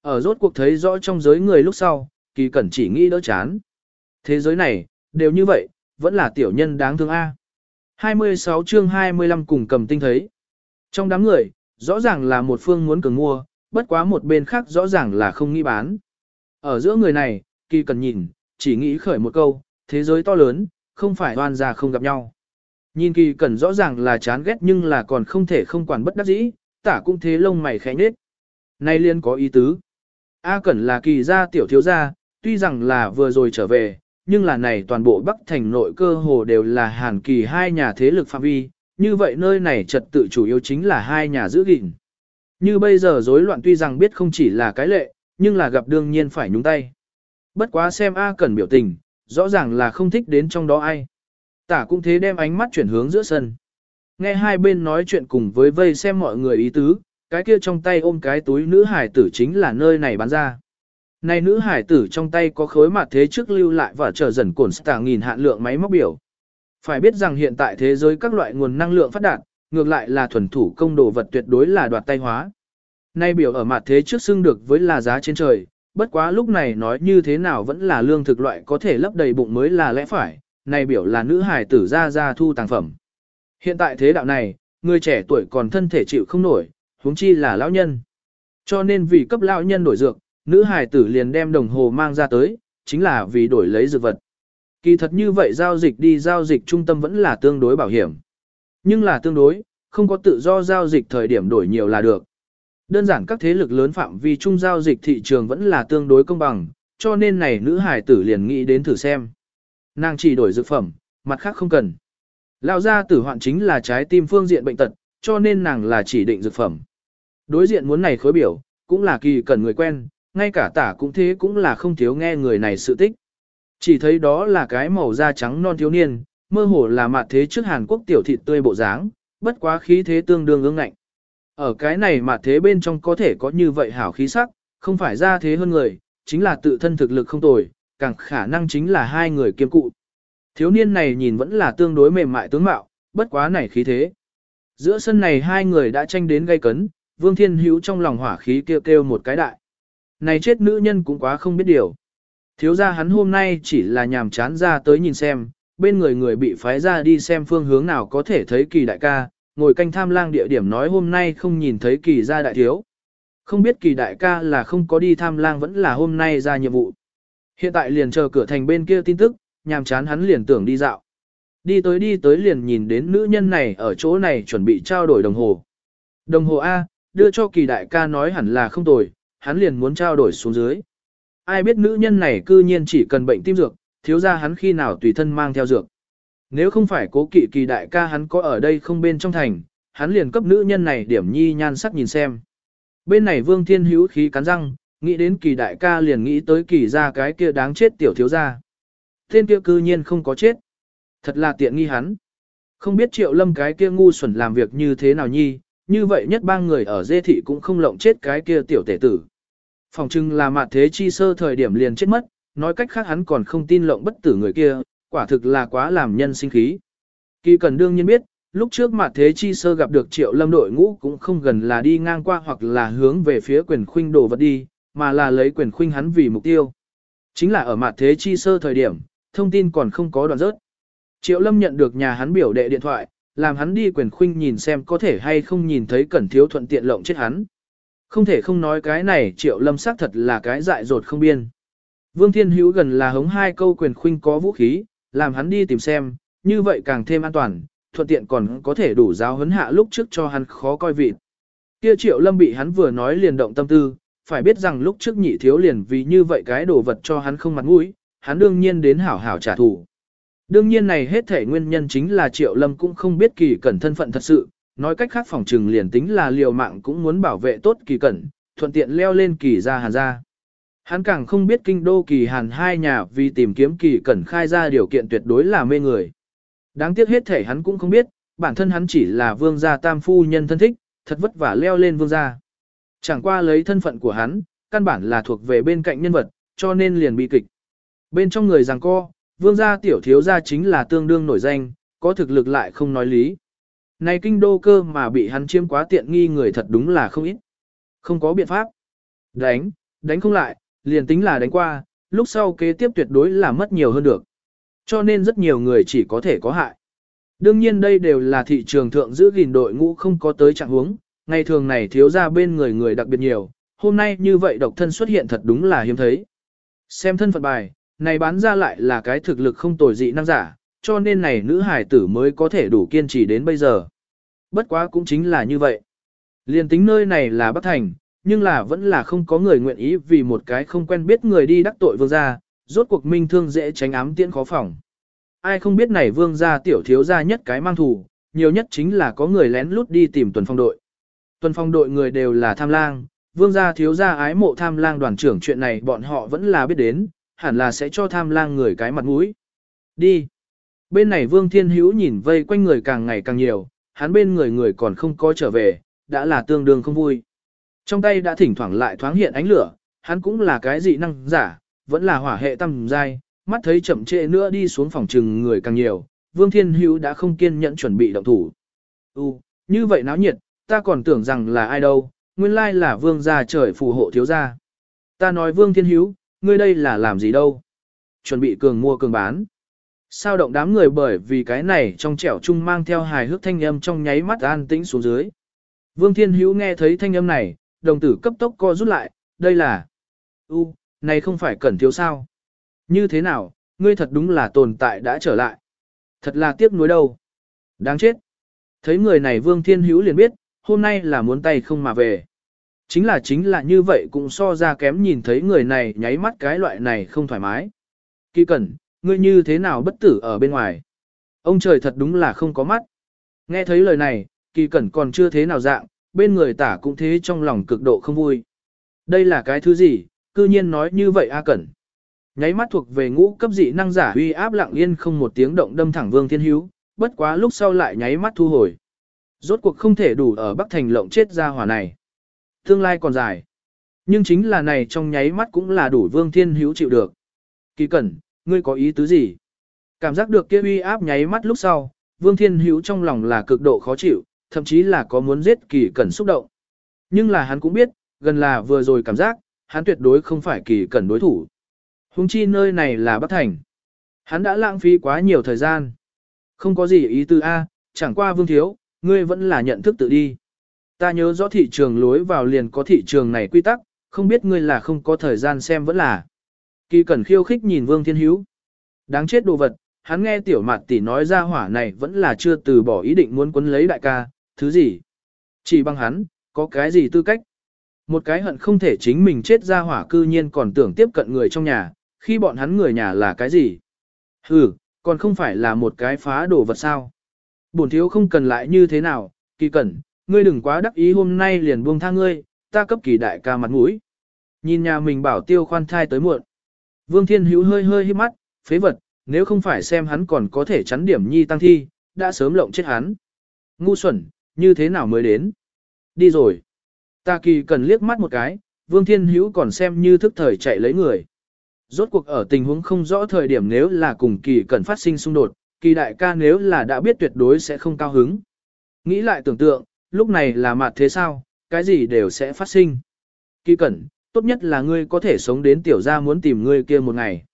Ở rốt cuộc thấy rõ trong giới người lúc sau, kỳ cẩn chỉ nghĩ đỡ chán. Thế giới này, đều như vậy, vẫn là tiểu nhân đáng thương A. 26 chương 25 cùng cầm tinh thấy. Trong đám người, rõ ràng là một phương muốn cường mua, bất quá một bên khác rõ ràng là không nghĩ bán. Ở giữa người này, kỳ cần nhìn, chỉ nghĩ khởi một câu, thế giới to lớn, không phải oan già không gặp nhau. Nhìn kỳ cần rõ ràng là chán ghét nhưng là còn không thể không quản bất đắc dĩ, tả cũng thế lông mày khẽ nết. Nay liên có ý tứ. A Cẩn là kỳ gia tiểu thiếu gia, tuy rằng là vừa rồi trở về, nhưng là này toàn bộ Bắc Thành nội cơ hồ đều là hàn kỳ hai nhà thế lực phạm vi, như vậy nơi này trật tự chủ yếu chính là hai nhà giữ gìn. Như bây giờ rối loạn tuy rằng biết không chỉ là cái lệ, nhưng là gặp đương nhiên phải nhúng tay. Bất quá xem A Cẩn biểu tình, rõ ràng là không thích đến trong đó ai. Tả cũng thế đem ánh mắt chuyển hướng giữa sân. Nghe hai bên nói chuyện cùng với vây xem mọi người ý tứ, cái kia trong tay ôm cái túi nữ hải tử chính là nơi này bán ra. Này nữ hải tử trong tay có khối mặt thế trước lưu lại và trở dần cồn tả nghìn hạn lượng máy móc biểu. Phải biết rằng hiện tại thế giới các loại nguồn năng lượng phát đạt, ngược lại là thuần thủ công đồ vật tuyệt đối là đoạt tay hóa. Nay biểu ở mặt thế trước xưng được với là giá trên trời, bất quá lúc này nói như thế nào vẫn là lương thực loại có thể lấp đầy bụng mới là lẽ phải, này biểu là nữ hải tử ra ra thu tàng phẩm. Hiện tại thế đạo này, người trẻ tuổi còn thân thể chịu không nổi, huống chi là lão nhân. Cho nên vì cấp lão nhân đổi dược, nữ hải tử liền đem đồng hồ mang ra tới, chính là vì đổi lấy dược vật. Kỳ thật như vậy giao dịch đi giao dịch trung tâm vẫn là tương đối bảo hiểm. Nhưng là tương đối, không có tự do giao dịch thời điểm đổi nhiều là được. Đơn giản các thế lực lớn phạm vi trung giao dịch thị trường vẫn là tương đối công bằng, cho nên này nữ hải tử liền nghĩ đến thử xem. Nàng chỉ đổi dược phẩm, mặt khác không cần. Lão gia tử hoạn chính là trái tim phương diện bệnh tật, cho nên nàng là chỉ định dược phẩm. Đối diện muốn này khối biểu, cũng là kỳ cần người quen, ngay cả tả cũng thế cũng là không thiếu nghe người này sự tích. Chỉ thấy đó là cái màu da trắng non thiếu niên, mơ hồ là mặt thế trước Hàn Quốc tiểu thịt tươi bộ dáng, bất quá khí thế tương đương ương ngạnh. Ở cái này mặt thế bên trong có thể có như vậy hảo khí sắc, không phải ra thế hơn người, chính là tự thân thực lực không tồi, càng khả năng chính là hai người kiêm cụ. Thiếu niên này nhìn vẫn là tương đối mềm mại tướng mạo, bất quá này khí thế. Giữa sân này hai người đã tranh đến gây cấn, Vương Thiên Hữu trong lòng hỏa khí kêu kêu một cái đại. Này chết nữ nhân cũng quá không biết điều. Thiếu ra hắn hôm nay chỉ là nhàm chán ra tới nhìn xem, bên người người bị phái ra đi xem phương hướng nào có thể thấy kỳ đại ca, ngồi canh tham lang địa điểm nói hôm nay không nhìn thấy kỳ ra đại thiếu. Không biết kỳ đại ca là không có đi tham lang vẫn là hôm nay ra nhiệm vụ. Hiện tại liền chờ cửa thành bên kia tin tức, nhàm chán hắn liền tưởng đi dạo. Đi tới đi tới liền nhìn đến nữ nhân này ở chỗ này chuẩn bị trao đổi đồng hồ. Đồng hồ A, đưa cho kỳ đại ca nói hẳn là không tồi, hắn liền muốn trao đổi xuống dưới. Ai biết nữ nhân này cư nhiên chỉ cần bệnh tim dược, thiếu ra hắn khi nào tùy thân mang theo dược. Nếu không phải cố kỵ kỳ đại ca hắn có ở đây không bên trong thành, hắn liền cấp nữ nhân này điểm nhi nhan sắc nhìn xem. Bên này vương thiên hữu khí cắn răng, nghĩ đến kỳ đại ca liền nghĩ tới kỳ ra cái kia đáng chết tiểu thiếu ra. thiên kia cư nhiên không có chết. Thật là tiện nghi hắn. Không biết triệu lâm cái kia ngu xuẩn làm việc như thế nào nhi, như vậy nhất ba người ở dê thị cũng không lộng chết cái kia tiểu tể tử. Phòng trưng là mặt thế chi sơ thời điểm liền chết mất, nói cách khác hắn còn không tin lộng bất tử người kia, quả thực là quá làm nhân sinh khí. Kỳ cần đương nhiên biết, lúc trước mặt thế chi sơ gặp được triệu lâm đội ngũ cũng không gần là đi ngang qua hoặc là hướng về phía quyền khuynh đồ vật đi, mà là lấy quyền khuynh hắn vì mục tiêu. Chính là ở mặt thế chi sơ thời điểm, thông tin còn không có đoạn rớt. Triệu lâm nhận được nhà hắn biểu đệ điện thoại, làm hắn đi quyền khuynh nhìn xem có thể hay không nhìn thấy cẩn thiếu thuận tiện lộng chết hắn. Không thể không nói cái này triệu lâm xác thật là cái dại dột không biên. Vương Thiên Hữu gần là hống hai câu quyền khuynh có vũ khí, làm hắn đi tìm xem, như vậy càng thêm an toàn, thuận tiện còn có thể đủ giáo huấn hạ lúc trước cho hắn khó coi vị. Kia triệu lâm bị hắn vừa nói liền động tâm tư, phải biết rằng lúc trước nhị thiếu liền vì như vậy cái đồ vật cho hắn không mặt mũi, hắn đương nhiên đến hảo hảo trả thù. Đương nhiên này hết thể nguyên nhân chính là triệu lâm cũng không biết kỳ cẩn thân phận thật sự, nói cách khác phòng trừng liền tính là liều mạng cũng muốn bảo vệ tốt kỳ cẩn, thuận tiện leo lên kỳ ra hàn ra. Hắn càng không biết kinh đô kỳ hàn hai nhà vì tìm kiếm kỳ cẩn khai ra điều kiện tuyệt đối là mê người. Đáng tiếc hết thể hắn cũng không biết, bản thân hắn chỉ là vương gia tam phu nhân thân thích, thật vất vả leo lên vương gia. Chẳng qua lấy thân phận của hắn, căn bản là thuộc về bên cạnh nhân vật, cho nên liền bị kịch. Bên trong người giằng co, vương gia tiểu thiếu gia chính là tương đương nổi danh, có thực lực lại không nói lý. Này kinh đô cơ mà bị hắn chiếm quá tiện nghi người thật đúng là không ít. Không có biện pháp. Đánh, đánh không lại, liền tính là đánh qua, lúc sau kế tiếp tuyệt đối là mất nhiều hơn được. Cho nên rất nhiều người chỉ có thể có hại. Đương nhiên đây đều là thị trường thượng giữ gìn đội ngũ không có tới trạng huống, ngày thường này thiếu ra bên người người đặc biệt nhiều, hôm nay như vậy độc thân xuất hiện thật đúng là hiếm thấy. Xem thân phận bài, này bán ra lại là cái thực lực không tồi dị năng giả, cho nên này nữ hải tử mới có thể đủ kiên trì đến bây giờ. Bất quá cũng chính là như vậy. Liên tính nơi này là Bắc Thành, nhưng là vẫn là không có người nguyện ý vì một cái không quen biết người đi đắc tội vương gia, rốt cuộc minh thương dễ tránh ám tiễn khó phòng. Ai không biết này vương gia tiểu thiếu gia nhất cái mang thù, nhiều nhất chính là có người lén lút đi tìm tuần phong đội. Tuần phong đội người đều là tham lang, vương gia thiếu gia ái mộ tham lang đoàn trưởng chuyện này bọn họ vẫn là biết đến, hẳn là sẽ cho tham lang người cái mặt mũi. Đi. Bên này vương thiên hữu nhìn vây quanh người càng ngày càng nhiều, hắn bên người người còn không có trở về, đã là tương đương không vui. Trong tay đã thỉnh thoảng lại thoáng hiện ánh lửa, hắn cũng là cái dị năng giả, vẫn là hỏa hệ tâm giai, mắt thấy chậm trễ nữa đi xuống phòng trừng người càng nhiều, Vương Thiên Hữu đã không kiên nhẫn chuẩn bị động thủ. U, như vậy náo nhiệt, ta còn tưởng rằng là ai đâu, nguyên lai là Vương gia trời phù hộ thiếu gia. Ta nói Vương Thiên Hữu, ngươi đây là làm gì đâu? Chuẩn bị cường mua cường bán. Sao động đám người bởi vì cái này trong trẻo chung mang theo hài hước thanh âm trong nháy mắt an tĩnh xuống dưới. Vương Thiên Hữu nghe thấy thanh âm này, đồng tử cấp tốc co rút lại, đây là... U, này không phải cẩn thiếu sao? Như thế nào, ngươi thật đúng là tồn tại đã trở lại. Thật là tiếc nuối đâu. Đáng chết. Thấy người này Vương Thiên Hữu liền biết, hôm nay là muốn tay không mà về. Chính là chính là như vậy cũng so ra kém nhìn thấy người này nháy mắt cái loại này không thoải mái. Kỳ cẩn, ngươi như thế nào bất tử ở bên ngoài? Ông trời thật đúng là không có mắt. Nghe thấy lời này, kỳ cẩn còn chưa thế nào dạng, bên người tả cũng thế trong lòng cực độ không vui. Đây là cái thứ gì, cư nhiên nói như vậy A Cẩn. Nháy mắt thuộc về ngũ cấp dị năng giả uy áp lặng yên không một tiếng động đâm thẳng Vương Thiên Hữu, bất quá lúc sau lại nháy mắt thu hồi. Rốt cuộc không thể đủ ở Bắc Thành lộng chết ra hỏa này. Tương lai còn dài. Nhưng chính là này trong nháy mắt cũng là đủ Vương Thiên Hữu chịu được. Kỳ Cẩn, ngươi có ý tứ gì? Cảm giác được kia uy áp nháy mắt lúc sau, Vương Thiên Hữu trong lòng là cực độ khó chịu, thậm chí là có muốn giết Kỳ Cẩn xúc động. Nhưng là hắn cũng biết, gần là vừa rồi cảm giác, hắn tuyệt đối không phải kỳ cẩn đối thủ. Hùng chi nơi này là Bắc Thành. Hắn đã lãng phí quá nhiều thời gian. Không có gì ý tư A, chẳng qua vương thiếu, ngươi vẫn là nhận thức tự đi. Ta nhớ rõ thị trường lối vào liền có thị trường này quy tắc, không biết ngươi là không có thời gian xem vẫn là. Kỳ cẩn khiêu khích nhìn vương thiên hữu. Đáng chết đồ vật, hắn nghe tiểu mạt tỷ nói ra hỏa này vẫn là chưa từ bỏ ý định muốn quấn lấy đại ca, thứ gì. Chỉ bằng hắn, có cái gì tư cách. Một cái hận không thể chính mình chết ra hỏa cư nhiên còn tưởng tiếp cận người trong nhà, khi bọn hắn người nhà là cái gì? Hừ, còn không phải là một cái phá đồ vật sao? Bổn thiếu không cần lại như thế nào, kỳ cẩn, ngươi đừng quá đắc ý hôm nay liền buông tha ngươi, ta cấp kỳ đại ca mặt mũi. Nhìn nhà mình bảo tiêu khoan thai tới muộn. Vương Thiên Hữu hơi hơi hít mắt, phế vật, nếu không phải xem hắn còn có thể chắn điểm nhi tăng thi, đã sớm lộng chết hắn. Ngu xuẩn, như thế nào mới đến? Đi rồi. Ta kỳ cần liếc mắt một cái, Vương Thiên Hữu còn xem như thức thời chạy lấy người. Rốt cuộc ở tình huống không rõ thời điểm nếu là cùng kỳ cần phát sinh xung đột, kỳ đại ca nếu là đã biết tuyệt đối sẽ không cao hứng. Nghĩ lại tưởng tượng, lúc này là mặt thế sao, cái gì đều sẽ phát sinh. Kỳ cẩn, tốt nhất là ngươi có thể sống đến tiểu gia muốn tìm ngươi kia một ngày.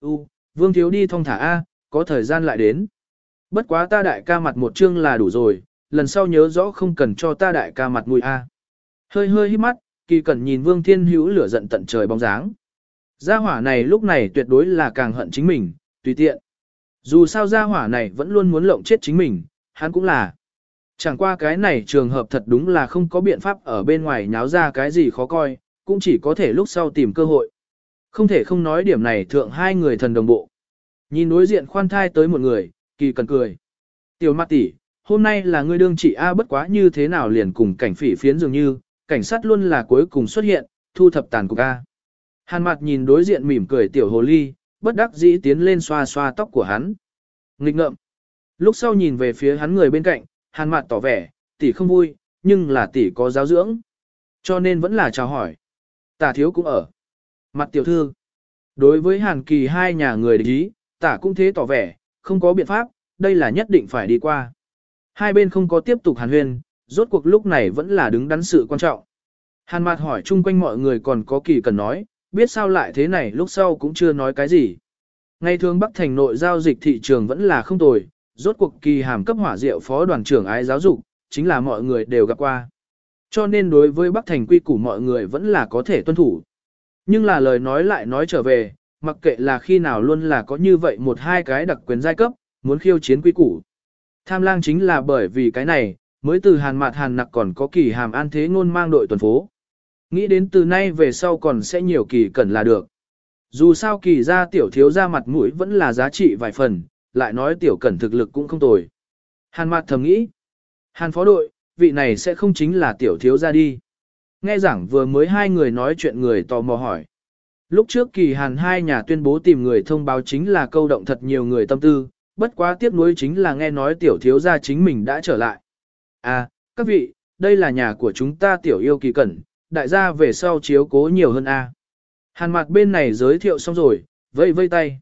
U, vương thiếu đi thong thả A, có thời gian lại đến. Bất quá ta đại ca mặt một chương là đủ rồi, lần sau nhớ rõ không cần cho ta đại ca mặt mũi A. Hơi hơi hít mắt, kỳ cẩn nhìn vương thiên hữu lửa giận tận trời bóng dáng. Gia hỏa này lúc này tuyệt đối là càng hận chính mình, tùy tiện. Dù sao gia hỏa này vẫn luôn muốn lộng chết chính mình, hắn cũng là. Chẳng qua cái này trường hợp thật đúng là không có biện pháp ở bên ngoài nháo ra cái gì khó coi, cũng chỉ có thể lúc sau tìm cơ hội. Không thể không nói điểm này thượng hai người thần đồng bộ. Nhìn đối diện khoan thai tới một người, kỳ cần cười. Tiểu mặt tỷ, hôm nay là ngươi đương trị A bất quá như thế nào liền cùng cảnh phỉ phiến dường như, cảnh sát luôn là cuối cùng xuất hiện, thu thập tàn cục A. Hàn mặt nhìn đối diện mỉm cười tiểu hồ ly, bất đắc dĩ tiến lên xoa xoa tóc của hắn. Nghịch ngợm. Lúc sau nhìn về phía hắn người bên cạnh, hàn mặt tỏ vẻ, tỷ không vui, nhưng là tỷ có giáo dưỡng. Cho nên vẫn là chào hỏi. Tả thiếu cũng ở. Mặt tiểu thư. Đối với hàn kỳ hai nhà người địch ý, tả cũng thế tỏ vẻ, không có biện pháp, đây là nhất định phải đi qua. Hai bên không có tiếp tục hàn huyên, rốt cuộc lúc này vẫn là đứng đắn sự quan trọng. Hàn mặt hỏi chung quanh mọi người còn có kỳ cần nói, biết sao lại thế này lúc sau cũng chưa nói cái gì. Ngày thường Bắc Thành nội giao dịch thị trường vẫn là không tồi, rốt cuộc kỳ hàm cấp hỏa diệu phó đoàn trưởng ái giáo dục, chính là mọi người đều gặp qua. Cho nên đối với Bắc Thành quy củ mọi người vẫn là có thể tuân thủ. Nhưng là lời nói lại nói trở về, mặc kệ là khi nào luôn là có như vậy một hai cái đặc quyền giai cấp, muốn khiêu chiến quy củ. Tham lang chính là bởi vì cái này, mới từ hàn mạt hàn nặc còn có kỳ hàm an thế ngôn mang đội tuần phố. Nghĩ đến từ nay về sau còn sẽ nhiều kỳ cần là được. Dù sao kỳ ra tiểu thiếu ra mặt mũi vẫn là giá trị vài phần, lại nói tiểu cẩn thực lực cũng không tồi. Hàn mạt thầm nghĩ. Hàn phó đội, vị này sẽ không chính là tiểu thiếu ra đi. Nghe giảng vừa mới hai người nói chuyện người tò mò hỏi. Lúc trước kỳ hàn hai nhà tuyên bố tìm người thông báo chính là câu động thật nhiều người tâm tư, bất quá tiếc nuối chính là nghe nói tiểu thiếu gia chính mình đã trở lại. À, các vị, đây là nhà của chúng ta tiểu yêu kỳ cẩn, đại gia về sau chiếu cố nhiều hơn a. Hàn mặt bên này giới thiệu xong rồi, vây vây tay.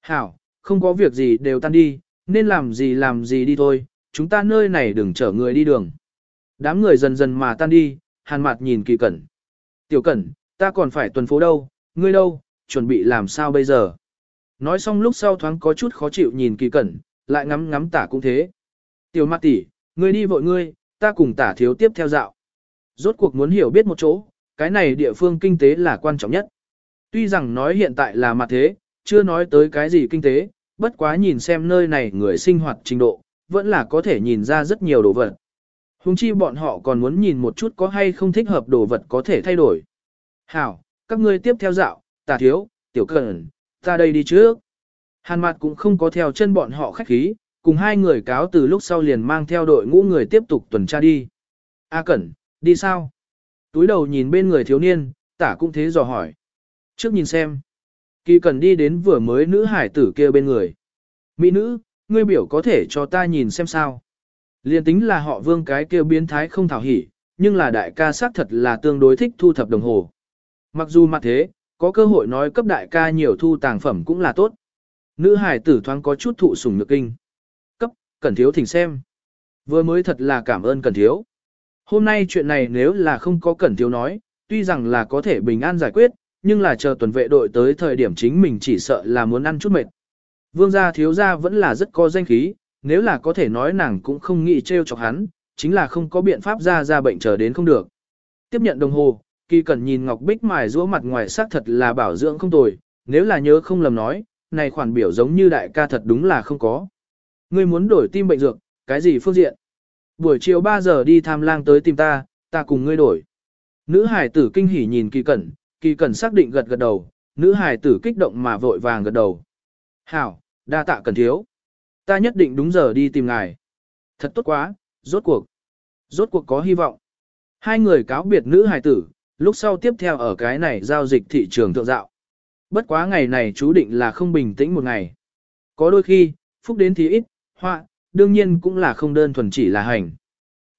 Hảo, không có việc gì đều tan đi, nên làm gì làm gì đi thôi, chúng ta nơi này đừng chở người đi đường. Đám người dần dần mà tan đi, hàn mặt nhìn kỳ cẩn. Tiểu cẩn, ta còn phải tuần phố đâu, ngươi đâu, chuẩn bị làm sao bây giờ. Nói xong lúc sau thoáng có chút khó chịu nhìn kỳ cẩn, lại ngắm ngắm tả cũng thế. Tiểu mặt tỷ, ngươi đi vội ngươi, ta cùng tả thiếu tiếp theo dạo. Rốt cuộc muốn hiểu biết một chỗ, cái này địa phương kinh tế là quan trọng nhất. Tuy rằng nói hiện tại là mặt thế, chưa nói tới cái gì kinh tế, bất quá nhìn xem nơi này người sinh hoạt trình độ, vẫn là có thể nhìn ra rất nhiều đồ vật. Hùng chi bọn họ còn muốn nhìn một chút có hay không thích hợp đồ vật có thể thay đổi. Hảo, các ngươi tiếp theo dạo, tà thiếu, tiểu cẩn, ta đây đi trước. Hàn mặt cũng không có theo chân bọn họ khách khí, cùng hai người cáo từ lúc sau liền mang theo đội ngũ người tiếp tục tuần tra đi. A cẩn, đi sao? Túi đầu nhìn bên người thiếu niên, tả cũng thế dò hỏi. Trước nhìn xem. Kỳ cần đi đến vừa mới nữ hải tử kia bên người. Mỹ nữ, ngươi biểu có thể cho ta nhìn xem sao. Liên tính là họ vương cái kêu biến thái không thảo hỉ, nhưng là đại ca xác thật là tương đối thích thu thập đồng hồ. Mặc dù mặt thế, có cơ hội nói cấp đại ca nhiều thu tàng phẩm cũng là tốt. Nữ hải tử thoáng có chút thụ sủng nhược kinh. Cấp, cần thiếu thỉnh xem. Vừa mới thật là cảm ơn cần thiếu. Hôm nay chuyện này nếu là không có cần thiếu nói, tuy rằng là có thể bình an giải quyết, nhưng là chờ tuần vệ đội tới thời điểm chính mình chỉ sợ là muốn ăn chút mệt. Vương gia thiếu gia vẫn là rất có danh khí, nếu là có thể nói nàng cũng không nghĩ trêu chọc hắn, chính là không có biện pháp ra ra bệnh chờ đến không được. Tiếp nhận đồng hồ, kỳ cần nhìn Ngọc Bích mài rũa mặt ngoài sắc thật là bảo dưỡng không tồi, nếu là nhớ không lầm nói, này khoản biểu giống như đại ca thật đúng là không có. Ngươi muốn đổi tim bệnh dược, cái gì phương diện? Buổi chiều 3 giờ đi tham lang tới tìm ta, ta cùng ngươi đổi. Nữ hải tử kinh hỉ nhìn kỳ cẩn, kỳ cẩn xác định gật gật đầu, nữ hải tử kích động mà vội vàng gật đầu. Hảo, đa tạ cần thiếu. Ta nhất định đúng giờ đi tìm ngài. Thật tốt quá, rốt cuộc. Rốt cuộc có hy vọng. Hai người cáo biệt nữ hài tử, lúc sau tiếp theo ở cái này giao dịch thị trường thượng dạo. Bất quá ngày này chú định là không bình tĩnh một ngày. Có đôi khi, phúc đến thì ít, họa, đương nhiên cũng là không đơn thuần chỉ là hành.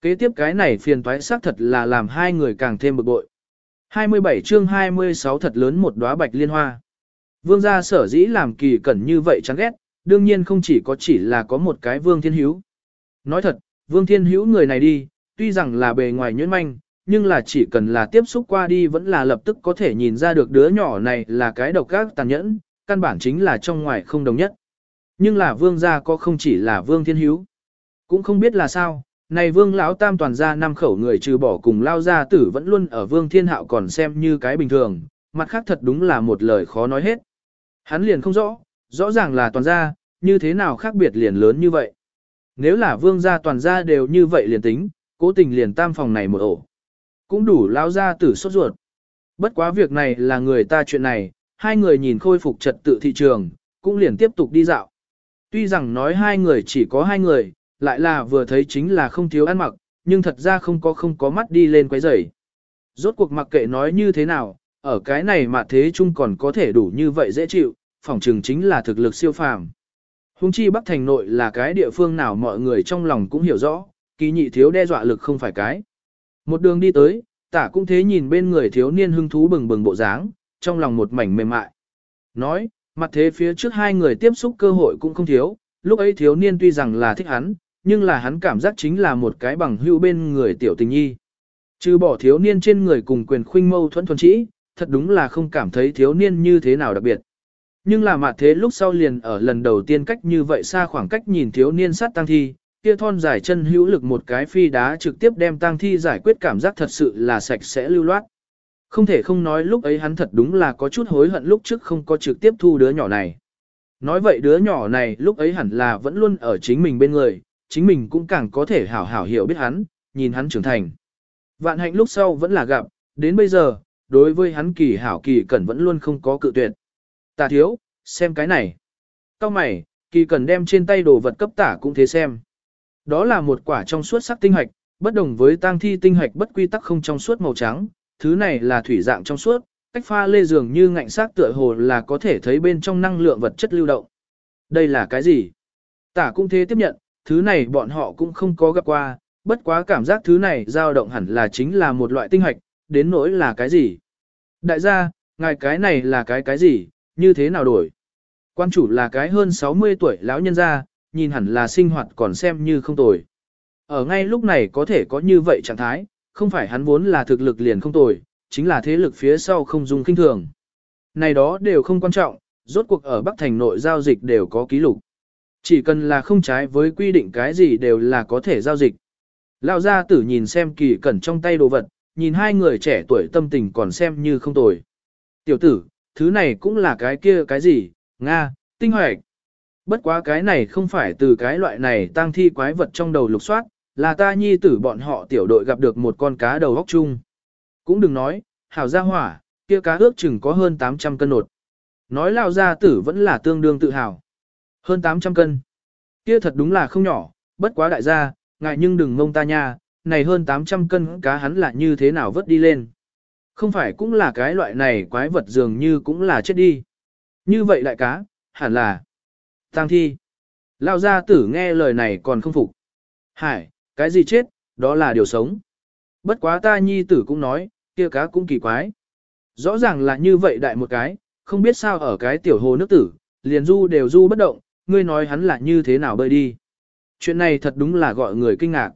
Kế tiếp cái này phiền toái xác thật là làm hai người càng thêm bực bội. 27 chương 26 thật lớn một đóa bạch liên hoa. Vương gia sở dĩ làm kỳ cẩn như vậy chán ghét, đương nhiên không chỉ có chỉ là có một cái vương thiên hữu. Nói thật, vương thiên hữu người này đi, tuy rằng là bề ngoài nhuyễn manh, nhưng là chỉ cần là tiếp xúc qua đi vẫn là lập tức có thể nhìn ra được đứa nhỏ này là cái độc ác tàn nhẫn, căn bản chính là trong ngoài không đồng nhất. Nhưng là vương gia có không chỉ là vương thiên hữu. Cũng không biết là sao, này vương lão tam toàn gia năm khẩu người trừ bỏ cùng lao gia tử vẫn luôn ở vương thiên hạo còn xem như cái bình thường, mặt khác thật đúng là một lời khó nói hết. Hắn liền không rõ, rõ ràng là toàn gia, như thế nào khác biệt liền lớn như vậy. Nếu là vương gia toàn gia đều như vậy liền tính, cố tình liền tam phòng này một ổ. Cũng đủ lao gia tử sốt ruột. Bất quá việc này là người ta chuyện này, hai người nhìn khôi phục trật tự thị trường, cũng liền tiếp tục đi dạo. Tuy rằng nói hai người chỉ có hai người, lại là vừa thấy chính là không thiếu ăn mặc, nhưng thật ra không có không có mắt đi lên quấy rầy. Rốt cuộc mặc kệ nói như thế nào, ở cái này mà thế chung còn có thể đủ như vậy dễ chịu, phỏng chừng chính là thực lực siêu phàm. Hùng chi Bắc Thành nội là cái địa phương nào mọi người trong lòng cũng hiểu rõ, kỳ nhị thiếu đe dọa lực không phải cái. Một đường đi tới, tả cũng thế nhìn bên người thiếu niên hưng thú bừng bừng bộ dáng, trong lòng một mảnh mềm mại. Nói, mặt thế phía trước hai người tiếp xúc cơ hội cũng không thiếu, lúc ấy thiếu niên tuy rằng là thích hắn, nhưng là hắn cảm giác chính là một cái bằng hữu bên người tiểu tình nhi. Trừ bỏ thiếu niên trên người cùng quyền khuynh mâu thuẫn thuần trĩ, thật đúng là không cảm thấy thiếu niên như thế nào đặc biệt. Nhưng là mặt thế lúc sau liền ở lần đầu tiên cách như vậy xa khoảng cách nhìn thiếu niên sát tăng thi, kia thon dài chân hữu lực một cái phi đá trực tiếp đem tăng thi giải quyết cảm giác thật sự là sạch sẽ lưu loát. Không thể không nói lúc ấy hắn thật đúng là có chút hối hận lúc trước không có trực tiếp thu đứa nhỏ này. Nói vậy đứa nhỏ này lúc ấy hẳn là vẫn luôn ở chính mình bên người, chính mình cũng càng có thể hảo hảo hiểu biết hắn, nhìn hắn trưởng thành. Vạn hạnh lúc sau vẫn là gặp, đến bây giờ, đối với hắn kỳ hảo kỳ cẩn vẫn luôn không có cự tuyệt. Tả thiếu, xem cái này. Cao mày, kỳ cần đem trên tay đồ vật cấp tả cũng thế xem. Đó là một quả trong suốt sắc tinh hạch, bất đồng với tang thi tinh hạch bất quy tắc không trong suốt màu trắng, thứ này là thủy dạng trong suốt, cách pha lê dường như ngạnh sắc tựa hồ là có thể thấy bên trong năng lượng vật chất lưu động. Đây là cái gì? Tả cũng thế tiếp nhận, thứ này bọn họ cũng không có gặp qua, bất quá cảm giác thứ này dao động hẳn là chính là một loại tinh hạch, đến nỗi là cái gì? Đại gia, ngài cái này là cái cái gì, như thế nào đổi? Quan chủ là cái hơn 60 tuổi lão nhân gia, nhìn hẳn là sinh hoạt còn xem như không tồi. Ở ngay lúc này có thể có như vậy trạng thái, không phải hắn vốn là thực lực liền không tồi, chính là thế lực phía sau không dùng kinh thường. Này đó đều không quan trọng, rốt cuộc ở Bắc Thành nội giao dịch đều có ký lục. Chỉ cần là không trái với quy định cái gì đều là có thể giao dịch. Lão gia tử nhìn xem kỳ cẩn trong tay đồ vật, nhìn hai người trẻ tuổi tâm tình còn xem như không tồi. Tiểu tử, thứ này cũng là cái kia cái gì, Nga, tinh hoạch. Bất quá cái này không phải từ cái loại này tang thi quái vật trong đầu lục soát, là ta nhi tử bọn họ tiểu đội gặp được một con cá đầu góc chung. Cũng đừng nói, hảo gia hỏa, kia cá ước chừng có hơn 800 cân nột. Nói lao gia tử vẫn là tương đương tự hào. Hơn 800 cân. Kia thật đúng là không nhỏ, bất quá đại gia, ngại nhưng đừng ngông ta nha, này hơn 800 cân cá hắn là như thế nào vớt đi lên. Không phải cũng là cái loại này quái vật dường như cũng là chết đi. Như vậy đại cá, hẳn là tang thi. Lao gia tử nghe lời này còn không phục. Hải, cái gì chết, đó là điều sống. Bất quá ta nhi tử cũng nói, kia cá cũng kỳ quái. Rõ ràng là như vậy đại một cái, không biết sao ở cái tiểu hồ nước tử, liền du đều du bất động, ngươi nói hắn là như thế nào bơi đi. Chuyện này thật đúng là gọi người kinh ngạc.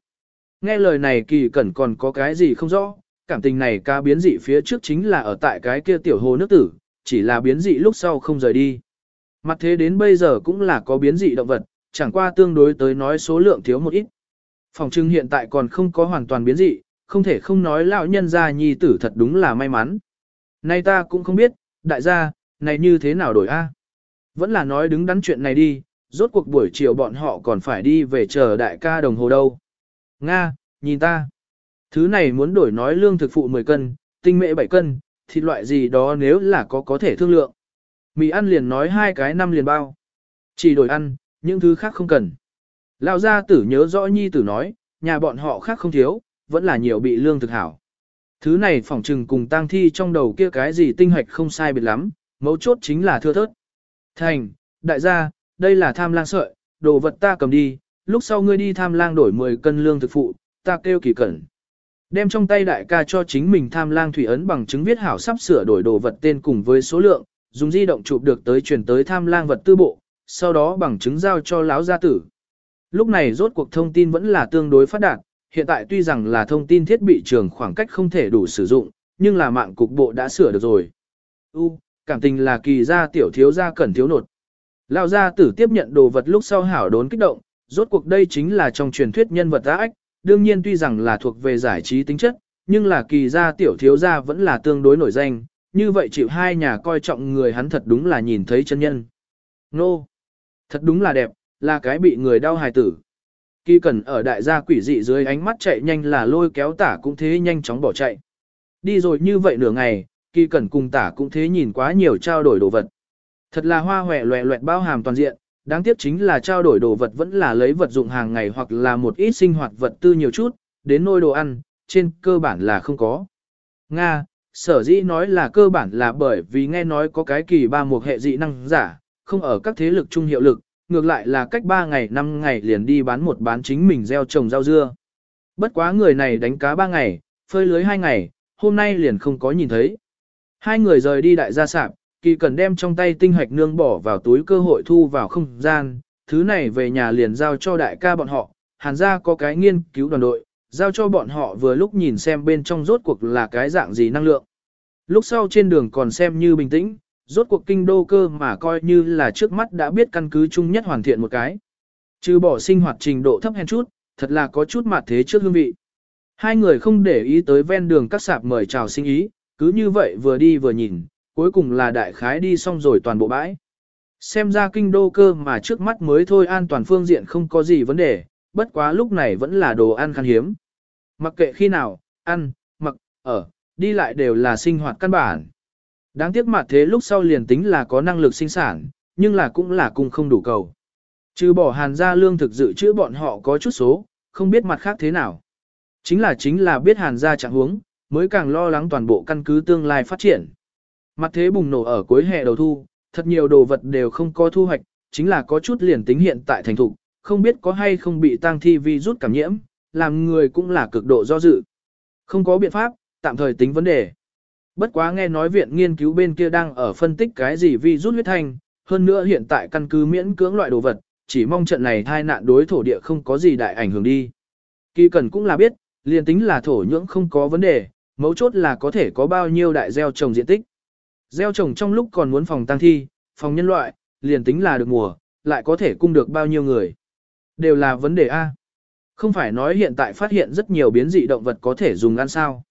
Nghe lời này kỳ cẩn còn có cái gì không rõ, cảm tình này ca biến dị phía trước chính là ở tại cái kia tiểu hồ nước tử, chỉ là biến dị lúc sau không rời đi. Mặt thế đến bây giờ cũng là có biến dị động vật, chẳng qua tương đối tới nói số lượng thiếu một ít. Phòng trưng hiện tại còn không có hoàn toàn biến dị, không thể không nói lão nhân gia nhi tử thật đúng là may mắn. Nay ta cũng không biết, đại gia, này như thế nào đổi a? Vẫn là nói đứng đắn chuyện này đi, rốt cuộc buổi chiều bọn họ còn phải đi về chờ đại ca đồng hồ đâu. Nga, nhìn ta. Thứ này muốn đổi nói lương thực phụ 10 cân, tinh mệ 7 cân, thịt loại gì đó nếu là có có thể thương lượng. Mì ăn liền nói hai cái năm liền bao. Chỉ đổi ăn, những thứ khác không cần. Lão gia tử nhớ rõ nhi tử nói, nhà bọn họ khác không thiếu, vẫn là nhiều bị lương thực hảo. Thứ này phỏng trừng cùng tang thi trong đầu kia cái gì tinh hoạch không sai biệt lắm, mấu chốt chính là thưa thớt. Thành, đại gia, đây là tham lang sợi, đồ vật ta cầm đi, lúc sau ngươi đi tham lang đổi 10 cân lương thực phụ, ta kêu kỳ cẩn. Đem trong tay đại ca cho chính mình tham lang thủy ấn bằng chứng viết hảo sắp sửa đổi đồ vật tên cùng với số lượng, dùng di động chụp được tới truyền tới tham lang vật tư bộ, sau đó bằng chứng giao cho lão gia tử. Lúc này rốt cuộc thông tin vẫn là tương đối phát đạt, hiện tại tuy rằng là thông tin thiết bị trường khoảng cách không thể đủ sử dụng, nhưng là mạng cục bộ đã sửa được rồi. U, cảm tình là kỳ gia tiểu thiếu gia cẩn thiếu nột. Lão gia tử tiếp nhận đồ vật lúc sau hảo đốn kích động, rốt cuộc đây chính là trong truyền thuyết nhân vật ác, đương nhiên tuy rằng là thuộc về giải trí tính chất, nhưng là kỳ gia tiểu thiếu gia vẫn là tương đối nổi danh, như vậy chịu hai nhà coi trọng người hắn thật đúng là nhìn thấy chân nhân. Nô! Thật đúng là đẹp, là cái bị người đau hài tử. Kỳ cần ở đại gia quỷ dị dưới ánh mắt chạy nhanh là lôi kéo tả cũng thế nhanh chóng bỏ chạy. Đi rồi như vậy nửa ngày, kỳ cần cùng tả cũng thế nhìn quá nhiều trao đổi đồ vật. Thật là hoa hòe loẹ loẹt bao hàm toàn diện, đáng tiếc chính là trao đổi đồ vật vẫn là lấy vật dụng hàng ngày hoặc là một ít sinh hoạt vật tư nhiều chút, đến nôi đồ ăn, trên cơ bản là không có. Nga, sở dĩ nói là cơ bản là bởi vì nghe nói có cái kỳ ba một hệ dị năng giả, không ở các thế lực trung hiệu lực, ngược lại là cách 3 ngày 5 ngày liền đi bán một bán chính mình gieo trồng rau dưa. Bất quá người này đánh cá 3 ngày, phơi lưới 2 ngày, hôm nay liền không có nhìn thấy. Hai người rời đi đại gia sạp, kỳ cần đem trong tay tinh hoạch nương bỏ vào túi cơ hội thu vào không gian, thứ này về nhà liền giao cho đại ca bọn họ, hàn gia có cái nghiên cứu đoàn đội, giao cho bọn họ vừa lúc nhìn xem bên trong rốt cuộc là cái dạng gì năng lượng. Lúc sau trên đường còn xem như bình tĩnh, rốt cuộc kinh đô cơ mà coi như là trước mắt đã biết căn cứ chung nhất hoàn thiện một cái. Trừ bỏ sinh hoạt trình độ thấp hèn chút, thật là có chút mặt thế trước hương vị. Hai người không để ý tới ven đường các sạp mời chào sinh ý, cứ như vậy vừa đi vừa nhìn, cuối cùng là đại khái đi xong rồi toàn bộ bãi. Xem ra kinh đô cơ mà trước mắt mới thôi an toàn phương diện không có gì vấn đề, bất quá lúc này vẫn là đồ ăn khan hiếm. Mặc kệ khi nào, ăn, mặc, ở, đi lại đều là sinh hoạt căn bản. Đáng tiếc mặt thế lúc sau liền tính là có năng lực sinh sản, nhưng là cũng là cùng không đủ cầu. Trừ bỏ hàn gia lương thực dự trữ bọn họ có chút số, không biết mặt khác thế nào. Chính là chính là biết hàn gia trạng huống, mới càng lo lắng toàn bộ căn cứ tương lai phát triển. Mặt thế bùng nổ ở cuối hè đầu thu, thật nhiều đồ vật đều không có thu hoạch, chính là có chút liền tính hiện tại thành thục, không biết có hay không bị tang thi vi rút cảm nhiễm, làm người cũng là cực độ do dự. Không có biện pháp, tạm thời tính vấn đề. Bất quá nghe nói viện nghiên cứu bên kia đang ở phân tích cái gì vi rút huyết thanh, hơn nữa hiện tại căn cứ miễn cưỡng loại đồ vật, chỉ mong trận này thai nạn đối thổ địa không có gì đại ảnh hưởng đi. Kỳ cần cũng là biết, liền tính là thổ nhưỡng không có vấn đề, mấu chốt là có thể có bao nhiêu đại gieo trồng diện tích. Gieo trồng trong lúc còn muốn phòng tăng thi, phòng nhân loại, liền tính là được mùa, lại có thể cung được bao nhiêu người. Đều là vấn đề A. Không phải nói hiện tại phát hiện rất nhiều biến dị động vật có thể dùng ăn sao.